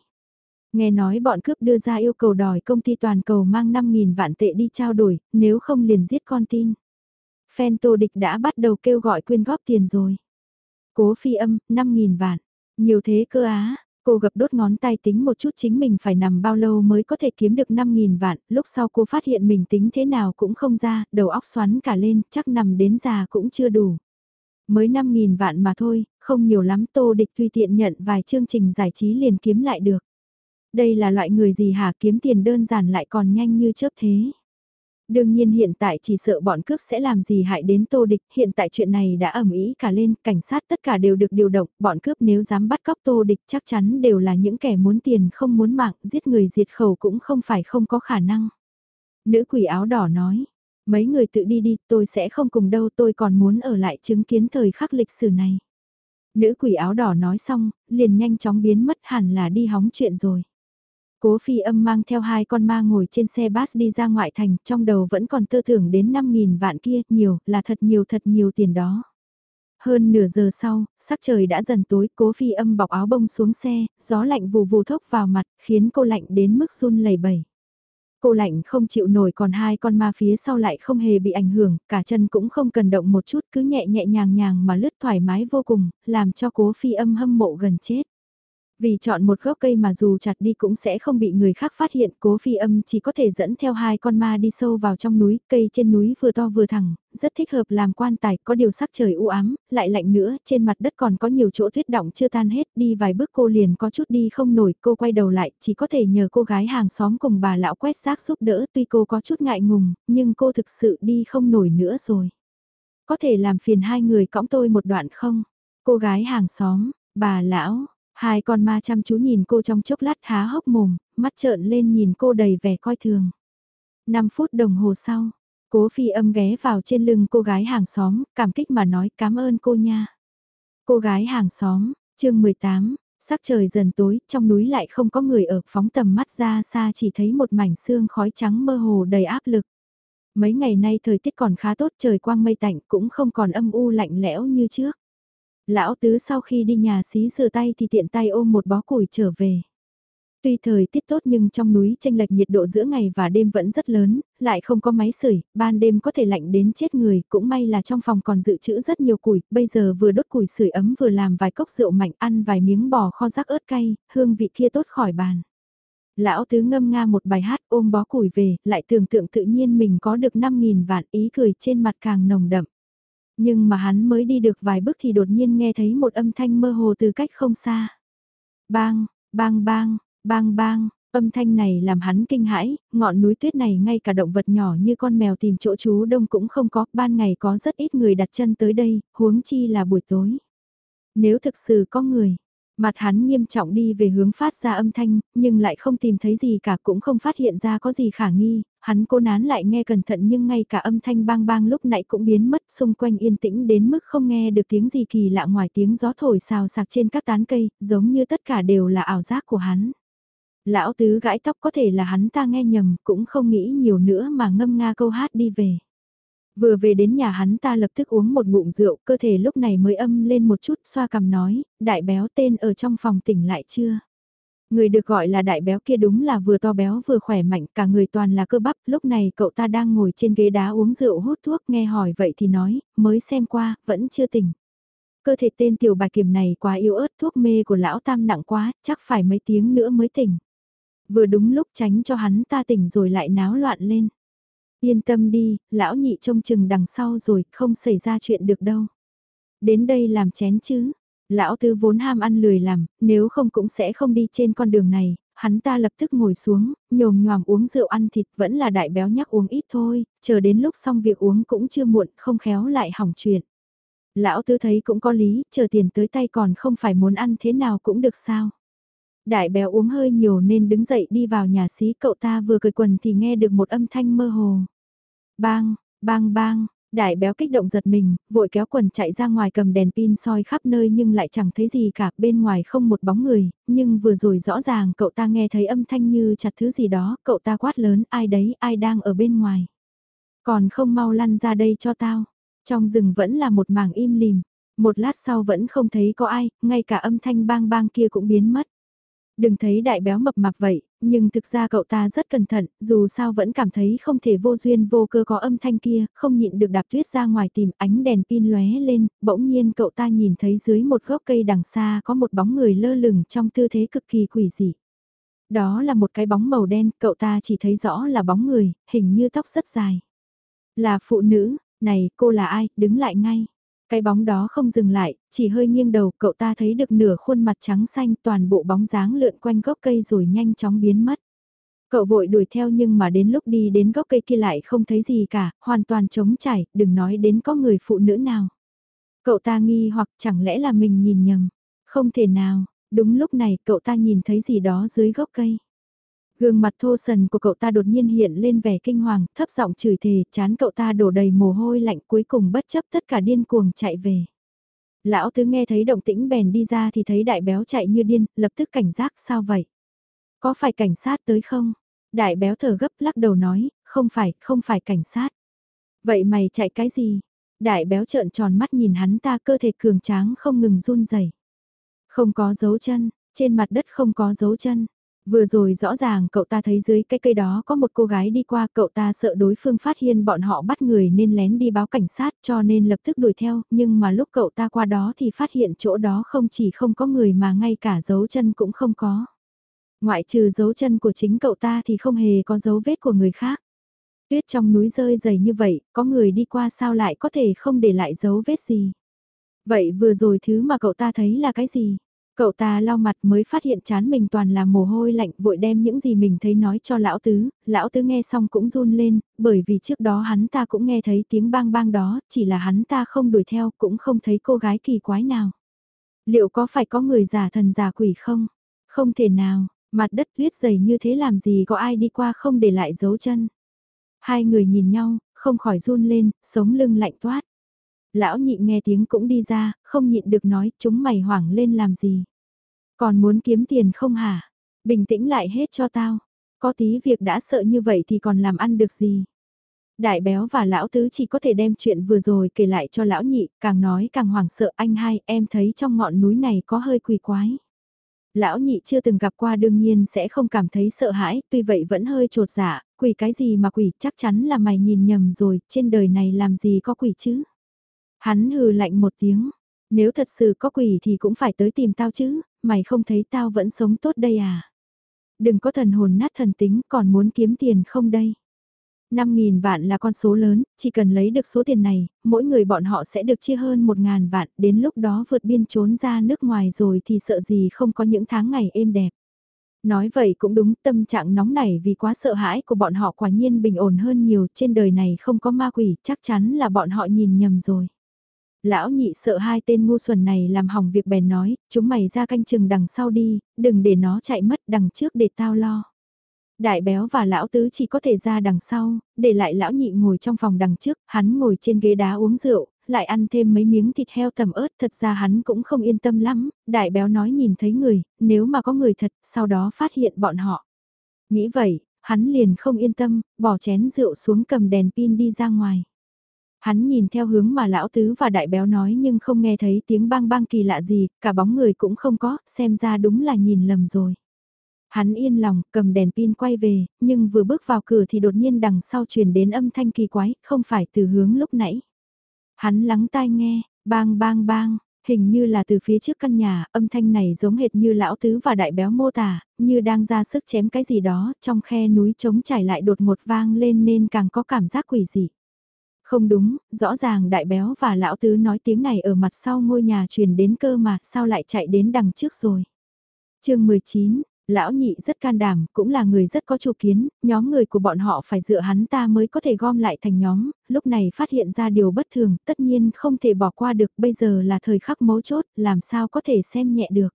[SPEAKER 1] Nghe nói bọn cướp đưa ra yêu cầu đòi công ty toàn cầu mang 5.000 vạn tệ đi trao đổi, nếu không liền giết con tin. Fan Tô Địch đã bắt đầu kêu gọi quyên góp tiền rồi. Cố phi âm, 5.000 vạn. Nhiều thế cơ á, cô gập đốt ngón tay tính một chút chính mình phải nằm bao lâu mới có thể kiếm được 5.000 vạn, lúc sau cô phát hiện mình tính thế nào cũng không ra, đầu óc xoắn cả lên, chắc nằm đến già cũng chưa đủ. Mới 5.000 vạn mà thôi, không nhiều lắm tô địch tùy tiện nhận vài chương trình giải trí liền kiếm lại được. Đây là loại người gì hả kiếm tiền đơn giản lại còn nhanh như chớp thế. Đương nhiên hiện tại chỉ sợ bọn cướp sẽ làm gì hại đến tô địch, hiện tại chuyện này đã ẩm ý cả lên, cảnh sát tất cả đều được điều động, bọn cướp nếu dám bắt cóc tô địch chắc chắn đều là những kẻ muốn tiền không muốn mạng, giết người diệt khẩu cũng không phải không có khả năng. Nữ quỷ áo đỏ nói, mấy người tự đi đi, tôi sẽ không cùng đâu, tôi còn muốn ở lại chứng kiến thời khắc lịch sử này. Nữ quỷ áo đỏ nói xong, liền nhanh chóng biến mất hẳn là đi hóng chuyện rồi. Cố phi âm mang theo hai con ma ngồi trên xe bus đi ra ngoại thành, trong đầu vẫn còn tư tưởng đến 5.000 vạn kia, nhiều, là thật nhiều thật nhiều tiền đó. Hơn nửa giờ sau, sắc trời đã dần tối, cố phi âm bọc áo bông xuống xe, gió lạnh vù vù thốc vào mặt, khiến cô lạnh đến mức run lẩy bẩy. Cô lạnh không chịu nổi còn hai con ma phía sau lại không hề bị ảnh hưởng, cả chân cũng không cần động một chút cứ nhẹ nhẹ nhàng nhàng mà lướt thoải mái vô cùng, làm cho cố phi âm hâm mộ gần chết. Vì chọn một gốc cây mà dù chặt đi cũng sẽ không bị người khác phát hiện, cố phi âm chỉ có thể dẫn theo hai con ma đi sâu vào trong núi, cây trên núi vừa to vừa thẳng, rất thích hợp làm quan tài, có điều sắc trời u ám, lại lạnh nữa, trên mặt đất còn có nhiều chỗ tuyết động chưa tan hết, đi vài bước cô liền có chút đi không nổi, cô quay đầu lại, chỉ có thể nhờ cô gái hàng xóm cùng bà lão quét rác giúp đỡ, tuy cô có chút ngại ngùng, nhưng cô thực sự đi không nổi nữa rồi. Có thể làm phiền hai người cõng tôi một đoạn không? Cô gái hàng xóm, bà lão, Hai con ma chăm chú nhìn cô trong chốc lát há hốc mồm, mắt trợn lên nhìn cô đầy vẻ coi thường. 5 phút đồng hồ sau, cố phi âm ghé vào trên lưng cô gái hàng xóm, cảm kích mà nói cảm ơn cô nha. Cô gái hàng xóm, chương 18, sắc trời dần tối, trong núi lại không có người ở phóng tầm mắt ra xa chỉ thấy một mảnh xương khói trắng mơ hồ đầy áp lực. Mấy ngày nay thời tiết còn khá tốt trời quang mây tạnh cũng không còn âm u lạnh lẽo như trước. Lão tứ sau khi đi nhà xí rửa tay thì tiện tay ôm một bó củi trở về. Tuy thời tiết tốt nhưng trong núi tranh lệch nhiệt độ giữa ngày và đêm vẫn rất lớn, lại không có máy sưởi, ban đêm có thể lạnh đến chết người, cũng may là trong phòng còn dự trữ rất nhiều củi, bây giờ vừa đốt củi sưởi ấm vừa làm vài cốc rượu mạnh ăn vài miếng bò kho rắc ớt cay, hương vị kia tốt khỏi bàn. Lão tứ ngâm nga một bài hát ôm bó củi về, lại tưởng tượng tự nhiên mình có được 5.000 vạn ý cười trên mặt càng nồng đậm. Nhưng mà hắn mới đi được vài bước thì đột nhiên nghe thấy một âm thanh mơ hồ từ cách không xa. Bang, bang bang, bang bang, âm thanh này làm hắn kinh hãi, ngọn núi tuyết này ngay cả động vật nhỏ như con mèo tìm chỗ trú đông cũng không có, ban ngày có rất ít người đặt chân tới đây, huống chi là buổi tối. Nếu thực sự có người, Mặt hắn nghiêm trọng đi về hướng phát ra âm thanh, nhưng lại không tìm thấy gì cả cũng không phát hiện ra có gì khả nghi, hắn cố nán lại nghe cẩn thận nhưng ngay cả âm thanh bang bang lúc nãy cũng biến mất xung quanh yên tĩnh đến mức không nghe được tiếng gì kỳ lạ ngoài tiếng gió thổi xào sạc trên các tán cây, giống như tất cả đều là ảo giác của hắn. Lão tứ gãi tóc có thể là hắn ta nghe nhầm, cũng không nghĩ nhiều nữa mà ngâm nga câu hát đi về. Vừa về đến nhà hắn ta lập tức uống một ngụm rượu, cơ thể lúc này mới âm lên một chút, xoa cằm nói, đại béo tên ở trong phòng tỉnh lại chưa? Người được gọi là đại béo kia đúng là vừa to béo vừa khỏe mạnh, cả người toàn là cơ bắp, lúc này cậu ta đang ngồi trên ghế đá uống rượu hút thuốc, nghe hỏi vậy thì nói, mới xem qua, vẫn chưa tỉnh. Cơ thể tên tiểu bạch kiểm này quá yếu ớt, thuốc mê của lão tam nặng quá, chắc phải mấy tiếng nữa mới tỉnh. Vừa đúng lúc tránh cho hắn ta tỉnh rồi lại náo loạn lên. Yên tâm đi, lão nhị trông chừng đằng sau rồi, không xảy ra chuyện được đâu. Đến đây làm chén chứ. Lão tư vốn ham ăn lười làm, nếu không cũng sẽ không đi trên con đường này, hắn ta lập tức ngồi xuống, nhồm nhòm uống rượu ăn thịt vẫn là đại béo nhắc uống ít thôi, chờ đến lúc xong việc uống cũng chưa muộn, không khéo lại hỏng chuyện. Lão tư thấy cũng có lý, chờ tiền tới tay còn không phải muốn ăn thế nào cũng được sao. Đại béo uống hơi nhiều nên đứng dậy đi vào nhà xí cậu ta vừa cười quần thì nghe được một âm thanh mơ hồ. Bang, bang bang, đại béo kích động giật mình, vội kéo quần chạy ra ngoài cầm đèn pin soi khắp nơi nhưng lại chẳng thấy gì cả, bên ngoài không một bóng người, nhưng vừa rồi rõ ràng cậu ta nghe thấy âm thanh như chặt thứ gì đó, cậu ta quát lớn, ai đấy, ai đang ở bên ngoài. Còn không mau lăn ra đây cho tao. Trong rừng vẫn là một mảng im lìm, một lát sau vẫn không thấy có ai, ngay cả âm thanh bang bang kia cũng biến mất. Đừng thấy đại béo mập mạp vậy, nhưng thực ra cậu ta rất cẩn thận, dù sao vẫn cảm thấy không thể vô duyên vô cơ có âm thanh kia, không nhịn được đạp tuyết ra ngoài tìm ánh đèn pin lóe lên, bỗng nhiên cậu ta nhìn thấy dưới một gốc cây đằng xa có một bóng người lơ lửng trong tư thế cực kỳ quỷ dị. Đó là một cái bóng màu đen, cậu ta chỉ thấy rõ là bóng người, hình như tóc rất dài. Là phụ nữ, này cô là ai, đứng lại ngay. Cái bóng đó không dừng lại, chỉ hơi nghiêng đầu cậu ta thấy được nửa khuôn mặt trắng xanh toàn bộ bóng dáng lượn quanh gốc cây rồi nhanh chóng biến mất. Cậu vội đuổi theo nhưng mà đến lúc đi đến gốc cây kia lại không thấy gì cả, hoàn toàn trống trải, đừng nói đến có người phụ nữ nào. Cậu ta nghi hoặc chẳng lẽ là mình nhìn nhầm. Không thể nào, đúng lúc này cậu ta nhìn thấy gì đó dưới gốc cây. Gương mặt thô sần của cậu ta đột nhiên hiện lên vẻ kinh hoàng, thấp giọng chửi thề, chán cậu ta đổ đầy mồ hôi lạnh cuối cùng bất chấp tất cả điên cuồng chạy về. Lão tứ nghe thấy động tĩnh bèn đi ra thì thấy đại béo chạy như điên, lập tức cảnh giác sao vậy? Có phải cảnh sát tới không? Đại béo thở gấp lắc đầu nói, không phải, không phải cảnh sát. Vậy mày chạy cái gì? Đại béo trợn tròn mắt nhìn hắn ta cơ thể cường tráng không ngừng run rẩy. Không có dấu chân, trên mặt đất không có dấu chân. Vừa rồi rõ ràng cậu ta thấy dưới cái cây đó có một cô gái đi qua cậu ta sợ đối phương phát hiện bọn họ bắt người nên lén đi báo cảnh sát cho nên lập tức đuổi theo nhưng mà lúc cậu ta qua đó thì phát hiện chỗ đó không chỉ không có người mà ngay cả dấu chân cũng không có. Ngoại trừ dấu chân của chính cậu ta thì không hề có dấu vết của người khác. Tuyết trong núi rơi dày như vậy, có người đi qua sao lại có thể không để lại dấu vết gì. Vậy vừa rồi thứ mà cậu ta thấy là cái gì? Cậu ta lau mặt mới phát hiện chán mình toàn là mồ hôi lạnh vội đem những gì mình thấy nói cho lão tứ, lão tứ nghe xong cũng run lên, bởi vì trước đó hắn ta cũng nghe thấy tiếng bang bang đó, chỉ là hắn ta không đuổi theo cũng không thấy cô gái kỳ quái nào. Liệu có phải có người giả thần giả quỷ không? Không thể nào, mặt đất tuyết dày như thế làm gì có ai đi qua không để lại dấu chân. Hai người nhìn nhau, không khỏi run lên, sống lưng lạnh toát. Lão nhị nghe tiếng cũng đi ra, không nhịn được nói chúng mày hoảng lên làm gì. Còn muốn kiếm tiền không hả? Bình tĩnh lại hết cho tao. Có tí việc đã sợ như vậy thì còn làm ăn được gì? Đại béo và lão tứ chỉ có thể đem chuyện vừa rồi kể lại cho lão nhị, càng nói càng hoảng sợ anh hai em thấy trong ngọn núi này có hơi quỷ quái. Lão nhị chưa từng gặp qua đương nhiên sẽ không cảm thấy sợ hãi, tuy vậy vẫn hơi trột dạ, quỷ cái gì mà quỷ chắc chắn là mày nhìn nhầm rồi, trên đời này làm gì có quỷ chứ. Hắn hừ lạnh một tiếng, nếu thật sự có quỷ thì cũng phải tới tìm tao chứ, mày không thấy tao vẫn sống tốt đây à? Đừng có thần hồn nát thần tính còn muốn kiếm tiền không đây? 5.000 vạn là con số lớn, chỉ cần lấy được số tiền này, mỗi người bọn họ sẽ được chia hơn 1.000 vạn, đến lúc đó vượt biên trốn ra nước ngoài rồi thì sợ gì không có những tháng ngày êm đẹp. Nói vậy cũng đúng, tâm trạng nóng nảy vì quá sợ hãi của bọn họ quả nhiên bình ổn hơn nhiều, trên đời này không có ma quỷ, chắc chắn là bọn họ nhìn nhầm rồi. Lão nhị sợ hai tên ngu xuẩn này làm hỏng việc bèn nói, chúng mày ra canh chừng đằng sau đi, đừng để nó chạy mất đằng trước để tao lo. Đại béo và lão tứ chỉ có thể ra đằng sau, để lại lão nhị ngồi trong phòng đằng trước, hắn ngồi trên ghế đá uống rượu, lại ăn thêm mấy miếng thịt heo tầm ớt, thật ra hắn cũng không yên tâm lắm, đại béo nói nhìn thấy người, nếu mà có người thật, sau đó phát hiện bọn họ. Nghĩ vậy, hắn liền không yên tâm, bỏ chén rượu xuống cầm đèn pin đi ra ngoài. Hắn nhìn theo hướng mà lão tứ và đại béo nói nhưng không nghe thấy tiếng bang bang kỳ lạ gì, cả bóng người cũng không có, xem ra đúng là nhìn lầm rồi. Hắn yên lòng, cầm đèn pin quay về, nhưng vừa bước vào cửa thì đột nhiên đằng sau truyền đến âm thanh kỳ quái, không phải từ hướng lúc nãy. Hắn lắng tai nghe, bang bang bang, hình như là từ phía trước căn nhà, âm thanh này giống hệt như lão tứ và đại béo mô tả, như đang ra sức chém cái gì đó, trong khe núi trống trải lại đột ngột vang lên nên càng có cảm giác quỷ dị. Không đúng, rõ ràng đại béo và lão tứ nói tiếng này ở mặt sau ngôi nhà truyền đến cơ mà, sao lại chạy đến đằng trước rồi. chương 19, Lão nhị rất can đảm, cũng là người rất có chủ kiến, nhóm người của bọn họ phải dựa hắn ta mới có thể gom lại thành nhóm, lúc này phát hiện ra điều bất thường, tất nhiên không thể bỏ qua được, bây giờ là thời khắc mấu chốt, làm sao có thể xem nhẹ được.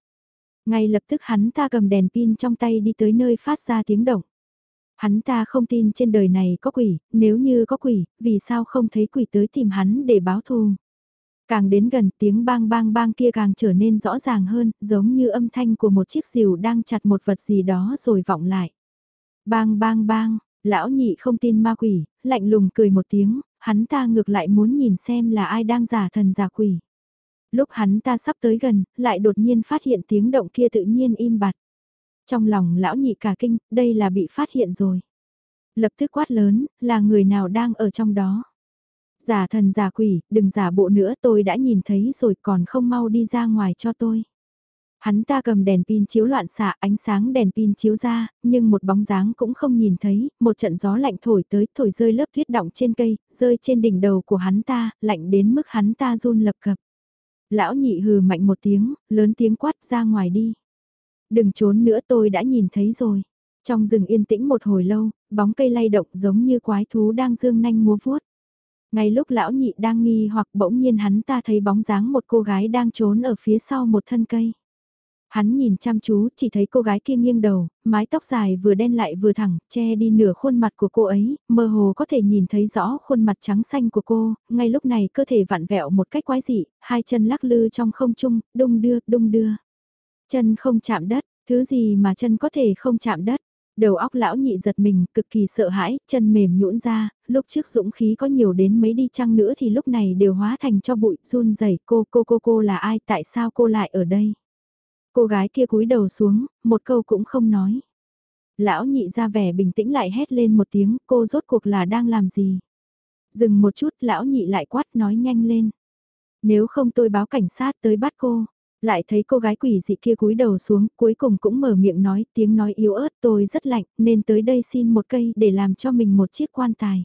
[SPEAKER 1] Ngay lập tức hắn ta cầm đèn pin trong tay đi tới nơi phát ra tiếng động. Hắn ta không tin trên đời này có quỷ, nếu như có quỷ, vì sao không thấy quỷ tới tìm hắn để báo thù. Càng đến gần tiếng bang bang bang kia càng trở nên rõ ràng hơn, giống như âm thanh của một chiếc rìu đang chặt một vật gì đó rồi vọng lại. Bang bang bang, lão nhị không tin ma quỷ, lạnh lùng cười một tiếng, hắn ta ngược lại muốn nhìn xem là ai đang giả thần giả quỷ. Lúc hắn ta sắp tới gần, lại đột nhiên phát hiện tiếng động kia tự nhiên im bặt. Trong lòng lão nhị cả kinh, đây là bị phát hiện rồi. Lập tức quát lớn, là người nào đang ở trong đó. Giả thần giả quỷ, đừng giả bộ nữa tôi đã nhìn thấy rồi còn không mau đi ra ngoài cho tôi. Hắn ta cầm đèn pin chiếu loạn xạ ánh sáng đèn pin chiếu ra, nhưng một bóng dáng cũng không nhìn thấy, một trận gió lạnh thổi tới, thổi rơi lớp tuyết động trên cây, rơi trên đỉnh đầu của hắn ta, lạnh đến mức hắn ta run lập cập. Lão nhị hừ mạnh một tiếng, lớn tiếng quát ra ngoài đi. Đừng trốn nữa tôi đã nhìn thấy rồi. Trong rừng yên tĩnh một hồi lâu, bóng cây lay động giống như quái thú đang dương nanh múa vuốt. Ngay lúc lão nhị đang nghi hoặc bỗng nhiên hắn ta thấy bóng dáng một cô gái đang trốn ở phía sau một thân cây. Hắn nhìn chăm chú, chỉ thấy cô gái kia nghiêng đầu, mái tóc dài vừa đen lại vừa thẳng, che đi nửa khuôn mặt của cô ấy, mơ hồ có thể nhìn thấy rõ khuôn mặt trắng xanh của cô, ngay lúc này cơ thể vặn vẹo một cách quái dị, hai chân lắc lư trong không trung, đung đưa, đung đưa. Chân không chạm đất, thứ gì mà chân có thể không chạm đất. Đầu óc lão nhị giật mình, cực kỳ sợ hãi, chân mềm nhũn ra, lúc trước dũng khí có nhiều đến mấy đi chăng nữa thì lúc này đều hóa thành cho bụi, run rẩy cô cô cô cô là ai, tại sao cô lại ở đây? Cô gái kia cúi đầu xuống, một câu cũng không nói. Lão nhị ra vẻ bình tĩnh lại hét lên một tiếng, cô rốt cuộc là đang làm gì? Dừng một chút, lão nhị lại quát nói nhanh lên. Nếu không tôi báo cảnh sát tới bắt cô lại thấy cô gái quỷ dị kia cúi đầu xuống, cuối cùng cũng mở miệng nói, tiếng nói yếu ớt tôi rất lạnh, nên tới đây xin một cây để làm cho mình một chiếc quan tài.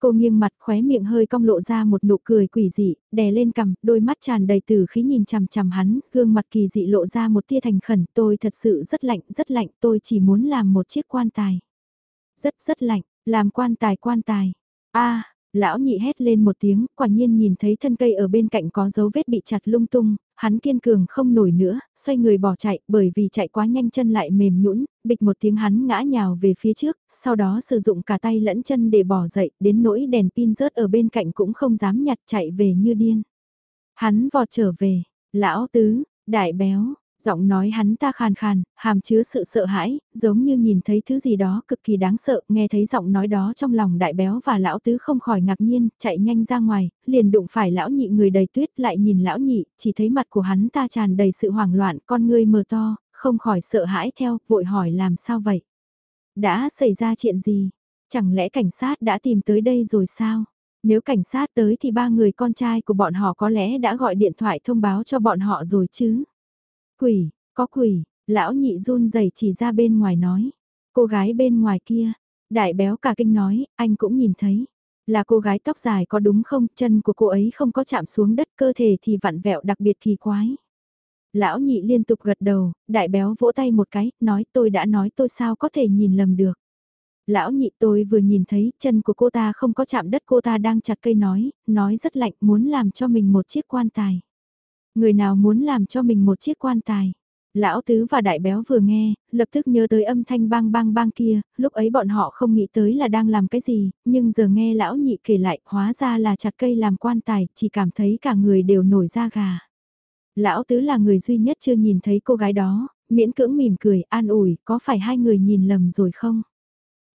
[SPEAKER 1] Cô nghiêng mặt khóe miệng hơi cong lộ ra một nụ cười quỷ dị, đè lên cằm, đôi mắt tràn đầy tử khí nhìn chằm chằm hắn, gương mặt kỳ dị lộ ra một tia thành khẩn, tôi thật sự rất lạnh, rất lạnh, tôi chỉ muốn làm một chiếc quan tài. Rất rất lạnh, làm quan tài quan tài. a Lão nhị hét lên một tiếng, quả nhiên nhìn thấy thân cây ở bên cạnh có dấu vết bị chặt lung tung, hắn kiên cường không nổi nữa, xoay người bỏ chạy, bởi vì chạy quá nhanh chân lại mềm nhũn, bịch một tiếng hắn ngã nhào về phía trước, sau đó sử dụng cả tay lẫn chân để bỏ dậy, đến nỗi đèn pin rớt ở bên cạnh cũng không dám nhặt chạy về như điên. Hắn vọt trở về, lão tứ, đại béo, giọng nói hắn ta khàn khàn, hàm chứa sự sợ hãi, giống như nhìn thấy thứ gì đó cực kỳ đáng sợ, nghe thấy giọng nói đó trong lòng đại béo và lão tứ không khỏi ngạc nhiên, chạy nhanh ra ngoài, liền đụng phải lão nhị người đầy tuyết lại nhìn lão nhị, chỉ thấy mặt của hắn ta tràn đầy sự hoảng loạn, con ngươi mờ to, không khỏi sợ hãi theo, vội hỏi làm sao vậy? Đã xảy ra chuyện gì? Chẳng lẽ cảnh sát đã tìm tới đây rồi sao? Nếu cảnh sát tới thì ba người con trai của bọn họ có lẽ đã gọi điện thoại thông báo cho bọn họ rồi chứ? Quỷ, có quỷ, lão nhị run rẩy chỉ ra bên ngoài nói. Cô gái bên ngoài kia, Đại béo cả kinh nói, anh cũng nhìn thấy. Là cô gái tóc dài có đúng không, chân của cô ấy không có chạm xuống đất cơ thể thì vặn vẹo đặc biệt kỳ quái. Lão nhị liên tục gật đầu, đại béo vỗ tay một cái, nói tôi đã nói tôi sao có thể nhìn lầm được. Lão nhị tôi vừa nhìn thấy chân của cô ta không có chạm đất cô ta đang chặt cây nói, nói rất lạnh muốn làm cho mình một chiếc quan tài. Người nào muốn làm cho mình một chiếc quan tài? Lão Tứ và Đại Béo vừa nghe, lập tức nhớ tới âm thanh bang bang bang kia, lúc ấy bọn họ không nghĩ tới là đang làm cái gì, nhưng giờ nghe Lão Nhị kể lại, hóa ra là chặt cây làm quan tài, chỉ cảm thấy cả người đều nổi da gà. Lão Tứ là người duy nhất chưa nhìn thấy cô gái đó, miễn cưỡng mỉm cười, an ủi, có phải hai người nhìn lầm rồi không?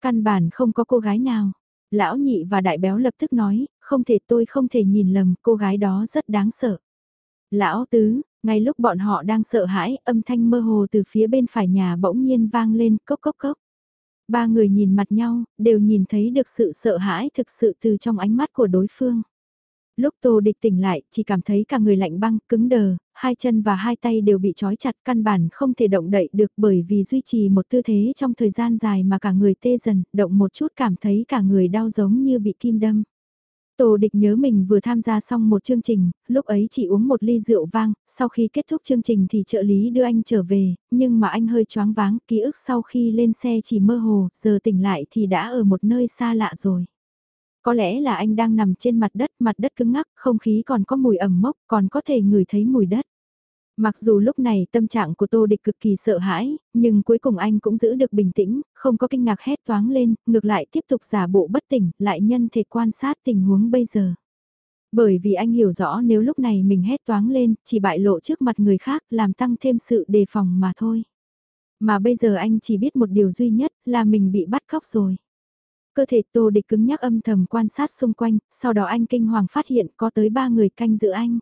[SPEAKER 1] Căn bản không có cô gái nào. Lão Nhị và Đại Béo lập tức nói, không thể tôi không thể nhìn lầm, cô gái đó rất đáng sợ. Lão Tứ, ngay lúc bọn họ đang sợ hãi, âm thanh mơ hồ từ phía bên phải nhà bỗng nhiên vang lên cốc cốc cốc. Ba người nhìn mặt nhau, đều nhìn thấy được sự sợ hãi thực sự từ trong ánh mắt của đối phương. Lúc Tô Địch tỉnh lại, chỉ cảm thấy cả người lạnh băng, cứng đờ, hai chân và hai tay đều bị trói chặt căn bản không thể động đậy được bởi vì duy trì một tư thế trong thời gian dài mà cả người tê dần, động một chút cảm thấy cả người đau giống như bị kim đâm. Tô địch nhớ mình vừa tham gia xong một chương trình, lúc ấy chỉ uống một ly rượu vang, sau khi kết thúc chương trình thì trợ lý đưa anh trở về, nhưng mà anh hơi choáng váng, ký ức sau khi lên xe chỉ mơ hồ, giờ tỉnh lại thì đã ở một nơi xa lạ rồi. Có lẽ là anh đang nằm trên mặt đất, mặt đất cứng ngắc, không khí còn có mùi ẩm mốc, còn có thể ngửi thấy mùi đất. Mặc dù lúc này tâm trạng của Tô Địch cực kỳ sợ hãi, nhưng cuối cùng anh cũng giữ được bình tĩnh, không có kinh ngạc hét toáng lên, ngược lại tiếp tục giả bộ bất tỉnh, lại nhân thể quan sát tình huống bây giờ. Bởi vì anh hiểu rõ nếu lúc này mình hét toáng lên, chỉ bại lộ trước mặt người khác làm tăng thêm sự đề phòng mà thôi. Mà bây giờ anh chỉ biết một điều duy nhất là mình bị bắt cóc rồi. Cơ thể Tô Địch cứng nhắc âm thầm quan sát xung quanh, sau đó anh kinh hoàng phát hiện có tới ba người canh giữ anh.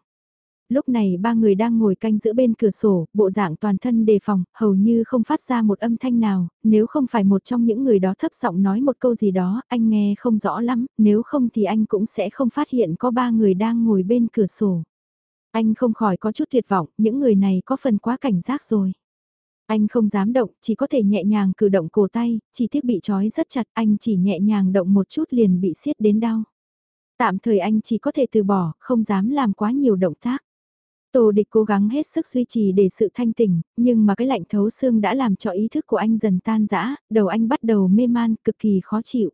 [SPEAKER 1] Lúc này ba người đang ngồi canh giữa bên cửa sổ, bộ dạng toàn thân đề phòng, hầu như không phát ra một âm thanh nào, nếu không phải một trong những người đó thấp giọng nói một câu gì đó, anh nghe không rõ lắm, nếu không thì anh cũng sẽ không phát hiện có ba người đang ngồi bên cửa sổ. Anh không khỏi có chút tuyệt vọng, những người này có phần quá cảnh giác rồi. Anh không dám động, chỉ có thể nhẹ nhàng cử động cổ tay, chỉ thiết bị trói rất chặt, anh chỉ nhẹ nhàng động một chút liền bị siết đến đau. Tạm thời anh chỉ có thể từ bỏ, không dám làm quá nhiều động tác. Tô địch cố gắng hết sức duy trì để sự thanh tỉnh, nhưng mà cái lạnh thấu xương đã làm cho ý thức của anh dần tan rã, đầu anh bắt đầu mê man, cực kỳ khó chịu.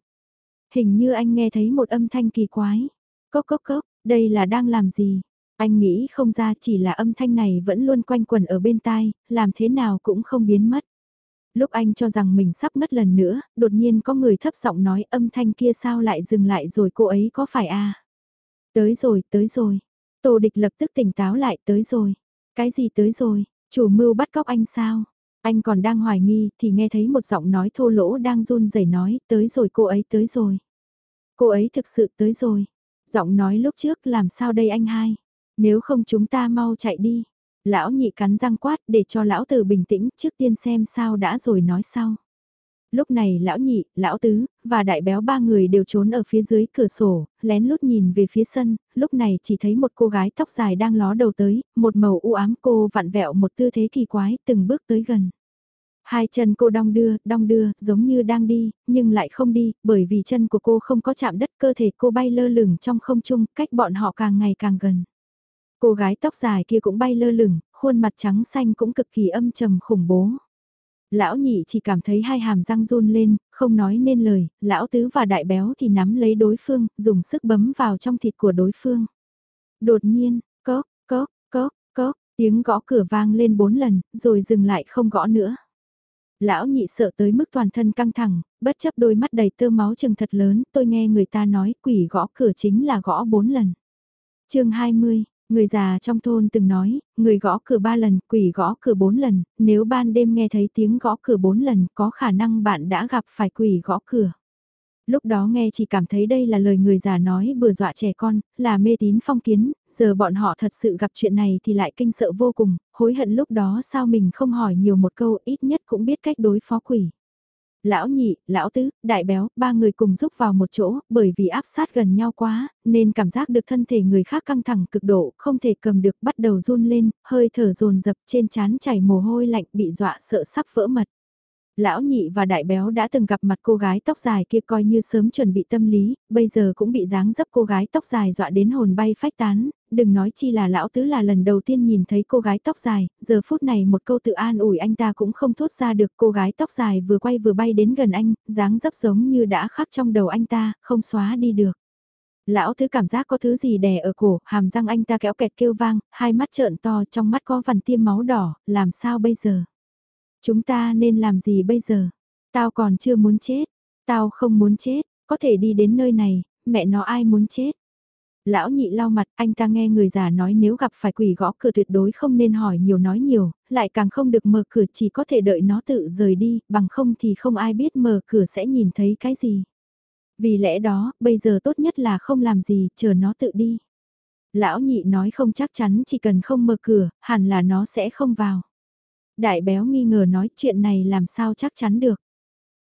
[SPEAKER 1] Hình như anh nghe thấy một âm thanh kỳ quái. Cốc cốc cốc, đây là đang làm gì? Anh nghĩ không ra chỉ là âm thanh này vẫn luôn quanh quẩn ở bên tai, làm thế nào cũng không biến mất. Lúc anh cho rằng mình sắp ngất lần nữa, đột nhiên có người thấp giọng nói âm thanh kia sao lại dừng lại rồi cô ấy có phải a Tới rồi, tới rồi. Tô địch lập tức tỉnh táo lại tới rồi. Cái gì tới rồi, chủ mưu bắt cóc anh sao? Anh còn đang hoài nghi thì nghe thấy một giọng nói thô lỗ đang run rẩy nói tới rồi cô ấy tới rồi. Cô ấy thực sự tới rồi. Giọng nói lúc trước làm sao đây anh hai? Nếu không chúng ta mau chạy đi. Lão nhị cắn răng quát để cho lão tử bình tĩnh trước tiên xem sao đã rồi nói sau lúc này lão nhị, lão tứ, và đại béo ba người đều trốn ở phía dưới cửa sổ, lén lút nhìn về phía sân, lúc này chỉ thấy một cô gái tóc dài đang ló đầu tới, một màu u ám cô vặn vẹo một tư thế kỳ quái, từng bước tới gần. Hai chân cô đong đưa, đong đưa, giống như đang đi, nhưng lại không đi, bởi vì chân của cô không có chạm đất cơ thể cô bay lơ lửng trong không trung, cách bọn họ càng ngày càng gần. Cô gái tóc dài kia cũng bay lơ lửng, khuôn mặt trắng xanh cũng cực kỳ âm trầm khủng bố. Lão nhị chỉ cảm thấy hai hàm răng run lên, không nói nên lời, lão tứ và đại béo thì nắm lấy đối phương, dùng sức bấm vào trong thịt của đối phương. Đột nhiên, cốc, cốc, cốc, cốc, tiếng gõ cửa vang lên bốn lần, rồi dừng lại không gõ nữa. Lão nhị sợ tới mức toàn thân căng thẳng, bất chấp đôi mắt đầy tơ máu chừng thật lớn, tôi nghe người ta nói quỷ gõ cửa chính là gõ bốn lần. chương 20, Người già trong thôn từng nói, người gõ cửa ba lần, quỷ gõ cửa bốn lần, nếu ban đêm nghe thấy tiếng gõ cửa bốn lần có khả năng bạn đã gặp phải quỷ gõ cửa. Lúc đó nghe chỉ cảm thấy đây là lời người già nói bừa dọa trẻ con, là mê tín phong kiến, giờ bọn họ thật sự gặp chuyện này thì lại kinh sợ vô cùng, hối hận lúc đó sao mình không hỏi nhiều một câu ít nhất cũng biết cách đối phó quỷ lão nhị, lão tứ, đại béo, ba người cùng giúp vào một chỗ, bởi vì áp sát gần nhau quá, nên cảm giác được thân thể người khác căng thẳng cực độ, không thể cầm được, bắt đầu run lên, hơi thở dồn dập trên chán chảy mồ hôi lạnh bị dọa sợ sắp vỡ mật. Lão nhị và đại béo đã từng gặp mặt cô gái tóc dài kia coi như sớm chuẩn bị tâm lý, bây giờ cũng bị dáng dấp cô gái tóc dài dọa đến hồn bay phách tán, đừng nói chi là lão tứ là lần đầu tiên nhìn thấy cô gái tóc dài, giờ phút này một câu tự an ủi anh ta cũng không thốt ra được cô gái tóc dài vừa quay vừa bay đến gần anh, dáng dấp giống như đã khắc trong đầu anh ta, không xóa đi được. Lão tứ cảm giác có thứ gì đè ở cổ, hàm răng anh ta kéo kẹt kêu vang, hai mắt trợn to trong mắt có vằn tiêm máu đỏ, làm sao bây giờ? Chúng ta nên làm gì bây giờ? Tao còn chưa muốn chết. Tao không muốn chết, có thể đi đến nơi này, mẹ nó ai muốn chết. Lão nhị lau mặt, anh ta nghe người già nói nếu gặp phải quỷ gõ cửa tuyệt đối không nên hỏi nhiều nói nhiều, lại càng không được mở cửa chỉ có thể đợi nó tự rời đi, bằng không thì không ai biết mở cửa sẽ nhìn thấy cái gì. Vì lẽ đó, bây giờ tốt nhất là không làm gì, chờ nó tự đi. Lão nhị nói không chắc chắn chỉ cần không mở cửa, hẳn là nó sẽ không vào. Đại béo nghi ngờ nói chuyện này làm sao chắc chắn được.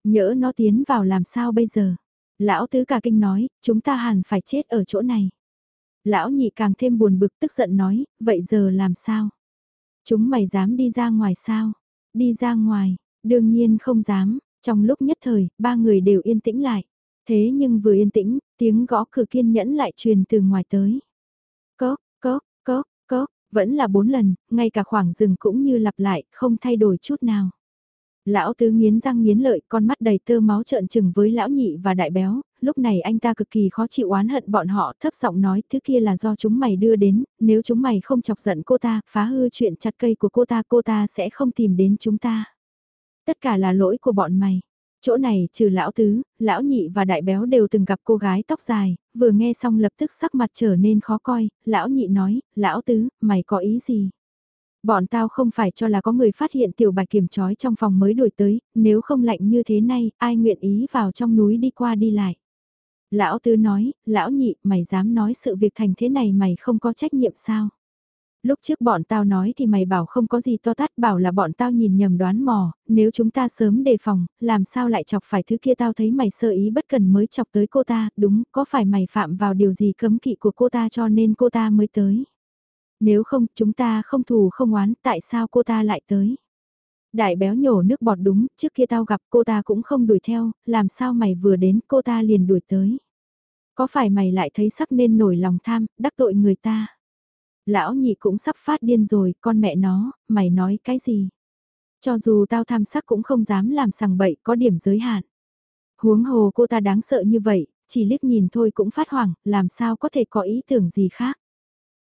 [SPEAKER 1] Nhỡ nó tiến vào làm sao bây giờ. Lão tứ cả kinh nói, chúng ta hẳn phải chết ở chỗ này. Lão nhị càng thêm buồn bực tức giận nói, vậy giờ làm sao? Chúng mày dám đi ra ngoài sao? Đi ra ngoài, đương nhiên không dám, trong lúc nhất thời, ba người đều yên tĩnh lại. Thế nhưng vừa yên tĩnh, tiếng gõ cửa kiên nhẫn lại truyền từ ngoài tới. Cốc, cốc, cốc, cốc, vẫn là bốn lần, ngay cả khoảng rừng cũng như lặp lại, không thay đổi chút nào. Lão tứ nghiến răng nghiến lợi, con mắt đầy tơ máu trợn trừng với lão nhị và đại béo, lúc này anh ta cực kỳ khó chịu oán hận bọn họ thấp giọng nói thứ kia là do chúng mày đưa đến, nếu chúng mày không chọc giận cô ta, phá hư chuyện chặt cây của cô ta, cô ta sẽ không tìm đến chúng ta. Tất cả là lỗi của bọn mày. Chỗ này trừ lão tứ, lão nhị và đại béo đều từng gặp cô gái tóc dài, vừa nghe xong lập tức sắc mặt trở nên khó coi, lão nhị nói, lão tứ, mày có ý gì? Bọn tao không phải cho là có người phát hiện tiểu bạch kiểm trói trong phòng mới đuổi tới, nếu không lạnh như thế này, ai nguyện ý vào trong núi đi qua đi lại. Lão tứ nói, lão nhị, mày dám nói sự việc thành thế này mày không có trách nhiệm sao? Lúc trước bọn tao nói thì mày bảo không có gì to tát bảo là bọn tao nhìn nhầm đoán mò, nếu chúng ta sớm đề phòng, làm sao lại chọc phải thứ kia tao thấy mày sơ ý bất cần mới chọc tới cô ta, đúng, có phải mày phạm vào điều gì cấm kỵ của cô ta cho nên cô ta mới tới. Nếu không, chúng ta không thù không oán, tại sao cô ta lại tới? Đại béo nhổ nước bọt đúng, trước kia tao gặp cô ta cũng không đuổi theo, làm sao mày vừa đến cô ta liền đuổi tới. Có phải mày lại thấy sắc nên nổi lòng tham, đắc tội người ta? Lão nhị cũng sắp phát điên rồi, con mẹ nó, mày nói cái gì? Cho dù tao tham sắc cũng không dám làm sằng bậy, có điểm giới hạn. Huống hồ cô ta đáng sợ như vậy, chỉ liếc nhìn thôi cũng phát hoảng, làm sao có thể có ý tưởng gì khác.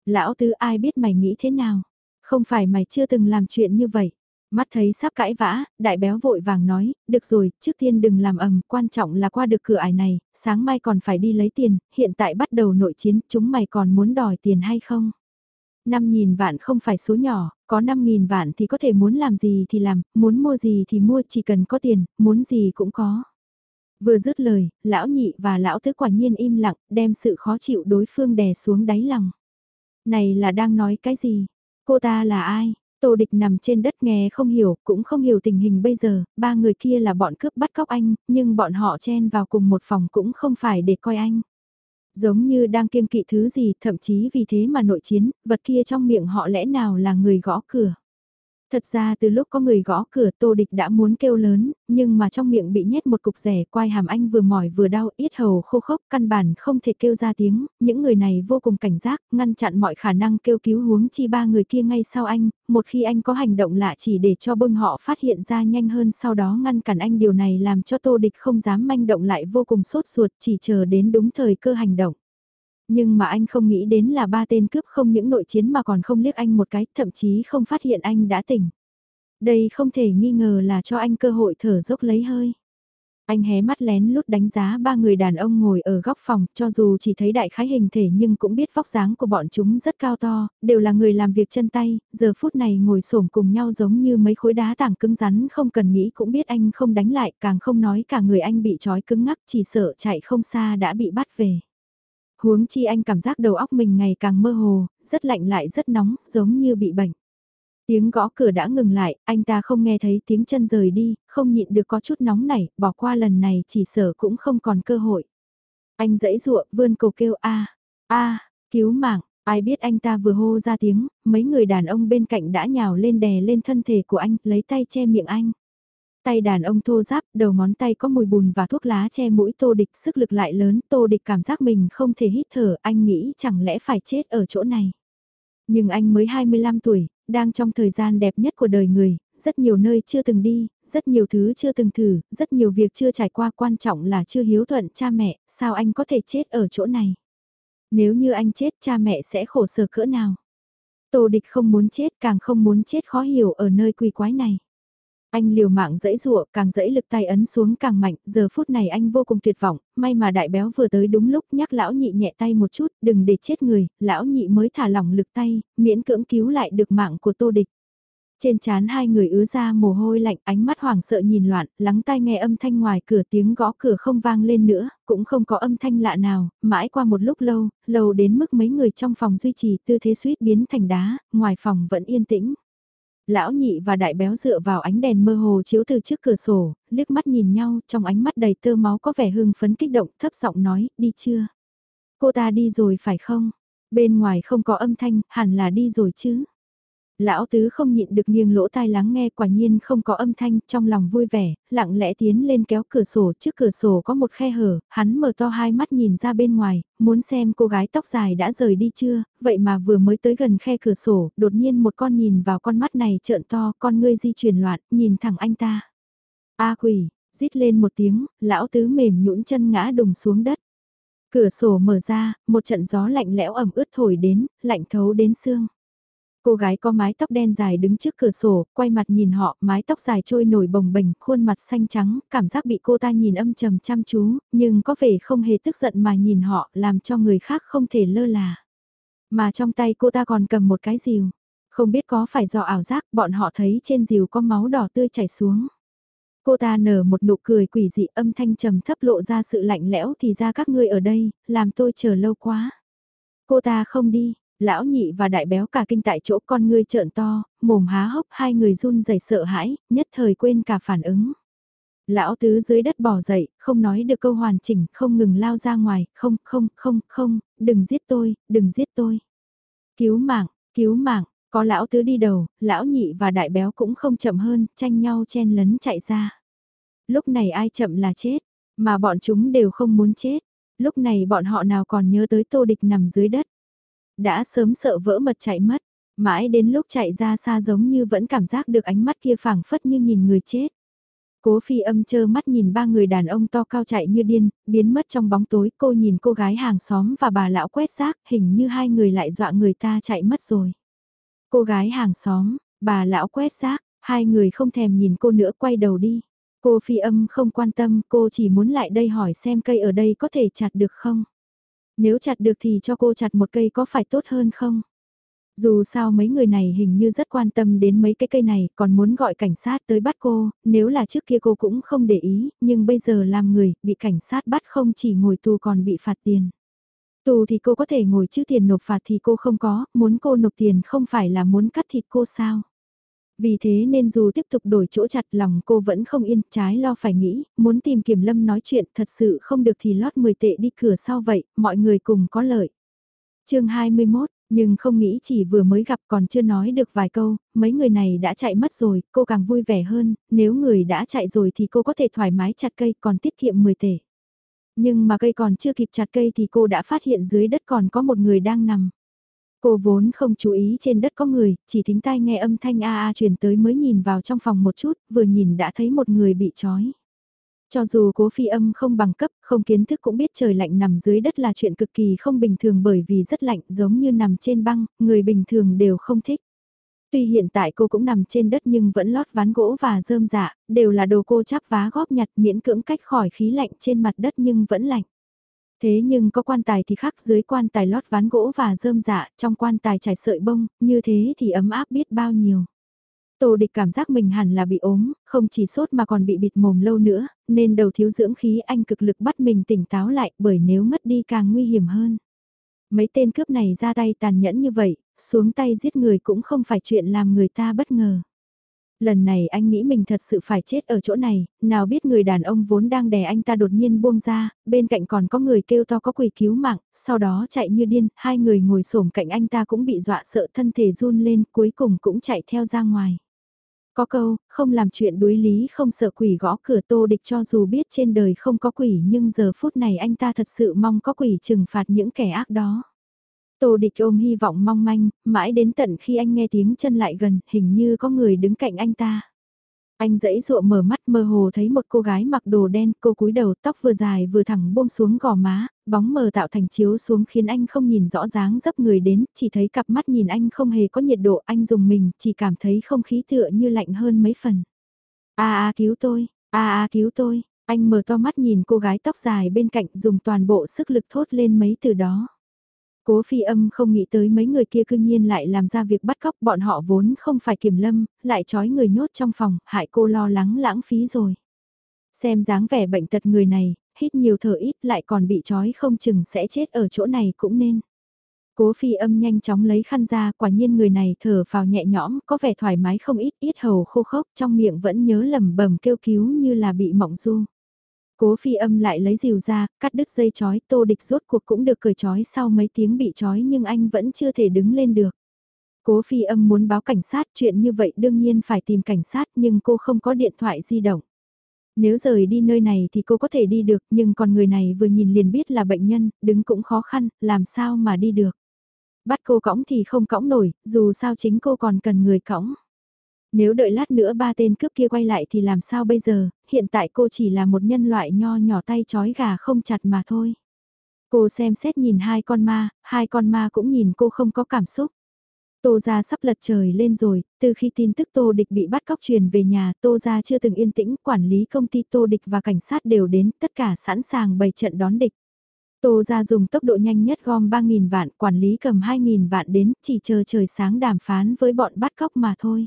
[SPEAKER 1] Lão tứ ai biết mày nghĩ thế nào? Không phải mày chưa từng làm chuyện như vậy. Mắt thấy sắp cãi vã, đại béo vội vàng nói, được rồi, trước tiên đừng làm ầm, quan trọng là qua được cửa ải này, sáng mai còn phải đi lấy tiền, hiện tại bắt đầu nội chiến, chúng mày còn muốn đòi tiền hay không? 5.000 vạn không phải số nhỏ, có 5.000 vạn thì có thể muốn làm gì thì làm, muốn mua gì thì mua chỉ cần có tiền, muốn gì cũng có. Vừa dứt lời, lão nhị và lão tứ quả nhiên im lặng, đem sự khó chịu đối phương đè xuống đáy lòng. Này là đang nói cái gì? Cô ta là ai? Tô địch nằm trên đất nghe không hiểu, cũng không hiểu tình hình bây giờ, ba người kia là bọn cướp bắt cóc anh, nhưng bọn họ chen vào cùng một phòng cũng không phải để coi anh. Giống như đang kiêng kỵ thứ gì, thậm chí vì thế mà nội chiến, vật kia trong miệng họ lẽ nào là người gõ cửa. Thật ra từ lúc có người gõ cửa tô địch đã muốn kêu lớn, nhưng mà trong miệng bị nhét một cục rẻ quai hàm anh vừa mỏi vừa đau ít hầu khô khốc căn bản không thể kêu ra tiếng, những người này vô cùng cảnh giác, ngăn chặn mọi khả năng kêu cứu huống chi ba người kia ngay sau anh, một khi anh có hành động lạ chỉ để cho bông họ phát hiện ra nhanh hơn sau đó ngăn cản anh. Điều này làm cho tô địch không dám manh động lại vô cùng sốt ruột chỉ chờ đến đúng thời cơ hành động. Nhưng mà anh không nghĩ đến là ba tên cướp không những nội chiến mà còn không liếc anh một cái, thậm chí không phát hiện anh đã tỉnh. Đây không thể nghi ngờ là cho anh cơ hội thở dốc lấy hơi. Anh hé mắt lén lút đánh giá ba người đàn ông ngồi ở góc phòng, cho dù chỉ thấy đại khái hình thể nhưng cũng biết vóc dáng của bọn chúng rất cao to, đều là người làm việc chân tay, giờ phút này ngồi xổm cùng nhau giống như mấy khối đá tảng cứng rắn không cần nghĩ cũng biết anh không đánh lại, càng không nói cả người anh bị trói cứng ngắc chỉ sợ chạy không xa đã bị bắt về. Huống chi anh cảm giác đầu óc mình ngày càng mơ hồ, rất lạnh lại rất nóng, giống như bị bệnh. Tiếng gõ cửa đã ngừng lại, anh ta không nghe thấy tiếng chân rời đi, không nhịn được có chút nóng nảy, bỏ qua lần này chỉ sợ cũng không còn cơ hội. Anh dãy ruộng vươn cầu kêu a a cứu mạng, ai biết anh ta vừa hô ra tiếng, mấy người đàn ông bên cạnh đã nhào lên đè lên thân thể của anh, lấy tay che miệng anh. Tay đàn ông thô giáp, đầu ngón tay có mùi bùn và thuốc lá che mũi tô địch sức lực lại lớn, tô địch cảm giác mình không thể hít thở, anh nghĩ chẳng lẽ phải chết ở chỗ này. Nhưng anh mới 25 tuổi, đang trong thời gian đẹp nhất của đời người, rất nhiều nơi chưa từng đi, rất nhiều thứ chưa từng thử, rất nhiều việc chưa trải qua quan trọng là chưa hiếu thuận cha mẹ, sao anh có thể chết ở chỗ này. Nếu như anh chết cha mẹ sẽ khổ sở cỡ nào. Tô địch không muốn chết càng không muốn chết khó hiểu ở nơi quỷ quái này. Anh liều mạng dẫy dụa, càng dẫy lực tay ấn xuống càng mạnh, giờ phút này anh vô cùng tuyệt vọng, may mà đại béo vừa tới đúng lúc nhắc lão nhị nhẹ tay một chút, đừng để chết người, lão nhị mới thả lỏng lực tay, miễn cưỡng cứu lại được mạng của tô địch. Trên chán hai người ứa ra mồ hôi lạnh ánh mắt hoảng sợ nhìn loạn, lắng tai nghe âm thanh ngoài cửa tiếng gõ cửa không vang lên nữa, cũng không có âm thanh lạ nào, mãi qua một lúc lâu, lâu đến mức mấy người trong phòng duy trì tư thế suýt biến thành đá, ngoài phòng vẫn yên tĩnh. Lão nhị và đại béo dựa vào ánh đèn mơ hồ chiếu từ trước cửa sổ, liếc mắt nhìn nhau, trong ánh mắt đầy tơ máu có vẻ hưng phấn kích động, thấp giọng nói, đi chưa? Cô ta đi rồi phải không? Bên ngoài không có âm thanh, hẳn là đi rồi chứ? Lão tứ không nhịn được nghiêng lỗ tai lắng nghe quả nhiên không có âm thanh, trong lòng vui vẻ, lặng lẽ tiến lên kéo cửa sổ, trước cửa sổ có một khe hở, hắn mở to hai mắt nhìn ra bên ngoài, muốn xem cô gái tóc dài đã rời đi chưa, vậy mà vừa mới tới gần khe cửa sổ, đột nhiên một con nhìn vào con mắt này trợn to, con ngươi di chuyển loạn, nhìn thẳng anh ta. A quỷ, rít lên một tiếng, lão tứ mềm nhũn chân ngã đùng xuống đất. Cửa sổ mở ra, một trận gió lạnh lẽo ẩm ướt thổi đến, lạnh thấu đến xương. Cô gái có mái tóc đen dài đứng trước cửa sổ, quay mặt nhìn họ, mái tóc dài trôi nổi bồng bềnh, khuôn mặt xanh trắng, cảm giác bị cô ta nhìn âm trầm chăm chú, nhưng có vẻ không hề tức giận mà nhìn họ, làm cho người khác không thể lơ là. Mà trong tay cô ta còn cầm một cái rìu. Không biết có phải do ảo giác, bọn họ thấy trên rìu có máu đỏ tươi chảy xuống. Cô ta nở một nụ cười quỷ dị âm thanh trầm thấp lộ ra sự lạnh lẽo thì ra các ngươi ở đây, làm tôi chờ lâu quá. Cô ta không đi, Lão nhị và đại béo cả kinh tại chỗ con ngươi trợn to, mồm há hốc hai người run rẩy sợ hãi, nhất thời quên cả phản ứng. Lão tứ dưới đất bỏ dậy, không nói được câu hoàn chỉnh, không ngừng lao ra ngoài, không, không, không, không, đừng giết tôi, đừng giết tôi. Cứu mạng, cứu mạng, có lão tứ đi đầu, lão nhị và đại béo cũng không chậm hơn, tranh nhau chen lấn chạy ra. Lúc này ai chậm là chết, mà bọn chúng đều không muốn chết. Lúc này bọn họ nào còn nhớ tới tô địch nằm dưới đất. Đã sớm sợ vỡ mật chạy mất, mãi đến lúc chạy ra xa giống như vẫn cảm giác được ánh mắt kia phảng phất như nhìn người chết. Cố phi âm chơ mắt nhìn ba người đàn ông to cao chạy như điên, biến mất trong bóng tối, cô nhìn cô gái hàng xóm và bà lão quét rác, hình như hai người lại dọa người ta chạy mất rồi. Cô gái hàng xóm, bà lão quét rác, hai người không thèm nhìn cô nữa quay đầu đi. Cô phi âm không quan tâm, cô chỉ muốn lại đây hỏi xem cây ở đây có thể chặt được không. Nếu chặt được thì cho cô chặt một cây có phải tốt hơn không? Dù sao mấy người này hình như rất quan tâm đến mấy cái cây này, còn muốn gọi cảnh sát tới bắt cô, nếu là trước kia cô cũng không để ý, nhưng bây giờ làm người, bị cảnh sát bắt không chỉ ngồi tù còn bị phạt tiền. Tù thì cô có thể ngồi chứ tiền nộp phạt thì cô không có, muốn cô nộp tiền không phải là muốn cắt thịt cô sao? Vì thế nên dù tiếp tục đổi chỗ chặt lòng cô vẫn không yên, trái lo phải nghĩ, muốn tìm Kiểm Lâm nói chuyện thật sự không được thì lót 10 tệ đi cửa sau vậy, mọi người cùng có lợi. chương 21, nhưng không nghĩ chỉ vừa mới gặp còn chưa nói được vài câu, mấy người này đã chạy mất rồi, cô càng vui vẻ hơn, nếu người đã chạy rồi thì cô có thể thoải mái chặt cây còn tiết kiệm 10 tệ. Nhưng mà cây còn chưa kịp chặt cây thì cô đã phát hiện dưới đất còn có một người đang nằm. Cô vốn không chú ý trên đất có người, chỉ thính tai nghe âm thanh a a truyền tới mới nhìn vào trong phòng một chút, vừa nhìn đã thấy một người bị trói. Cho dù cố phi âm không bằng cấp, không kiến thức cũng biết trời lạnh nằm dưới đất là chuyện cực kỳ không bình thường bởi vì rất lạnh giống như nằm trên băng, người bình thường đều không thích. Tuy hiện tại cô cũng nằm trên đất nhưng vẫn lót ván gỗ và rơm dạ, đều là đồ cô chắp vá góp nhặt miễn cưỡng cách khỏi khí lạnh trên mặt đất nhưng vẫn lạnh. Thế nhưng có quan tài thì khác dưới quan tài lót ván gỗ và rơm dạ, trong quan tài trải sợi bông, như thế thì ấm áp biết bao nhiêu. Tô địch cảm giác mình hẳn là bị ốm, không chỉ sốt mà còn bị bịt mồm lâu nữa, nên đầu thiếu dưỡng khí anh cực lực bắt mình tỉnh táo lại bởi nếu mất đi càng nguy hiểm hơn. Mấy tên cướp này ra tay tàn nhẫn như vậy, xuống tay giết người cũng không phải chuyện làm người ta bất ngờ lần này anh nghĩ mình thật sự phải chết ở chỗ này, nào biết người đàn ông vốn đang đè anh ta đột nhiên buông ra, bên cạnh còn có người kêu to có quỷ cứu mạng, sau đó chạy như điên, hai người ngồi xổm cạnh anh ta cũng bị dọa sợ thân thể run lên cuối cùng cũng chạy theo ra ngoài. Có câu, không làm chuyện đối lý không sợ quỷ gõ cửa tô địch cho dù biết trên đời không có quỷ nhưng giờ phút này anh ta thật sự mong có quỷ trừng phạt những kẻ ác đó. Tô địch ôm hy vọng mong manh, mãi đến tận khi anh nghe tiếng chân lại gần, hình như có người đứng cạnh anh ta. Anh dãy dụa mở mắt mơ hồ thấy một cô gái mặc đồ đen, cô cúi đầu tóc vừa dài vừa thẳng buông xuống gò má, bóng mờ tạo thành chiếu xuống khiến anh không nhìn rõ dáng dấp người đến, chỉ thấy cặp mắt nhìn anh không hề có nhiệt độ, anh dùng mình, chỉ cảm thấy không khí tựa như lạnh hơn mấy phần. A a cứu tôi, a a cứu tôi, anh mở to mắt nhìn cô gái tóc dài bên cạnh dùng toàn bộ sức lực thốt lên mấy từ đó. Cố phi âm không nghĩ tới mấy người kia cư nhiên lại làm ra việc bắt cóc bọn họ vốn không phải kiểm lâm, lại trói người nhốt trong phòng, hại cô lo lắng lãng phí rồi. Xem dáng vẻ bệnh tật người này, hít nhiều thở ít lại còn bị trói không chừng sẽ chết ở chỗ này cũng nên. Cố phi âm nhanh chóng lấy khăn ra, quả nhiên người này thở vào nhẹ nhõm, có vẻ thoải mái không ít, ít hầu khô khốc, trong miệng vẫn nhớ lầm bầm kêu cứu như là bị mộng du. Cố phi âm lại lấy rìu ra, cắt đứt dây chói, tô địch rốt cuộc cũng được cởi chói sau mấy tiếng bị chói nhưng anh vẫn chưa thể đứng lên được. Cố phi âm muốn báo cảnh sát chuyện như vậy đương nhiên phải tìm cảnh sát nhưng cô không có điện thoại di động. Nếu rời đi nơi này thì cô có thể đi được nhưng còn người này vừa nhìn liền biết là bệnh nhân, đứng cũng khó khăn, làm sao mà đi được. Bắt cô cõng thì không cõng nổi, dù sao chính cô còn cần người cõng. Nếu đợi lát nữa ba tên cướp kia quay lại thì làm sao bây giờ, hiện tại cô chỉ là một nhân loại nho nhỏ tay chói gà không chặt mà thôi. Cô xem xét nhìn hai con ma, hai con ma cũng nhìn cô không có cảm xúc. Tô gia sắp lật trời lên rồi, từ khi tin tức Tô Địch bị bắt cóc truyền về nhà, Tô gia chưa từng yên tĩnh, quản lý công ty Tô Địch và cảnh sát đều đến, tất cả sẵn sàng bày trận đón địch. Tô gia dùng tốc độ nhanh nhất gom 3.000 vạn, quản lý cầm 2.000 vạn đến, chỉ chờ trời sáng đàm phán với bọn bắt cóc mà thôi.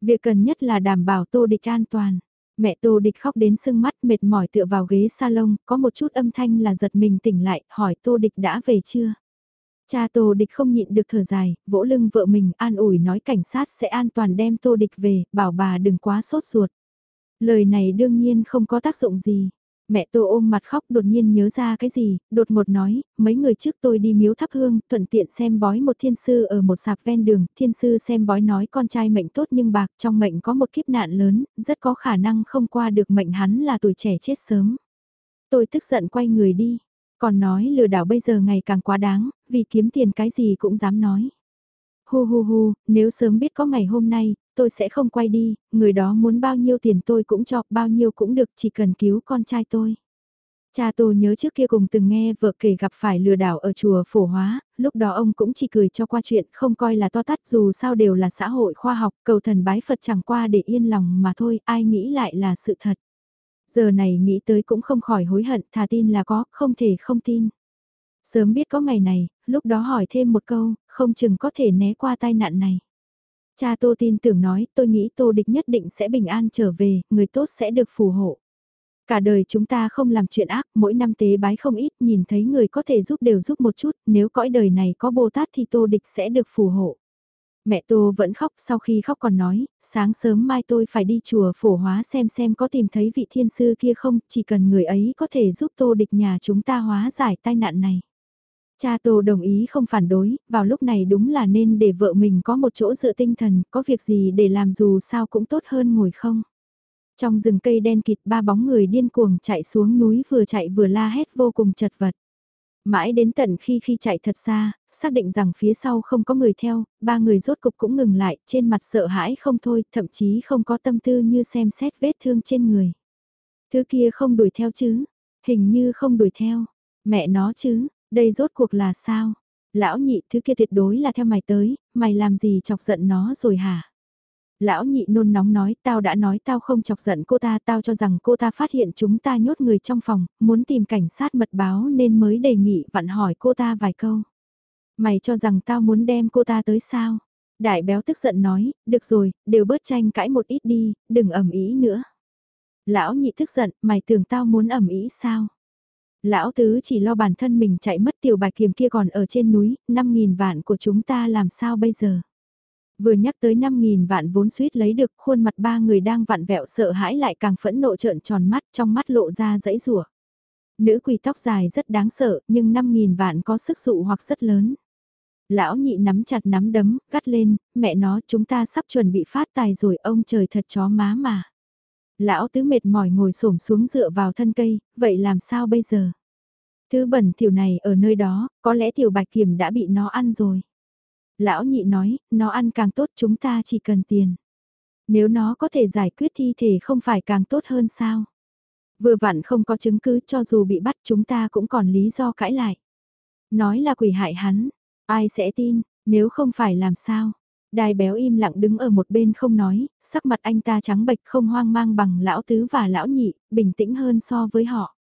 [SPEAKER 1] Việc cần nhất là đảm bảo Tô Địch an toàn. Mẹ Tô Địch khóc đến sưng mắt mệt mỏi tựa vào ghế salon, có một chút âm thanh là giật mình tỉnh lại, hỏi Tô Địch đã về chưa? Cha Tô Địch không nhịn được thở dài, vỗ lưng vợ mình an ủi nói cảnh sát sẽ an toàn đem Tô Địch về, bảo bà đừng quá sốt ruột. Lời này đương nhiên không có tác dụng gì. Mẹ Tô ôm mặt khóc đột nhiên nhớ ra cái gì, đột một nói, mấy người trước tôi đi miếu thắp hương, thuận tiện xem bói một thiên sư ở một sạp ven đường, thiên sư xem bói nói con trai mệnh tốt nhưng bạc trong mệnh có một kiếp nạn lớn, rất có khả năng không qua được mệnh hắn là tuổi trẻ chết sớm. Tôi tức giận quay người đi, còn nói lừa đảo bây giờ ngày càng quá đáng, vì kiếm tiền cái gì cũng dám nói. Hu hu hu, nếu sớm biết có ngày hôm nay, tôi sẽ không quay đi, người đó muốn bao nhiêu tiền tôi cũng cho, bao nhiêu cũng được, chỉ cần cứu con trai tôi. Cha tôi nhớ trước kia cùng từng nghe vợ kể gặp phải lừa đảo ở chùa phổ hóa, lúc đó ông cũng chỉ cười cho qua chuyện, không coi là to tát dù sao đều là xã hội khoa học, cầu thần bái Phật chẳng qua để yên lòng mà thôi, ai nghĩ lại là sự thật. Giờ này nghĩ tới cũng không khỏi hối hận, thà tin là có, không thể không tin. Sớm biết có ngày này, lúc đó hỏi thêm một câu, không chừng có thể né qua tai nạn này. Cha Tô tin tưởng nói, tôi nghĩ Tô Địch nhất định sẽ bình an trở về, người tốt sẽ được phù hộ. Cả đời chúng ta không làm chuyện ác, mỗi năm tế bái không ít, nhìn thấy người có thể giúp đều giúp một chút, nếu cõi đời này có Bồ Tát thì Tô Địch sẽ được phù hộ. Mẹ Tô vẫn khóc sau khi khóc còn nói, sáng sớm mai tôi phải đi chùa phổ hóa xem xem có tìm thấy vị thiên sư kia không, chỉ cần người ấy có thể giúp Tô Địch nhà chúng ta hóa giải tai nạn này. Cha Tô đồng ý không phản đối, vào lúc này đúng là nên để vợ mình có một chỗ dựa tinh thần, có việc gì để làm dù sao cũng tốt hơn ngồi không. Trong rừng cây đen kịt ba bóng người điên cuồng chạy xuống núi vừa chạy vừa la hét vô cùng chật vật. Mãi đến tận khi khi chạy thật xa, xác định rằng phía sau không có người theo, ba người rốt cục cũng ngừng lại, trên mặt sợ hãi không thôi, thậm chí không có tâm tư như xem xét vết thương trên người. Thứ kia không đuổi theo chứ, hình như không đuổi theo, mẹ nó chứ, đây rốt cuộc là sao? Lão nhị thứ kia tuyệt đối là theo mày tới, mày làm gì chọc giận nó rồi hả? Lão nhị nôn nóng nói tao đã nói tao không chọc giận cô ta tao cho rằng cô ta phát hiện chúng ta nhốt người trong phòng, muốn tìm cảnh sát mật báo nên mới đề nghị vặn hỏi cô ta vài câu. Mày cho rằng tao muốn đem cô ta tới sao? Đại béo tức giận nói, được rồi, đều bớt tranh cãi một ít đi, đừng ẩm ý nữa. Lão nhị tức giận, mày tưởng tao muốn ẩm ý sao? Lão tứ chỉ lo bản thân mình chạy mất tiểu bài kiềm kia còn ở trên núi, 5.000 vạn của chúng ta làm sao bây giờ? Vừa nhắc tới 5.000 vạn vốn suýt lấy được khuôn mặt ba người đang vặn vẹo sợ hãi lại càng phẫn nộ trợn tròn mắt trong mắt lộ ra dãy rủa Nữ quỳ tóc dài rất đáng sợ nhưng 5.000 vạn có sức dụ hoặc rất lớn. Lão nhị nắm chặt nắm đấm, gắt lên, mẹ nó chúng ta sắp chuẩn bị phát tài rồi ông trời thật chó má mà. Lão tứ mệt mỏi ngồi xổm xuống dựa vào thân cây, vậy làm sao bây giờ? Thứ bẩn tiểu này ở nơi đó, có lẽ tiểu bạch kiểm đã bị nó ăn rồi. Lão nhị nói, nó ăn càng tốt chúng ta chỉ cần tiền. Nếu nó có thể giải quyết thi thể không phải càng tốt hơn sao? Vừa vặn không có chứng cứ cho dù bị bắt chúng ta cũng còn lý do cãi lại. Nói là quỷ hại hắn, ai sẽ tin, nếu không phải làm sao? Đài béo im lặng đứng ở một bên không nói, sắc mặt anh ta trắng bệch không hoang mang bằng lão tứ và lão nhị, bình tĩnh hơn so với họ.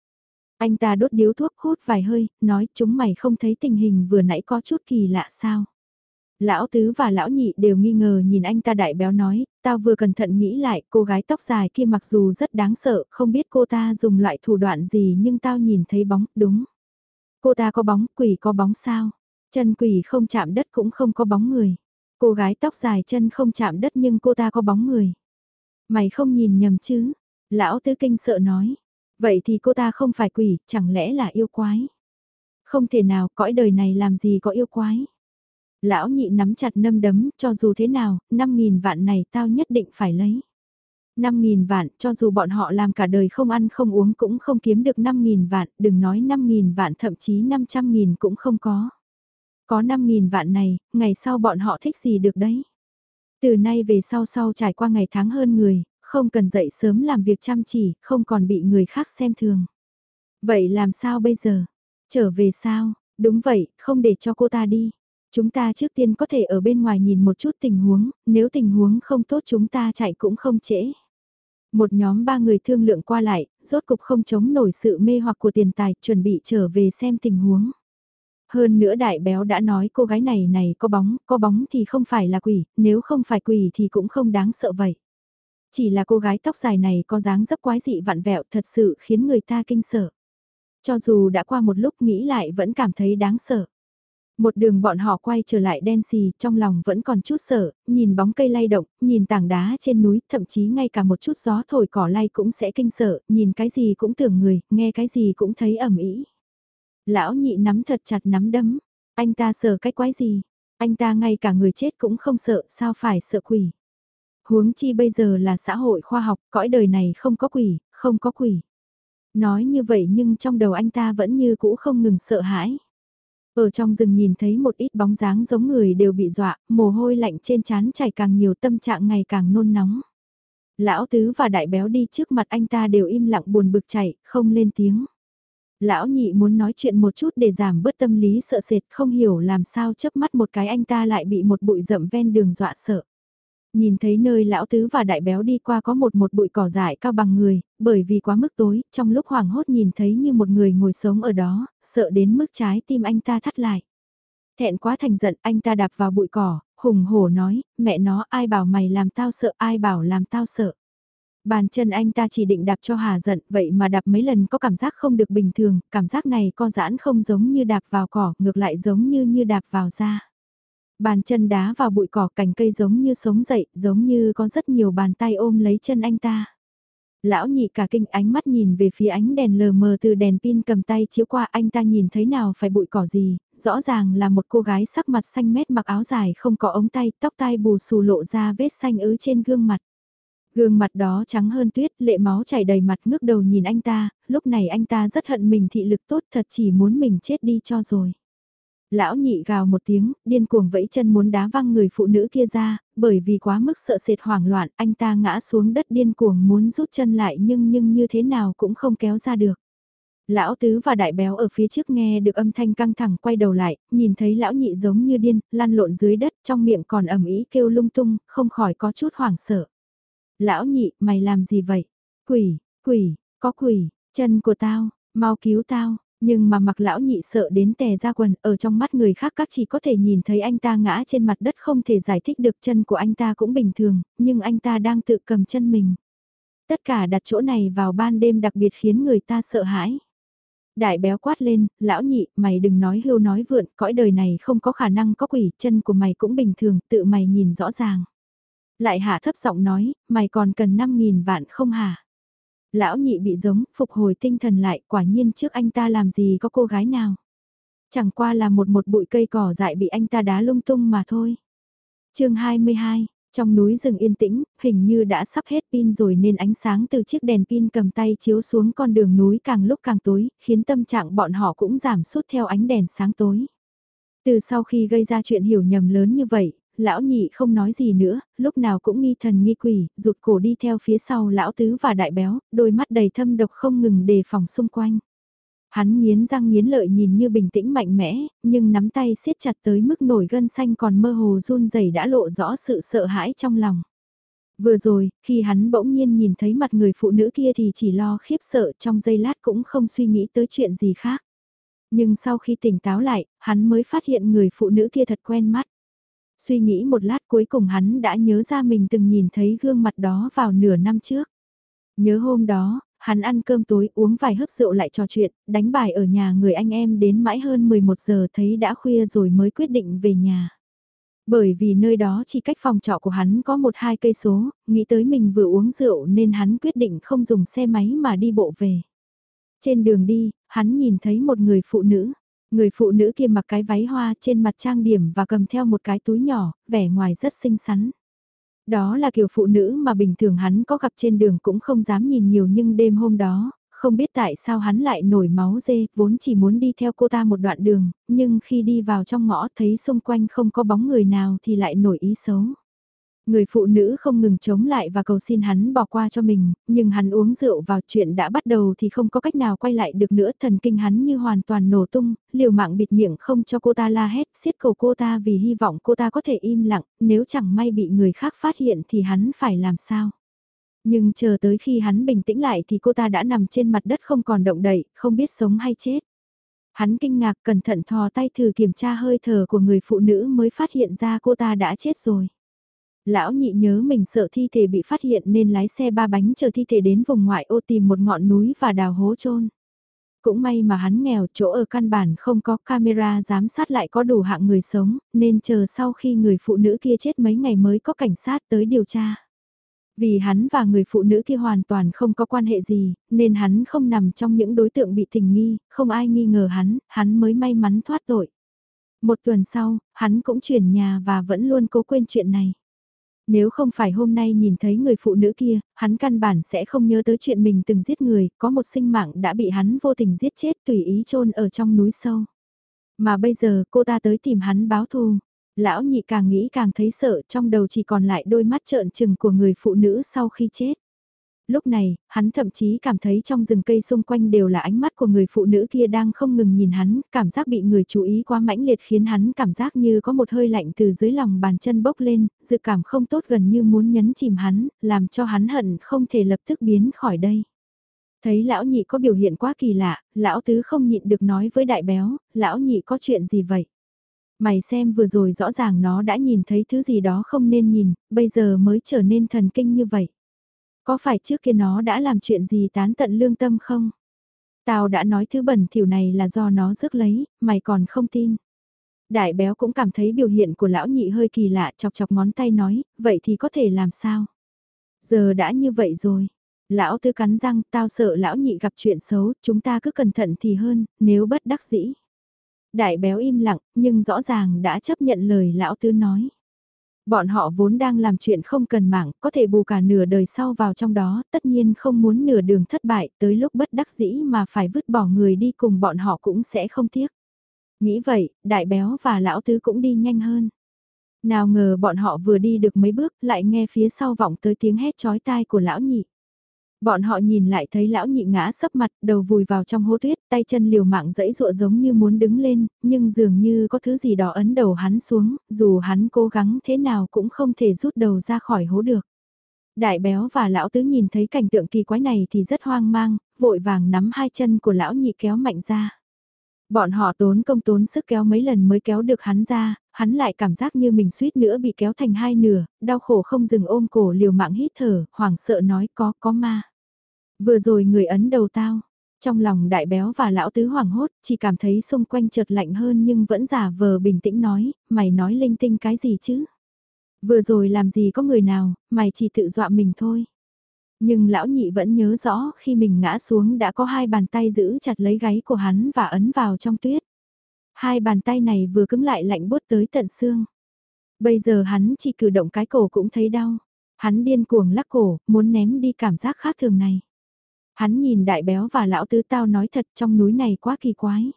[SPEAKER 1] Anh ta đốt điếu thuốc hút vài hơi, nói chúng mày không thấy tình hình vừa nãy có chút kỳ lạ sao. Lão tứ và lão nhị đều nghi ngờ nhìn anh ta đại béo nói, tao vừa cẩn thận nghĩ lại cô gái tóc dài kia mặc dù rất đáng sợ, không biết cô ta dùng loại thủ đoạn gì nhưng tao nhìn thấy bóng, đúng. Cô ta có bóng, quỷ có bóng sao? Chân quỷ không chạm đất cũng không có bóng người. Cô gái tóc dài chân không chạm đất nhưng cô ta có bóng người. Mày không nhìn nhầm chứ? Lão tứ kinh sợ nói. Vậy thì cô ta không phải quỷ, chẳng lẽ là yêu quái? Không thể nào, cõi đời này làm gì có yêu quái? Lão nhị nắm chặt nâm đấm, cho dù thế nào, 5.000 vạn này tao nhất định phải lấy. 5.000 vạn, cho dù bọn họ làm cả đời không ăn không uống cũng không kiếm được 5.000 vạn, đừng nói 5.000 vạn thậm chí 500.000 cũng không có. Có 5.000 vạn này, ngày sau bọn họ thích gì được đấy. Từ nay về sau sau trải qua ngày tháng hơn người, không cần dậy sớm làm việc chăm chỉ, không còn bị người khác xem thường. Vậy làm sao bây giờ? Trở về sao? Đúng vậy, không để cho cô ta đi. Chúng ta trước tiên có thể ở bên ngoài nhìn một chút tình huống, nếu tình huống không tốt chúng ta chạy cũng không trễ. Một nhóm ba người thương lượng qua lại, rốt cục không chống nổi sự mê hoặc của tiền tài, chuẩn bị trở về xem tình huống. Hơn nữa đại béo đã nói cô gái này này có bóng, có bóng thì không phải là quỷ, nếu không phải quỷ thì cũng không đáng sợ vậy. Chỉ là cô gái tóc dài này có dáng dấp quái dị vặn vẹo thật sự khiến người ta kinh sợ. Cho dù đã qua một lúc nghĩ lại vẫn cảm thấy đáng sợ. Một đường bọn họ quay trở lại đen xì, trong lòng vẫn còn chút sợ, nhìn bóng cây lay động, nhìn tảng đá trên núi, thậm chí ngay cả một chút gió thổi cỏ lay cũng sẽ kinh sợ, nhìn cái gì cũng tưởng người, nghe cái gì cũng thấy ẩm ý. Lão nhị nắm thật chặt nắm đấm, anh ta sợ cái quái gì, anh ta ngay cả người chết cũng không sợ, sao phải sợ quỷ. Huống chi bây giờ là xã hội khoa học, cõi đời này không có quỷ, không có quỷ. Nói như vậy nhưng trong đầu anh ta vẫn như cũ không ngừng sợ hãi. Ở trong rừng nhìn thấy một ít bóng dáng giống người đều bị dọa, mồ hôi lạnh trên trán chảy càng nhiều tâm trạng ngày càng nôn nóng. Lão tứ và đại béo đi trước mặt anh ta đều im lặng buồn bực chảy, không lên tiếng. Lão nhị muốn nói chuyện một chút để giảm bớt tâm lý sợ sệt không hiểu làm sao chớp mắt một cái anh ta lại bị một bụi rậm ven đường dọa sợ. Nhìn thấy nơi lão tứ và đại béo đi qua có một một bụi cỏ dại cao bằng người, bởi vì quá mức tối, trong lúc hoảng hốt nhìn thấy như một người ngồi sống ở đó, sợ đến mức trái tim anh ta thắt lại. Thẹn quá thành giận anh ta đạp vào bụi cỏ, hùng hổ nói, mẹ nó ai bảo mày làm tao sợ ai bảo làm tao sợ. Bàn chân anh ta chỉ định đạp cho hà giận vậy mà đạp mấy lần có cảm giác không được bình thường, cảm giác này co giãn không giống như đạp vào cỏ, ngược lại giống như như đạp vào da. Bàn chân đá vào bụi cỏ cành cây giống như sống dậy, giống như có rất nhiều bàn tay ôm lấy chân anh ta. Lão nhị cả kinh ánh mắt nhìn về phía ánh đèn lờ mờ từ đèn pin cầm tay chiếu qua anh ta nhìn thấy nào phải bụi cỏ gì, rõ ràng là một cô gái sắc mặt xanh mét mặc áo dài không có ống tay, tóc tai bù xù lộ ra vết xanh ứ trên gương mặt. Gương mặt đó trắng hơn tuyết, lệ máu chảy đầy mặt ngước đầu nhìn anh ta, lúc này anh ta rất hận mình thị lực tốt thật chỉ muốn mình chết đi cho rồi. Lão nhị gào một tiếng, điên cuồng vẫy chân muốn đá văng người phụ nữ kia ra, bởi vì quá mức sợ sệt hoảng loạn, anh ta ngã xuống đất điên cuồng muốn rút chân lại nhưng nhưng như thế nào cũng không kéo ra được. Lão tứ và đại béo ở phía trước nghe được âm thanh căng thẳng quay đầu lại, nhìn thấy lão nhị giống như điên, lăn lộn dưới đất trong miệng còn ầm ĩ kêu lung tung, không khỏi có chút hoảng sợ. Lão nhị, mày làm gì vậy? Quỷ, quỷ, có quỷ, chân của tao, mau cứu tao, nhưng mà mặc lão nhị sợ đến tè ra quần, ở trong mắt người khác các chỉ có thể nhìn thấy anh ta ngã trên mặt đất không thể giải thích được chân của anh ta cũng bình thường, nhưng anh ta đang tự cầm chân mình. Tất cả đặt chỗ này vào ban đêm đặc biệt khiến người ta sợ hãi. Đại béo quát lên, lão nhị, mày đừng nói hưu nói vượn, cõi đời này không có khả năng có quỷ, chân của mày cũng bình thường, tự mày nhìn rõ ràng. Lại hạ thấp giọng nói, mày còn cần 5.000 vạn không hả? Lão nhị bị giống, phục hồi tinh thần lại, quả nhiên trước anh ta làm gì có cô gái nào. Chẳng qua là một một bụi cây cỏ dại bị anh ta đá lung tung mà thôi. chương 22, trong núi rừng yên tĩnh, hình như đã sắp hết pin rồi nên ánh sáng từ chiếc đèn pin cầm tay chiếu xuống con đường núi càng lúc càng tối, khiến tâm trạng bọn họ cũng giảm sút theo ánh đèn sáng tối. Từ sau khi gây ra chuyện hiểu nhầm lớn như vậy, lão nhị không nói gì nữa, lúc nào cũng nghi thần nghi quỷ, rụt cổ đi theo phía sau lão tứ và đại béo, đôi mắt đầy thâm độc không ngừng đề phòng xung quanh. Hắn nghiến răng nghiến lợi nhìn như bình tĩnh mạnh mẽ, nhưng nắm tay siết chặt tới mức nổi gân xanh còn mơ hồ run rẩy đã lộ rõ sự sợ hãi trong lòng. Vừa rồi, khi hắn bỗng nhiên nhìn thấy mặt người phụ nữ kia thì chỉ lo khiếp sợ trong giây lát cũng không suy nghĩ tới chuyện gì khác. Nhưng sau khi tỉnh táo lại, hắn mới phát hiện người phụ nữ kia thật quen mắt. Suy nghĩ một lát cuối cùng hắn đã nhớ ra mình từng nhìn thấy gương mặt đó vào nửa năm trước. Nhớ hôm đó, hắn ăn cơm tối uống vài hớp rượu lại trò chuyện, đánh bài ở nhà người anh em đến mãi hơn 11 giờ thấy đã khuya rồi mới quyết định về nhà. Bởi vì nơi đó chỉ cách phòng trọ của hắn có một hai cây số, nghĩ tới mình vừa uống rượu nên hắn quyết định không dùng xe máy mà đi bộ về. Trên đường đi, hắn nhìn thấy một người phụ nữ. Người phụ nữ kia mặc cái váy hoa trên mặt trang điểm và cầm theo một cái túi nhỏ, vẻ ngoài rất xinh xắn. Đó là kiểu phụ nữ mà bình thường hắn có gặp trên đường cũng không dám nhìn nhiều nhưng đêm hôm đó, không biết tại sao hắn lại nổi máu dê, vốn chỉ muốn đi theo cô ta một đoạn đường, nhưng khi đi vào trong ngõ thấy xung quanh không có bóng người nào thì lại nổi ý xấu. Người phụ nữ không ngừng chống lại và cầu xin hắn bỏ qua cho mình, nhưng hắn uống rượu vào chuyện đã bắt đầu thì không có cách nào quay lại được nữa. Thần kinh hắn như hoàn toàn nổ tung, liều mạng bịt miệng không cho cô ta la hét, siết cầu cô ta vì hy vọng cô ta có thể im lặng, nếu chẳng may bị người khác phát hiện thì hắn phải làm sao. Nhưng chờ tới khi hắn bình tĩnh lại thì cô ta đã nằm trên mặt đất không còn động đậy, không biết sống hay chết. Hắn kinh ngạc cẩn thận thò tay thử kiểm tra hơi thở của người phụ nữ mới phát hiện ra cô ta đã chết rồi. Lão nhị nhớ mình sợ thi thể bị phát hiện nên lái xe ba bánh chờ thi thể đến vùng ngoại ô tìm một ngọn núi và đào hố chôn. Cũng may mà hắn nghèo chỗ ở căn bản không có camera giám sát lại có đủ hạng người sống, nên chờ sau khi người phụ nữ kia chết mấy ngày mới có cảnh sát tới điều tra. Vì hắn và người phụ nữ kia hoàn toàn không có quan hệ gì, nên hắn không nằm trong những đối tượng bị tình nghi, không ai nghi ngờ hắn, hắn mới may mắn thoát tội. Một tuần sau, hắn cũng chuyển nhà và vẫn luôn cố quên chuyện này. Nếu không phải hôm nay nhìn thấy người phụ nữ kia, hắn căn bản sẽ không nhớ tới chuyện mình từng giết người, có một sinh mạng đã bị hắn vô tình giết chết tùy ý chôn ở trong núi sâu. Mà bây giờ cô ta tới tìm hắn báo thù. Lão nhị càng nghĩ càng thấy sợ trong đầu chỉ còn lại đôi mắt trợn trừng của người phụ nữ sau khi chết lúc này, hắn thậm chí cảm thấy trong rừng cây xung quanh đều là ánh mắt của người phụ nữ kia đang không ngừng nhìn hắn, cảm giác bị người chú ý quá mãnh liệt khiến hắn cảm giác như có một hơi lạnh từ dưới lòng bàn chân bốc lên, dự cảm không tốt gần như muốn nhấn chìm hắn, làm cho hắn hận không thể lập tức biến khỏi đây. Thấy lão nhị có biểu hiện quá kỳ lạ, lão tứ không nhịn được nói với đại béo, lão nhị có chuyện gì vậy? Mày xem vừa rồi rõ ràng nó đã nhìn thấy thứ gì đó không nên nhìn, bây giờ mới trở nên thần kinh như vậy. Có phải trước kia nó đã làm chuyện gì tán tận lương tâm không? Tao đã nói thứ bẩn thỉu này là do nó rước lấy, mày còn không tin. Đại béo cũng cảm thấy biểu hiện của lão nhị hơi kỳ lạ chọc chọc ngón tay nói, vậy thì có thể làm sao? Giờ đã như vậy rồi. Lão tư cắn răng, tao sợ lão nhị gặp chuyện xấu, chúng ta cứ cẩn thận thì hơn, nếu bất đắc dĩ. Đại béo im lặng, nhưng rõ ràng đã chấp nhận lời lão tư nói. Bọn họ vốn đang làm chuyện không cần mạng, có thể bù cả nửa đời sau vào trong đó, tất nhiên không muốn nửa đường thất bại, tới lúc bất đắc dĩ mà phải vứt bỏ người đi cùng bọn họ cũng sẽ không tiếc. Nghĩ vậy, đại béo và lão tứ cũng đi nhanh hơn. Nào ngờ bọn họ vừa đi được mấy bước lại nghe phía sau vọng tới tiếng hét chói tai của lão nhị. Bọn họ nhìn lại thấy lão nhị ngã sấp mặt, đầu vùi vào trong hố tuyết, tay chân liều mạng dẫy dụa giống như muốn đứng lên, nhưng dường như có thứ gì đó ấn đầu hắn xuống, dù hắn cố gắng thế nào cũng không thể rút đầu ra khỏi hố được. Đại béo và lão tứ nhìn thấy cảnh tượng kỳ quái này thì rất hoang mang, vội vàng nắm hai chân của lão nhị kéo mạnh ra. Bọn họ tốn công tốn sức kéo mấy lần mới kéo được hắn ra, hắn lại cảm giác như mình suýt nữa bị kéo thành hai nửa, đau khổ không dừng ôm cổ liều mạng hít thở, hoảng sợ nói có, có ma. Vừa rồi người ấn đầu tao. Trong lòng đại béo và lão tứ hoảng hốt, chỉ cảm thấy xung quanh chợt lạnh hơn nhưng vẫn giả vờ bình tĩnh nói, mày nói linh tinh cái gì chứ? Vừa rồi làm gì có người nào, mày chỉ tự dọa mình thôi. Nhưng lão nhị vẫn nhớ rõ khi mình ngã xuống đã có hai bàn tay giữ chặt lấy gáy của hắn và ấn vào trong tuyết. Hai bàn tay này vừa cứng lại lạnh bút tới tận xương. Bây giờ hắn chỉ cử động cái cổ cũng thấy đau. Hắn điên cuồng lắc cổ, muốn ném đi cảm giác khác thường này. Hắn nhìn đại béo và lão tứ tao nói thật trong núi này quá kỳ quái.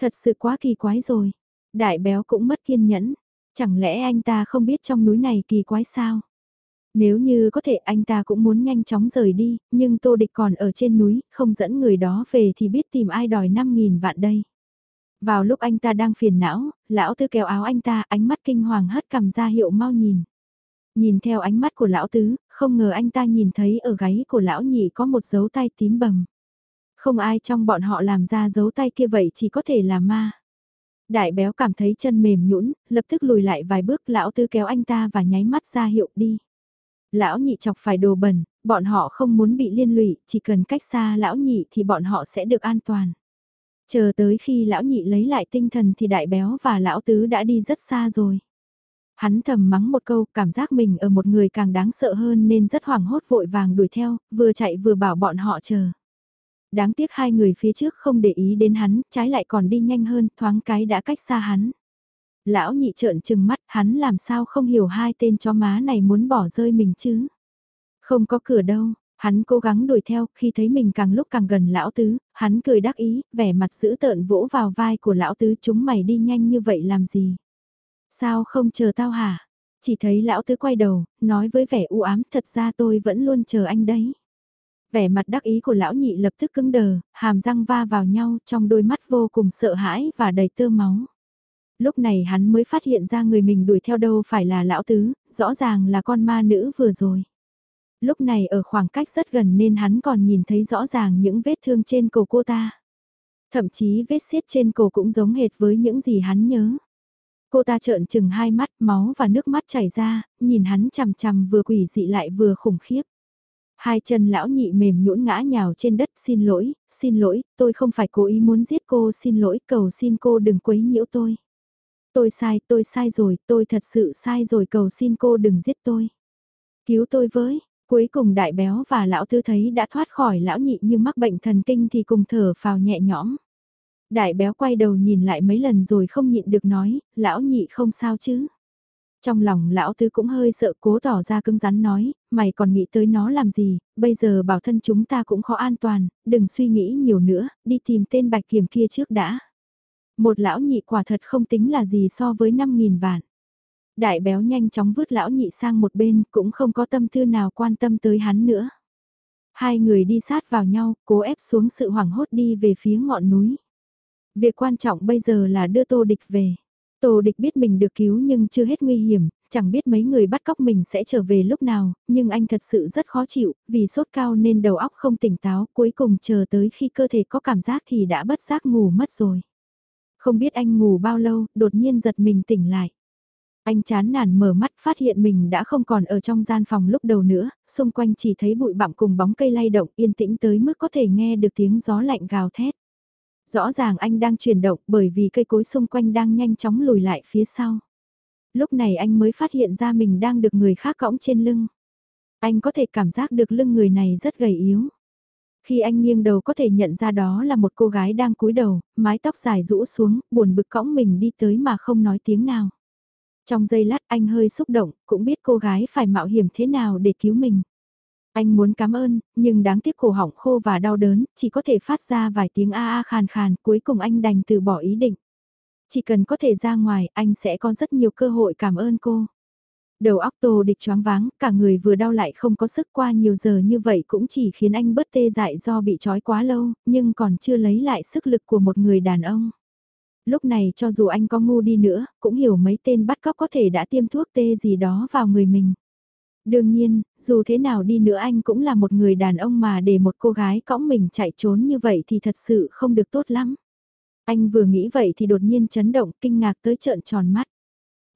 [SPEAKER 1] Thật sự quá kỳ quái rồi. Đại béo cũng mất kiên nhẫn. Chẳng lẽ anh ta không biết trong núi này kỳ quái sao? Nếu như có thể anh ta cũng muốn nhanh chóng rời đi, nhưng Tô Địch còn ở trên núi, không dẫn người đó về thì biết tìm ai đòi 5.000 vạn đây. Vào lúc anh ta đang phiền não, lão tư kéo áo anh ta, ánh mắt kinh hoàng hất cầm ra hiệu mau nhìn. Nhìn theo ánh mắt của lão tứ, không ngờ anh ta nhìn thấy ở gáy của lão nhị có một dấu tay tím bầm. Không ai trong bọn họ làm ra dấu tay kia vậy chỉ có thể là ma. Đại béo cảm thấy chân mềm nhũn, lập tức lùi lại vài bước lão tứ kéo anh ta và nháy mắt ra hiệu đi. Lão nhị chọc phải đồ bẩn, bọn họ không muốn bị liên lụy, chỉ cần cách xa lão nhị thì bọn họ sẽ được an toàn. Chờ tới khi lão nhị lấy lại tinh thần thì đại béo và lão tứ đã đi rất xa rồi. Hắn thầm mắng một câu, cảm giác mình ở một người càng đáng sợ hơn nên rất hoảng hốt vội vàng đuổi theo, vừa chạy vừa bảo bọn họ chờ. Đáng tiếc hai người phía trước không để ý đến hắn, trái lại còn đi nhanh hơn, thoáng cái đã cách xa hắn. Lão nhị trợn trừng mắt, hắn làm sao không hiểu hai tên chó má này muốn bỏ rơi mình chứ. Không có cửa đâu, hắn cố gắng đuổi theo, khi thấy mình càng lúc càng gần lão tứ, hắn cười đắc ý, vẻ mặt giữ tợn vỗ vào vai của lão tứ chúng mày đi nhanh như vậy làm gì. Sao không chờ tao hả? Chỉ thấy lão tứ quay đầu, nói với vẻ u ám thật ra tôi vẫn luôn chờ anh đấy. Vẻ mặt đắc ý của lão nhị lập tức cứng đờ, hàm răng va vào nhau trong đôi mắt vô cùng sợ hãi và đầy tơ máu. Lúc này hắn mới phát hiện ra người mình đuổi theo đâu phải là lão tứ, rõ ràng là con ma nữ vừa rồi. Lúc này ở khoảng cách rất gần nên hắn còn nhìn thấy rõ ràng những vết thương trên cổ cô ta. Thậm chí vết xiết trên cổ cũng giống hệt với những gì hắn nhớ. Cô ta trợn chừng hai mắt, máu và nước mắt chảy ra, nhìn hắn chằm chằm vừa quỷ dị lại vừa khủng khiếp. Hai chân lão nhị mềm nhũn ngã nhào trên đất xin lỗi, xin lỗi, tôi không phải cố ý muốn giết cô xin lỗi, cầu xin cô đừng quấy nhiễu tôi. Tôi sai, tôi sai rồi, tôi thật sự sai rồi cầu xin cô đừng giết tôi. Cứu tôi với, cuối cùng đại béo và lão tư thấy đã thoát khỏi lão nhị như mắc bệnh thần kinh thì cùng thở phào nhẹ nhõm. Đại béo quay đầu nhìn lại mấy lần rồi không nhịn được nói, lão nhị không sao chứ. Trong lòng lão tứ cũng hơi sợ cố tỏ ra cứng rắn nói, mày còn nghĩ tới nó làm gì, bây giờ bảo thân chúng ta cũng khó an toàn, đừng suy nghĩ nhiều nữa, đi tìm tên bạch kiểm kia trước đã. Một lão nhị quả thật không tính là gì so với 5.000 vạn. Đại béo nhanh chóng vứt lão nhị sang một bên, cũng không có tâm tư nào quan tâm tới hắn nữa. Hai người đi sát vào nhau, cố ép xuống sự hoảng hốt đi về phía ngọn núi. Việc quan trọng bây giờ là đưa tô địch về. Tô địch biết mình được cứu nhưng chưa hết nguy hiểm, chẳng biết mấy người bắt cóc mình sẽ trở về lúc nào, nhưng anh thật sự rất khó chịu, vì sốt cao nên đầu óc không tỉnh táo, cuối cùng chờ tới khi cơ thể có cảm giác thì đã bất giác ngủ mất rồi. Không biết anh ngủ bao lâu, đột nhiên giật mình tỉnh lại. Anh chán nản mở mắt phát hiện mình đã không còn ở trong gian phòng lúc đầu nữa, xung quanh chỉ thấy bụi bặm cùng bóng cây lay động yên tĩnh tới mức có thể nghe được tiếng gió lạnh gào thét. Rõ ràng anh đang chuyển động bởi vì cây cối xung quanh đang nhanh chóng lùi lại phía sau. Lúc này anh mới phát hiện ra mình đang được người khác cõng trên lưng. Anh có thể cảm giác được lưng người này rất gầy yếu. Khi anh nghiêng đầu có thể nhận ra đó là một cô gái đang cúi đầu, mái tóc dài rũ xuống, buồn bực cõng mình đi tới mà không nói tiếng nào. Trong giây lát anh hơi xúc động, cũng biết cô gái phải mạo hiểm thế nào để cứu mình. Anh muốn cảm ơn, nhưng đáng tiếc cổ họng khô và đau đớn, chỉ có thể phát ra vài tiếng a a khàn khàn, cuối cùng anh đành từ bỏ ý định. Chỉ cần có thể ra ngoài, anh sẽ có rất nhiều cơ hội cảm ơn cô. Đầu óc tô địch choáng váng, cả người vừa đau lại không có sức qua nhiều giờ như vậy cũng chỉ khiến anh bớt tê dại do bị trói quá lâu, nhưng còn chưa lấy lại sức lực của một người đàn ông. Lúc này cho dù anh có ngu đi nữa, cũng hiểu mấy tên bắt cóc có thể đã tiêm thuốc tê gì đó vào người mình. Đương nhiên, dù thế nào đi nữa anh cũng là một người đàn ông mà để một cô gái cõng mình chạy trốn như vậy thì thật sự không được tốt lắm. Anh vừa nghĩ vậy thì đột nhiên chấn động, kinh ngạc tới trợn tròn mắt.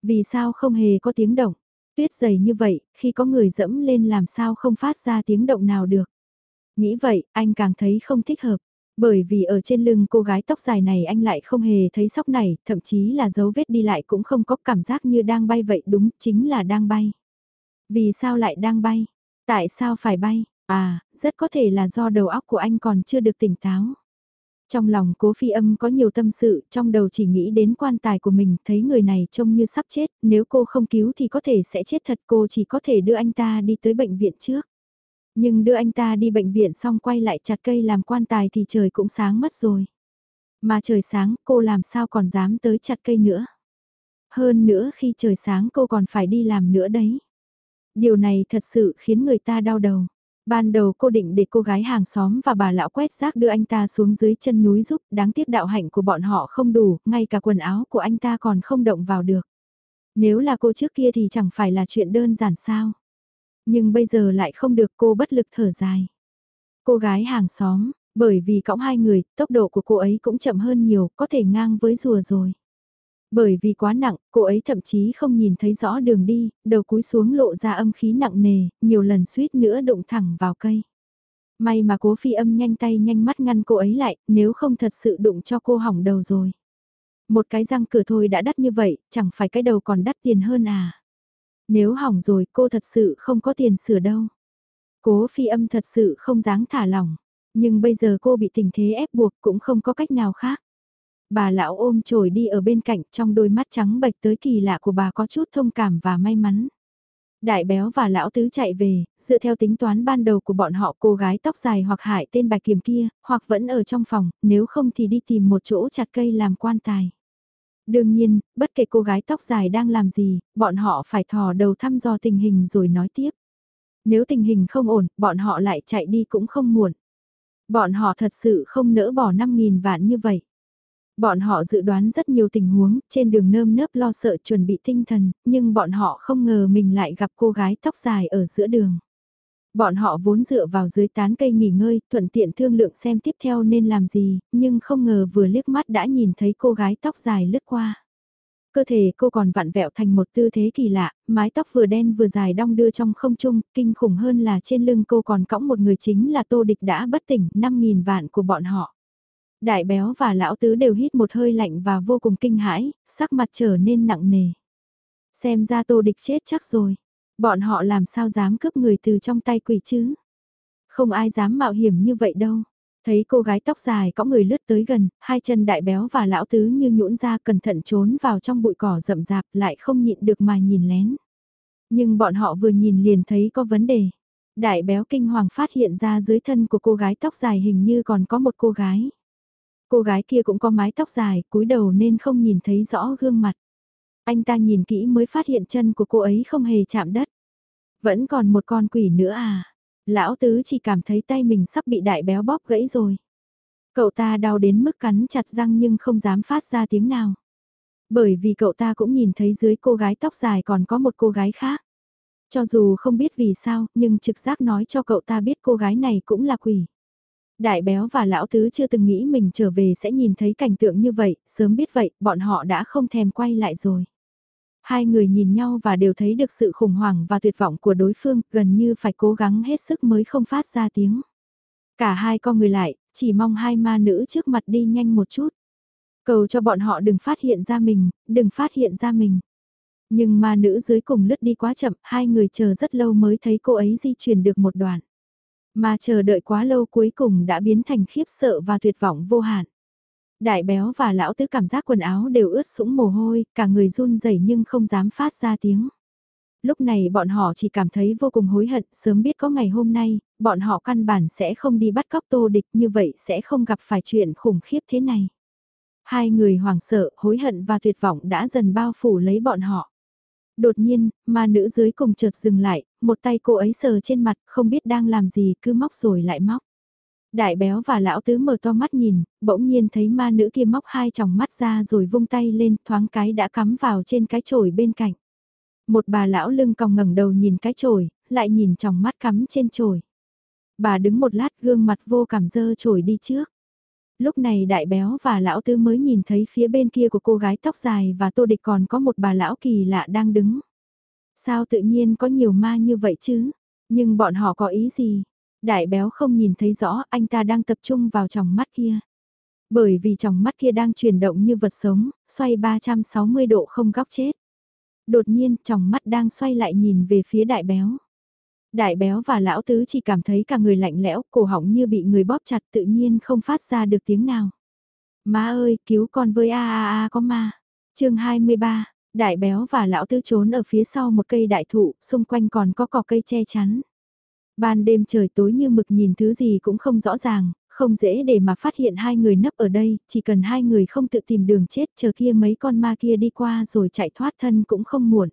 [SPEAKER 1] Vì sao không hề có tiếng động? Tuyết dày như vậy, khi có người dẫm lên làm sao không phát ra tiếng động nào được. Nghĩ vậy, anh càng thấy không thích hợp. Bởi vì ở trên lưng cô gái tóc dài này anh lại không hề thấy sóc này, thậm chí là dấu vết đi lại cũng không có cảm giác như đang bay vậy đúng chính là đang bay. Vì sao lại đang bay? Tại sao phải bay? À, rất có thể là do đầu óc của anh còn chưa được tỉnh táo. Trong lòng cố phi âm có nhiều tâm sự, trong đầu chỉ nghĩ đến quan tài của mình, thấy người này trông như sắp chết, nếu cô không cứu thì có thể sẽ chết thật cô chỉ có thể đưa anh ta đi tới bệnh viện trước. Nhưng đưa anh ta đi bệnh viện xong quay lại chặt cây làm quan tài thì trời cũng sáng mất rồi. Mà trời sáng cô làm sao còn dám tới chặt cây nữa. Hơn nữa khi trời sáng cô còn phải đi làm nữa đấy. Điều này thật sự khiến người ta đau đầu. Ban đầu cô định để cô gái hàng xóm và bà lão quét rác đưa anh ta xuống dưới chân núi giúp, đáng tiếc đạo hạnh của bọn họ không đủ, ngay cả quần áo của anh ta còn không động vào được. Nếu là cô trước kia thì chẳng phải là chuyện đơn giản sao. Nhưng bây giờ lại không được cô bất lực thở dài. Cô gái hàng xóm, bởi vì cõng hai người, tốc độ của cô ấy cũng chậm hơn nhiều, có thể ngang với rùa rồi. Bởi vì quá nặng, cô ấy thậm chí không nhìn thấy rõ đường đi, đầu cúi xuống lộ ra âm khí nặng nề, nhiều lần suýt nữa đụng thẳng vào cây. May mà cố phi âm nhanh tay nhanh mắt ngăn cô ấy lại, nếu không thật sự đụng cho cô hỏng đầu rồi. Một cái răng cửa thôi đã đắt như vậy, chẳng phải cái đầu còn đắt tiền hơn à. Nếu hỏng rồi cô thật sự không có tiền sửa đâu. Cố phi âm thật sự không dáng thả lỏng, nhưng bây giờ cô bị tình thế ép buộc cũng không có cách nào khác. Bà lão ôm trồi đi ở bên cạnh trong đôi mắt trắng bệch tới kỳ lạ của bà có chút thông cảm và may mắn. Đại béo và lão tứ chạy về, dựa theo tính toán ban đầu của bọn họ cô gái tóc dài hoặc hại tên bạch kiểm kia, hoặc vẫn ở trong phòng, nếu không thì đi tìm một chỗ chặt cây làm quan tài. Đương nhiên, bất kể cô gái tóc dài đang làm gì, bọn họ phải thò đầu thăm dò tình hình rồi nói tiếp. Nếu tình hình không ổn, bọn họ lại chạy đi cũng không muộn. Bọn họ thật sự không nỡ bỏ 5.000 vạn như vậy. Bọn họ dự đoán rất nhiều tình huống, trên đường nơm nớp lo sợ chuẩn bị tinh thần, nhưng bọn họ không ngờ mình lại gặp cô gái tóc dài ở giữa đường. Bọn họ vốn dựa vào dưới tán cây nghỉ ngơi, thuận tiện thương lượng xem tiếp theo nên làm gì, nhưng không ngờ vừa liếc mắt đã nhìn thấy cô gái tóc dài lướt qua. Cơ thể cô còn vặn vẹo thành một tư thế kỳ lạ, mái tóc vừa đen vừa dài đong đưa trong không trung, kinh khủng hơn là trên lưng cô còn cõng một người chính là Tô Địch đã bất tỉnh, 5.000 vạn của bọn họ. Đại béo và lão tứ đều hít một hơi lạnh và vô cùng kinh hãi, sắc mặt trở nên nặng nề. Xem ra Tô Địch chết chắc rồi. Bọn họ làm sao dám cướp người từ trong tay quỷ chứ? Không ai dám mạo hiểm như vậy đâu. Thấy cô gái tóc dài có người lướt tới gần, hai chân đại béo và lão tứ như nhũn ra cẩn thận trốn vào trong bụi cỏ rậm rạp lại không nhịn được mà nhìn lén. Nhưng bọn họ vừa nhìn liền thấy có vấn đề. Đại béo kinh hoàng phát hiện ra dưới thân của cô gái tóc dài hình như còn có một cô gái. Cô gái kia cũng có mái tóc dài, cúi đầu nên không nhìn thấy rõ gương mặt. Anh ta nhìn kỹ mới phát hiện chân của cô ấy không hề chạm đất. Vẫn còn một con quỷ nữa à? Lão tứ chỉ cảm thấy tay mình sắp bị đại béo bóp gãy rồi. Cậu ta đau đến mức cắn chặt răng nhưng không dám phát ra tiếng nào. Bởi vì cậu ta cũng nhìn thấy dưới cô gái tóc dài còn có một cô gái khác. Cho dù không biết vì sao, nhưng trực giác nói cho cậu ta biết cô gái này cũng là quỷ. Đại béo và lão tứ chưa từng nghĩ mình trở về sẽ nhìn thấy cảnh tượng như vậy, sớm biết vậy, bọn họ đã không thèm quay lại rồi. Hai người nhìn nhau và đều thấy được sự khủng hoảng và tuyệt vọng của đối phương, gần như phải cố gắng hết sức mới không phát ra tiếng. Cả hai con người lại, chỉ mong hai ma nữ trước mặt đi nhanh một chút. Cầu cho bọn họ đừng phát hiện ra mình, đừng phát hiện ra mình. Nhưng ma nữ dưới cùng lướt đi quá chậm, hai người chờ rất lâu mới thấy cô ấy di chuyển được một đoạn. Mà chờ đợi quá lâu cuối cùng đã biến thành khiếp sợ và tuyệt vọng vô hạn. Đại béo và lão tứ cảm giác quần áo đều ướt sũng mồ hôi, cả người run rẩy nhưng không dám phát ra tiếng. Lúc này bọn họ chỉ cảm thấy vô cùng hối hận, sớm biết có ngày hôm nay, bọn họ căn bản sẽ không đi bắt cóc tô địch như vậy sẽ không gặp phải chuyện khủng khiếp thế này. Hai người hoảng sợ, hối hận và tuyệt vọng đã dần bao phủ lấy bọn họ. Đột nhiên, ma nữ dưới cùng chợt dừng lại, một tay cô ấy sờ trên mặt, không biết đang làm gì, cứ móc rồi lại móc. Đại béo và lão tứ mở to mắt nhìn, bỗng nhiên thấy ma nữ kia móc hai tròng mắt ra rồi vung tay lên thoáng cái đã cắm vào trên cái chổi bên cạnh. Một bà lão lưng còng ngẩng đầu nhìn cái chổi, lại nhìn tròng mắt cắm trên chổi. Bà đứng một lát gương mặt vô cảm dơ chổi đi trước. Lúc này đại béo và lão tứ mới nhìn thấy phía bên kia của cô gái tóc dài và tô địch còn có một bà lão kỳ lạ đang đứng. Sao tự nhiên có nhiều ma như vậy chứ? Nhưng bọn họ có ý gì? Đại béo không nhìn thấy rõ anh ta đang tập trung vào tròng mắt kia. Bởi vì tròng mắt kia đang chuyển động như vật sống, xoay 360 độ không góc chết. Đột nhiên tròng mắt đang xoay lại nhìn về phía đại béo. Đại béo và lão tứ chỉ cảm thấy cả người lạnh lẽo, cổ họng như bị người bóp chặt tự nhiên không phát ra được tiếng nào. Má ơi, cứu con với a a a có ma. chương 23, đại béo và lão tứ trốn ở phía sau một cây đại thụ, xung quanh còn có cỏ cây che chắn. Ban đêm trời tối như mực nhìn thứ gì cũng không rõ ràng, không dễ để mà phát hiện hai người nấp ở đây, chỉ cần hai người không tự tìm đường chết chờ kia mấy con ma kia đi qua rồi chạy thoát thân cũng không muộn.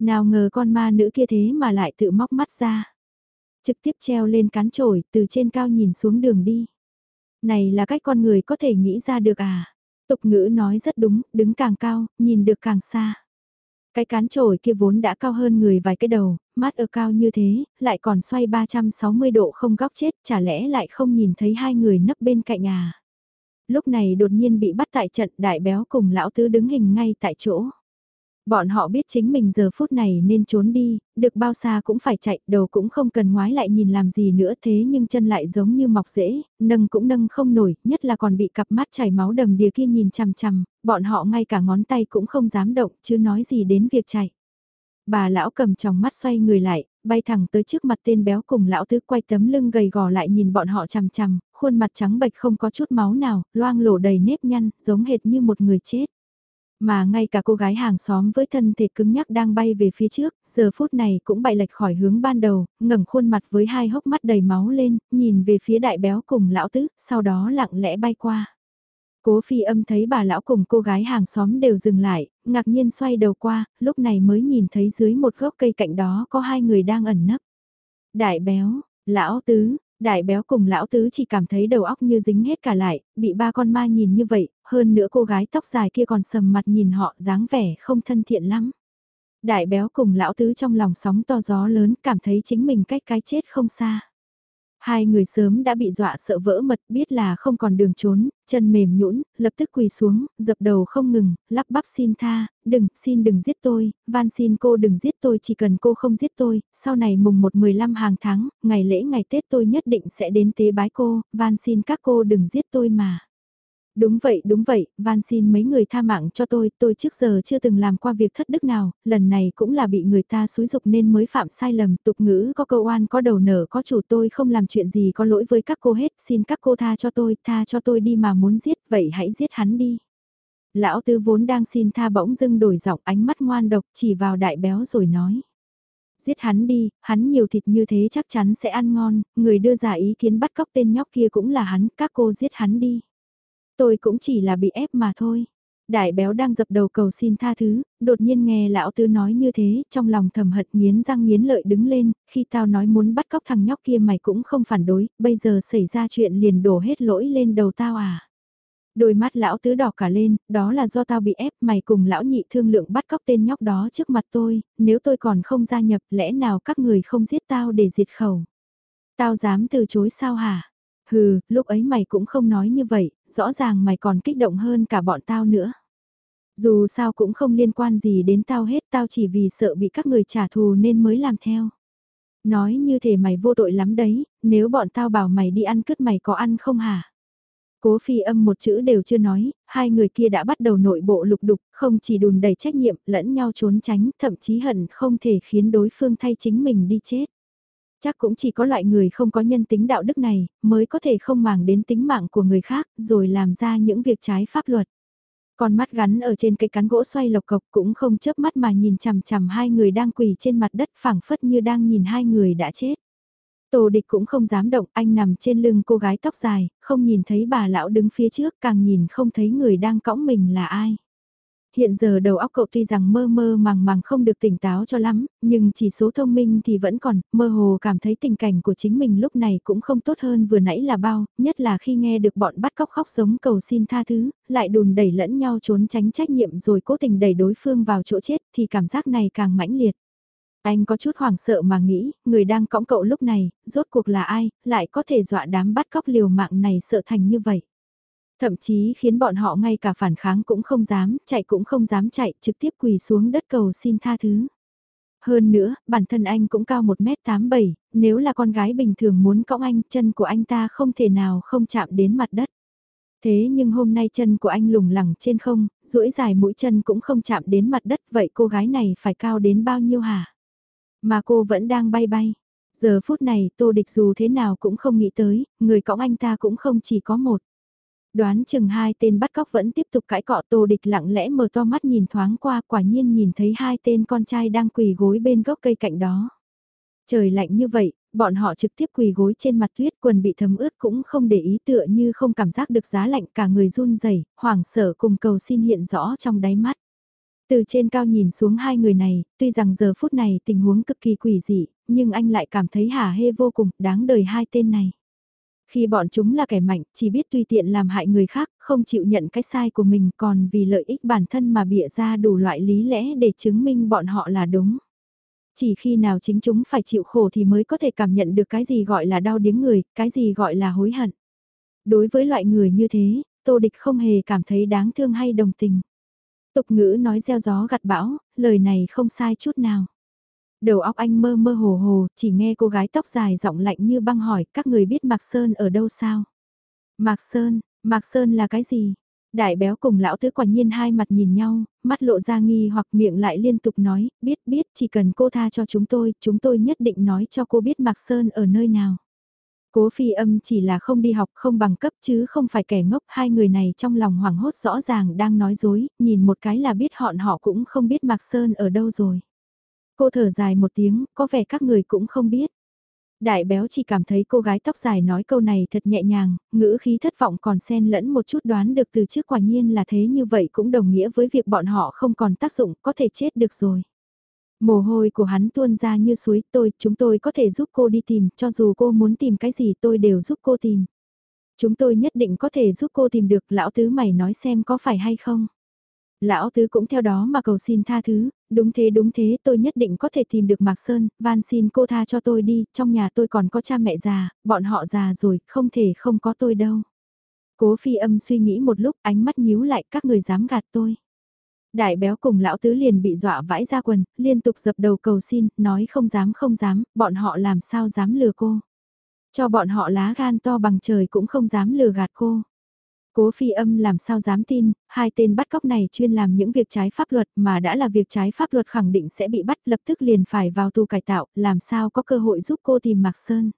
[SPEAKER 1] Nào ngờ con ma nữ kia thế mà lại tự móc mắt ra. Trực tiếp treo lên cán trổi từ trên cao nhìn xuống đường đi. Này là cách con người có thể nghĩ ra được à? Tục ngữ nói rất đúng, đứng càng cao, nhìn được càng xa. Cái cán trổi kia vốn đã cao hơn người vài cái đầu, mắt ở cao như thế, lại còn xoay 360 độ không góc chết, chả lẽ lại không nhìn thấy hai người nấp bên cạnh à? Lúc này đột nhiên bị bắt tại trận đại béo cùng lão tứ đứng hình ngay tại chỗ. Bọn họ biết chính mình giờ phút này nên trốn đi, được bao xa cũng phải chạy, đầu cũng không cần ngoái lại nhìn làm gì nữa thế nhưng chân lại giống như mọc rễ, nâng cũng nâng không nổi, nhất là còn bị cặp mắt chảy máu đầm đìa kia nhìn chằm chằm, bọn họ ngay cả ngón tay cũng không dám động, chứ nói gì đến việc chạy. Bà lão cầm trong mắt xoay người lại, bay thẳng tới trước mặt tên béo cùng lão tứ quay tấm lưng gầy gò lại nhìn bọn họ chằm chằm, khuôn mặt trắng bệch không có chút máu nào, loang lổ đầy nếp nhăn, giống hệt như một người chết. Mà ngay cả cô gái hàng xóm với thân thể cứng nhắc đang bay về phía trước, giờ phút này cũng bại lệch khỏi hướng ban đầu, ngẩng khuôn mặt với hai hốc mắt đầy máu lên, nhìn về phía đại béo cùng lão tứ, sau đó lặng lẽ bay qua. Cố phi âm thấy bà lão cùng cô gái hàng xóm đều dừng lại, ngạc nhiên xoay đầu qua, lúc này mới nhìn thấy dưới một gốc cây cạnh đó có hai người đang ẩn nấp. Đại béo, lão tứ, Đại béo cùng lão tứ chỉ cảm thấy đầu óc như dính hết cả lại, bị ba con ma nhìn như vậy, hơn nữa cô gái tóc dài kia còn sầm mặt nhìn họ dáng vẻ không thân thiện lắm. Đại béo cùng lão tứ trong lòng sóng to gió lớn cảm thấy chính mình cách cái chết không xa. Hai người sớm đã bị dọa sợ vỡ mật biết là không còn đường trốn, chân mềm nhũn, lập tức quỳ xuống, dập đầu không ngừng, lắp bắp xin tha, đừng, xin đừng giết tôi, van xin cô đừng giết tôi chỉ cần cô không giết tôi, sau này mùng 1-15 hàng tháng, ngày lễ ngày Tết tôi nhất định sẽ đến tế bái cô, van xin các cô đừng giết tôi mà. Đúng vậy, đúng vậy, van xin mấy người tha mạng cho tôi, tôi trước giờ chưa từng làm qua việc thất đức nào, lần này cũng là bị người ta xúi dục nên mới phạm sai lầm, tục ngữ có câu oan có đầu nở có chủ tôi không làm chuyện gì có lỗi với các cô hết, xin các cô tha cho tôi, tha cho tôi đi mà muốn giết, vậy hãy giết hắn đi. Lão tư vốn đang xin tha bỗng dưng đổi giọng ánh mắt ngoan độc chỉ vào đại béo rồi nói. Giết hắn đi, hắn nhiều thịt như thế chắc chắn sẽ ăn ngon, người đưa ra ý kiến bắt cóc tên nhóc kia cũng là hắn, các cô giết hắn đi. Tôi cũng chỉ là bị ép mà thôi. Đại béo đang dập đầu cầu xin tha thứ, đột nhiên nghe lão tư nói như thế, trong lòng thầm hận nghiến răng nghiến lợi đứng lên, khi tao nói muốn bắt cóc thằng nhóc kia mày cũng không phản đối, bây giờ xảy ra chuyện liền đổ hết lỗi lên đầu tao à. Đôi mắt lão tứ đỏ cả lên, đó là do tao bị ép mày cùng lão nhị thương lượng bắt cóc tên nhóc đó trước mặt tôi, nếu tôi còn không gia nhập lẽ nào các người không giết tao để diệt khẩu. Tao dám từ chối sao hả? Hừ, lúc ấy mày cũng không nói như vậy, rõ ràng mày còn kích động hơn cả bọn tao nữa. Dù sao cũng không liên quan gì đến tao hết, tao chỉ vì sợ bị các người trả thù nên mới làm theo. Nói như thể mày vô tội lắm đấy, nếu bọn tao bảo mày đi ăn cứt mày có ăn không hả? Cố phi âm một chữ đều chưa nói, hai người kia đã bắt đầu nội bộ lục đục, không chỉ đùn đầy trách nhiệm, lẫn nhau trốn tránh, thậm chí hận không thể khiến đối phương thay chính mình đi chết. Chắc cũng chỉ có loại người không có nhân tính đạo đức này, mới có thể không màng đến tính mạng của người khác, rồi làm ra những việc trái pháp luật. Con mắt gắn ở trên cây cán gỗ xoay lộc cộc cũng không chớp mắt mà nhìn chằm chằm hai người đang quỳ trên mặt đất phẳng phất như đang nhìn hai người đã chết. Tổ địch cũng không dám động, anh nằm trên lưng cô gái tóc dài, không nhìn thấy bà lão đứng phía trước, càng nhìn không thấy người đang cõng mình là ai. Hiện giờ đầu óc cậu tuy rằng mơ mơ màng màng không được tỉnh táo cho lắm, nhưng chỉ số thông minh thì vẫn còn, mơ hồ cảm thấy tình cảnh của chính mình lúc này cũng không tốt hơn vừa nãy là bao, nhất là khi nghe được bọn bắt cóc khóc giống cầu xin tha thứ, lại đùn đẩy lẫn nhau trốn tránh trách nhiệm rồi cố tình đẩy đối phương vào chỗ chết thì cảm giác này càng mãnh liệt. Anh có chút hoảng sợ mà nghĩ, người đang cõng cậu lúc này, rốt cuộc là ai, lại có thể dọa đám bắt cóc liều mạng này sợ thành như vậy. Thậm chí khiến bọn họ ngay cả phản kháng cũng không dám, chạy cũng không dám chạy, trực tiếp quỳ xuống đất cầu xin tha thứ. Hơn nữa, bản thân anh cũng cao 1m87, nếu là con gái bình thường muốn cõng anh, chân của anh ta không thể nào không chạm đến mặt đất. Thế nhưng hôm nay chân của anh lủng lẳng trên không, duỗi dài mũi chân cũng không chạm đến mặt đất, vậy cô gái này phải cao đến bao nhiêu hả? Mà cô vẫn đang bay bay. Giờ phút này Tô Địch dù thế nào cũng không nghĩ tới, người cõng anh ta cũng không chỉ có một. Đoán chừng hai tên bắt cóc vẫn tiếp tục cãi cọ tô địch lặng lẽ mở to mắt nhìn thoáng qua quả nhiên nhìn thấy hai tên con trai đang quỳ gối bên gốc cây cạnh đó. Trời lạnh như vậy, bọn họ trực tiếp quỳ gối trên mặt tuyết quần bị thấm ướt cũng không để ý tựa như không cảm giác được giá lạnh cả người run rẩy hoảng sợ cùng cầu xin hiện rõ trong đáy mắt. Từ trên cao nhìn xuống hai người này, tuy rằng giờ phút này tình huống cực kỳ quỷ dị, nhưng anh lại cảm thấy hả hê vô cùng, đáng đời hai tên này. Khi bọn chúng là kẻ mạnh, chỉ biết tùy tiện làm hại người khác, không chịu nhận cái sai của mình còn vì lợi ích bản thân mà bịa ra đủ loại lý lẽ để chứng minh bọn họ là đúng. Chỉ khi nào chính chúng phải chịu khổ thì mới có thể cảm nhận được cái gì gọi là đau điếng người, cái gì gọi là hối hận. Đối với loại người như thế, Tô Địch không hề cảm thấy đáng thương hay đồng tình. Tục ngữ nói gieo gió gặt bão, lời này không sai chút nào. Đầu óc anh mơ mơ hồ hồ, chỉ nghe cô gái tóc dài giọng lạnh như băng hỏi các người biết Mạc Sơn ở đâu sao? Mạc Sơn, Mạc Sơn là cái gì? Đại béo cùng lão tứ quả nhiên hai mặt nhìn nhau, mắt lộ ra nghi hoặc miệng lại liên tục nói, biết biết chỉ cần cô tha cho chúng tôi, chúng tôi nhất định nói cho cô biết Mạc Sơn ở nơi nào. Cố phi âm chỉ là không đi học không bằng cấp chứ không phải kẻ ngốc hai người này trong lòng hoảng hốt rõ ràng đang nói dối, nhìn một cái là biết họ họ cũng không biết Mạc Sơn ở đâu rồi. Cô thở dài một tiếng, có vẻ các người cũng không biết. Đại béo chỉ cảm thấy cô gái tóc dài nói câu này thật nhẹ nhàng, ngữ khí thất vọng còn xen lẫn một chút đoán được từ trước quả nhiên là thế như vậy cũng đồng nghĩa với việc bọn họ không còn tác dụng, có thể chết được rồi. Mồ hôi của hắn tuôn ra như suối tôi, chúng tôi có thể giúp cô đi tìm, cho dù cô muốn tìm cái gì tôi đều giúp cô tìm. Chúng tôi nhất định có thể giúp cô tìm được, lão tứ mày nói xem có phải hay không. Lão tứ cũng theo đó mà cầu xin tha thứ, đúng thế đúng thế tôi nhất định có thể tìm được Mạc Sơn, van xin cô tha cho tôi đi, trong nhà tôi còn có cha mẹ già, bọn họ già rồi, không thể không có tôi đâu. Cố phi âm suy nghĩ một lúc ánh mắt nhíu lại các người dám gạt tôi. Đại béo cùng lão tứ liền bị dọa vãi ra quần, liên tục dập đầu cầu xin, nói không dám không dám, bọn họ làm sao dám lừa cô. Cho bọn họ lá gan to bằng trời cũng không dám lừa gạt cô. Cố phi âm làm sao dám tin, hai tên bắt cóc này chuyên làm những việc trái pháp luật mà đã là việc trái pháp luật khẳng định sẽ bị bắt lập tức liền phải vào tù cải tạo, làm sao có cơ hội giúp cô tìm Mạc Sơn.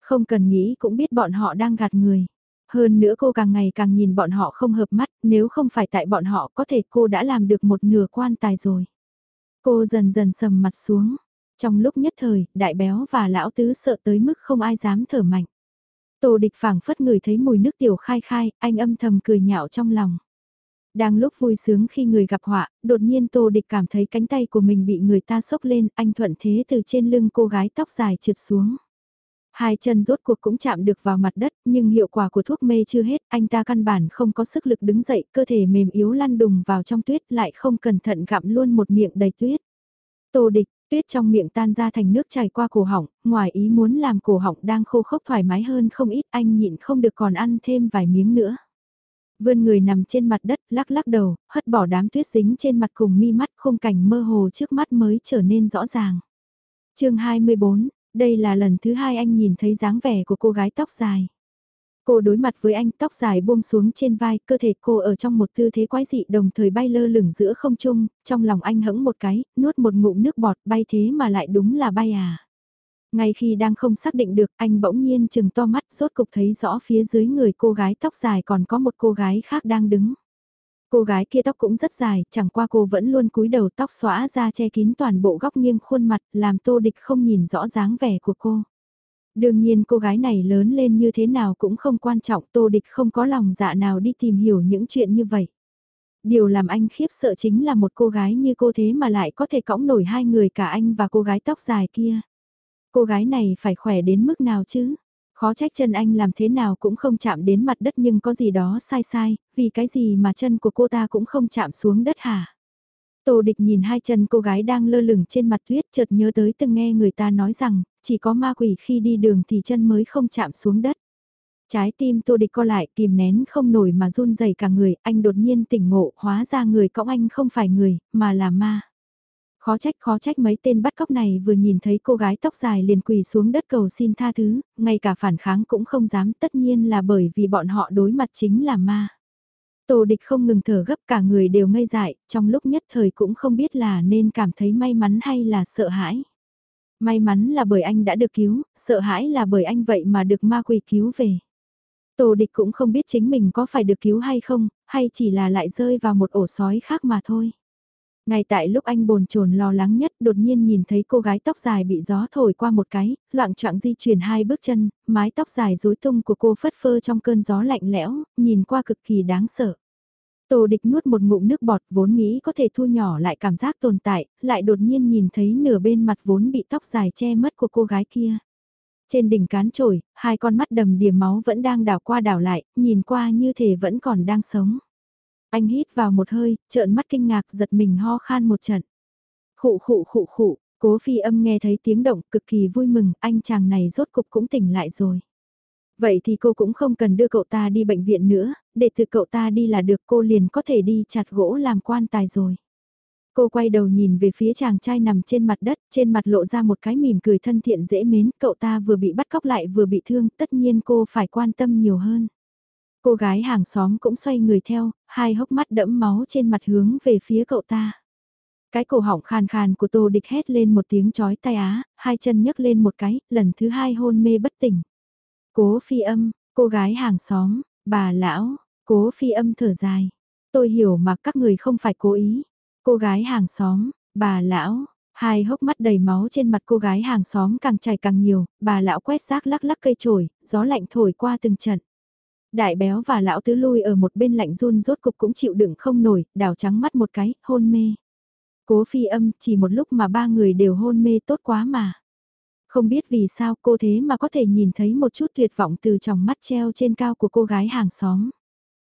[SPEAKER 1] Không cần nghĩ cũng biết bọn họ đang gạt người. Hơn nữa cô càng ngày càng nhìn bọn họ không hợp mắt, nếu không phải tại bọn họ có thể cô đã làm được một nửa quan tài rồi. Cô dần dần sầm mặt xuống. Trong lúc nhất thời, đại béo và lão tứ sợ tới mức không ai dám thở mạnh. Tô địch phảng phất người thấy mùi nước tiểu khai khai, anh âm thầm cười nhạo trong lòng. Đang lúc vui sướng khi người gặp họa, đột nhiên Tô Địch cảm thấy cánh tay của mình bị người ta sốc lên, anh thuận thế từ trên lưng cô gái tóc dài trượt xuống. Hai chân rốt cuộc cũng chạm được vào mặt đất, nhưng hiệu quả của thuốc mê chưa hết, anh ta căn bản không có sức lực đứng dậy, cơ thể mềm yếu lăn đùng vào trong tuyết lại không cẩn thận gặm luôn một miệng đầy tuyết. Tô địch, tuyết trong miệng tan ra thành nước chảy qua cổ họng, ngoài ý muốn làm cổ họng đang khô khốc thoải mái hơn không ít anh nhịn không được còn ăn thêm vài miếng nữa. Vươn người nằm trên mặt đất, lắc lắc đầu, hất bỏ đám tuyết dính trên mặt cùng mi mắt khung cảnh mơ hồ trước mắt mới trở nên rõ ràng. chương 24, đây là lần thứ hai anh nhìn thấy dáng vẻ của cô gái tóc dài. Cô đối mặt với anh tóc dài buông xuống trên vai, cơ thể cô ở trong một tư thế quái dị đồng thời bay lơ lửng giữa không trung, trong lòng anh hững một cái, nuốt một ngụm nước bọt bay thế mà lại đúng là bay à. Ngay khi đang không xác định được, anh bỗng nhiên chừng to mắt rốt cục thấy rõ phía dưới người cô gái tóc dài còn có một cô gái khác đang đứng. Cô gái kia tóc cũng rất dài, chẳng qua cô vẫn luôn cúi đầu tóc xóa ra che kín toàn bộ góc nghiêng khuôn mặt, làm tô địch không nhìn rõ dáng vẻ của cô. Đương nhiên cô gái này lớn lên như thế nào cũng không quan trọng tô địch không có lòng dạ nào đi tìm hiểu những chuyện như vậy. Điều làm anh khiếp sợ chính là một cô gái như cô thế mà lại có thể cõng nổi hai người cả anh và cô gái tóc dài kia. Cô gái này phải khỏe đến mức nào chứ? Khó trách chân anh làm thế nào cũng không chạm đến mặt đất nhưng có gì đó sai sai, vì cái gì mà chân của cô ta cũng không chạm xuống đất hả? Tô địch nhìn hai chân cô gái đang lơ lửng trên mặt tuyết chợt nhớ tới từng nghe người ta nói rằng, chỉ có ma quỷ khi đi đường thì chân mới không chạm xuống đất. Trái tim tô địch co lại kìm nén không nổi mà run rẩy cả người, anh đột nhiên tỉnh ngộ, hóa ra người cõng anh không phải người, mà là ma. Khó trách khó trách mấy tên bắt cóc này vừa nhìn thấy cô gái tóc dài liền quỳ xuống đất cầu xin tha thứ, ngay cả phản kháng cũng không dám tất nhiên là bởi vì bọn họ đối mặt chính là ma. Tô địch không ngừng thở gấp cả người đều ngây dại, trong lúc nhất thời cũng không biết là nên cảm thấy may mắn hay là sợ hãi. May mắn là bởi anh đã được cứu, sợ hãi là bởi anh vậy mà được ma quỷ cứu về. Tô địch cũng không biết chính mình có phải được cứu hay không, hay chỉ là lại rơi vào một ổ sói khác mà thôi. Ngay tại lúc anh bồn chồn lo lắng nhất đột nhiên nhìn thấy cô gái tóc dài bị gió thổi qua một cái, loạn trọng di chuyển hai bước chân, mái tóc dài rối tung của cô phất phơ trong cơn gió lạnh lẽo, nhìn qua cực kỳ đáng sợ. Tô địch nuốt một ngụm nước bọt vốn nghĩ có thể thu nhỏ lại cảm giác tồn tại, lại đột nhiên nhìn thấy nửa bên mặt vốn bị tóc dài che mất của cô gái kia. Trên đỉnh cán trồi, hai con mắt đầm đìa máu vẫn đang đảo qua đảo lại, nhìn qua như thể vẫn còn đang sống. Anh hít vào một hơi, trợn mắt kinh ngạc giật mình ho khan một trận. Khụ khụ khụ khụ, cố phi âm nghe thấy tiếng động cực kỳ vui mừng, anh chàng này rốt cục cũng tỉnh lại rồi. Vậy thì cô cũng không cần đưa cậu ta đi bệnh viện nữa, để từ cậu ta đi là được cô liền có thể đi chặt gỗ làm quan tài rồi. Cô quay đầu nhìn về phía chàng trai nằm trên mặt đất, trên mặt lộ ra một cái mỉm cười thân thiện dễ mến, cậu ta vừa bị bắt cóc lại vừa bị thương, tất nhiên cô phải quan tâm nhiều hơn. Cô gái hàng xóm cũng xoay người theo, hai hốc mắt đẫm máu trên mặt hướng về phía cậu ta. Cái cổ họng khàn khàn của tô địch hét lên một tiếng chói tai á, hai chân nhấc lên một cái, lần thứ hai hôn mê bất tỉnh. Cố phi âm, cô gái hàng xóm, bà lão, cố phi âm thở dài. Tôi hiểu mà các người không phải cố ý. Cô gái hàng xóm, bà lão, hai hốc mắt đầy máu trên mặt cô gái hàng xóm càng chảy càng nhiều, bà lão quét rác lắc lắc cây chổi, gió lạnh thổi qua từng trận. Đại béo và lão tứ lui ở một bên lạnh run rốt cục cũng chịu đựng không nổi, đảo trắng mắt một cái, hôn mê. Cố phi âm, chỉ một lúc mà ba người đều hôn mê tốt quá mà. Không biết vì sao cô thế mà có thể nhìn thấy một chút tuyệt vọng từ trong mắt treo trên cao của cô gái hàng xóm.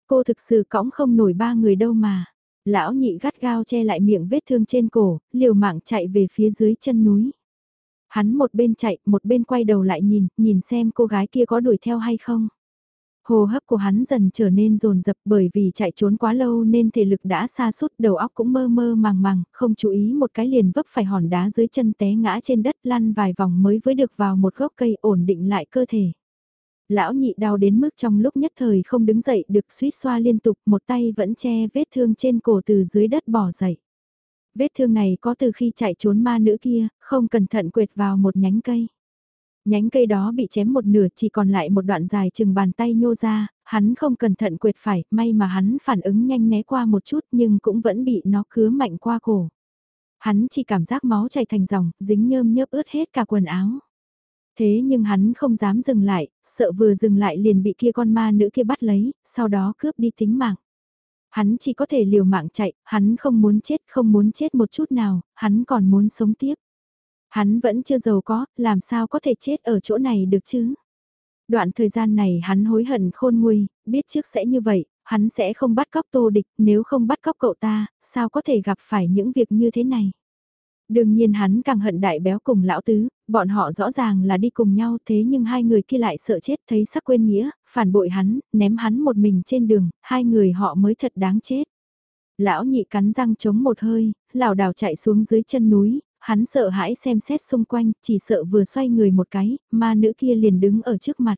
[SPEAKER 1] Cô thực sự cõng không nổi ba người đâu mà. Lão nhị gắt gao che lại miệng vết thương trên cổ, liều mạng chạy về phía dưới chân núi. Hắn một bên chạy, một bên quay đầu lại nhìn, nhìn xem cô gái kia có đuổi theo hay không. Hồ hấp của hắn dần trở nên rồn rập bởi vì chạy trốn quá lâu nên thể lực đã xa sút đầu óc cũng mơ mơ màng màng, không chú ý một cái liền vấp phải hòn đá dưới chân té ngã trên đất lăn vài vòng mới với được vào một gốc cây ổn định lại cơ thể. Lão nhị đau đến mức trong lúc nhất thời không đứng dậy được suýt xoa liên tục một tay vẫn che vết thương trên cổ từ dưới đất bỏ dậy. Vết thương này có từ khi chạy trốn ma nữ kia, không cẩn thận quệt vào một nhánh cây. Nhánh cây đó bị chém một nửa chỉ còn lại một đoạn dài chừng bàn tay nhô ra, hắn không cẩn thận quệt phải, may mà hắn phản ứng nhanh né qua một chút nhưng cũng vẫn bị nó cứa mạnh qua cổ. Hắn chỉ cảm giác máu chảy thành dòng, dính nhơm nhớp ướt hết cả quần áo. Thế nhưng hắn không dám dừng lại, sợ vừa dừng lại liền bị kia con ma nữ kia bắt lấy, sau đó cướp đi tính mạng. Hắn chỉ có thể liều mạng chạy, hắn không muốn chết, không muốn chết một chút nào, hắn còn muốn sống tiếp. Hắn vẫn chưa giàu có, làm sao có thể chết ở chỗ này được chứ? Đoạn thời gian này hắn hối hận khôn nguôi, biết trước sẽ như vậy, hắn sẽ không bắt cóc tô địch, nếu không bắt cóc cậu ta, sao có thể gặp phải những việc như thế này? Đương nhiên hắn càng hận đại béo cùng lão tứ, bọn họ rõ ràng là đi cùng nhau thế nhưng hai người kia lại sợ chết thấy sắc quên nghĩa, phản bội hắn, ném hắn một mình trên đường, hai người họ mới thật đáng chết. Lão nhị cắn răng chống một hơi, lảo đảo chạy xuống dưới chân núi, hắn sợ hãi xem xét xung quanh, chỉ sợ vừa xoay người một cái, ma nữ kia liền đứng ở trước mặt.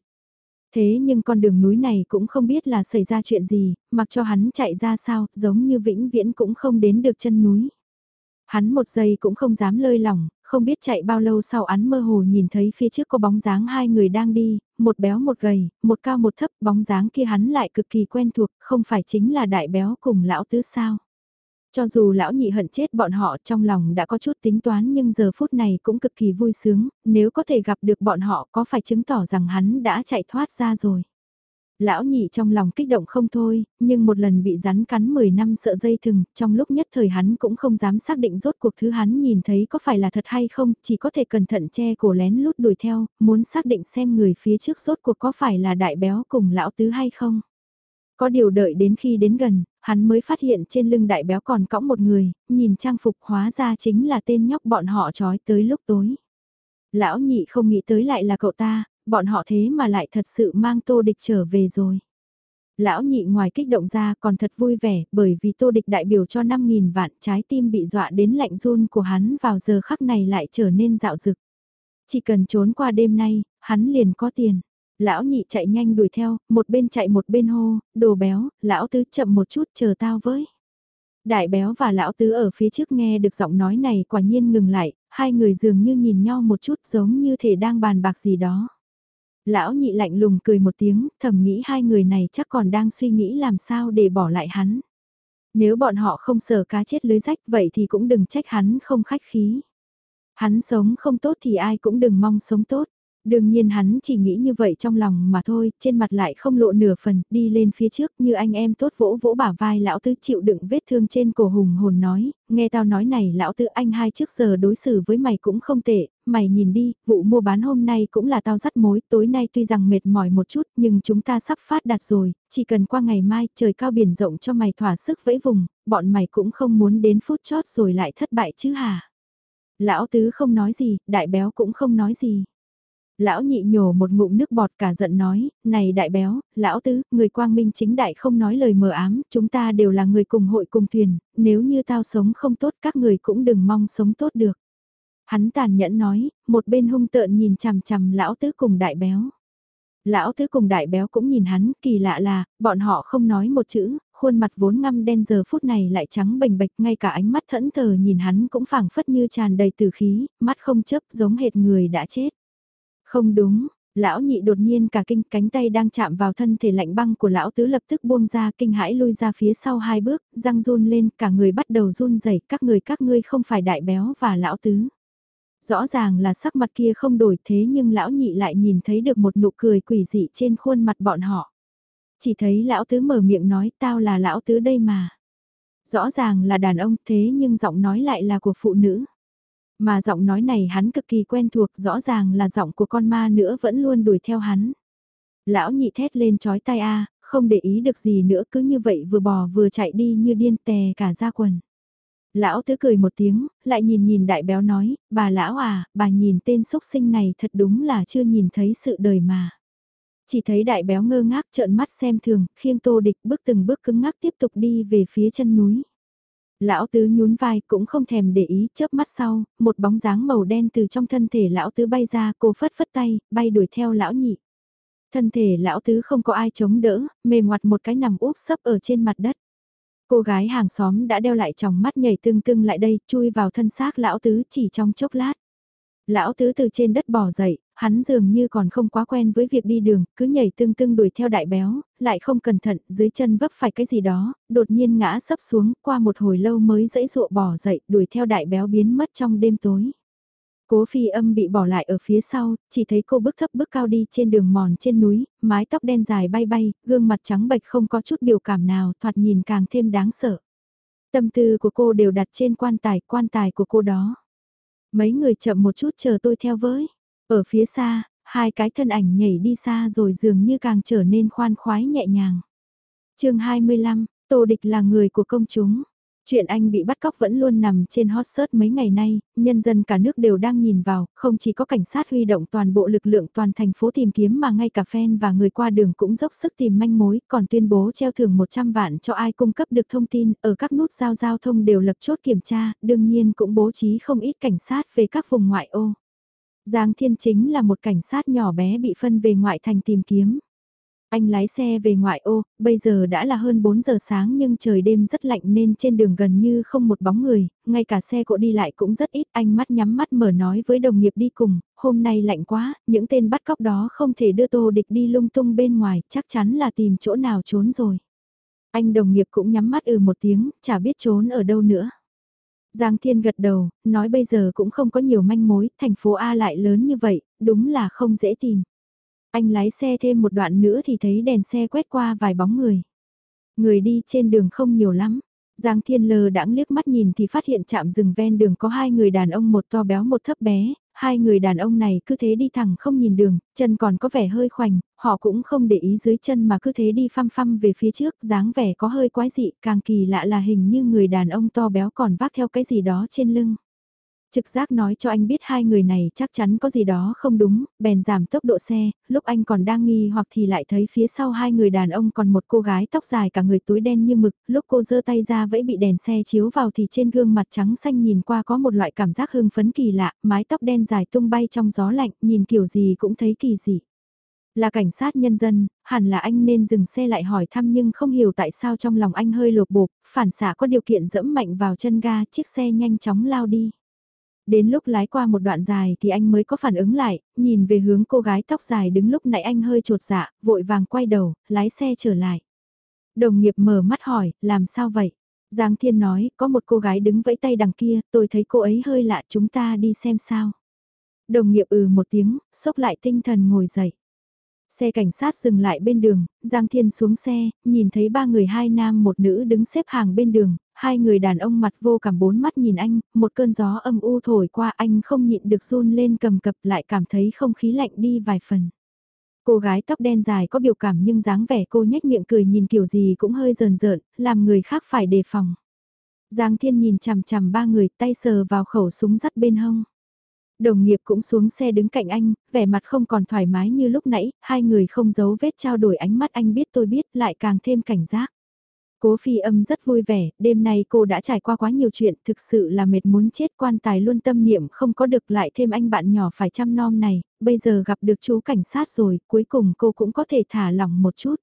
[SPEAKER 1] Thế nhưng con đường núi này cũng không biết là xảy ra chuyện gì, mặc cho hắn chạy ra sao, giống như vĩnh viễn cũng không đến được chân núi. Hắn một giây cũng không dám lơi lỏng, không biết chạy bao lâu sau án mơ hồ nhìn thấy phía trước có bóng dáng hai người đang đi, một béo một gầy, một cao một thấp, bóng dáng kia hắn lại cực kỳ quen thuộc, không phải chính là đại béo cùng lão tứ sao. Cho dù lão nhị hận chết bọn họ trong lòng đã có chút tính toán nhưng giờ phút này cũng cực kỳ vui sướng, nếu có thể gặp được bọn họ có phải chứng tỏ rằng hắn đã chạy thoát ra rồi. Lão nhị trong lòng kích động không thôi, nhưng một lần bị rắn cắn 10 năm sợ dây thừng, trong lúc nhất thời hắn cũng không dám xác định rốt cuộc thứ hắn nhìn thấy có phải là thật hay không, chỉ có thể cẩn thận che cổ lén lút đuổi theo, muốn xác định xem người phía trước rốt cuộc có phải là đại béo cùng lão tứ hay không. Có điều đợi đến khi đến gần, hắn mới phát hiện trên lưng đại béo còn cõng một người, nhìn trang phục hóa ra chính là tên nhóc bọn họ trói tới lúc tối. Lão nhị không nghĩ tới lại là cậu ta, bọn họ thế mà lại thật sự mang tô địch trở về rồi. Lão nhị ngoài kích động ra còn thật vui vẻ bởi vì tô địch đại biểu cho 5.000 vạn trái tim bị dọa đến lạnh run của hắn vào giờ khắc này lại trở nên dạo dực. Chỉ cần trốn qua đêm nay, hắn liền có tiền. Lão nhị chạy nhanh đuổi theo, một bên chạy một bên hô, đồ béo, lão tứ chậm một chút chờ tao với. Đại béo và lão tứ ở phía trước nghe được giọng nói này quả nhiên ngừng lại, hai người dường như nhìn nhau một chút giống như thể đang bàn bạc gì đó. Lão nhị lạnh lùng cười một tiếng, thầm nghĩ hai người này chắc còn đang suy nghĩ làm sao để bỏ lại hắn. Nếu bọn họ không sợ cá chết lưới rách vậy thì cũng đừng trách hắn không khách khí. Hắn sống không tốt thì ai cũng đừng mong sống tốt. Đương nhiên hắn chỉ nghĩ như vậy trong lòng mà thôi, trên mặt lại không lộ nửa phần, đi lên phía trước như anh em tốt vỗ vỗ bả vai lão tứ chịu đựng vết thương trên cổ hùng hồn nói, nghe tao nói này lão tứ anh hai trước giờ đối xử với mày cũng không tệ, mày nhìn đi, vụ mua bán hôm nay cũng là tao dắt mối, tối nay tuy rằng mệt mỏi một chút nhưng chúng ta sắp phát đạt rồi, chỉ cần qua ngày mai trời cao biển rộng cho mày thỏa sức vẫy vùng, bọn mày cũng không muốn đến phút chót rồi lại thất bại chứ hả? Lão tứ không nói gì, đại béo cũng không nói gì. Lão nhị nhổ một ngụm nước bọt cả giận nói, này đại béo, lão tứ, người quang minh chính đại không nói lời mờ ám, chúng ta đều là người cùng hội cùng thuyền, nếu như tao sống không tốt các người cũng đừng mong sống tốt được. Hắn tàn nhẫn nói, một bên hung tợn nhìn chằm chằm lão tứ cùng đại béo. Lão tứ cùng đại béo cũng nhìn hắn, kỳ lạ là, bọn họ không nói một chữ, khuôn mặt vốn ngăm đen giờ phút này lại trắng bềnh bạch ngay cả ánh mắt thẫn thờ nhìn hắn cũng phảng phất như tràn đầy tử khí, mắt không chấp giống hệt người đã chết. Không đúng, lão nhị đột nhiên cả kinh cánh tay đang chạm vào thân thể lạnh băng của lão tứ lập tức buông ra kinh hãi lui ra phía sau hai bước, răng run lên cả người bắt đầu run rẩy các người các ngươi không phải đại béo và lão tứ. Rõ ràng là sắc mặt kia không đổi thế nhưng lão nhị lại nhìn thấy được một nụ cười quỷ dị trên khuôn mặt bọn họ. Chỉ thấy lão tứ mở miệng nói tao là lão tứ đây mà. Rõ ràng là đàn ông thế nhưng giọng nói lại là của phụ nữ. Mà giọng nói này hắn cực kỳ quen thuộc rõ ràng là giọng của con ma nữa vẫn luôn đuổi theo hắn. Lão nhị thét lên chói tai a không để ý được gì nữa cứ như vậy vừa bò vừa chạy đi như điên tè cả ra quần. Lão tứ cười một tiếng, lại nhìn nhìn đại béo nói, bà lão à, bà nhìn tên xúc sinh này thật đúng là chưa nhìn thấy sự đời mà. Chỉ thấy đại béo ngơ ngác trợn mắt xem thường, khiêng tô địch bước từng bước cứng ngắc tiếp tục đi về phía chân núi. Lão tứ nhún vai cũng không thèm để ý chớp mắt sau, một bóng dáng màu đen từ trong thân thể lão tứ bay ra cô phất phất tay, bay đuổi theo lão nhị. Thân thể lão tứ không có ai chống đỡ, mềm ngoặt một cái nằm úp sấp ở trên mặt đất. Cô gái hàng xóm đã đeo lại tròng mắt nhảy tương tương lại đây, chui vào thân xác lão tứ chỉ trong chốc lát. Lão tứ từ trên đất bò dậy, hắn dường như còn không quá quen với việc đi đường, cứ nhảy tương tương đuổi theo đại béo, lại không cẩn thận, dưới chân vấp phải cái gì đó, đột nhiên ngã sấp xuống, qua một hồi lâu mới dẫy dụa bỏ dậy, đuổi theo đại béo biến mất trong đêm tối. Cố phi âm bị bỏ lại ở phía sau, chỉ thấy cô bước thấp bước cao đi trên đường mòn trên núi, mái tóc đen dài bay bay, gương mặt trắng bệch không có chút biểu cảm nào, thoạt nhìn càng thêm đáng sợ. Tâm tư của cô đều đặt trên quan tài, quan tài của cô đó. Mấy người chậm một chút chờ tôi theo với. Ở phía xa, hai cái thân ảnh nhảy đi xa rồi dường như càng trở nên khoan khoái nhẹ nhàng. chương 25, Tô Địch là người của công chúng. Chuyện anh bị bắt cóc vẫn luôn nằm trên hot search mấy ngày nay, nhân dân cả nước đều đang nhìn vào, không chỉ có cảnh sát huy động toàn bộ lực lượng toàn thành phố tìm kiếm mà ngay cả fan và người qua đường cũng dốc sức tìm manh mối, còn tuyên bố treo thưởng 100 vạn cho ai cung cấp được thông tin, ở các nút giao giao thông đều lập chốt kiểm tra, đương nhiên cũng bố trí không ít cảnh sát về các vùng ngoại ô. Giang Thiên chính là một cảnh sát nhỏ bé bị phân về ngoại thành tìm kiếm. Anh lái xe về ngoại ô, bây giờ đã là hơn 4 giờ sáng nhưng trời đêm rất lạnh nên trên đường gần như không một bóng người, ngay cả xe cộ đi lại cũng rất ít. Anh mắt nhắm mắt mở nói với đồng nghiệp đi cùng, hôm nay lạnh quá, những tên bắt cóc đó không thể đưa tô địch đi lung tung bên ngoài, chắc chắn là tìm chỗ nào trốn rồi. Anh đồng nghiệp cũng nhắm mắt ừ một tiếng, chả biết trốn ở đâu nữa. Giang Thiên gật đầu, nói bây giờ cũng không có nhiều manh mối, thành phố A lại lớn như vậy, đúng là không dễ tìm. Anh lái xe thêm một đoạn nữa thì thấy đèn xe quét qua vài bóng người. Người đi trên đường không nhiều lắm. Giang Thiên Lờ đãng liếc mắt nhìn thì phát hiện chạm rừng ven đường có hai người đàn ông một to béo một thấp bé, hai người đàn ông này cứ thế đi thẳng không nhìn đường, chân còn có vẻ hơi khoành, họ cũng không để ý dưới chân mà cứ thế đi phăm phăm về phía trước, dáng vẻ có hơi quái dị, càng kỳ lạ là hình như người đàn ông to béo còn vác theo cái gì đó trên lưng. Trực giác nói cho anh biết hai người này chắc chắn có gì đó không đúng, bèn giảm tốc độ xe, lúc anh còn đang nghi hoặc thì lại thấy phía sau hai người đàn ông còn một cô gái tóc dài cả người túi đen như mực, lúc cô giơ tay ra vẫy bị đèn xe chiếu vào thì trên gương mặt trắng xanh nhìn qua có một loại cảm giác hưng phấn kỳ lạ, mái tóc đen dài tung bay trong gió lạnh, nhìn kiểu gì cũng thấy kỳ dị. Là cảnh sát nhân dân, hẳn là anh nên dừng xe lại hỏi thăm nhưng không hiểu tại sao trong lòng anh hơi lột bột, phản xạ có điều kiện dẫm mạnh vào chân ga chiếc xe nhanh chóng lao đi. Đến lúc lái qua một đoạn dài thì anh mới có phản ứng lại, nhìn về hướng cô gái tóc dài đứng lúc nãy anh hơi trột dạ, vội vàng quay đầu, lái xe trở lại. Đồng nghiệp mở mắt hỏi, làm sao vậy? Giang Thiên nói, có một cô gái đứng vẫy tay đằng kia, tôi thấy cô ấy hơi lạ chúng ta đi xem sao. Đồng nghiệp ừ một tiếng, sốc lại tinh thần ngồi dậy. Xe cảnh sát dừng lại bên đường, Giang Thiên xuống xe, nhìn thấy ba người hai nam một nữ đứng xếp hàng bên đường, hai người đàn ông mặt vô cảm bốn mắt nhìn anh, một cơn gió âm u thổi qua anh không nhịn được run lên cầm cập lại cảm thấy không khí lạnh đi vài phần. Cô gái tóc đen dài có biểu cảm nhưng dáng vẻ cô nhếch miệng cười nhìn kiểu gì cũng hơi rờn rợn, làm người khác phải đề phòng. Giang Thiên nhìn chằm chằm ba người tay sờ vào khẩu súng dắt bên hông. Đồng nghiệp cũng xuống xe đứng cạnh anh, vẻ mặt không còn thoải mái như lúc nãy, hai người không giấu vết trao đổi ánh mắt anh biết tôi biết lại càng thêm cảnh giác. Cố phi âm rất vui vẻ, đêm nay cô đã trải qua quá nhiều chuyện, thực sự là mệt muốn chết quan tài luôn tâm niệm không có được lại thêm anh bạn nhỏ phải chăm nom này, bây giờ gặp được chú cảnh sát rồi, cuối cùng cô cũng có thể thả lỏng một chút.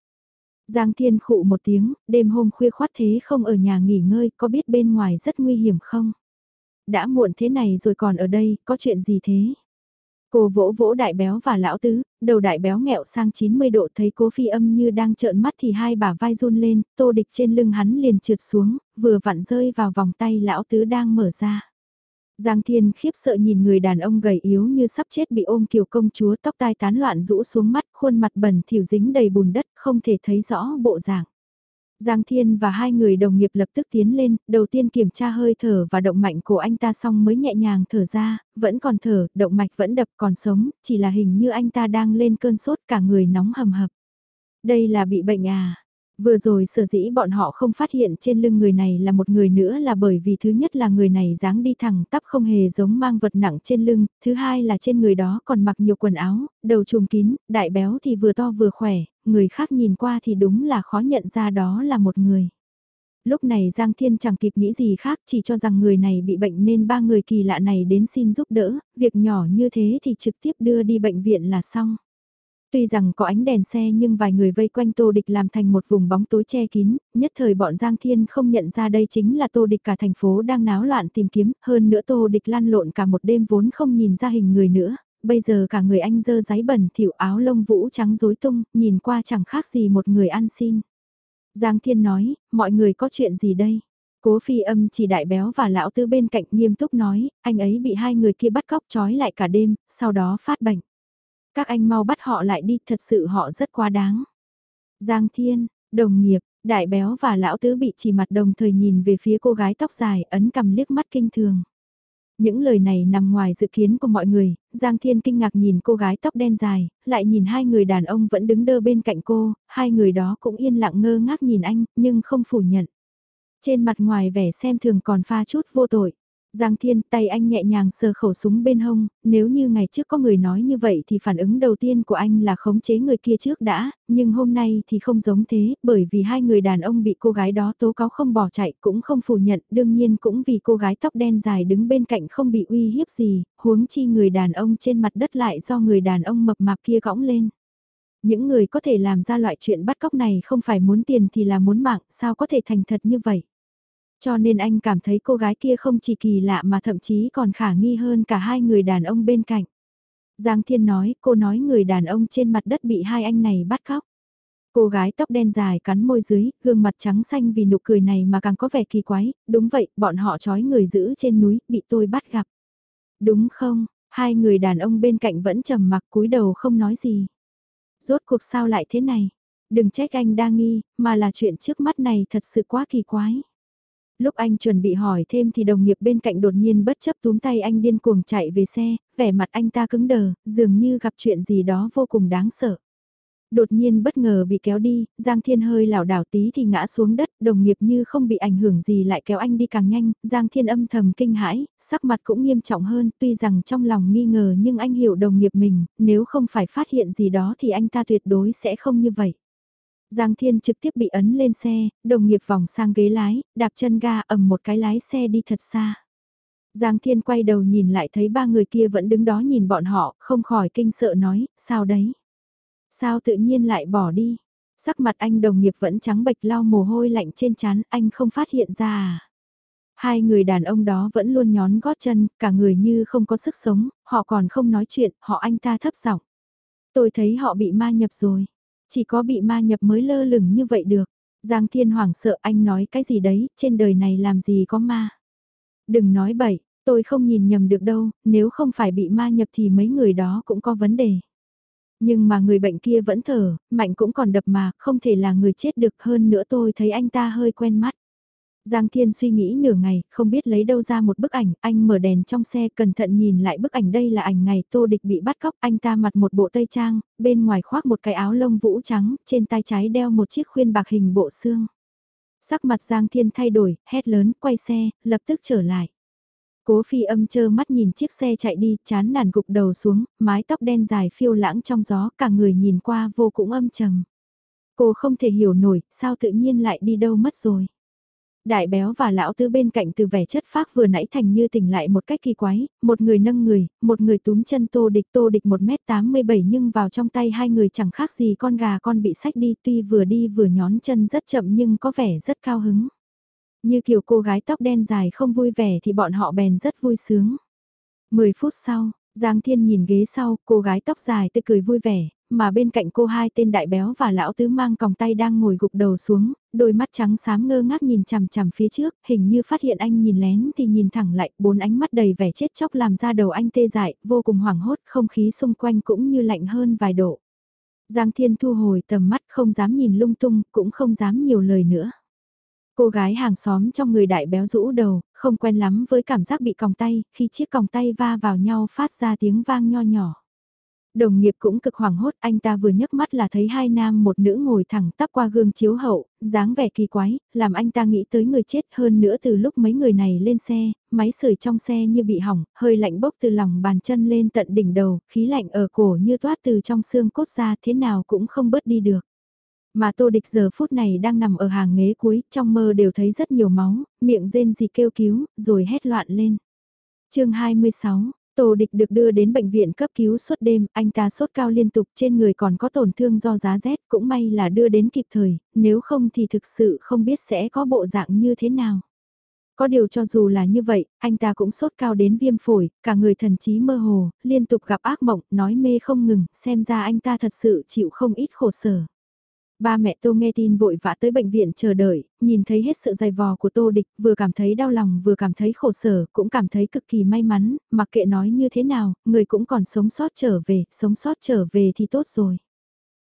[SPEAKER 1] Giang Thiên khụ một tiếng, đêm hôm khuya khoát thế không ở nhà nghỉ ngơi, có biết bên ngoài rất nguy hiểm không? Đã muộn thế này rồi còn ở đây, có chuyện gì thế? Cô vỗ vỗ đại béo và lão tứ, đầu đại béo nghẹo sang 90 độ thấy cố phi âm như đang trợn mắt thì hai bả vai run lên, tô địch trên lưng hắn liền trượt xuống, vừa vặn rơi vào vòng tay lão tứ đang mở ra. Giang Thiên khiếp sợ nhìn người đàn ông gầy yếu như sắp chết bị ôm kiều công chúa tóc tai tán loạn rũ xuống mắt, khuôn mặt bẩn thỉu dính đầy bùn đất, không thể thấy rõ bộ dạng. Giang Thiên và hai người đồng nghiệp lập tức tiến lên, đầu tiên kiểm tra hơi thở và động mạnh của anh ta xong mới nhẹ nhàng thở ra, vẫn còn thở, động mạch vẫn đập còn sống, chỉ là hình như anh ta đang lên cơn sốt cả người nóng hầm hập. Đây là bị bệnh à? Vừa rồi sở dĩ bọn họ không phát hiện trên lưng người này là một người nữa là bởi vì thứ nhất là người này dáng đi thẳng tắp không hề giống mang vật nặng trên lưng, thứ hai là trên người đó còn mặc nhiều quần áo, đầu trùm kín, đại béo thì vừa to vừa khỏe, người khác nhìn qua thì đúng là khó nhận ra đó là một người. Lúc này Giang Thiên chẳng kịp nghĩ gì khác chỉ cho rằng người này bị bệnh nên ba người kỳ lạ này đến xin giúp đỡ, việc nhỏ như thế thì trực tiếp đưa đi bệnh viện là xong. Tuy rằng có ánh đèn xe nhưng vài người vây quanh Tô Địch làm thành một vùng bóng tối che kín, nhất thời bọn Giang Thiên không nhận ra đây chính là Tô Địch cả thành phố đang náo loạn tìm kiếm, hơn nữa Tô Địch lăn lộn cả một đêm vốn không nhìn ra hình người nữa, bây giờ cả người anh dơ giấy bẩn thỉu áo lông vũ trắng rối tung, nhìn qua chẳng khác gì một người ăn xin. Giang Thiên nói, mọi người có chuyện gì đây? Cố phi âm chỉ đại béo và lão tư bên cạnh nghiêm túc nói, anh ấy bị hai người kia bắt cóc trói lại cả đêm, sau đó phát bệnh. Các anh mau bắt họ lại đi, thật sự họ rất quá đáng. Giang Thiên, đồng nghiệp, đại béo và lão tứ bị chỉ mặt đồng thời nhìn về phía cô gái tóc dài ấn cầm liếc mắt kinh thường. Những lời này nằm ngoài dự kiến của mọi người, Giang Thiên kinh ngạc nhìn cô gái tóc đen dài, lại nhìn hai người đàn ông vẫn đứng đơ bên cạnh cô, hai người đó cũng yên lặng ngơ ngác nhìn anh, nhưng không phủ nhận. Trên mặt ngoài vẻ xem thường còn pha chút vô tội. Giang Thiên tay anh nhẹ nhàng sờ khẩu súng bên hông, nếu như ngày trước có người nói như vậy thì phản ứng đầu tiên của anh là khống chế người kia trước đã, nhưng hôm nay thì không giống thế, bởi vì hai người đàn ông bị cô gái đó tố cáo không bỏ chạy cũng không phủ nhận, đương nhiên cũng vì cô gái tóc đen dài đứng bên cạnh không bị uy hiếp gì, huống chi người đàn ông trên mặt đất lại do người đàn ông mập mạp kia cõng lên. Những người có thể làm ra loại chuyện bắt cóc này không phải muốn tiền thì là muốn mạng, sao có thể thành thật như vậy? Cho nên anh cảm thấy cô gái kia không chỉ kỳ lạ mà thậm chí còn khả nghi hơn cả hai người đàn ông bên cạnh. Giang Thiên nói, cô nói người đàn ông trên mặt đất bị hai anh này bắt cóc. Cô gái tóc đen dài cắn môi dưới, gương mặt trắng xanh vì nụ cười này mà càng có vẻ kỳ quái, đúng vậy, bọn họ trói người giữ trên núi, bị tôi bắt gặp. Đúng không, hai người đàn ông bên cạnh vẫn trầm mặc cúi đầu không nói gì. Rốt cuộc sao lại thế này? Đừng trách anh đa nghi, mà là chuyện trước mắt này thật sự quá kỳ quái lúc anh chuẩn bị hỏi thêm thì đồng nghiệp bên cạnh đột nhiên bất chấp túm tay anh điên cuồng chạy về xe, vẻ mặt anh ta cứng đờ, dường như gặp chuyện gì đó vô cùng đáng sợ. Đột nhiên bất ngờ bị kéo đi, Giang Thiên hơi lảo đảo tí thì ngã xuống đất, đồng nghiệp như không bị ảnh hưởng gì lại kéo anh đi càng nhanh, Giang Thiên âm thầm kinh hãi, sắc mặt cũng nghiêm trọng hơn, tuy rằng trong lòng nghi ngờ nhưng anh hiểu đồng nghiệp mình, nếu không phải phát hiện gì đó thì anh ta tuyệt đối sẽ không như vậy. Giang Thiên trực tiếp bị ấn lên xe, đồng nghiệp vòng sang ghế lái, đạp chân ga ầm một cái lái xe đi thật xa. Giang Thiên quay đầu nhìn lại thấy ba người kia vẫn đứng đó nhìn bọn họ, không khỏi kinh sợ nói, sao đấy? Sao tự nhiên lại bỏ đi? Sắc mặt anh đồng nghiệp vẫn trắng bệch lau mồ hôi lạnh trên trán, anh không phát hiện ra à? Hai người đàn ông đó vẫn luôn nhón gót chân, cả người như không có sức sống, họ còn không nói chuyện, họ anh ta thấp giọng. Tôi thấy họ bị ma nhập rồi. Chỉ có bị ma nhập mới lơ lửng như vậy được. Giang Thiên Hoàng sợ anh nói cái gì đấy, trên đời này làm gì có ma. Đừng nói bậy, tôi không nhìn nhầm được đâu, nếu không phải bị ma nhập thì mấy người đó cũng có vấn đề. Nhưng mà người bệnh kia vẫn thở, mạnh cũng còn đập mà, không thể là người chết được hơn nữa tôi thấy anh ta hơi quen mắt. Giang Thiên suy nghĩ nửa ngày, không biết lấy đâu ra một bức ảnh, anh mở đèn trong xe cẩn thận nhìn lại bức ảnh đây là ảnh ngày Tô Địch bị bắt cóc, anh ta mặc một bộ tây trang, bên ngoài khoác một cái áo lông vũ trắng, trên tay trái đeo một chiếc khuyên bạc hình bộ xương. Sắc mặt Giang Thiên thay đổi, hét lớn, quay xe, lập tức trở lại. Cố phi âm chơ mắt nhìn chiếc xe chạy đi, chán nản gục đầu xuống, mái tóc đen dài phiêu lãng trong gió, cả người nhìn qua vô cùng âm trầm. Cô không thể hiểu nổi, sao tự nhiên lại đi đâu mất rồi. Đại béo và lão tứ bên cạnh từ vẻ chất phác vừa nãy thành như tỉnh lại một cách kỳ quái, một người nâng người, một người túm chân tô địch tô địch 1m87 nhưng vào trong tay hai người chẳng khác gì con gà con bị sách đi tuy vừa đi vừa nhón chân rất chậm nhưng có vẻ rất cao hứng. Như kiểu cô gái tóc đen dài không vui vẻ thì bọn họ bèn rất vui sướng. 10 phút sau, Giang Thiên nhìn ghế sau, cô gái tóc dài tươi cười vui vẻ, mà bên cạnh cô hai tên đại béo và lão tứ mang còng tay đang ngồi gục đầu xuống, đôi mắt trắng xám ngơ ngác nhìn chằm chằm phía trước, hình như phát hiện anh nhìn lén thì nhìn thẳng lại, bốn ánh mắt đầy vẻ chết chóc làm ra đầu anh tê dại, vô cùng hoảng hốt, không khí xung quanh cũng như lạnh hơn vài độ. Giang Thiên thu hồi tầm mắt không dám nhìn lung tung, cũng không dám nhiều lời nữa. Cô gái hàng xóm trong người đại béo rũ đầu, không quen lắm với cảm giác bị còng tay, khi chiếc còng tay va vào nhau phát ra tiếng vang nho nhỏ. Đồng nghiệp cũng cực hoảng hốt, anh ta vừa nhấc mắt là thấy hai nam một nữ ngồi thẳng tắp qua gương chiếu hậu, dáng vẻ kỳ quái, làm anh ta nghĩ tới người chết hơn nữa từ lúc mấy người này lên xe, máy sưởi trong xe như bị hỏng, hơi lạnh bốc từ lòng bàn chân lên tận đỉnh đầu, khí lạnh ở cổ như toát từ trong xương cốt ra thế nào cũng không bớt đi được. Mà tô địch giờ phút này đang nằm ở hàng ghế cuối, trong mơ đều thấy rất nhiều máu, miệng rên gì kêu cứu, rồi hét loạn lên. chương 26, Tô Địch được đưa đến bệnh viện cấp cứu suốt đêm, anh ta sốt cao liên tục trên người còn có tổn thương do giá rét, cũng may là đưa đến kịp thời, nếu không thì thực sự không biết sẽ có bộ dạng như thế nào. Có điều cho dù là như vậy, anh ta cũng sốt cao đến viêm phổi, cả người thần trí mơ hồ, liên tục gặp ác mộng, nói mê không ngừng, xem ra anh ta thật sự chịu không ít khổ sở. Ba mẹ Tô nghe tin vội vã tới bệnh viện chờ đợi, nhìn thấy hết sự dày vò của Tô Địch, vừa cảm thấy đau lòng vừa cảm thấy khổ sở, cũng cảm thấy cực kỳ may mắn, mặc kệ nói như thế nào, người cũng còn sống sót trở về, sống sót trở về thì tốt rồi.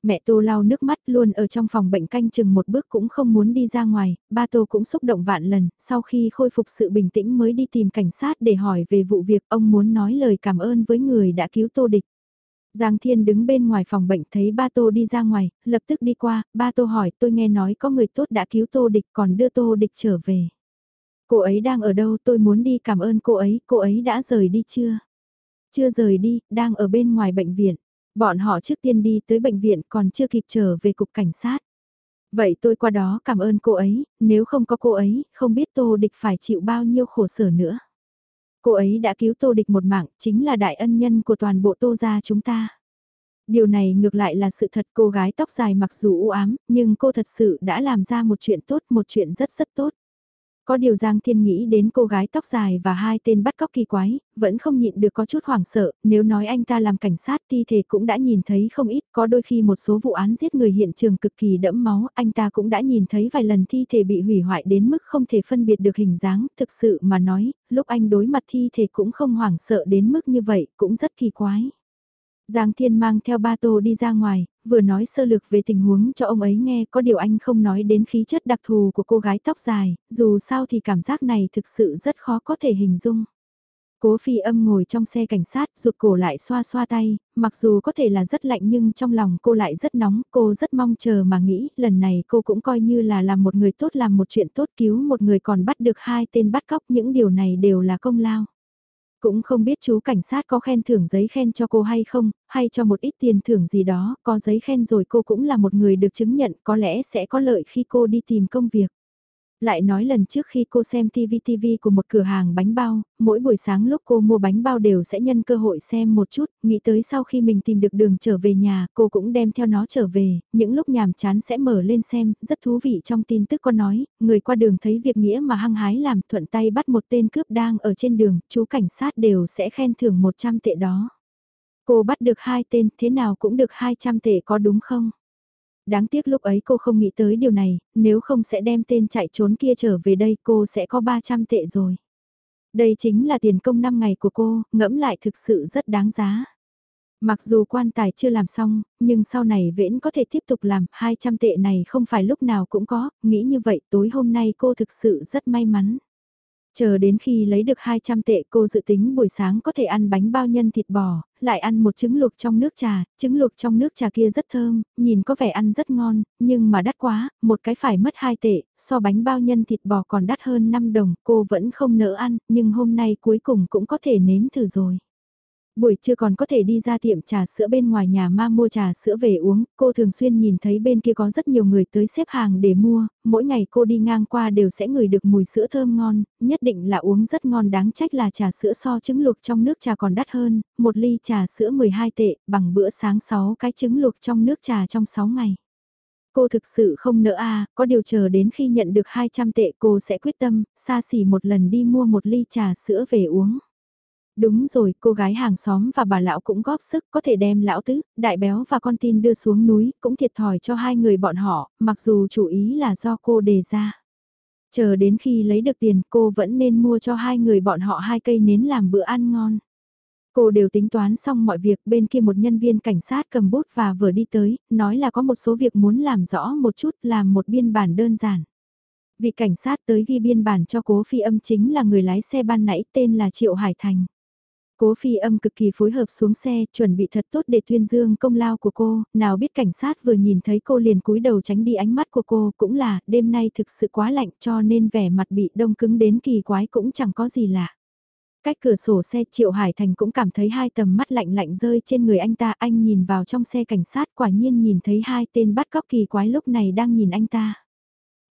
[SPEAKER 1] Mẹ Tô lau nước mắt luôn ở trong phòng bệnh canh chừng một bước cũng không muốn đi ra ngoài, ba Tô cũng xúc động vạn lần, sau khi khôi phục sự bình tĩnh mới đi tìm cảnh sát để hỏi về vụ việc ông muốn nói lời cảm ơn với người đã cứu Tô Địch. Giang Thiên đứng bên ngoài phòng bệnh thấy ba Tô đi ra ngoài, lập tức đi qua, ba Tô hỏi tôi nghe nói có người tốt đã cứu Tô Địch còn đưa Tô Địch trở về. Cô ấy đang ở đâu tôi muốn đi cảm ơn cô ấy, cô ấy đã rời đi chưa? Chưa rời đi, đang ở bên ngoài bệnh viện. Bọn họ trước tiên đi tới bệnh viện còn chưa kịp trở về cục cảnh sát. Vậy tôi qua đó cảm ơn cô ấy, nếu không có cô ấy, không biết Tô Địch phải chịu bao nhiêu khổ sở nữa. Cô ấy đã cứu Tô Địch một mạng, chính là đại ân nhân của toàn bộ Tô gia chúng ta. Điều này ngược lại là sự thật cô gái tóc dài mặc dù u ám, nhưng cô thật sự đã làm ra một chuyện tốt, một chuyện rất rất tốt. Có điều Giang Thiên nghĩ đến cô gái tóc dài và hai tên bắt cóc kỳ quái, vẫn không nhịn được có chút hoảng sợ, nếu nói anh ta làm cảnh sát thi thể cũng đã nhìn thấy không ít, có đôi khi một số vụ án giết người hiện trường cực kỳ đẫm máu, anh ta cũng đã nhìn thấy vài lần thi thể bị hủy hoại đến mức không thể phân biệt được hình dáng, thực sự mà nói, lúc anh đối mặt thi thể cũng không hoảng sợ đến mức như vậy, cũng rất kỳ quái. Giang Thiên mang theo ba tô đi ra ngoài, vừa nói sơ lược về tình huống cho ông ấy nghe có điều anh không nói đến khí chất đặc thù của cô gái tóc dài, dù sao thì cảm giác này thực sự rất khó có thể hình dung. Cố phi âm ngồi trong xe cảnh sát, rụt cổ lại xoa xoa tay, mặc dù có thể là rất lạnh nhưng trong lòng cô lại rất nóng, cô rất mong chờ mà nghĩ, lần này cô cũng coi như là làm một người tốt làm một chuyện tốt cứu một người còn bắt được hai tên bắt cóc, những điều này đều là công lao. Cũng không biết chú cảnh sát có khen thưởng giấy khen cho cô hay không, hay cho một ít tiền thưởng gì đó, có giấy khen rồi cô cũng là một người được chứng nhận có lẽ sẽ có lợi khi cô đi tìm công việc. Lại nói lần trước khi cô xem TV TV của một cửa hàng bánh bao, mỗi buổi sáng lúc cô mua bánh bao đều sẽ nhân cơ hội xem một chút, nghĩ tới sau khi mình tìm được đường trở về nhà, cô cũng đem theo nó trở về, những lúc nhàm chán sẽ mở lên xem, rất thú vị trong tin tức có nói, người qua đường thấy việc nghĩa mà hăng hái làm thuận tay bắt một tên cướp đang ở trên đường, chú cảnh sát đều sẽ khen thưởng 100 tệ đó. Cô bắt được hai tên, thế nào cũng được 200 tệ có đúng không? Đáng tiếc lúc ấy cô không nghĩ tới điều này, nếu không sẽ đem tên chạy trốn kia trở về đây cô sẽ có 300 tệ rồi. Đây chính là tiền công 5 ngày của cô, ngẫm lại thực sự rất đáng giá. Mặc dù quan tài chưa làm xong, nhưng sau này vẫn có thể tiếp tục làm, 200 tệ này không phải lúc nào cũng có, nghĩ như vậy tối hôm nay cô thực sự rất may mắn. Chờ đến khi lấy được 200 tệ cô dự tính buổi sáng có thể ăn bánh bao nhân thịt bò, lại ăn một trứng luộc trong nước trà, trứng luộc trong nước trà kia rất thơm, nhìn có vẻ ăn rất ngon, nhưng mà đắt quá, một cái phải mất 2 tệ, so bánh bao nhân thịt bò còn đắt hơn 5 đồng, cô vẫn không nỡ ăn, nhưng hôm nay cuối cùng cũng có thể nếm thử rồi. Buổi trưa còn có thể đi ra tiệm trà sữa bên ngoài nhà ma mua trà sữa về uống, cô thường xuyên nhìn thấy bên kia có rất nhiều người tới xếp hàng để mua, mỗi ngày cô đi ngang qua đều sẽ ngửi được mùi sữa thơm ngon, nhất định là uống rất ngon đáng trách là trà sữa so trứng luộc trong nước trà còn đắt hơn, một ly trà sữa 12 tệ, bằng bữa sáng 6 cái trứng luộc trong nước trà trong 6 ngày. Cô thực sự không nỡ a có điều chờ đến khi nhận được 200 tệ cô sẽ quyết tâm, xa xỉ một lần đi mua một ly trà sữa về uống. Đúng rồi, cô gái hàng xóm và bà lão cũng góp sức có thể đem lão tứ, đại béo và con tin đưa xuống núi, cũng thiệt thòi cho hai người bọn họ, mặc dù chủ ý là do cô đề ra. Chờ đến khi lấy được tiền cô vẫn nên mua cho hai người bọn họ hai cây nến làm bữa ăn ngon. Cô đều tính toán xong mọi việc bên kia một nhân viên cảnh sát cầm bút và vừa đi tới, nói là có một số việc muốn làm rõ một chút làm một biên bản đơn giản. Vị cảnh sát tới ghi biên bản cho cố phi âm chính là người lái xe ban nãy tên là Triệu Hải Thành. Cố phi âm cực kỳ phối hợp xuống xe, chuẩn bị thật tốt để tuyên dương công lao của cô, nào biết cảnh sát vừa nhìn thấy cô liền cúi đầu tránh đi ánh mắt của cô, cũng là, đêm nay thực sự quá lạnh cho nên vẻ mặt bị đông cứng đến kỳ quái cũng chẳng có gì lạ. Cách cửa sổ xe Triệu Hải Thành cũng cảm thấy hai tầm mắt lạnh lạnh rơi trên người anh ta, anh nhìn vào trong xe cảnh sát quả nhiên nhìn thấy hai tên bắt cóc kỳ quái lúc này đang nhìn anh ta.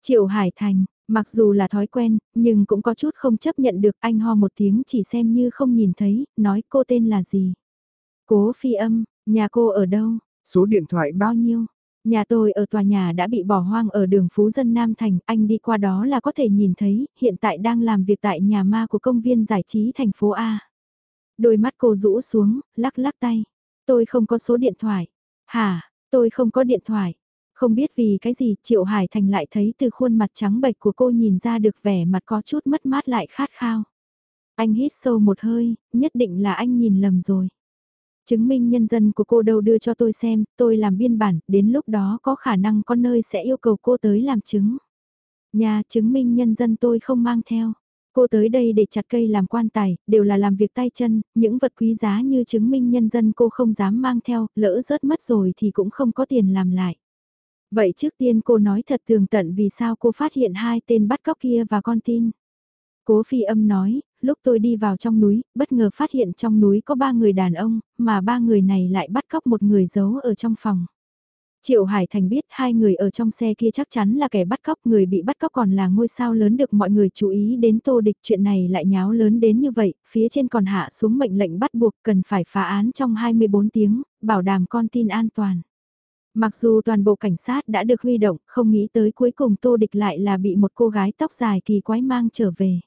[SPEAKER 1] Triệu Hải Thành, Mặc dù là thói quen, nhưng cũng có chút không chấp nhận được anh ho một tiếng chỉ xem như không nhìn thấy, nói cô tên là gì. Cố phi âm, nhà cô ở đâu?
[SPEAKER 2] Số điện thoại
[SPEAKER 1] bao nhiêu? Nhà tôi ở tòa nhà đã bị bỏ hoang ở đường Phú Dân Nam Thành, anh đi qua đó là có thể nhìn thấy, hiện tại đang làm việc tại nhà ma của công viên giải trí thành phố A. Đôi mắt cô rũ xuống, lắc lắc tay. Tôi không có số điện thoại. Hả, tôi không có điện thoại. Không biết vì cái gì Triệu Hải Thành lại thấy từ khuôn mặt trắng bệch của cô nhìn ra được vẻ mặt có chút mất mát lại khát khao. Anh hít sâu một hơi, nhất định là anh nhìn lầm rồi. Chứng minh nhân dân của cô đâu đưa cho tôi xem, tôi làm biên bản, đến lúc đó có khả năng có nơi sẽ yêu cầu cô tới làm chứng. Nhà chứng minh nhân dân tôi không mang theo. Cô tới đây để chặt cây làm quan tài, đều là làm việc tay chân, những vật quý giá như chứng minh nhân dân cô không dám mang theo, lỡ rớt mất rồi thì cũng không có tiền làm lại. Vậy trước tiên cô nói thật tường tận vì sao cô phát hiện hai tên bắt cóc kia và con tin. Cố phi âm nói, lúc tôi đi vào trong núi, bất ngờ phát hiện trong núi có ba người đàn ông, mà ba người này lại bắt cóc một người giấu ở trong phòng. Triệu Hải Thành biết hai người ở trong xe kia chắc chắn là kẻ bắt cóc người bị bắt cóc còn là ngôi sao lớn được mọi người chú ý đến tô địch chuyện này lại nháo lớn đến như vậy, phía trên còn hạ xuống mệnh lệnh bắt buộc cần phải phá án trong 24 tiếng, bảo đảm con tin an toàn. Mặc dù toàn bộ cảnh sát đã được huy động, không nghĩ tới cuối cùng Tô Địch lại là bị một cô gái tóc dài kỳ quái mang trở về.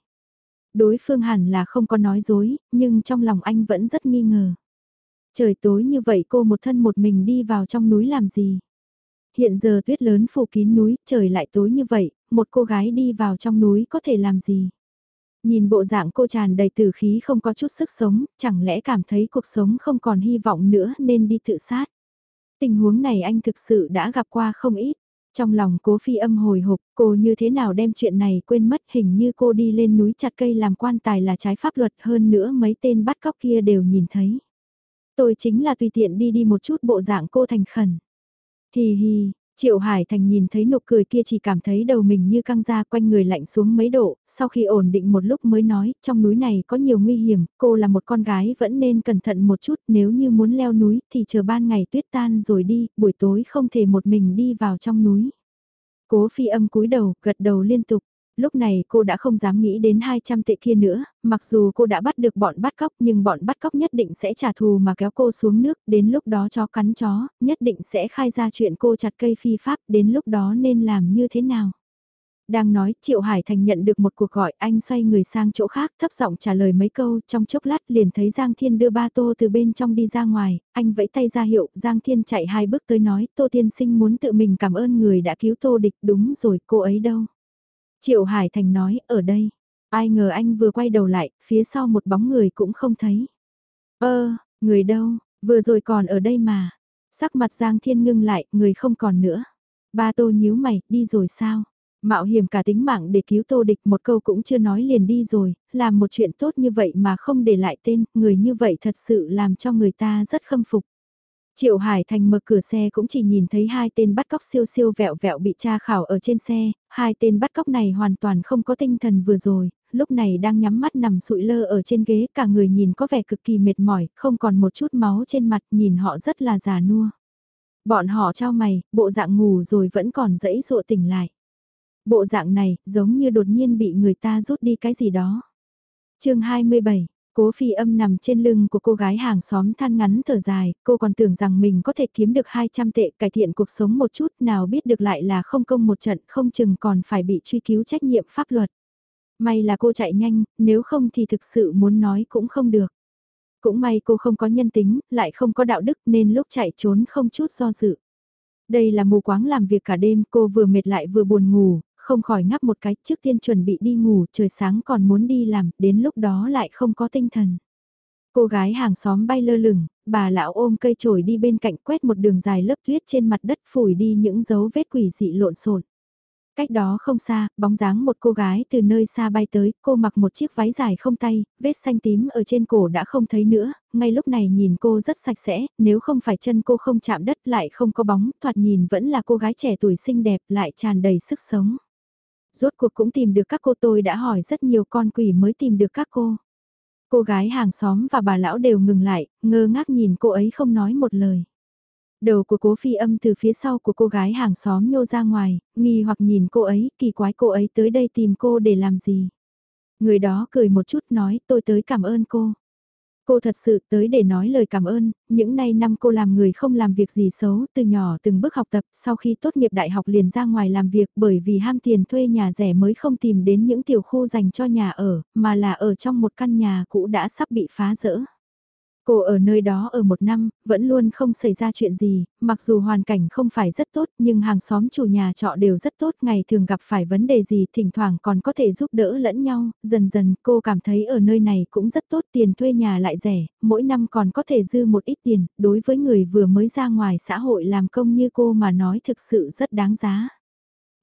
[SPEAKER 1] Đối phương hẳn là không có nói dối, nhưng trong lòng anh vẫn rất nghi ngờ. Trời tối như vậy cô một thân một mình đi vào trong núi làm gì? Hiện giờ tuyết lớn phủ kín núi, trời lại tối như vậy, một cô gái đi vào trong núi có thể làm gì? Nhìn bộ dạng cô tràn đầy tử khí không có chút sức sống, chẳng lẽ cảm thấy cuộc sống không còn hy vọng nữa nên đi tự sát? Tình huống này anh thực sự đã gặp qua không ít. Trong lòng cố phi âm hồi hộp, cô như thế nào đem chuyện này quên mất hình như cô đi lên núi chặt cây làm quan tài là trái pháp luật hơn nữa mấy tên bắt cóc kia đều nhìn thấy. Tôi chính là tùy tiện đi đi một chút bộ dạng cô thành khẩn. Hì hì, Triệu Hải Thành nhìn thấy nụ cười kia chỉ cảm thấy đầu mình như căng ra quanh người lạnh xuống mấy độ, sau khi ổn định một lúc mới nói, trong núi này có nhiều nguy hiểm, cô là một con gái vẫn nên cẩn thận một chút, nếu như muốn leo núi thì chờ ban ngày tuyết tan rồi đi, buổi tối không thể một mình đi vào trong núi. Cố phi âm cúi đầu, gật đầu liên tục, Lúc này cô đã không dám nghĩ đến 200 tệ kia nữa, mặc dù cô đã bắt được bọn bắt cóc nhưng bọn bắt cóc nhất định sẽ trả thù mà kéo cô xuống nước, đến lúc đó chó cắn chó, nhất định sẽ khai ra chuyện cô chặt cây phi pháp, đến lúc đó nên làm như thế nào. Đang nói, Triệu Hải Thành nhận được một cuộc gọi, anh xoay người sang chỗ khác, thấp giọng trả lời mấy câu, trong chốc lát liền thấy Giang Thiên đưa ba tô từ bên trong đi ra ngoài, anh vẫy tay ra hiệu, Giang Thiên chạy hai bước tới nói, Tô Tiên Sinh muốn tự mình cảm ơn người đã cứu Tô Địch, đúng rồi, cô ấy đâu? Triệu Hải Thành nói, ở đây. Ai ngờ anh vừa quay đầu lại, phía sau một bóng người cũng không thấy. Ơ, người đâu, vừa rồi còn ở đây mà. Sắc mặt Giang Thiên ngưng lại, người không còn nữa. Ba tô nhíu mày, đi rồi sao? Mạo hiểm cả tính mạng để cứu tô địch một câu cũng chưa nói liền đi rồi, làm một chuyện tốt như vậy mà không để lại tên, người như vậy thật sự làm cho người ta rất khâm phục. Triệu Hải Thành mở cửa xe cũng chỉ nhìn thấy hai tên bắt cóc siêu siêu vẹo vẹo bị tra khảo ở trên xe, hai tên bắt cóc này hoàn toàn không có tinh thần vừa rồi, lúc này đang nhắm mắt nằm sụi lơ ở trên ghế cả người nhìn có vẻ cực kỳ mệt mỏi, không còn một chút máu trên mặt nhìn họ rất là già nua. Bọn họ trao mày, bộ dạng ngủ rồi vẫn còn dẫy dụa tỉnh lại. Bộ dạng này giống như đột nhiên bị người ta rút đi cái gì đó. chương 27 Cố phi âm nằm trên lưng của cô gái hàng xóm than ngắn thở dài, cô còn tưởng rằng mình có thể kiếm được 200 tệ cải thiện cuộc sống một chút nào biết được lại là không công một trận không chừng còn phải bị truy cứu trách nhiệm pháp luật. May là cô chạy nhanh, nếu không thì thực sự muốn nói cũng không được. Cũng may cô không có nhân tính, lại không có đạo đức nên lúc chạy trốn không chút do dự. Đây là mù quáng làm việc cả đêm, cô vừa mệt lại vừa buồn ngủ, không khỏi ngắp một cái trước tiên chuẩn bị đi ngủ, trời sáng còn muốn đi làm, đến lúc đó lại không có tinh thần. Cô gái hàng xóm bay lơ lửng, bà lão ôm cây chổi đi bên cạnh quét một đường dài lớp tuyết trên mặt đất phủi đi những dấu vết quỷ dị lộn xộn. Cách đó không xa, bóng dáng một cô gái từ nơi xa bay tới, cô mặc một chiếc váy dài không tay, vết xanh tím ở trên cổ đã không thấy nữa, ngay lúc này nhìn cô rất sạch sẽ, nếu không phải chân cô không chạm đất lại không có bóng, thoạt nhìn vẫn là cô gái trẻ tuổi xinh đẹp lại tràn đầy sức sống rốt cuộc cũng tìm được các cô tôi đã hỏi rất nhiều con quỷ mới tìm được các cô. Cô gái hàng xóm và bà lão đều ngừng lại, ngơ ngác nhìn cô ấy không nói một lời. Đầu của cố phi âm từ phía sau của cô gái hàng xóm nhô ra ngoài, nghi hoặc nhìn cô ấy, kỳ quái cô ấy tới đây tìm cô để làm gì. Người đó cười một chút nói tôi tới cảm ơn cô. Cô thật sự tới để nói lời cảm ơn, những nay năm cô làm người không làm việc gì xấu, từ nhỏ từng bước học tập, sau khi tốt nghiệp đại học liền ra ngoài làm việc bởi vì ham tiền thuê nhà rẻ mới không tìm đến những tiểu khu dành cho nhà ở, mà là ở trong một căn nhà cũ đã sắp bị phá rỡ. Cô ở nơi đó ở một năm, vẫn luôn không xảy ra chuyện gì, mặc dù hoàn cảnh không phải rất tốt nhưng hàng xóm chủ nhà trọ đều rất tốt, ngày thường gặp phải vấn đề gì thỉnh thoảng còn có thể giúp đỡ lẫn nhau, dần dần cô cảm thấy ở nơi này cũng rất tốt, tiền thuê nhà lại rẻ, mỗi năm còn có thể dư một ít tiền, đối với người vừa mới ra ngoài xã hội làm công như cô mà nói thực sự rất đáng giá.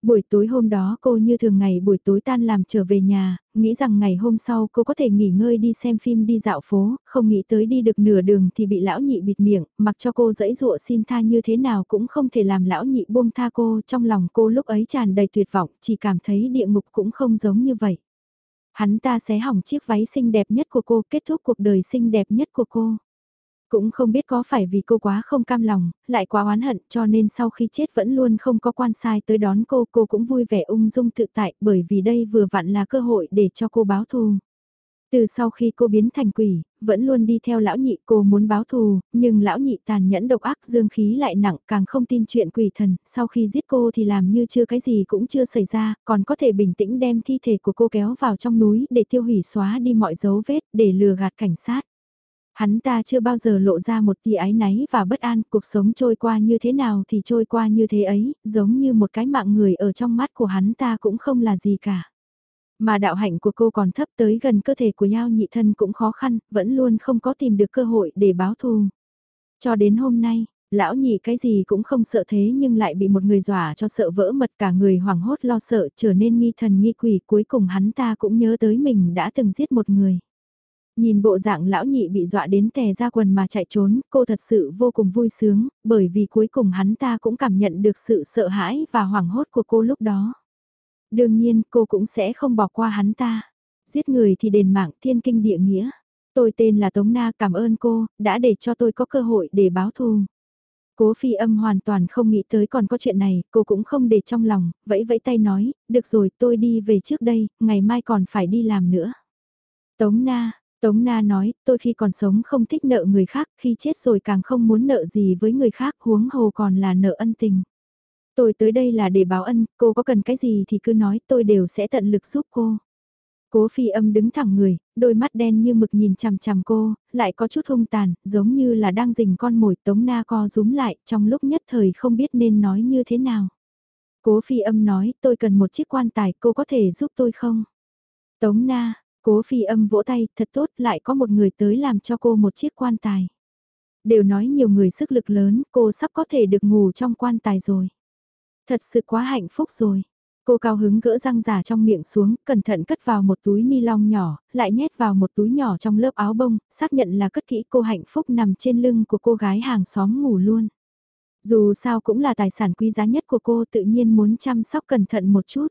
[SPEAKER 1] Buổi tối hôm đó cô như thường ngày buổi tối tan làm trở về nhà, nghĩ rằng ngày hôm sau cô có thể nghỉ ngơi đi xem phim đi dạo phố, không nghĩ tới đi được nửa đường thì bị lão nhị bịt miệng, mặc cho cô dẫy dụa xin tha như thế nào cũng không thể làm lão nhị buông tha cô, trong lòng cô lúc ấy tràn đầy tuyệt vọng, chỉ cảm thấy địa ngục cũng không giống như vậy. Hắn ta sẽ hỏng chiếc váy xinh đẹp nhất của cô, kết thúc cuộc đời xinh đẹp nhất của cô. Cũng không biết có phải vì cô quá không cam lòng, lại quá oán hận cho nên sau khi chết vẫn luôn không có quan sai tới đón cô, cô cũng vui vẻ ung dung tự tại bởi vì đây vừa vặn là cơ hội để cho cô báo thù. Từ sau khi cô biến thành quỷ, vẫn luôn đi theo lão nhị cô muốn báo thù, nhưng lão nhị tàn nhẫn độc ác dương khí lại nặng càng không tin chuyện quỷ thần, sau khi giết cô thì làm như chưa cái gì cũng chưa xảy ra, còn có thể bình tĩnh đem thi thể của cô kéo vào trong núi để tiêu hủy xóa đi mọi dấu vết để lừa gạt cảnh sát. Hắn ta chưa bao giờ lộ ra một tia ái náy và bất an, cuộc sống trôi qua như thế nào thì trôi qua như thế ấy, giống như một cái mạng người ở trong mắt của hắn ta cũng không là gì cả. Mà đạo hạnh của cô còn thấp tới gần cơ thể của nhau nhị thân cũng khó khăn, vẫn luôn không có tìm được cơ hội để báo thù. Cho đến hôm nay, lão nhị cái gì cũng không sợ thế nhưng lại bị một người dọa cho sợ vỡ mật cả người hoảng hốt lo sợ trở nên nghi thần nghi quỷ cuối cùng hắn ta cũng nhớ tới mình đã từng giết một người. Nhìn bộ dạng lão nhị bị dọa đến tè ra quần mà chạy trốn, cô thật sự vô cùng vui sướng, bởi vì cuối cùng hắn ta cũng cảm nhận được sự sợ hãi và hoảng hốt của cô lúc đó. Đương nhiên, cô cũng sẽ không bỏ qua hắn ta. Giết người thì đền mạng thiên kinh địa nghĩa. Tôi tên là Tống Na cảm ơn cô, đã để cho tôi có cơ hội để báo thù. Cố phi âm hoàn toàn không nghĩ tới còn có chuyện này, cô cũng không để trong lòng, vẫy vẫy tay nói, được rồi tôi đi về trước đây, ngày mai còn phải đi làm nữa. Tống Na, Tống Na nói, tôi khi còn sống không thích nợ người khác, khi chết rồi càng không muốn nợ gì với người khác, huống hồ còn là nợ ân tình. Tôi tới đây là để báo ân, cô có cần cái gì thì cứ nói, tôi đều sẽ tận lực giúp cô. Cố phi âm đứng thẳng người, đôi mắt đen như mực nhìn chằm chằm cô, lại có chút hung tàn, giống như là đang rình con mồi tống na co rúm lại, trong lúc nhất thời không biết nên nói như thế nào. Cố phi âm nói, tôi cần một chiếc quan tài, cô có thể giúp tôi không? Tống na, cố phi âm vỗ tay, thật tốt, lại có một người tới làm cho cô một chiếc quan tài. Đều nói nhiều người sức lực lớn, cô sắp có thể được ngủ trong quan tài rồi. Thật sự quá hạnh phúc rồi. Cô cao hứng gỡ răng giả trong miệng xuống, cẩn thận cất vào một túi ni lông nhỏ, lại nhét vào một túi nhỏ trong lớp áo bông, xác nhận là cất kỹ cô hạnh phúc nằm trên lưng của cô gái hàng xóm ngủ luôn. Dù sao cũng là tài sản quý giá nhất của cô tự nhiên muốn chăm sóc cẩn thận một chút.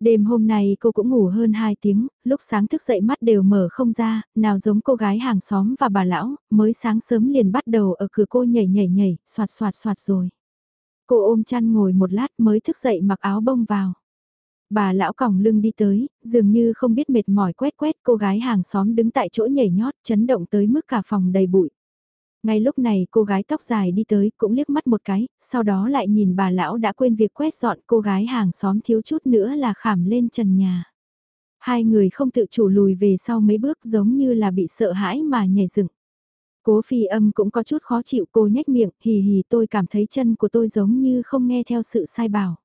[SPEAKER 1] Đêm hôm nay cô cũng ngủ hơn 2 tiếng, lúc sáng thức dậy mắt đều mở không ra, nào giống cô gái hàng xóm và bà lão, mới sáng sớm liền bắt đầu ở cửa cô nhảy nhảy nhảy, soạt soạt soạt rồi. Cô ôm chăn ngồi một lát mới thức dậy mặc áo bông vào. Bà lão còng lưng đi tới, dường như không biết mệt mỏi quét quét cô gái hàng xóm đứng tại chỗ nhảy nhót chấn động tới mức cả phòng đầy bụi. Ngay lúc này cô gái tóc dài đi tới cũng liếc mắt một cái, sau đó lại nhìn bà lão đã quên việc quét dọn cô gái hàng xóm thiếu chút nữa là khảm lên trần nhà. Hai người không tự chủ lùi về sau mấy bước giống như là bị sợ hãi mà nhảy dựng. Cố phi âm cũng có chút khó chịu cô nhếch miệng, hì hì tôi cảm thấy chân của tôi giống như không nghe theo sự sai bảo.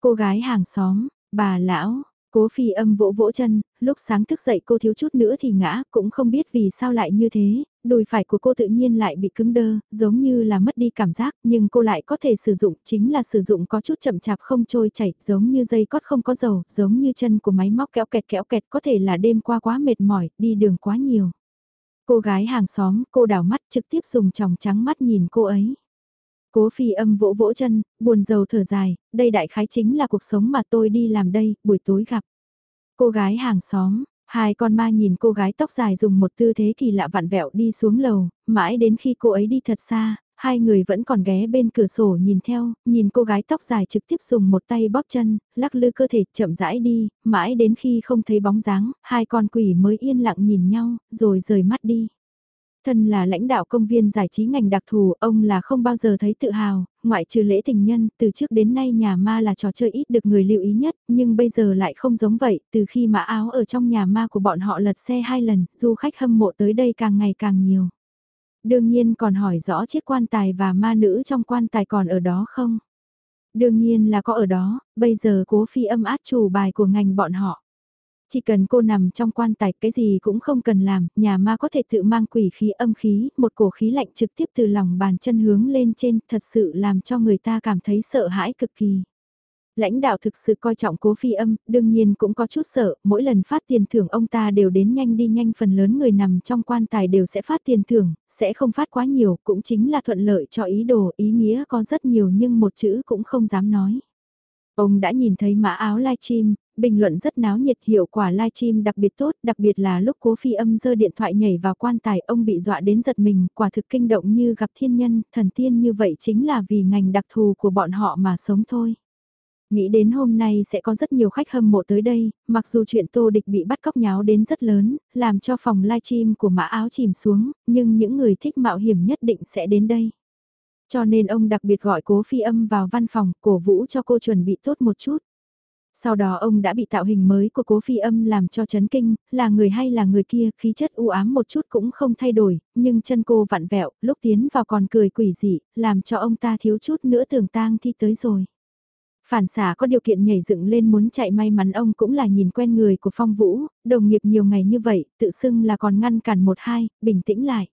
[SPEAKER 1] Cô gái hàng xóm, bà lão, cố phi âm vỗ vỗ chân, lúc sáng thức dậy cô thiếu chút nữa thì ngã, cũng không biết vì sao lại như thế, đùi phải của cô tự nhiên lại bị cứng đơ, giống như là mất đi cảm giác, nhưng cô lại có thể sử dụng, chính là sử dụng có chút chậm chạp không trôi chảy, giống như dây cót không có dầu, giống như chân của máy móc kéo kẹt kéo kẹt, có thể là đêm qua quá mệt mỏi, đi đường quá nhiều. Cô gái hàng xóm, cô đảo mắt trực tiếp dùng tròng trắng mắt nhìn cô ấy. Cố phi âm vỗ vỗ chân, buồn rầu thở dài, đây đại khái chính là cuộc sống mà tôi đi làm đây, buổi tối gặp. Cô gái hàng xóm, hai con ma nhìn cô gái tóc dài dùng một tư thế kỳ lạ vặn vẹo đi xuống lầu, mãi đến khi cô ấy đi thật xa, hai người vẫn còn ghé bên cửa sổ nhìn theo, nhìn cô gái tóc dài trực tiếp dùng một tay bóp chân, lắc lư cơ thể chậm rãi đi, mãi đến khi không thấy bóng dáng, hai con quỷ mới yên lặng nhìn nhau, rồi rời mắt đi. Thân là lãnh đạo công viên giải trí ngành đặc thù, ông là không bao giờ thấy tự hào, ngoại trừ lễ tình nhân, từ trước đến nay nhà ma là trò chơi ít được người lưu ý nhất, nhưng bây giờ lại không giống vậy, từ khi mã áo ở trong nhà ma của bọn họ lật xe hai lần, du khách hâm mộ tới đây càng ngày càng nhiều. Đương nhiên còn hỏi rõ chiếc quan tài và ma nữ trong quan tài còn ở đó không? Đương nhiên là có ở đó, bây giờ cố phi âm át chủ bài của ngành bọn họ. Chỉ cần cô nằm trong quan tài cái gì cũng không cần làm, nhà ma có thể tự mang quỷ khí âm khí, một cổ khí lạnh trực tiếp từ lòng bàn chân hướng lên trên, thật sự làm cho người ta cảm thấy sợ hãi cực kỳ. Lãnh đạo thực sự coi trọng cố phi âm, đương nhiên cũng có chút sợ, mỗi lần phát tiền thưởng ông ta đều đến nhanh đi nhanh phần lớn người nằm trong quan tài đều sẽ phát tiền thưởng, sẽ không phát quá nhiều, cũng chính là thuận lợi cho ý đồ, ý nghĩa có rất nhiều nhưng một chữ cũng không dám nói. Ông đã nhìn thấy mã áo livestream, bình luận rất náo nhiệt hiệu quả livestream đặc biệt tốt, đặc biệt là lúc cố phi âm giơ điện thoại nhảy vào quan tài ông bị dọa đến giật mình, quả thực kinh động như gặp thiên nhân, thần tiên như vậy chính là vì ngành đặc thù của bọn họ mà sống thôi. Nghĩ đến hôm nay sẽ có rất nhiều khách hâm mộ tới đây, mặc dù chuyện Tô Địch bị bắt cóc nháo đến rất lớn, làm cho phòng livestream của mã áo chìm xuống, nhưng những người thích mạo hiểm nhất định sẽ đến đây. Cho nên ông đặc biệt gọi cố phi âm vào văn phòng, cổ vũ cho cô chuẩn bị tốt một chút. Sau đó ông đã bị tạo hình mới của cố phi âm làm cho chấn kinh, là người hay là người kia, khí chất u ám một chút cũng không thay đổi, nhưng chân cô vặn vẹo, lúc tiến vào còn cười quỷ dị, làm cho ông ta thiếu chút nữa tưởng tang thi tới rồi. Phản xả có điều kiện nhảy dựng lên muốn chạy may mắn ông cũng là nhìn quen người của phong vũ, đồng nghiệp nhiều ngày như vậy, tự xưng là còn ngăn cản một hai, bình tĩnh lại.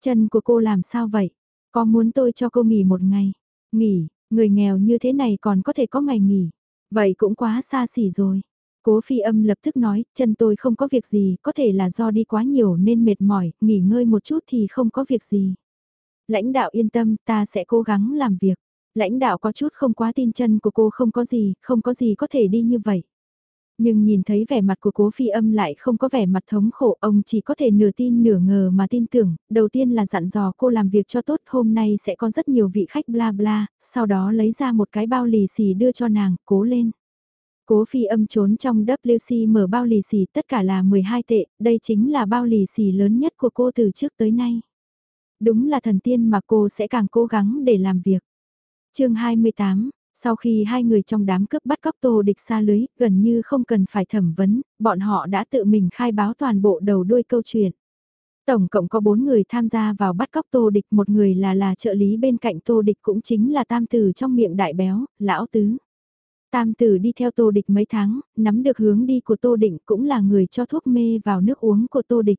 [SPEAKER 1] Chân của cô làm sao vậy? Có muốn tôi cho cô nghỉ một ngày? Nghỉ, người nghèo như thế này còn có thể có ngày nghỉ. Vậy cũng quá xa xỉ rồi. Cố phi âm lập tức nói, chân tôi không có việc gì, có thể là do đi quá nhiều nên mệt mỏi, nghỉ ngơi một chút thì không có việc gì. Lãnh đạo yên tâm, ta sẽ cố gắng làm việc. Lãnh đạo có chút không quá tin chân của cô không có gì, không có gì có thể đi như vậy. Nhưng nhìn thấy vẻ mặt của cố phi âm lại không có vẻ mặt thống khổ, ông chỉ có thể nửa tin nửa ngờ mà tin tưởng, đầu tiên là dặn dò cô làm việc cho tốt, hôm nay sẽ có rất nhiều vị khách bla bla, sau đó lấy ra một cái bao lì xì đưa cho nàng, cố lên. Cố phi âm trốn trong WC mở bao lì xì tất cả là 12 tệ, đây chính là bao lì xì lớn nhất của cô từ trước tới nay. Đúng là thần tiên mà cô sẽ càng cố gắng để làm việc. chương 28, sau khi hai người trong đám cướp bắt cóc tô địch xa lưới, gần như không cần phải thẩm vấn, bọn họ đã tự mình khai báo toàn bộ đầu đuôi câu chuyện. Tổng cộng có bốn người tham gia vào bắt cóc tô địch, một người là là trợ lý bên cạnh tô địch cũng chính là tam tử trong miệng đại béo, lão tứ. Tam tử đi theo tô địch mấy tháng, nắm được hướng đi của tô định cũng là người cho thuốc mê vào nước uống của tô địch.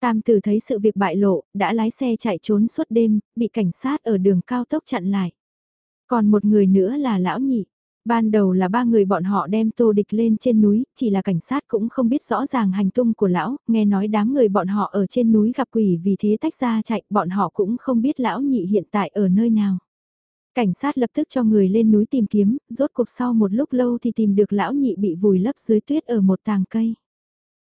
[SPEAKER 1] Tam tử thấy sự việc bại lộ, đã lái xe chạy trốn suốt đêm, bị cảnh sát ở đường cao tốc chặn lại. Còn một người nữa là lão nhị. Ban đầu là ba người bọn họ đem tô địch lên trên núi, chỉ là cảnh sát cũng không biết rõ ràng hành tung của lão, nghe nói đám người bọn họ ở trên núi gặp quỷ vì thế tách ra chạy, bọn họ cũng không biết lão nhị hiện tại ở nơi nào. Cảnh sát lập tức cho người lên núi tìm kiếm, rốt cuộc sau một lúc lâu thì tìm được lão nhị bị vùi lấp dưới tuyết ở một tàng cây.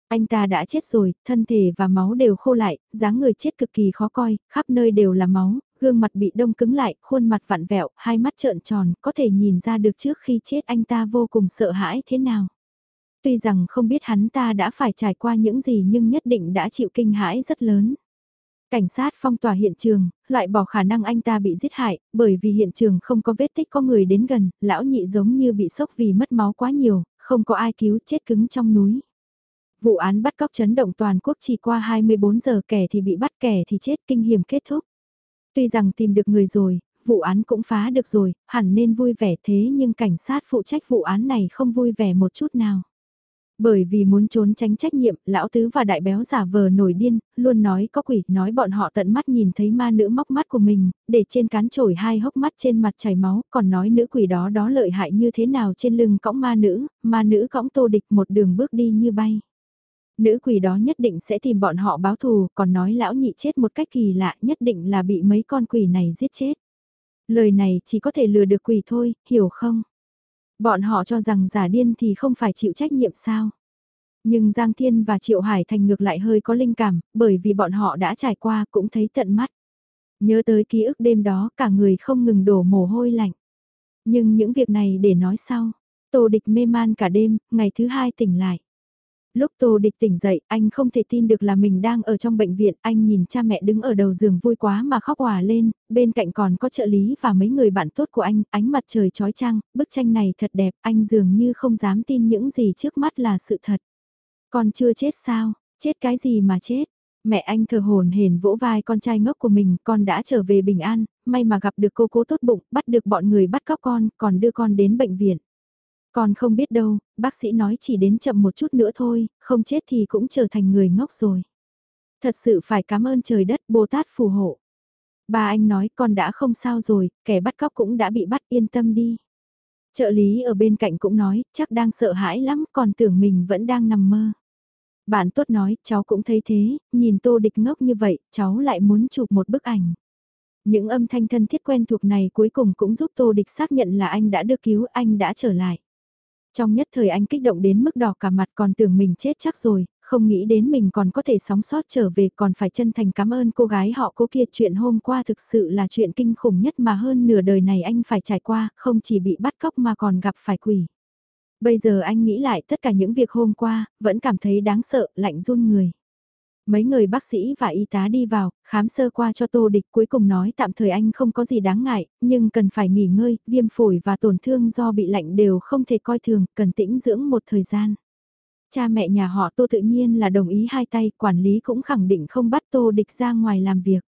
[SPEAKER 1] Anh ta đã chết rồi, thân thể và máu đều khô lại, dáng người chết cực kỳ khó coi, khắp nơi đều là máu, gương mặt bị đông cứng lại, khuôn mặt vặn vẹo, hai mắt trợn tròn, có thể nhìn ra được trước khi chết anh ta vô cùng sợ hãi thế nào. Tuy rằng không biết hắn ta đã phải trải qua những gì nhưng nhất định đã chịu kinh hãi rất lớn. Cảnh sát phong tỏa hiện trường, loại bỏ khả năng anh ta bị giết hại, bởi vì hiện trường không có vết tích có người đến gần, lão nhị giống như bị sốc vì mất máu quá nhiều, không có ai cứu chết cứng trong núi. Vụ án bắt cóc chấn động toàn quốc chỉ qua 24 giờ kẻ thì bị bắt kẻ thì chết kinh hiểm kết thúc. Tuy rằng tìm được người rồi, vụ án cũng phá được rồi, hẳn nên vui vẻ thế nhưng cảnh sát phụ trách vụ án này không vui vẻ một chút nào. Bởi vì muốn trốn tránh trách nhiệm, lão tứ và đại béo giả vờ nổi điên, luôn nói có quỷ, nói bọn họ tận mắt nhìn thấy ma nữ móc mắt của mình, để trên cán trổi hai hốc mắt trên mặt chảy máu, còn nói nữ quỷ đó đó lợi hại như thế nào trên lưng cõng ma nữ, ma nữ cõng tô địch một đường bước đi như bay. Nữ quỷ đó nhất định sẽ tìm bọn họ báo thù, còn nói lão nhị chết một cách kỳ lạ nhất định là bị mấy con quỷ này giết chết. Lời này chỉ có thể lừa được quỷ thôi, hiểu không? Bọn họ cho rằng giả điên thì không phải chịu trách nhiệm sao? Nhưng Giang Thiên và Triệu Hải Thành ngược lại hơi có linh cảm, bởi vì bọn họ đã trải qua cũng thấy tận mắt. Nhớ tới ký ức đêm đó cả người không ngừng đổ mồ hôi lạnh. Nhưng những việc này để nói sau. Tô địch mê man cả đêm, ngày thứ hai tỉnh lại. Lúc Tô Địch tỉnh dậy, anh không thể tin được là mình đang ở trong bệnh viện, anh nhìn cha mẹ đứng ở đầu giường vui quá mà khóc hòa lên, bên cạnh còn có trợ lý và mấy người bạn tốt của anh, ánh mặt trời trói trăng, bức tranh này thật đẹp, anh dường như không dám tin những gì trước mắt là sự thật. còn chưa chết sao, chết cái gì mà chết? Mẹ anh thờ hồn hển vỗ vai con trai ngốc của mình, con đã trở về bình an, may mà gặp được cô cố tốt bụng, bắt được bọn người bắt cóc con, còn đưa con đến bệnh viện còn không biết đâu, bác sĩ nói chỉ đến chậm một chút nữa thôi, không chết thì cũng trở thành người ngốc rồi. Thật sự phải cảm ơn trời đất Bồ Tát phù hộ. Bà anh nói con đã không sao rồi, kẻ bắt cóc cũng đã bị bắt yên tâm đi. Trợ lý ở bên cạnh cũng nói, chắc đang sợ hãi lắm, còn tưởng mình vẫn đang nằm mơ. Bạn tốt nói, cháu cũng thấy thế, nhìn tô địch ngốc như vậy, cháu lại muốn chụp một bức ảnh. Những âm thanh thân thiết quen thuộc này cuối cùng cũng giúp tô địch xác nhận là anh đã được cứu, anh đã trở lại. Trong nhất thời anh kích động đến mức đỏ cả mặt còn tưởng mình chết chắc rồi, không nghĩ đến mình còn có thể sống sót trở về còn phải chân thành cảm ơn cô gái họ cố kia chuyện hôm qua thực sự là chuyện kinh khủng nhất mà hơn nửa đời này anh phải trải qua, không chỉ bị bắt cóc mà còn gặp phải quỷ. Bây giờ anh nghĩ lại tất cả những việc hôm qua, vẫn cảm thấy đáng sợ, lạnh run người. Mấy người bác sĩ và y tá đi vào, khám sơ qua cho tô địch cuối cùng nói tạm thời anh không có gì đáng ngại, nhưng cần phải nghỉ ngơi, viêm phổi và tổn thương do bị lạnh đều không thể coi thường, cần tĩnh dưỡng một thời gian. Cha mẹ nhà họ tô tự nhiên là đồng ý hai tay, quản lý cũng khẳng định không bắt tô địch ra ngoài làm việc.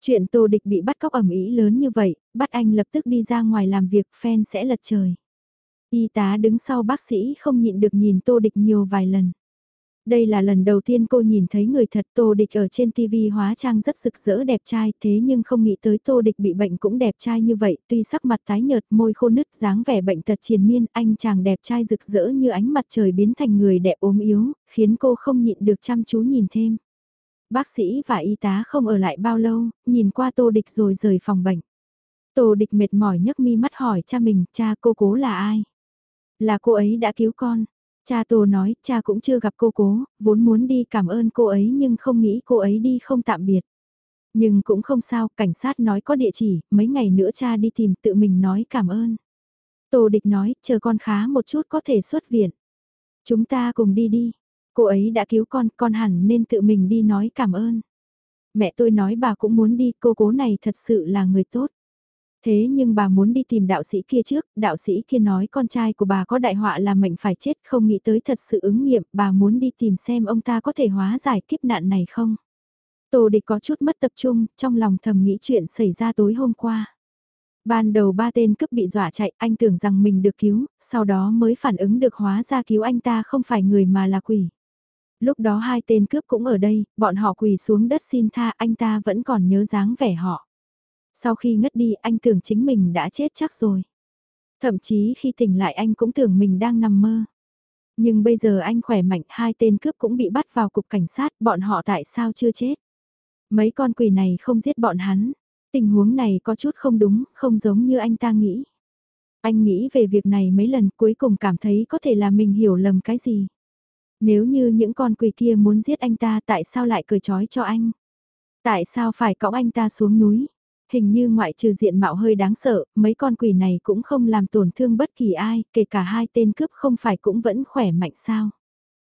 [SPEAKER 1] Chuyện tô địch bị bắt cóc ẩm ý lớn như vậy, bắt anh lập tức đi ra ngoài làm việc, fan sẽ lật trời. Y tá đứng sau bác sĩ không nhịn được nhìn tô địch nhiều vài lần. Đây là lần đầu tiên cô nhìn thấy người thật Tô Địch ở trên TV hóa trang rất rực rỡ đẹp trai thế nhưng không nghĩ tới Tô Địch bị bệnh cũng đẹp trai như vậy tuy sắc mặt tái nhợt môi khô nứt dáng vẻ bệnh tật triền miên anh chàng đẹp trai rực rỡ như ánh mặt trời biến thành người đẹp ốm yếu khiến cô không nhịn được chăm chú nhìn thêm. Bác sĩ và y tá không ở lại bao lâu, nhìn qua Tô Địch rồi rời phòng bệnh. Tô Địch mệt mỏi nhấc mi mắt hỏi cha mình cha cô cố là ai? Là cô ấy đã cứu con. Cha Tô nói, cha cũng chưa gặp cô cố, vốn muốn đi cảm ơn cô ấy nhưng không nghĩ cô ấy đi không tạm biệt. Nhưng cũng không sao, cảnh sát nói có địa chỉ, mấy ngày nữa cha đi tìm tự mình nói cảm ơn. Tô địch nói, chờ con khá một chút có thể xuất viện. Chúng ta cùng đi đi. Cô ấy đã cứu con, con hẳn nên tự mình đi nói cảm ơn. Mẹ tôi nói bà cũng muốn đi, cô cố này thật sự là người tốt. Thế nhưng bà muốn đi tìm đạo sĩ kia trước, đạo sĩ kia nói con trai của bà có đại họa là mệnh phải chết không nghĩ tới thật sự ứng nghiệm, bà muốn đi tìm xem ông ta có thể hóa giải kiếp nạn này không. Tô địch có chút mất tập trung, trong lòng thầm nghĩ chuyện xảy ra tối hôm qua. Ban đầu ba tên cướp bị dọa chạy, anh tưởng rằng mình được cứu, sau đó mới phản ứng được hóa ra cứu anh ta không phải người mà là quỷ. Lúc đó hai tên cướp cũng ở đây, bọn họ quỳ xuống đất xin tha anh ta vẫn còn nhớ dáng vẻ họ. Sau khi ngất đi anh tưởng chính mình đã chết chắc rồi. Thậm chí khi tỉnh lại anh cũng tưởng mình đang nằm mơ. Nhưng bây giờ anh khỏe mạnh hai tên cướp cũng bị bắt vào cục cảnh sát bọn họ tại sao chưa chết. Mấy con quỷ này không giết bọn hắn. Tình huống này có chút không đúng, không giống như anh ta nghĩ. Anh nghĩ về việc này mấy lần cuối cùng cảm thấy có thể là mình hiểu lầm cái gì. Nếu như những con quỷ kia muốn giết anh ta tại sao lại cười trói cho anh? Tại sao phải cõng anh ta xuống núi? Hình như ngoại trừ diện mạo hơi đáng sợ, mấy con quỷ này cũng không làm tổn thương bất kỳ ai, kể cả hai tên cướp không phải cũng vẫn khỏe mạnh sao?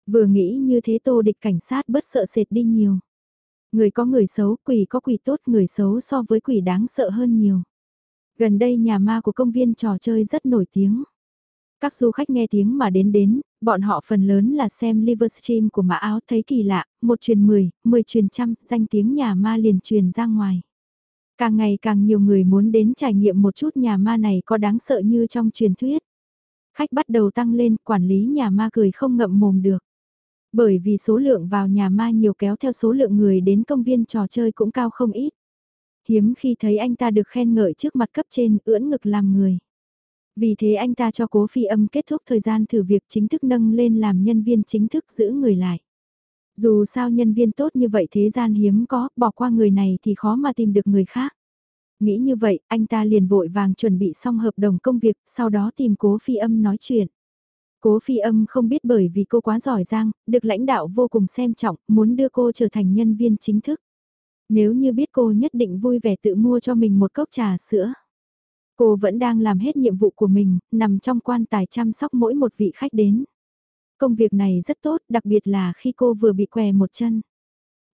[SPEAKER 1] Vừa nghĩ như thế tô địch cảnh sát bất sợ sệt đi nhiều. Người có người xấu, quỷ có quỷ tốt, người xấu so với quỷ đáng sợ hơn nhiều. Gần đây nhà ma của công viên trò chơi rất nổi tiếng. Các du khách nghe tiếng mà đến đến, bọn họ phần lớn là xem Livestream của mã áo thấy kỳ lạ, một truyền mười, mười truyền trăm, danh tiếng nhà ma liền truyền ra ngoài. Càng ngày càng nhiều người muốn đến trải nghiệm một chút nhà ma này có đáng sợ như trong truyền thuyết. Khách bắt đầu tăng lên, quản lý nhà ma cười không ngậm mồm được. Bởi vì số lượng vào nhà ma nhiều kéo theo số lượng người đến công viên trò chơi cũng cao không ít. Hiếm khi thấy anh ta được khen ngợi trước mặt cấp trên ưỡn ngực làm người. Vì thế anh ta cho cố phi âm kết thúc thời gian thử việc chính thức nâng lên làm nhân viên chính thức giữ người lại. Dù sao nhân viên tốt như vậy thế gian hiếm có, bỏ qua người này thì khó mà tìm được người khác. Nghĩ như vậy, anh ta liền vội vàng chuẩn bị xong hợp đồng công việc, sau đó tìm cố phi âm nói chuyện. Cố phi âm không biết bởi vì cô quá giỏi giang, được lãnh đạo vô cùng xem trọng, muốn đưa cô trở thành nhân viên chính thức. Nếu như biết cô nhất định vui vẻ tự mua cho mình một cốc trà sữa. Cô vẫn đang làm hết nhiệm vụ của mình, nằm trong quan tài chăm sóc mỗi một vị khách đến. Công việc này rất tốt, đặc biệt là khi cô vừa bị què một chân.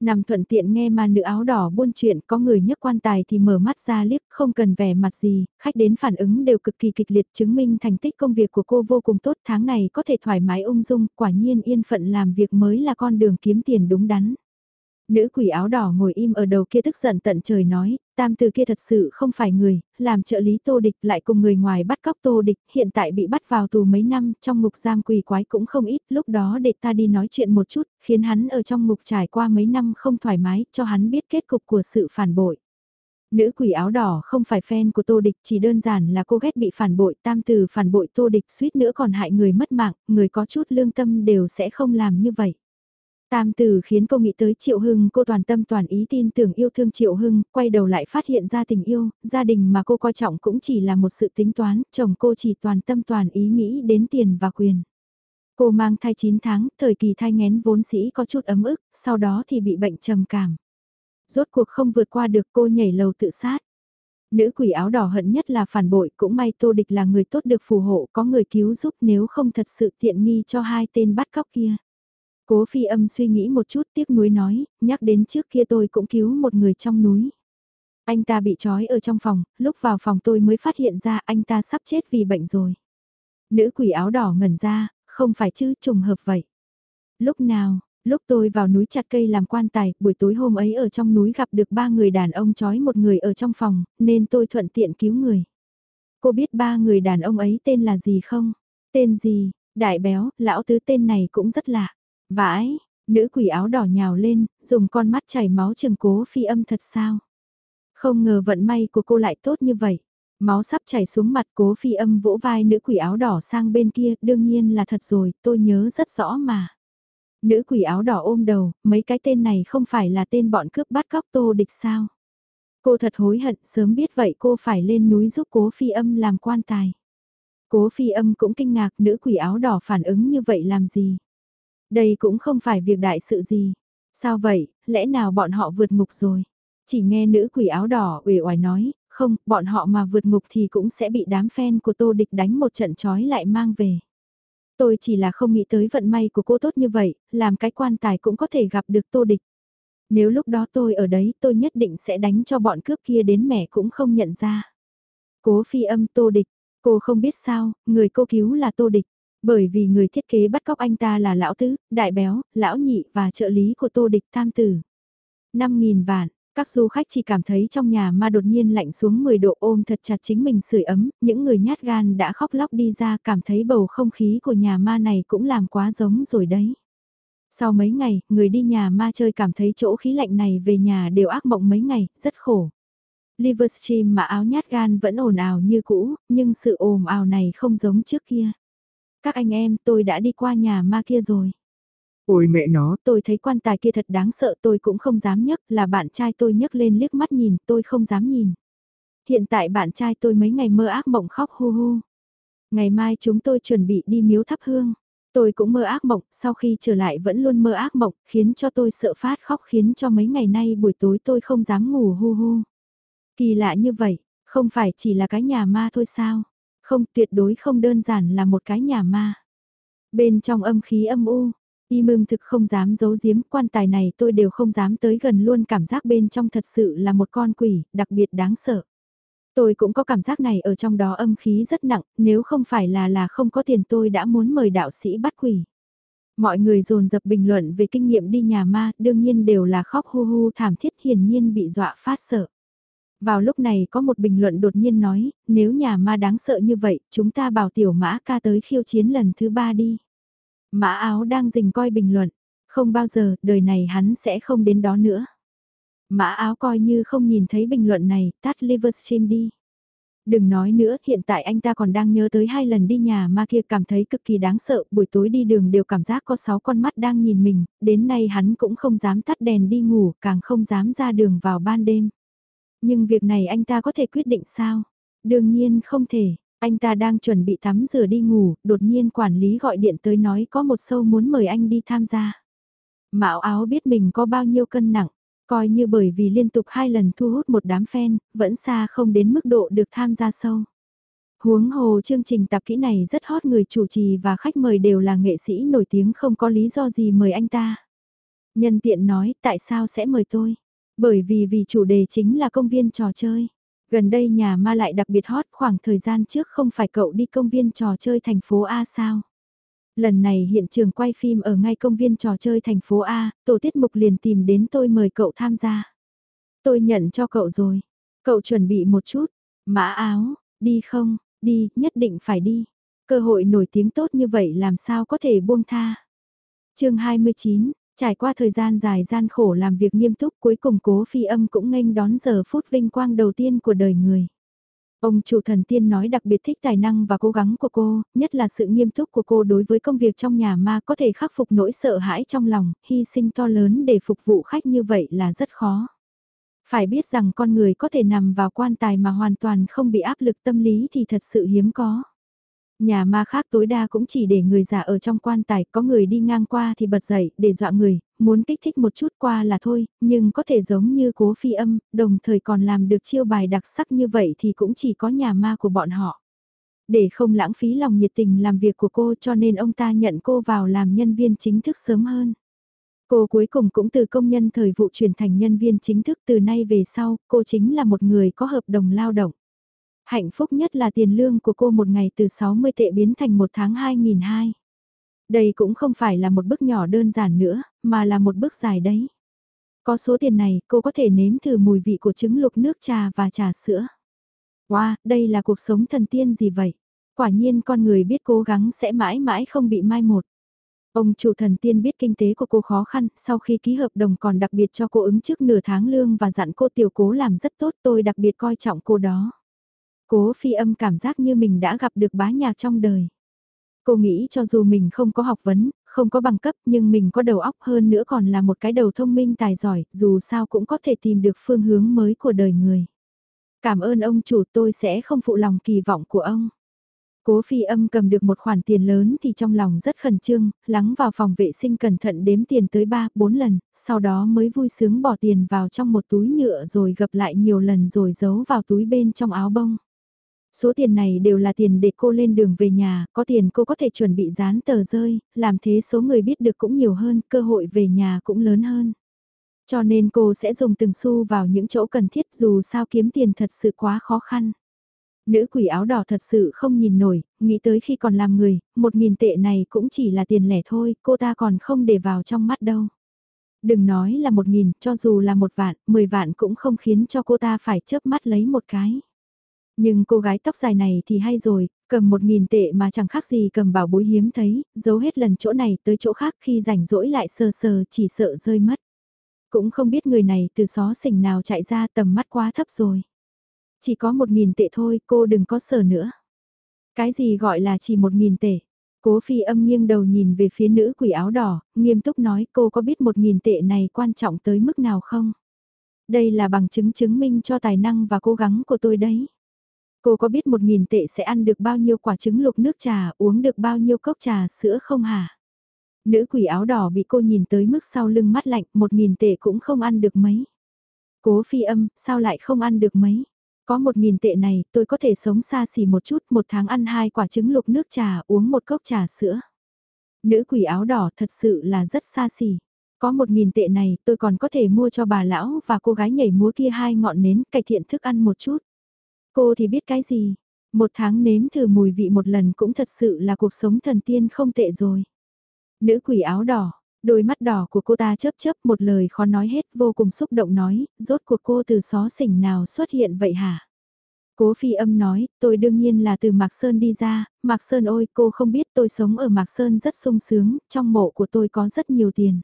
[SPEAKER 1] Nằm thuận tiện nghe mà nữ áo đỏ buôn chuyện có người nhấc quan tài thì mở mắt ra liếc không cần vẻ mặt gì, khách đến phản ứng đều cực kỳ kịch liệt chứng minh thành tích công việc của cô vô cùng tốt tháng này có thể thoải mái ung dung, quả nhiên yên phận làm việc mới là con đường kiếm tiền đúng đắn. Nữ quỷ áo đỏ ngồi im ở đầu kia tức giận tận trời nói, tam từ kia thật sự không phải người, làm trợ lý tô địch lại cùng người ngoài bắt cóc tô địch, hiện tại bị bắt vào tù mấy năm, trong ngục giam quỷ quái cũng không ít, lúc đó để ta đi nói chuyện một chút, khiến hắn ở trong ngục trải qua mấy năm không thoải mái, cho hắn biết kết cục của sự phản bội. Nữ quỷ áo đỏ không phải fan của tô địch, chỉ đơn giản là cô ghét bị phản bội, tam từ phản bội tô địch suýt nữa còn hại người mất mạng, người có chút lương tâm đều sẽ không làm như vậy. Tam từ khiến cô nghĩ tới Triệu Hưng, cô toàn tâm toàn ý tin tưởng yêu thương Triệu Hưng, quay đầu lại phát hiện ra tình yêu, gia đình mà cô coi trọng cũng chỉ là một sự tính toán, chồng cô chỉ toàn tâm toàn ý nghĩ đến tiền và quyền. Cô mang thai 9 tháng, thời kỳ thai ngén vốn sĩ có chút ấm ức, sau đó thì bị bệnh trầm cảm. Rốt cuộc không vượt qua được cô nhảy lầu tự sát. Nữ quỷ áo đỏ hận nhất là phản bội, cũng may Tô Địch là người tốt được phù hộ, có người cứu giúp nếu không thật sự tiện nghi cho hai tên bắt cóc kia. Cố phi âm suy nghĩ một chút tiếc nuối nói, nhắc đến trước kia tôi cũng cứu một người trong núi. Anh ta bị trói ở trong phòng, lúc vào phòng tôi mới phát hiện ra anh ta sắp chết vì bệnh rồi. Nữ quỷ áo đỏ ngẩn ra, không phải chứ trùng hợp vậy. Lúc nào, lúc tôi vào núi chặt cây làm quan tài, buổi tối hôm ấy ở trong núi gặp được ba người đàn ông trói một người ở trong phòng, nên tôi thuận tiện cứu người. Cô biết ba người đàn ông ấy tên là gì không? Tên gì? Đại béo, lão tứ tên này cũng rất lạ. Vãi, nữ quỷ áo đỏ nhào lên, dùng con mắt chảy máu chừng cố phi âm thật sao. Không ngờ vận may của cô lại tốt như vậy. Máu sắp chảy xuống mặt cố phi âm vỗ vai nữ quỷ áo đỏ sang bên kia, đương nhiên là thật rồi, tôi nhớ rất rõ mà. Nữ quỷ áo đỏ ôm đầu, mấy cái tên này không phải là tên bọn cướp bắt cóc tô địch sao. Cô thật hối hận, sớm biết vậy cô phải lên núi giúp cố phi âm làm quan tài. Cố phi âm cũng kinh ngạc nữ quỷ áo đỏ phản ứng như vậy làm gì. Đây cũng không phải việc đại sự gì. Sao vậy, lẽ nào bọn họ vượt ngục rồi? Chỉ nghe nữ quỷ áo đỏ uể oải nói, không, bọn họ mà vượt ngục thì cũng sẽ bị đám fan của tô địch đánh một trận chói lại mang về. Tôi chỉ là không nghĩ tới vận may của cô tốt như vậy, làm cái quan tài cũng có thể gặp được tô địch. Nếu lúc đó tôi ở đấy tôi nhất định sẽ đánh cho bọn cướp kia đến mẹ cũng không nhận ra. Cố phi âm tô địch, cô không biết sao, người cô cứu là tô địch. Bởi vì người thiết kế bắt cóc anh ta là lão tứ, đại béo, lão nhị và trợ lý của tô địch tam tử. 5.000 vạn, các du khách chỉ cảm thấy trong nhà ma đột nhiên lạnh xuống 10 độ ôm thật chặt chính mình sưởi ấm, những người nhát gan đã khóc lóc đi ra cảm thấy bầu không khí của nhà ma này cũng làm quá giống rồi đấy. Sau mấy ngày, người đi nhà ma chơi cảm thấy chỗ khí lạnh này về nhà đều ác mộng mấy ngày, rất khổ. Livestream mà áo nhát gan vẫn ồn ào như cũ, nhưng sự ồn ào này không giống trước kia. Các anh em, tôi đã đi qua nhà ma kia rồi.
[SPEAKER 2] Ôi mẹ nó,
[SPEAKER 1] tôi thấy quan tài kia thật đáng sợ tôi cũng không dám nhấc, là bạn trai tôi nhấc lên liếc mắt nhìn, tôi không dám nhìn. Hiện tại bạn trai tôi mấy ngày mơ ác mộng khóc hu hu. Ngày mai chúng tôi chuẩn bị đi miếu thắp hương. Tôi cũng mơ ác mộng, sau khi trở lại vẫn luôn mơ ác mộng, khiến cho tôi sợ phát khóc khiến cho mấy ngày nay buổi tối tôi không dám ngủ hu hu. Kỳ lạ như vậy, không phải chỉ là cái nhà ma thôi sao? Không, tuyệt đối không đơn giản là một cái nhà ma. Bên trong âm khí âm u, y mừng thực không dám giấu giếm, quan tài này tôi đều không dám tới gần luôn cảm giác bên trong thật sự là một con quỷ, đặc biệt đáng sợ. Tôi cũng có cảm giác này ở trong đó âm khí rất nặng, nếu không phải là là không có tiền tôi đã muốn mời đạo sĩ bắt quỷ. Mọi người dồn dập bình luận về kinh nghiệm đi nhà ma, đương nhiên đều là khóc hu hu thảm thiết hiển nhiên bị dọa phát sợ. Vào lúc này có một bình luận đột nhiên nói, nếu nhà ma đáng sợ như vậy, chúng ta bảo tiểu mã ca tới khiêu chiến lần thứ ba đi. Mã áo đang dình coi bình luận, không bao giờ, đời này hắn sẽ không đến đó nữa. Mã áo coi như không nhìn thấy bình luận này, tắt Livestream đi. Đừng nói nữa, hiện tại anh ta còn đang nhớ tới hai lần đi nhà ma kia cảm thấy cực kỳ đáng sợ, buổi tối đi đường đều cảm giác có sáu con mắt đang nhìn mình, đến nay hắn cũng không dám tắt đèn đi ngủ, càng không dám ra đường vào ban đêm. Nhưng việc này anh ta có thể quyết định sao? Đương nhiên không thể, anh ta đang chuẩn bị tắm rửa đi ngủ, đột nhiên quản lý gọi điện tới nói có một sâu muốn mời anh đi tham gia. Mạo áo biết mình có bao nhiêu cân nặng, coi như bởi vì liên tục hai lần thu hút một đám fan, vẫn xa không đến mức độ được tham gia sâu. Huống hồ chương trình tập kỹ này rất hot người chủ trì và khách mời đều là nghệ sĩ nổi tiếng không có lý do gì mời anh ta. Nhân tiện nói tại sao sẽ mời tôi? Bởi vì vì chủ đề chính là công viên trò chơi. Gần đây nhà ma lại đặc biệt hot khoảng thời gian trước không phải cậu đi công viên trò chơi thành phố A sao? Lần này hiện trường quay phim ở ngay công viên trò chơi thành phố A, tổ tiết mục liền tìm đến tôi mời cậu tham gia. Tôi nhận cho cậu rồi. Cậu chuẩn bị một chút. Mã áo, đi không, đi, nhất định phải đi. Cơ hội nổi tiếng tốt như vậy làm sao có thể buông tha. chương 29, Trải qua thời gian dài gian khổ làm việc nghiêm túc cuối cùng cố phi âm cũng nghênh đón giờ phút vinh quang đầu tiên của đời người. Ông chủ thần tiên nói đặc biệt thích tài năng và cố gắng của cô, nhất là sự nghiêm túc của cô đối với công việc trong nhà ma có thể khắc phục nỗi sợ hãi trong lòng, hy sinh to lớn để phục vụ khách như vậy là rất khó. Phải biết rằng con người có thể nằm vào quan tài mà hoàn toàn không bị áp lực tâm lý thì thật sự hiếm có. Nhà ma khác tối đa cũng chỉ để người già ở trong quan tài, có người đi ngang qua thì bật dậy để dọa người, muốn kích thích một chút qua là thôi, nhưng có thể giống như cố phi âm, đồng thời còn làm được chiêu bài đặc sắc như vậy thì cũng chỉ có nhà ma của bọn họ. Để không lãng phí lòng nhiệt tình làm việc của cô cho nên ông ta nhận cô vào làm nhân viên chính thức sớm hơn. Cô cuối cùng cũng từ công nhân thời vụ chuyển thành nhân viên chính thức từ nay về sau, cô chính là một người có hợp đồng lao động. Hạnh phúc nhất là tiền lương của cô một ngày từ 60 tệ biến thành một tháng 2.200. Đây cũng không phải là một bước nhỏ đơn giản nữa, mà là một bước dài đấy. Có số tiền này, cô có thể nếm thử mùi vị của trứng lục nước trà và trà sữa. Wow, đây là cuộc sống thần tiên gì vậy? Quả nhiên con người biết cố gắng sẽ mãi mãi không bị mai một. Ông chủ thần tiên biết kinh tế của cô khó khăn, sau khi ký hợp đồng còn đặc biệt cho cô ứng trước nửa tháng lương và dặn cô tiểu cố làm rất tốt tôi đặc biệt coi trọng cô đó. Cố phi âm cảm giác như mình đã gặp được bá nhạc trong đời. Cô nghĩ cho dù mình không có học vấn, không có bằng cấp nhưng mình có đầu óc hơn nữa còn là một cái đầu thông minh tài giỏi, dù sao cũng có thể tìm được phương hướng mới của đời người. Cảm ơn ông chủ tôi sẽ không phụ lòng kỳ vọng của ông. Cố phi âm cầm được một khoản tiền lớn thì trong lòng rất khẩn trương, lắng vào phòng vệ sinh cẩn thận đếm tiền tới 3, 4 lần, sau đó mới vui sướng bỏ tiền vào trong một túi nhựa rồi gập lại nhiều lần rồi giấu vào túi bên trong áo bông. Số tiền này đều là tiền để cô lên đường về nhà, có tiền cô có thể chuẩn bị dán tờ rơi, làm thế số người biết được cũng nhiều hơn, cơ hội về nhà cũng lớn hơn. Cho nên cô sẽ dùng từng xu vào những chỗ cần thiết dù sao kiếm tiền thật sự quá khó khăn. Nữ quỷ áo đỏ thật sự không nhìn nổi, nghĩ tới khi còn làm người, một nghìn tệ này cũng chỉ là tiền lẻ thôi, cô ta còn không để vào trong mắt đâu. Đừng nói là một nghìn, cho dù là một vạn, mười vạn cũng không khiến cho cô ta phải chớp mắt lấy một cái. Nhưng cô gái tóc dài này thì hay rồi, cầm một nghìn tệ mà chẳng khác gì cầm bảo bối hiếm thấy, giấu hết lần chỗ này tới chỗ khác khi rảnh rỗi lại sờ sờ chỉ sợ rơi mất. Cũng không biết người này từ xó xỉnh nào chạy ra tầm mắt quá thấp rồi. Chỉ có một nghìn tệ thôi, cô đừng có sờ nữa. Cái gì gọi là chỉ một nghìn tệ? Cố phi âm nghiêng đầu nhìn về phía nữ quỷ áo đỏ, nghiêm túc nói cô có biết một nghìn tệ này quan trọng tới mức nào không? Đây là bằng chứng chứng minh cho tài năng và cố gắng của tôi đấy. Cô có biết một nghìn tệ sẽ ăn được bao nhiêu quả trứng lục nước trà, uống được bao nhiêu cốc trà sữa không hả? Nữ quỷ áo đỏ bị cô nhìn tới mức sau lưng mắt lạnh, một nghìn tệ cũng không ăn được mấy. Cố phi âm, sao lại không ăn được mấy? Có một nghìn tệ này, tôi có thể sống xa xỉ một chút, một tháng ăn hai quả trứng lục nước trà, uống một cốc trà sữa. Nữ quỷ áo đỏ thật sự là rất xa xỉ. Có một nghìn tệ này, tôi còn có thể mua cho bà lão và cô gái nhảy múa kia hai ngọn nến, cải thiện thức ăn một chút. Cô thì biết cái gì? Một tháng nếm thử mùi vị một lần cũng thật sự là cuộc sống thần tiên không tệ rồi. Nữ quỷ áo đỏ, đôi mắt đỏ của cô ta chớp chớp một lời khó nói hết vô cùng xúc động nói, rốt cuộc cô từ xó xỉnh nào xuất hiện vậy hả? Cố phi âm nói, tôi đương nhiên là từ Mạc Sơn đi ra, Mạc Sơn ôi cô không biết tôi sống ở Mạc Sơn rất sung sướng, trong mộ của tôi có rất nhiều tiền.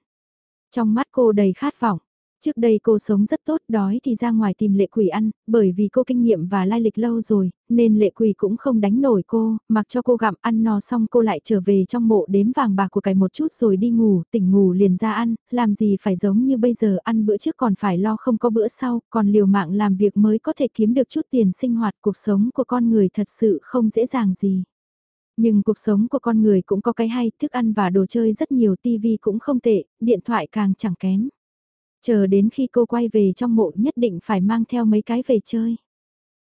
[SPEAKER 1] Trong mắt cô đầy khát vọng, Trước đây cô sống rất tốt đói thì ra ngoài tìm lệ quỷ ăn, bởi vì cô kinh nghiệm và lai lịch lâu rồi, nên lệ quỷ cũng không đánh nổi cô, mặc cho cô gặm ăn no xong cô lại trở về trong mộ đếm vàng bạc của cải một chút rồi đi ngủ, tỉnh ngủ liền ra ăn, làm gì phải giống như bây giờ ăn bữa trước còn phải lo không có bữa sau, còn liều mạng làm việc mới có thể kiếm được chút tiền sinh hoạt cuộc sống của con người thật sự không dễ dàng gì. Nhưng cuộc sống của con người cũng có cái hay, thức ăn và đồ chơi rất nhiều, tivi cũng không tệ, điện thoại càng chẳng kém. Chờ đến khi cô quay về trong mộ nhất định phải mang theo mấy cái về chơi.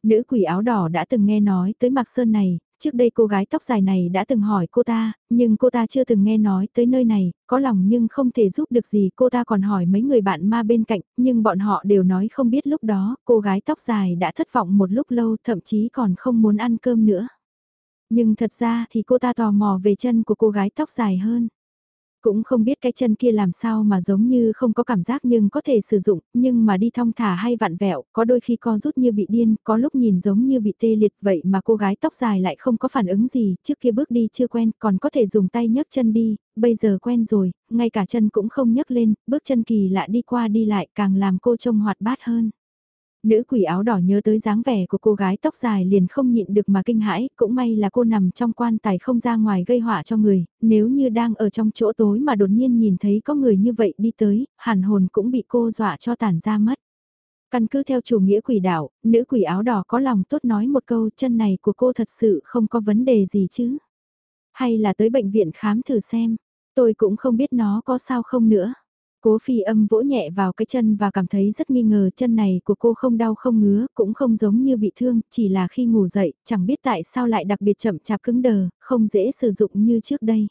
[SPEAKER 1] Nữ quỷ áo đỏ đã từng nghe nói tới Mạc Sơn này, trước đây cô gái tóc dài này đã từng hỏi cô ta, nhưng cô ta chưa từng nghe nói tới nơi này, có lòng nhưng không thể giúp được gì. Cô ta còn hỏi mấy người bạn ma bên cạnh, nhưng bọn họ đều nói không biết lúc đó, cô gái tóc dài đã thất vọng một lúc lâu, thậm chí còn không muốn ăn cơm nữa. Nhưng thật ra thì cô ta tò mò về chân của cô gái tóc dài hơn. Cũng không biết cái chân kia làm sao mà giống như không có cảm giác nhưng có thể sử dụng, nhưng mà đi thong thả hay vặn vẹo, có đôi khi co rút như bị điên, có lúc nhìn giống như bị tê liệt vậy mà cô gái tóc dài lại không có phản ứng gì, trước kia bước đi chưa quen, còn có thể dùng tay nhấc chân đi, bây giờ quen rồi, ngay cả chân cũng không nhấc lên, bước chân kỳ lạ đi qua đi lại càng làm cô trông hoạt bát hơn. Nữ quỷ áo đỏ nhớ tới dáng vẻ của cô gái tóc dài liền không nhịn được mà kinh hãi, cũng may là cô nằm trong quan tài không ra ngoài gây họa cho người, nếu như đang ở trong chỗ tối mà đột nhiên nhìn thấy có người như vậy đi tới, hàn hồn cũng bị cô dọa cho tàn ra mất. Căn cứ theo chủ nghĩa quỷ đạo, nữ quỷ áo đỏ có lòng tốt nói một câu chân này của cô thật sự không có vấn đề gì chứ. Hay là tới bệnh viện khám thử xem, tôi cũng không biết nó có sao không nữa. Cố phi âm vỗ nhẹ vào cái chân và cảm thấy rất nghi ngờ chân này của cô không đau không ngứa, cũng không giống như bị thương, chỉ là khi ngủ dậy, chẳng biết tại sao lại đặc biệt chậm chạp cứng đờ, không dễ sử dụng như trước đây.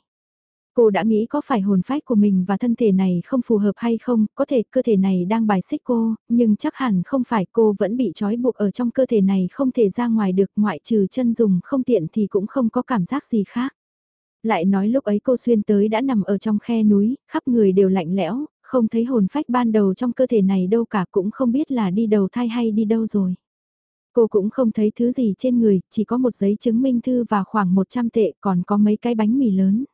[SPEAKER 1] Cô đã nghĩ có phải hồn phách của mình và thân thể này không phù hợp hay không, có thể cơ thể này đang bài xích cô, nhưng chắc hẳn không phải cô vẫn bị trói buộc ở trong cơ thể này không thể ra ngoài được ngoại trừ chân dùng không tiện thì cũng không có cảm giác gì khác. Lại nói lúc ấy cô xuyên tới đã nằm ở trong khe núi, khắp người đều lạnh lẽo, không thấy hồn phách ban đầu trong cơ thể này đâu cả cũng không biết là đi đầu thai hay đi đâu rồi. Cô cũng không thấy thứ gì trên người, chỉ có một giấy chứng minh thư và khoảng 100 tệ còn có mấy cái bánh mì lớn.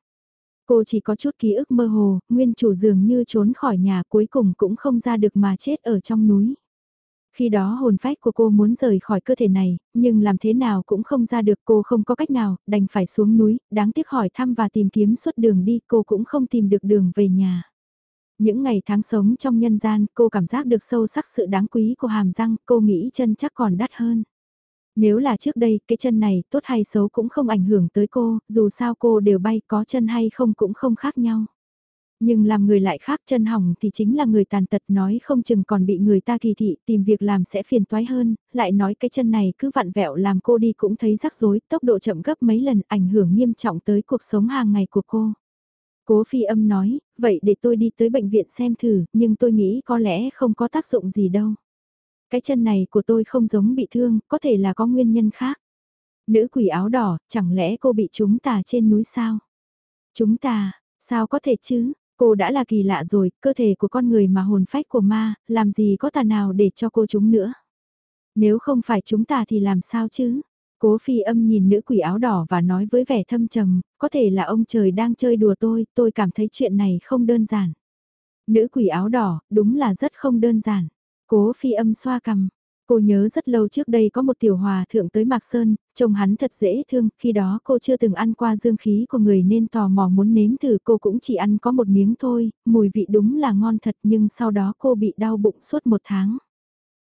[SPEAKER 1] Cô chỉ có chút ký ức mơ hồ, nguyên chủ dường như trốn khỏi nhà cuối cùng cũng không ra được mà chết ở trong núi. Khi đó hồn phách của cô muốn rời khỏi cơ thể này, nhưng làm thế nào cũng không ra được cô không có cách nào, đành phải xuống núi, đáng tiếc hỏi thăm và tìm kiếm suốt đường đi cô cũng không tìm được đường về nhà. Những ngày tháng sống trong nhân gian, cô cảm giác được sâu sắc sự đáng quý của hàm răng, cô nghĩ chân chắc còn đắt hơn. Nếu là trước đây, cái chân này tốt hay xấu cũng không ảnh hưởng tới cô, dù sao cô đều bay có chân hay không cũng không khác nhau. Nhưng làm người lại khác chân hỏng thì chính là người tàn tật nói không chừng còn bị người ta kỳ thị tìm việc làm sẽ phiền toái hơn, lại nói cái chân này cứ vặn vẹo làm cô đi cũng thấy rắc rối, tốc độ chậm gấp mấy lần ảnh hưởng nghiêm trọng tới cuộc sống hàng ngày của cô. Cố phi âm nói, vậy để tôi đi tới bệnh viện xem thử, nhưng tôi nghĩ có lẽ không có tác dụng gì đâu. Cái chân này của tôi không giống bị thương, có thể là có nguyên nhân khác. Nữ quỷ áo đỏ, chẳng lẽ cô bị chúng ta trên núi sao? Chúng ta sao có thể chứ? Cô đã là kỳ lạ rồi, cơ thể của con người mà hồn phách của ma, làm gì có tà nào để cho cô chúng nữa? Nếu không phải chúng ta thì làm sao chứ? Cố phi âm nhìn nữ quỷ áo đỏ và nói với vẻ thâm trầm, có thể là ông trời đang chơi đùa tôi, tôi cảm thấy chuyện này không đơn giản. Nữ quỷ áo đỏ, đúng là rất không đơn giản. Cố phi âm xoa cằm. Cô nhớ rất lâu trước đây có một tiểu hòa thượng tới Mạc Sơn, trông hắn thật dễ thương, khi đó cô chưa từng ăn qua dương khí của người nên tò mò muốn nếm thử cô cũng chỉ ăn có một miếng thôi, mùi vị đúng là ngon thật nhưng sau đó cô bị đau bụng suốt một tháng.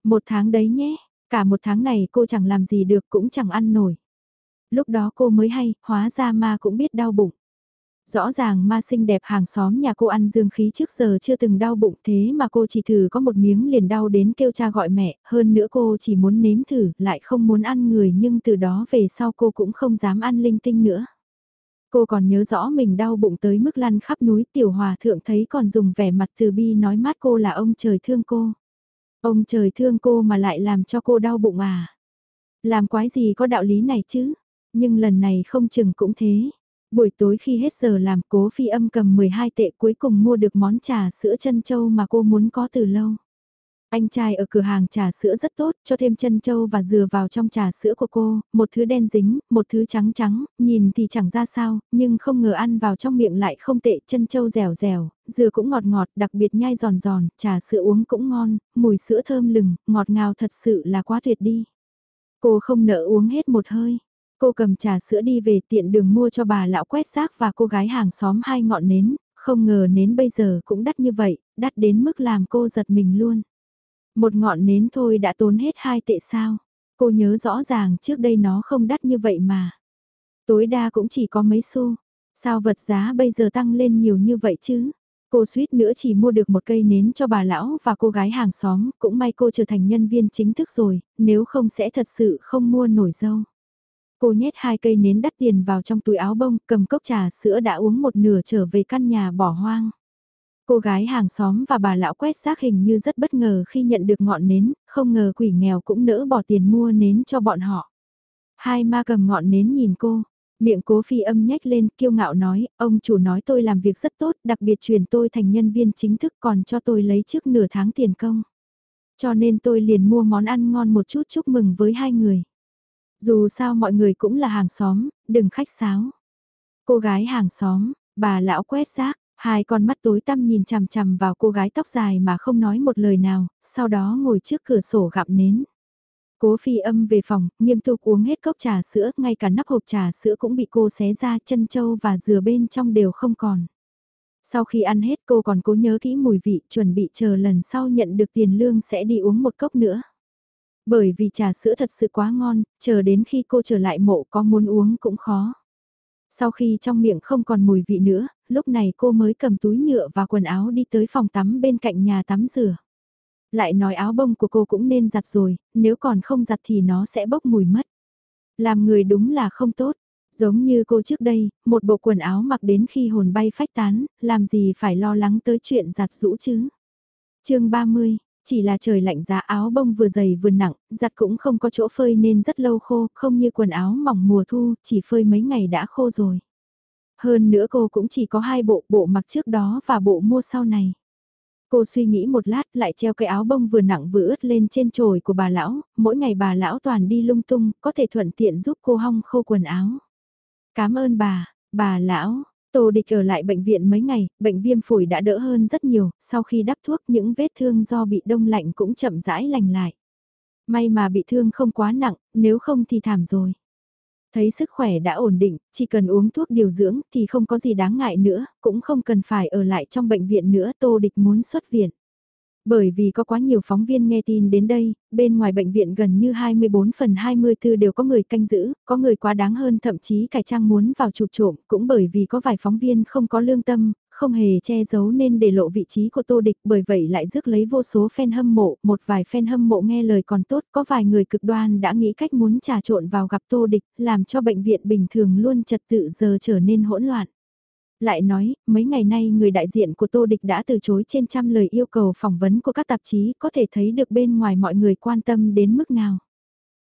[SPEAKER 1] Một tháng đấy nhé, cả một tháng này cô chẳng làm gì được cũng chẳng ăn nổi. Lúc đó cô mới hay, hóa ra ma cũng biết đau bụng. Rõ ràng ma xinh đẹp hàng xóm nhà cô ăn dương khí trước giờ chưa từng đau bụng thế mà cô chỉ thử có một miếng liền đau đến kêu cha gọi mẹ, hơn nữa cô chỉ muốn nếm thử, lại không muốn ăn người nhưng từ đó về sau cô cũng không dám ăn linh tinh nữa. Cô còn nhớ rõ mình đau bụng tới mức lăn khắp núi tiểu hòa thượng thấy còn dùng vẻ mặt từ bi nói mát cô là ông trời thương cô. Ông trời thương cô mà lại làm cho cô đau bụng à. Làm quái gì có đạo lý này chứ, nhưng lần này không chừng cũng thế. Buổi tối khi hết giờ làm cố phi âm cầm 12 tệ cuối cùng mua được món trà sữa chân châu mà cô muốn có từ lâu. Anh trai ở cửa hàng trà sữa rất tốt, cho thêm chân châu và dừa vào trong trà sữa của cô, một thứ đen dính, một thứ trắng trắng, nhìn thì chẳng ra sao, nhưng không ngờ ăn vào trong miệng lại không tệ, chân châu dẻo dẻo, dừa cũng ngọt ngọt, đặc biệt nhai giòn giòn, trà sữa uống cũng ngon, mùi sữa thơm lừng, ngọt ngào thật sự là quá tuyệt đi. Cô không nỡ uống hết một hơi, Cô cầm trà sữa đi về tiện đường mua cho bà lão quét rác và cô gái hàng xóm hai ngọn nến, không ngờ nến bây giờ cũng đắt như vậy, đắt đến mức làm cô giật mình luôn. Một ngọn nến thôi đã tốn hết hai tệ sao. Cô nhớ rõ ràng trước đây nó không đắt như vậy mà. Tối đa cũng chỉ có mấy xu. Sao vật giá bây giờ tăng lên nhiều như vậy chứ? Cô suýt nữa chỉ mua được một cây nến cho bà lão và cô gái hàng xóm, cũng may cô trở thành nhân viên chính thức rồi, nếu không sẽ thật sự không mua nổi dâu. Cô nhét hai cây nến đắt tiền vào trong túi áo bông, cầm cốc trà sữa đã uống một nửa trở về căn nhà bỏ hoang. Cô gái hàng xóm và bà lão quét rác hình như rất bất ngờ khi nhận được ngọn nến, không ngờ quỷ nghèo cũng nỡ bỏ tiền mua nến cho bọn họ. Hai ma cầm ngọn nến nhìn cô, miệng cố phi âm nhếch lên kiêu ngạo nói, ông chủ nói tôi làm việc rất tốt, đặc biệt chuyển tôi thành nhân viên chính thức còn cho tôi lấy trước nửa tháng tiền công. Cho nên tôi liền mua món ăn ngon một chút chúc mừng với hai người. Dù sao mọi người cũng là hàng xóm, đừng khách sáo. Cô gái hàng xóm, bà lão quét rác, hai con mắt tối tăm nhìn chằm chằm vào cô gái tóc dài mà không nói một lời nào, sau đó ngồi trước cửa sổ gặm nến. Cố phi âm về phòng, nghiêm túc uống hết cốc trà sữa, ngay cả nắp hộp trà sữa cũng bị cô xé ra chân châu và dừa bên trong đều không còn. Sau khi ăn hết cô còn cố nhớ kỹ mùi vị, chuẩn bị chờ lần sau nhận được tiền lương sẽ đi uống một cốc nữa. Bởi vì trà sữa thật sự quá ngon, chờ đến khi cô trở lại mộ có muốn uống cũng khó. Sau khi trong miệng không còn mùi vị nữa, lúc này cô mới cầm túi nhựa và quần áo đi tới phòng tắm bên cạnh nhà tắm rửa. Lại nói áo bông của cô cũng nên giặt rồi, nếu còn không giặt thì nó sẽ bốc mùi mất. Làm người đúng là không tốt, giống như cô trước đây, một bộ quần áo mặc đến khi hồn bay phách tán, làm gì phải lo lắng tới chuyện giặt rũ chứ. chương 30, chỉ là trời lạnh giá áo bông vừa dày vừa nặng, giặt cũng không có chỗ phơi nên rất lâu khô, không như quần áo mỏng mùa thu, chỉ phơi mấy ngày đã khô rồi. Hơn nữa cô cũng chỉ có hai bộ, bộ mặc trước đó và bộ mua sau này. Cô suy nghĩ một lát lại treo cái áo bông vừa nặng vừa ướt lên trên chồi của bà lão, mỗi ngày bà lão toàn đi lung tung, có thể thuận tiện giúp cô hong khô quần áo. Cảm ơn bà, bà lão, Tô Địch ở lại bệnh viện mấy ngày, bệnh viêm phổi đã đỡ hơn rất nhiều, sau khi đắp thuốc những vết thương do bị đông lạnh cũng chậm rãi lành lại. May mà bị thương không quá nặng, nếu không thì thảm rồi. Thấy sức khỏe đã ổn định, chỉ cần uống thuốc điều dưỡng thì không có gì đáng ngại nữa, cũng không cần phải ở lại trong bệnh viện nữa Tô Địch muốn xuất viện. Bởi vì có quá nhiều phóng viên nghe tin đến đây, bên ngoài bệnh viện gần như 24 phần 24 đều có người canh giữ, có người quá đáng hơn thậm chí cải trang muốn vào chụp trộm, cũng bởi vì có vài phóng viên không có lương tâm, không hề che giấu nên để lộ vị trí của Tô Địch, bởi vậy lại rước lấy vô số fan hâm mộ, một vài fan hâm mộ nghe lời còn tốt, có vài người cực đoan đã nghĩ cách muốn trà trộn vào gặp Tô Địch, làm cho bệnh viện bình thường luôn trật tự giờ trở nên hỗn loạn. Lại nói, mấy ngày nay người đại diện của Tô Địch đã từ chối trên trăm lời yêu cầu phỏng vấn của các tạp chí có thể thấy được bên ngoài mọi người quan tâm đến mức nào.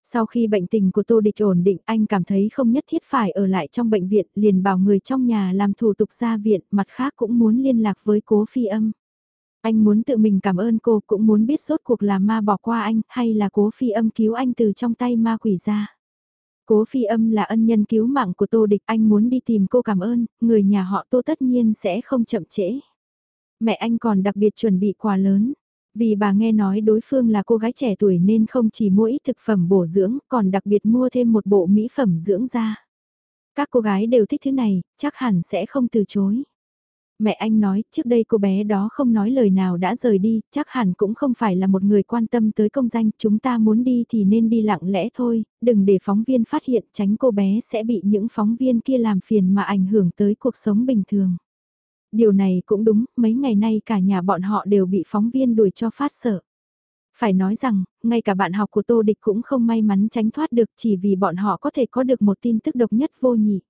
[SPEAKER 1] Sau khi bệnh tình của Tô Địch ổn định anh cảm thấy không nhất thiết phải ở lại trong bệnh viện liền bảo người trong nhà làm thủ tục ra viện mặt khác cũng muốn liên lạc với cố phi âm. Anh muốn tự mình cảm ơn cô cũng muốn biết rốt cuộc là ma bỏ qua anh hay là cố phi âm cứu anh từ trong tay ma quỷ ra. Cố phi âm là ân nhân cứu mạng của Tô Địch, anh muốn đi tìm cô cảm ơn, người nhà họ Tô tất nhiên sẽ không chậm trễ. Mẹ anh còn đặc biệt chuẩn bị quà lớn, vì bà nghe nói đối phương là cô gái trẻ tuổi nên không chỉ mua ít thực phẩm bổ dưỡng, còn đặc biệt mua thêm một bộ mỹ phẩm dưỡng da. Các cô gái đều thích thứ này, chắc hẳn sẽ không từ chối. Mẹ anh nói, trước đây cô bé đó không nói lời nào đã rời đi, chắc hẳn cũng không phải là một người quan tâm tới công danh, chúng ta muốn đi thì nên đi lặng lẽ thôi, đừng để phóng viên phát hiện tránh cô bé sẽ bị những phóng viên kia làm phiền mà ảnh hưởng tới cuộc sống bình thường. Điều này cũng đúng, mấy ngày nay cả nhà bọn họ đều bị phóng viên đuổi cho phát sợ. Phải nói rằng, ngay cả bạn học của Tô Địch cũng không may mắn tránh thoát được chỉ vì bọn họ có thể có được một tin tức độc nhất vô nhị.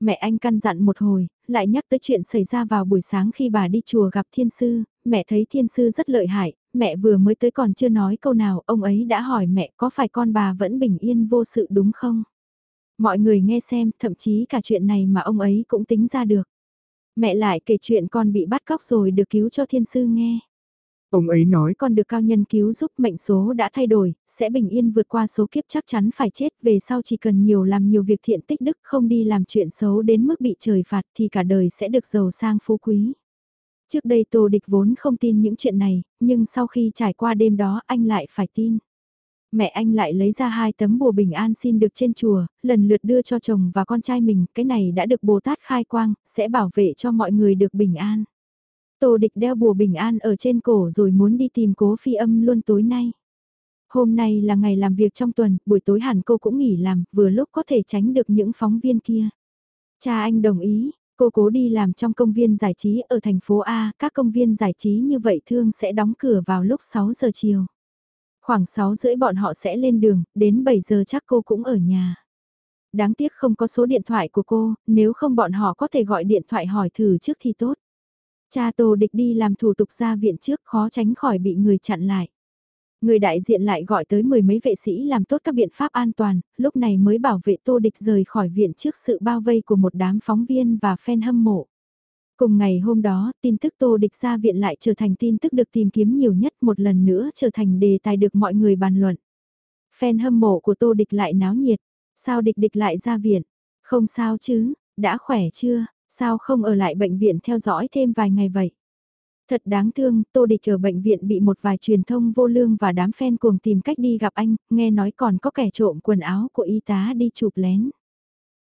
[SPEAKER 1] Mẹ anh căn dặn một hồi, lại nhắc tới chuyện xảy ra vào buổi sáng khi bà đi chùa gặp thiên sư, mẹ thấy thiên sư rất lợi hại, mẹ vừa mới tới còn chưa nói câu nào, ông ấy đã hỏi mẹ có phải con bà vẫn bình yên vô sự đúng không? Mọi người nghe xem, thậm chí cả chuyện này mà ông ấy cũng tính ra được. Mẹ lại kể chuyện con bị bắt cóc rồi được cứu cho thiên sư nghe.
[SPEAKER 2] Ông ấy nói
[SPEAKER 1] con được cao nhân cứu giúp mệnh số đã thay đổi, sẽ bình yên vượt qua số kiếp chắc chắn phải chết, về sau chỉ cần nhiều làm nhiều việc thiện tích đức không đi làm chuyện xấu đến mức bị trời phạt thì cả đời sẽ được giàu sang phú quý. Trước đây Tô Địch vốn không tin những chuyện này, nhưng sau khi trải qua đêm đó anh lại phải tin. Mẹ anh lại lấy ra hai tấm bùa bình an xin được trên chùa, lần lượt đưa cho chồng và con trai mình, cái này đã được Bồ Tát khai quang, sẽ bảo vệ cho mọi người được bình an. Tô địch đeo bùa bình an ở trên cổ rồi muốn đi tìm cố phi âm luôn tối nay. Hôm nay là ngày làm việc trong tuần, buổi tối hẳn cô cũng nghỉ làm, vừa lúc có thể tránh được những phóng viên kia. Cha anh đồng ý, cô cố đi làm trong công viên giải trí ở thành phố A, các công viên giải trí như vậy thương sẽ đóng cửa vào lúc 6 giờ chiều. Khoảng 6 rưỡi bọn họ sẽ lên đường, đến 7 giờ chắc cô cũng ở nhà. Đáng tiếc không có số điện thoại của cô, nếu không bọn họ có thể gọi điện thoại hỏi thử trước thì tốt. Cha Tô Địch đi làm thủ tục ra viện trước khó tránh khỏi bị người chặn lại. Người đại diện lại gọi tới mười mấy vệ sĩ làm tốt các biện pháp an toàn, lúc này mới bảo vệ Tô Địch rời khỏi viện trước sự bao vây của một đám phóng viên và fan hâm mộ. Cùng ngày hôm đó, tin tức Tô Địch ra viện lại trở thành tin tức được tìm kiếm nhiều nhất một lần nữa trở thành đề tài được mọi người bàn luận. Fan hâm mộ của Tô Địch lại náo nhiệt. Sao Địch Địch lại ra viện? Không sao chứ, đã khỏe chưa? Sao không ở lại bệnh viện theo dõi thêm vài ngày vậy? Thật đáng thương, Tô Địch ở bệnh viện bị một vài truyền thông vô lương và đám fan cuồng tìm cách đi gặp anh, nghe nói còn có kẻ trộm quần áo của y tá đi chụp lén.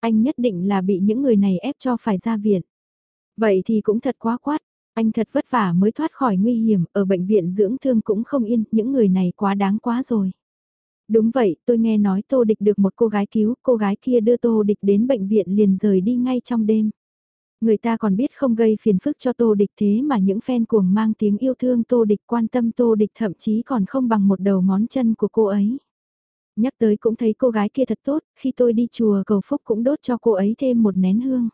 [SPEAKER 1] Anh nhất định là bị những người này ép cho phải ra viện. Vậy thì cũng thật quá quát, anh thật vất vả mới thoát khỏi nguy hiểm, ở bệnh viện dưỡng thương cũng không yên, những người này quá đáng quá rồi. Đúng vậy, tôi nghe nói Tô Địch được một cô gái cứu, cô gái kia đưa Tô Địch đến bệnh viện liền rời đi ngay trong đêm. Người ta còn biết không gây phiền phức cho Tô Địch thế mà những fan cuồng mang tiếng yêu thương Tô Địch quan tâm Tô Địch thậm chí còn không bằng một đầu ngón chân của cô ấy. Nhắc tới cũng thấy cô gái kia thật tốt, khi tôi đi chùa cầu phúc cũng đốt cho cô ấy thêm một nén hương.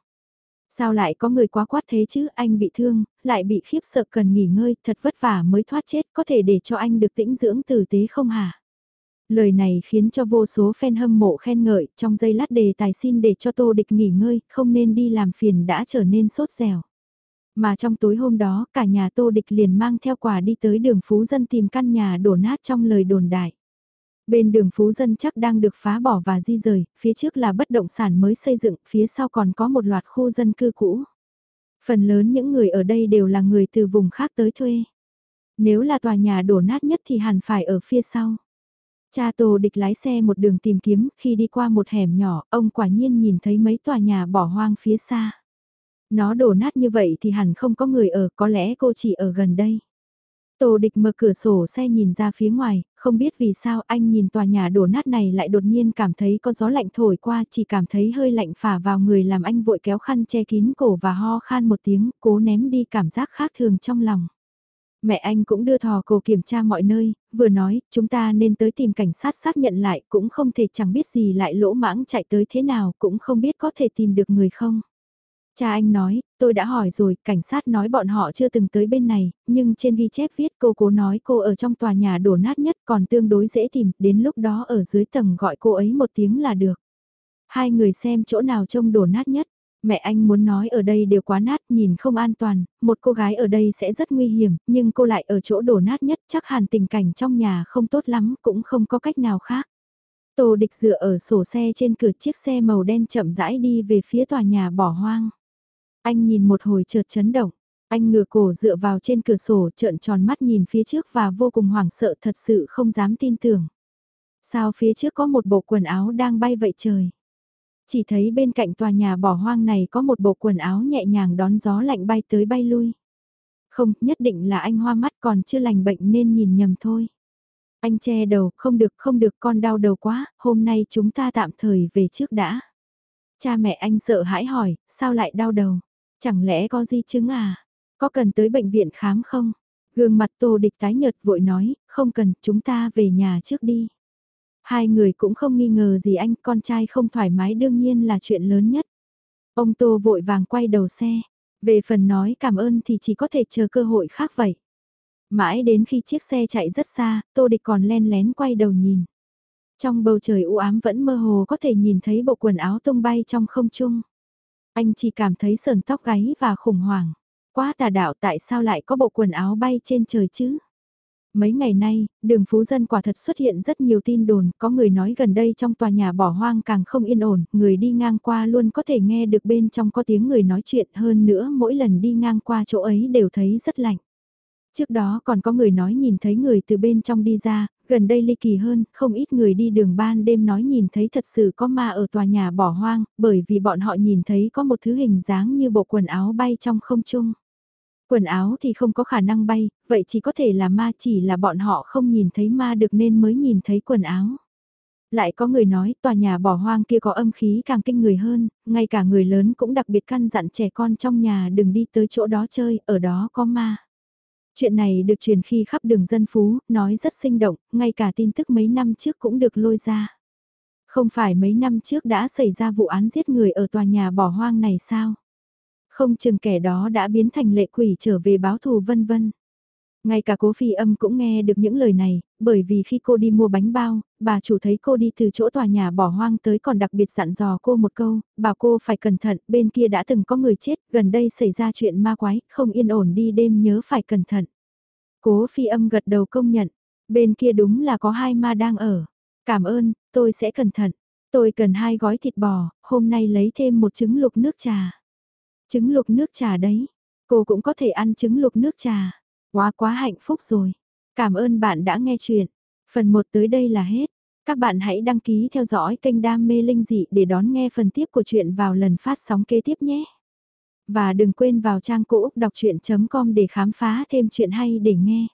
[SPEAKER 1] Sao lại có người quá quát thế chứ, anh bị thương, lại bị khiếp sợ cần nghỉ ngơi, thật vất vả mới thoát chết, có thể để cho anh được tĩnh dưỡng tử tế không hả? Lời này khiến cho vô số fan hâm mộ khen ngợi, trong giây lát đề tài xin để cho Tô Địch nghỉ ngơi, không nên đi làm phiền đã trở nên sốt dẻo. Mà trong tối hôm đó, cả nhà Tô Địch liền mang theo quà đi tới đường Phú Dân tìm căn nhà đổ nát trong lời đồn đại. Bên đường Phú Dân chắc đang được phá bỏ và di rời, phía trước là bất động sản mới xây dựng, phía sau còn có một loạt khu dân cư cũ. Phần lớn những người ở đây đều là người từ vùng khác tới thuê. Nếu là tòa nhà đổ nát nhất thì hẳn phải ở phía sau. Cha Tô địch lái xe một đường tìm kiếm, khi đi qua một hẻm nhỏ, ông quả nhiên nhìn thấy mấy tòa nhà bỏ hoang phía xa. Nó đổ nát như vậy thì hẳn không có người ở, có lẽ cô chỉ ở gần đây. Tô địch mở cửa sổ xe nhìn ra phía ngoài, không biết vì sao anh nhìn tòa nhà đổ nát này lại đột nhiên cảm thấy có gió lạnh thổi qua chỉ cảm thấy hơi lạnh phả vào người làm anh vội kéo khăn che kín cổ và ho khan một tiếng cố ném đi cảm giác khác thường trong lòng. Mẹ anh cũng đưa thò cổ kiểm tra mọi nơi, vừa nói, chúng ta nên tới tìm cảnh sát xác nhận lại, cũng không thể chẳng biết gì lại lỗ mãng chạy tới thế nào, cũng không biết có thể tìm được người không. Cha anh nói, tôi đã hỏi rồi, cảnh sát nói bọn họ chưa từng tới bên này, nhưng trên ghi chép viết cô cố nói cô ở trong tòa nhà đổ nát nhất còn tương đối dễ tìm, đến lúc đó ở dưới tầng gọi cô ấy một tiếng là được. Hai người xem chỗ nào trông đổ nát nhất, mẹ anh muốn nói ở đây đều quá nát, nhìn không an toàn, một cô gái ở đây sẽ rất nguy hiểm, nhưng cô lại ở chỗ đổ nát nhất, chắc hẳn tình cảnh trong nhà không tốt lắm, cũng không có cách nào khác. Tô địch dựa ở sổ xe trên cửa chiếc xe màu đen chậm rãi đi về phía tòa nhà bỏ hoang. Anh nhìn một hồi chợt chấn động, anh ngửa cổ dựa vào trên cửa sổ trợn tròn mắt nhìn phía trước và vô cùng hoảng sợ thật sự không dám tin tưởng. Sao phía trước có một bộ quần áo đang bay vậy trời? Chỉ thấy bên cạnh tòa nhà bỏ hoang này có một bộ quần áo nhẹ nhàng đón gió lạnh bay tới bay lui. Không, nhất định là anh hoa mắt còn chưa lành bệnh nên nhìn nhầm thôi. Anh che đầu, không được, không được, con đau đầu quá, hôm nay chúng ta tạm thời về trước đã. Cha mẹ anh sợ hãi hỏi, sao lại đau đầu? Chẳng lẽ có di chứng à? Có cần tới bệnh viện khám không? Gương mặt tô địch tái nhợt vội nói, không cần, chúng ta về nhà trước đi. Hai người cũng không nghi ngờ gì anh, con trai không thoải mái đương nhiên là chuyện lớn nhất. Ông Tô vội vàng quay đầu xe, về phần nói cảm ơn thì chỉ có thể chờ cơ hội khác vậy. Mãi đến khi chiếc xe chạy rất xa, Tô Địch còn len lén quay đầu nhìn. Trong bầu trời u ám vẫn mơ hồ có thể nhìn thấy bộ quần áo tung bay trong không trung. Anh chỉ cảm thấy sờn tóc gáy và khủng hoảng. Quá tà đạo tại sao lại có bộ quần áo bay trên trời chứ? Mấy ngày nay, đường Phú Dân quả thật xuất hiện rất nhiều tin đồn, có người nói gần đây trong tòa nhà bỏ hoang càng không yên ổn, người đi ngang qua luôn có thể nghe được bên trong có tiếng người nói chuyện hơn nữa mỗi lần đi ngang qua chỗ ấy đều thấy rất lạnh. Trước đó còn có người nói nhìn thấy người từ bên trong đi ra, gần đây ly kỳ hơn, không ít người đi đường ban đêm nói nhìn thấy thật sự có ma ở tòa nhà bỏ hoang, bởi vì bọn họ nhìn thấy có một thứ hình dáng như bộ quần áo bay trong không trung. Quần áo thì không có khả năng bay, vậy chỉ có thể là ma chỉ là bọn họ không nhìn thấy ma được nên mới nhìn thấy quần áo. Lại có người nói tòa nhà bỏ hoang kia có âm khí càng kinh người hơn, ngay cả người lớn cũng đặc biệt căn dặn trẻ con trong nhà đừng đi tới chỗ đó chơi, ở đó có ma. Chuyện này được truyền khi khắp đường dân phú, nói rất sinh động, ngay cả tin tức mấy năm trước cũng được lôi ra. Không phải mấy năm trước đã xảy ra vụ án giết người ở tòa nhà bỏ hoang này sao? Không chừng kẻ đó đã biến thành lệ quỷ trở về báo thù vân vân. Ngay cả cố phi âm cũng nghe được những lời này, bởi vì khi cô đi mua bánh bao, bà chủ thấy cô đi từ chỗ tòa nhà bỏ hoang tới còn đặc biệt dặn dò cô một câu, bảo cô phải cẩn thận, bên kia đã từng có người chết, gần đây xảy ra chuyện ma quái, không yên ổn đi đêm nhớ phải cẩn thận. Cố phi âm gật đầu công nhận, bên kia đúng là có hai ma đang ở. Cảm ơn, tôi sẽ cẩn thận. Tôi cần hai gói thịt bò, hôm nay lấy thêm một trứng lục nước trà. Trứng lục nước trà đấy, cô cũng có thể ăn trứng lục nước trà. Quá quá hạnh phúc rồi. Cảm ơn bạn đã nghe chuyện. Phần 1 tới đây là hết. Các bạn hãy đăng ký theo dõi kênh Đam mê Linh Dị để đón nghe phần tiếp của chuyện vào lần phát sóng kế tiếp nhé. Và đừng quên vào trang cũ đọc chuyện.com để khám phá thêm chuyện hay để nghe.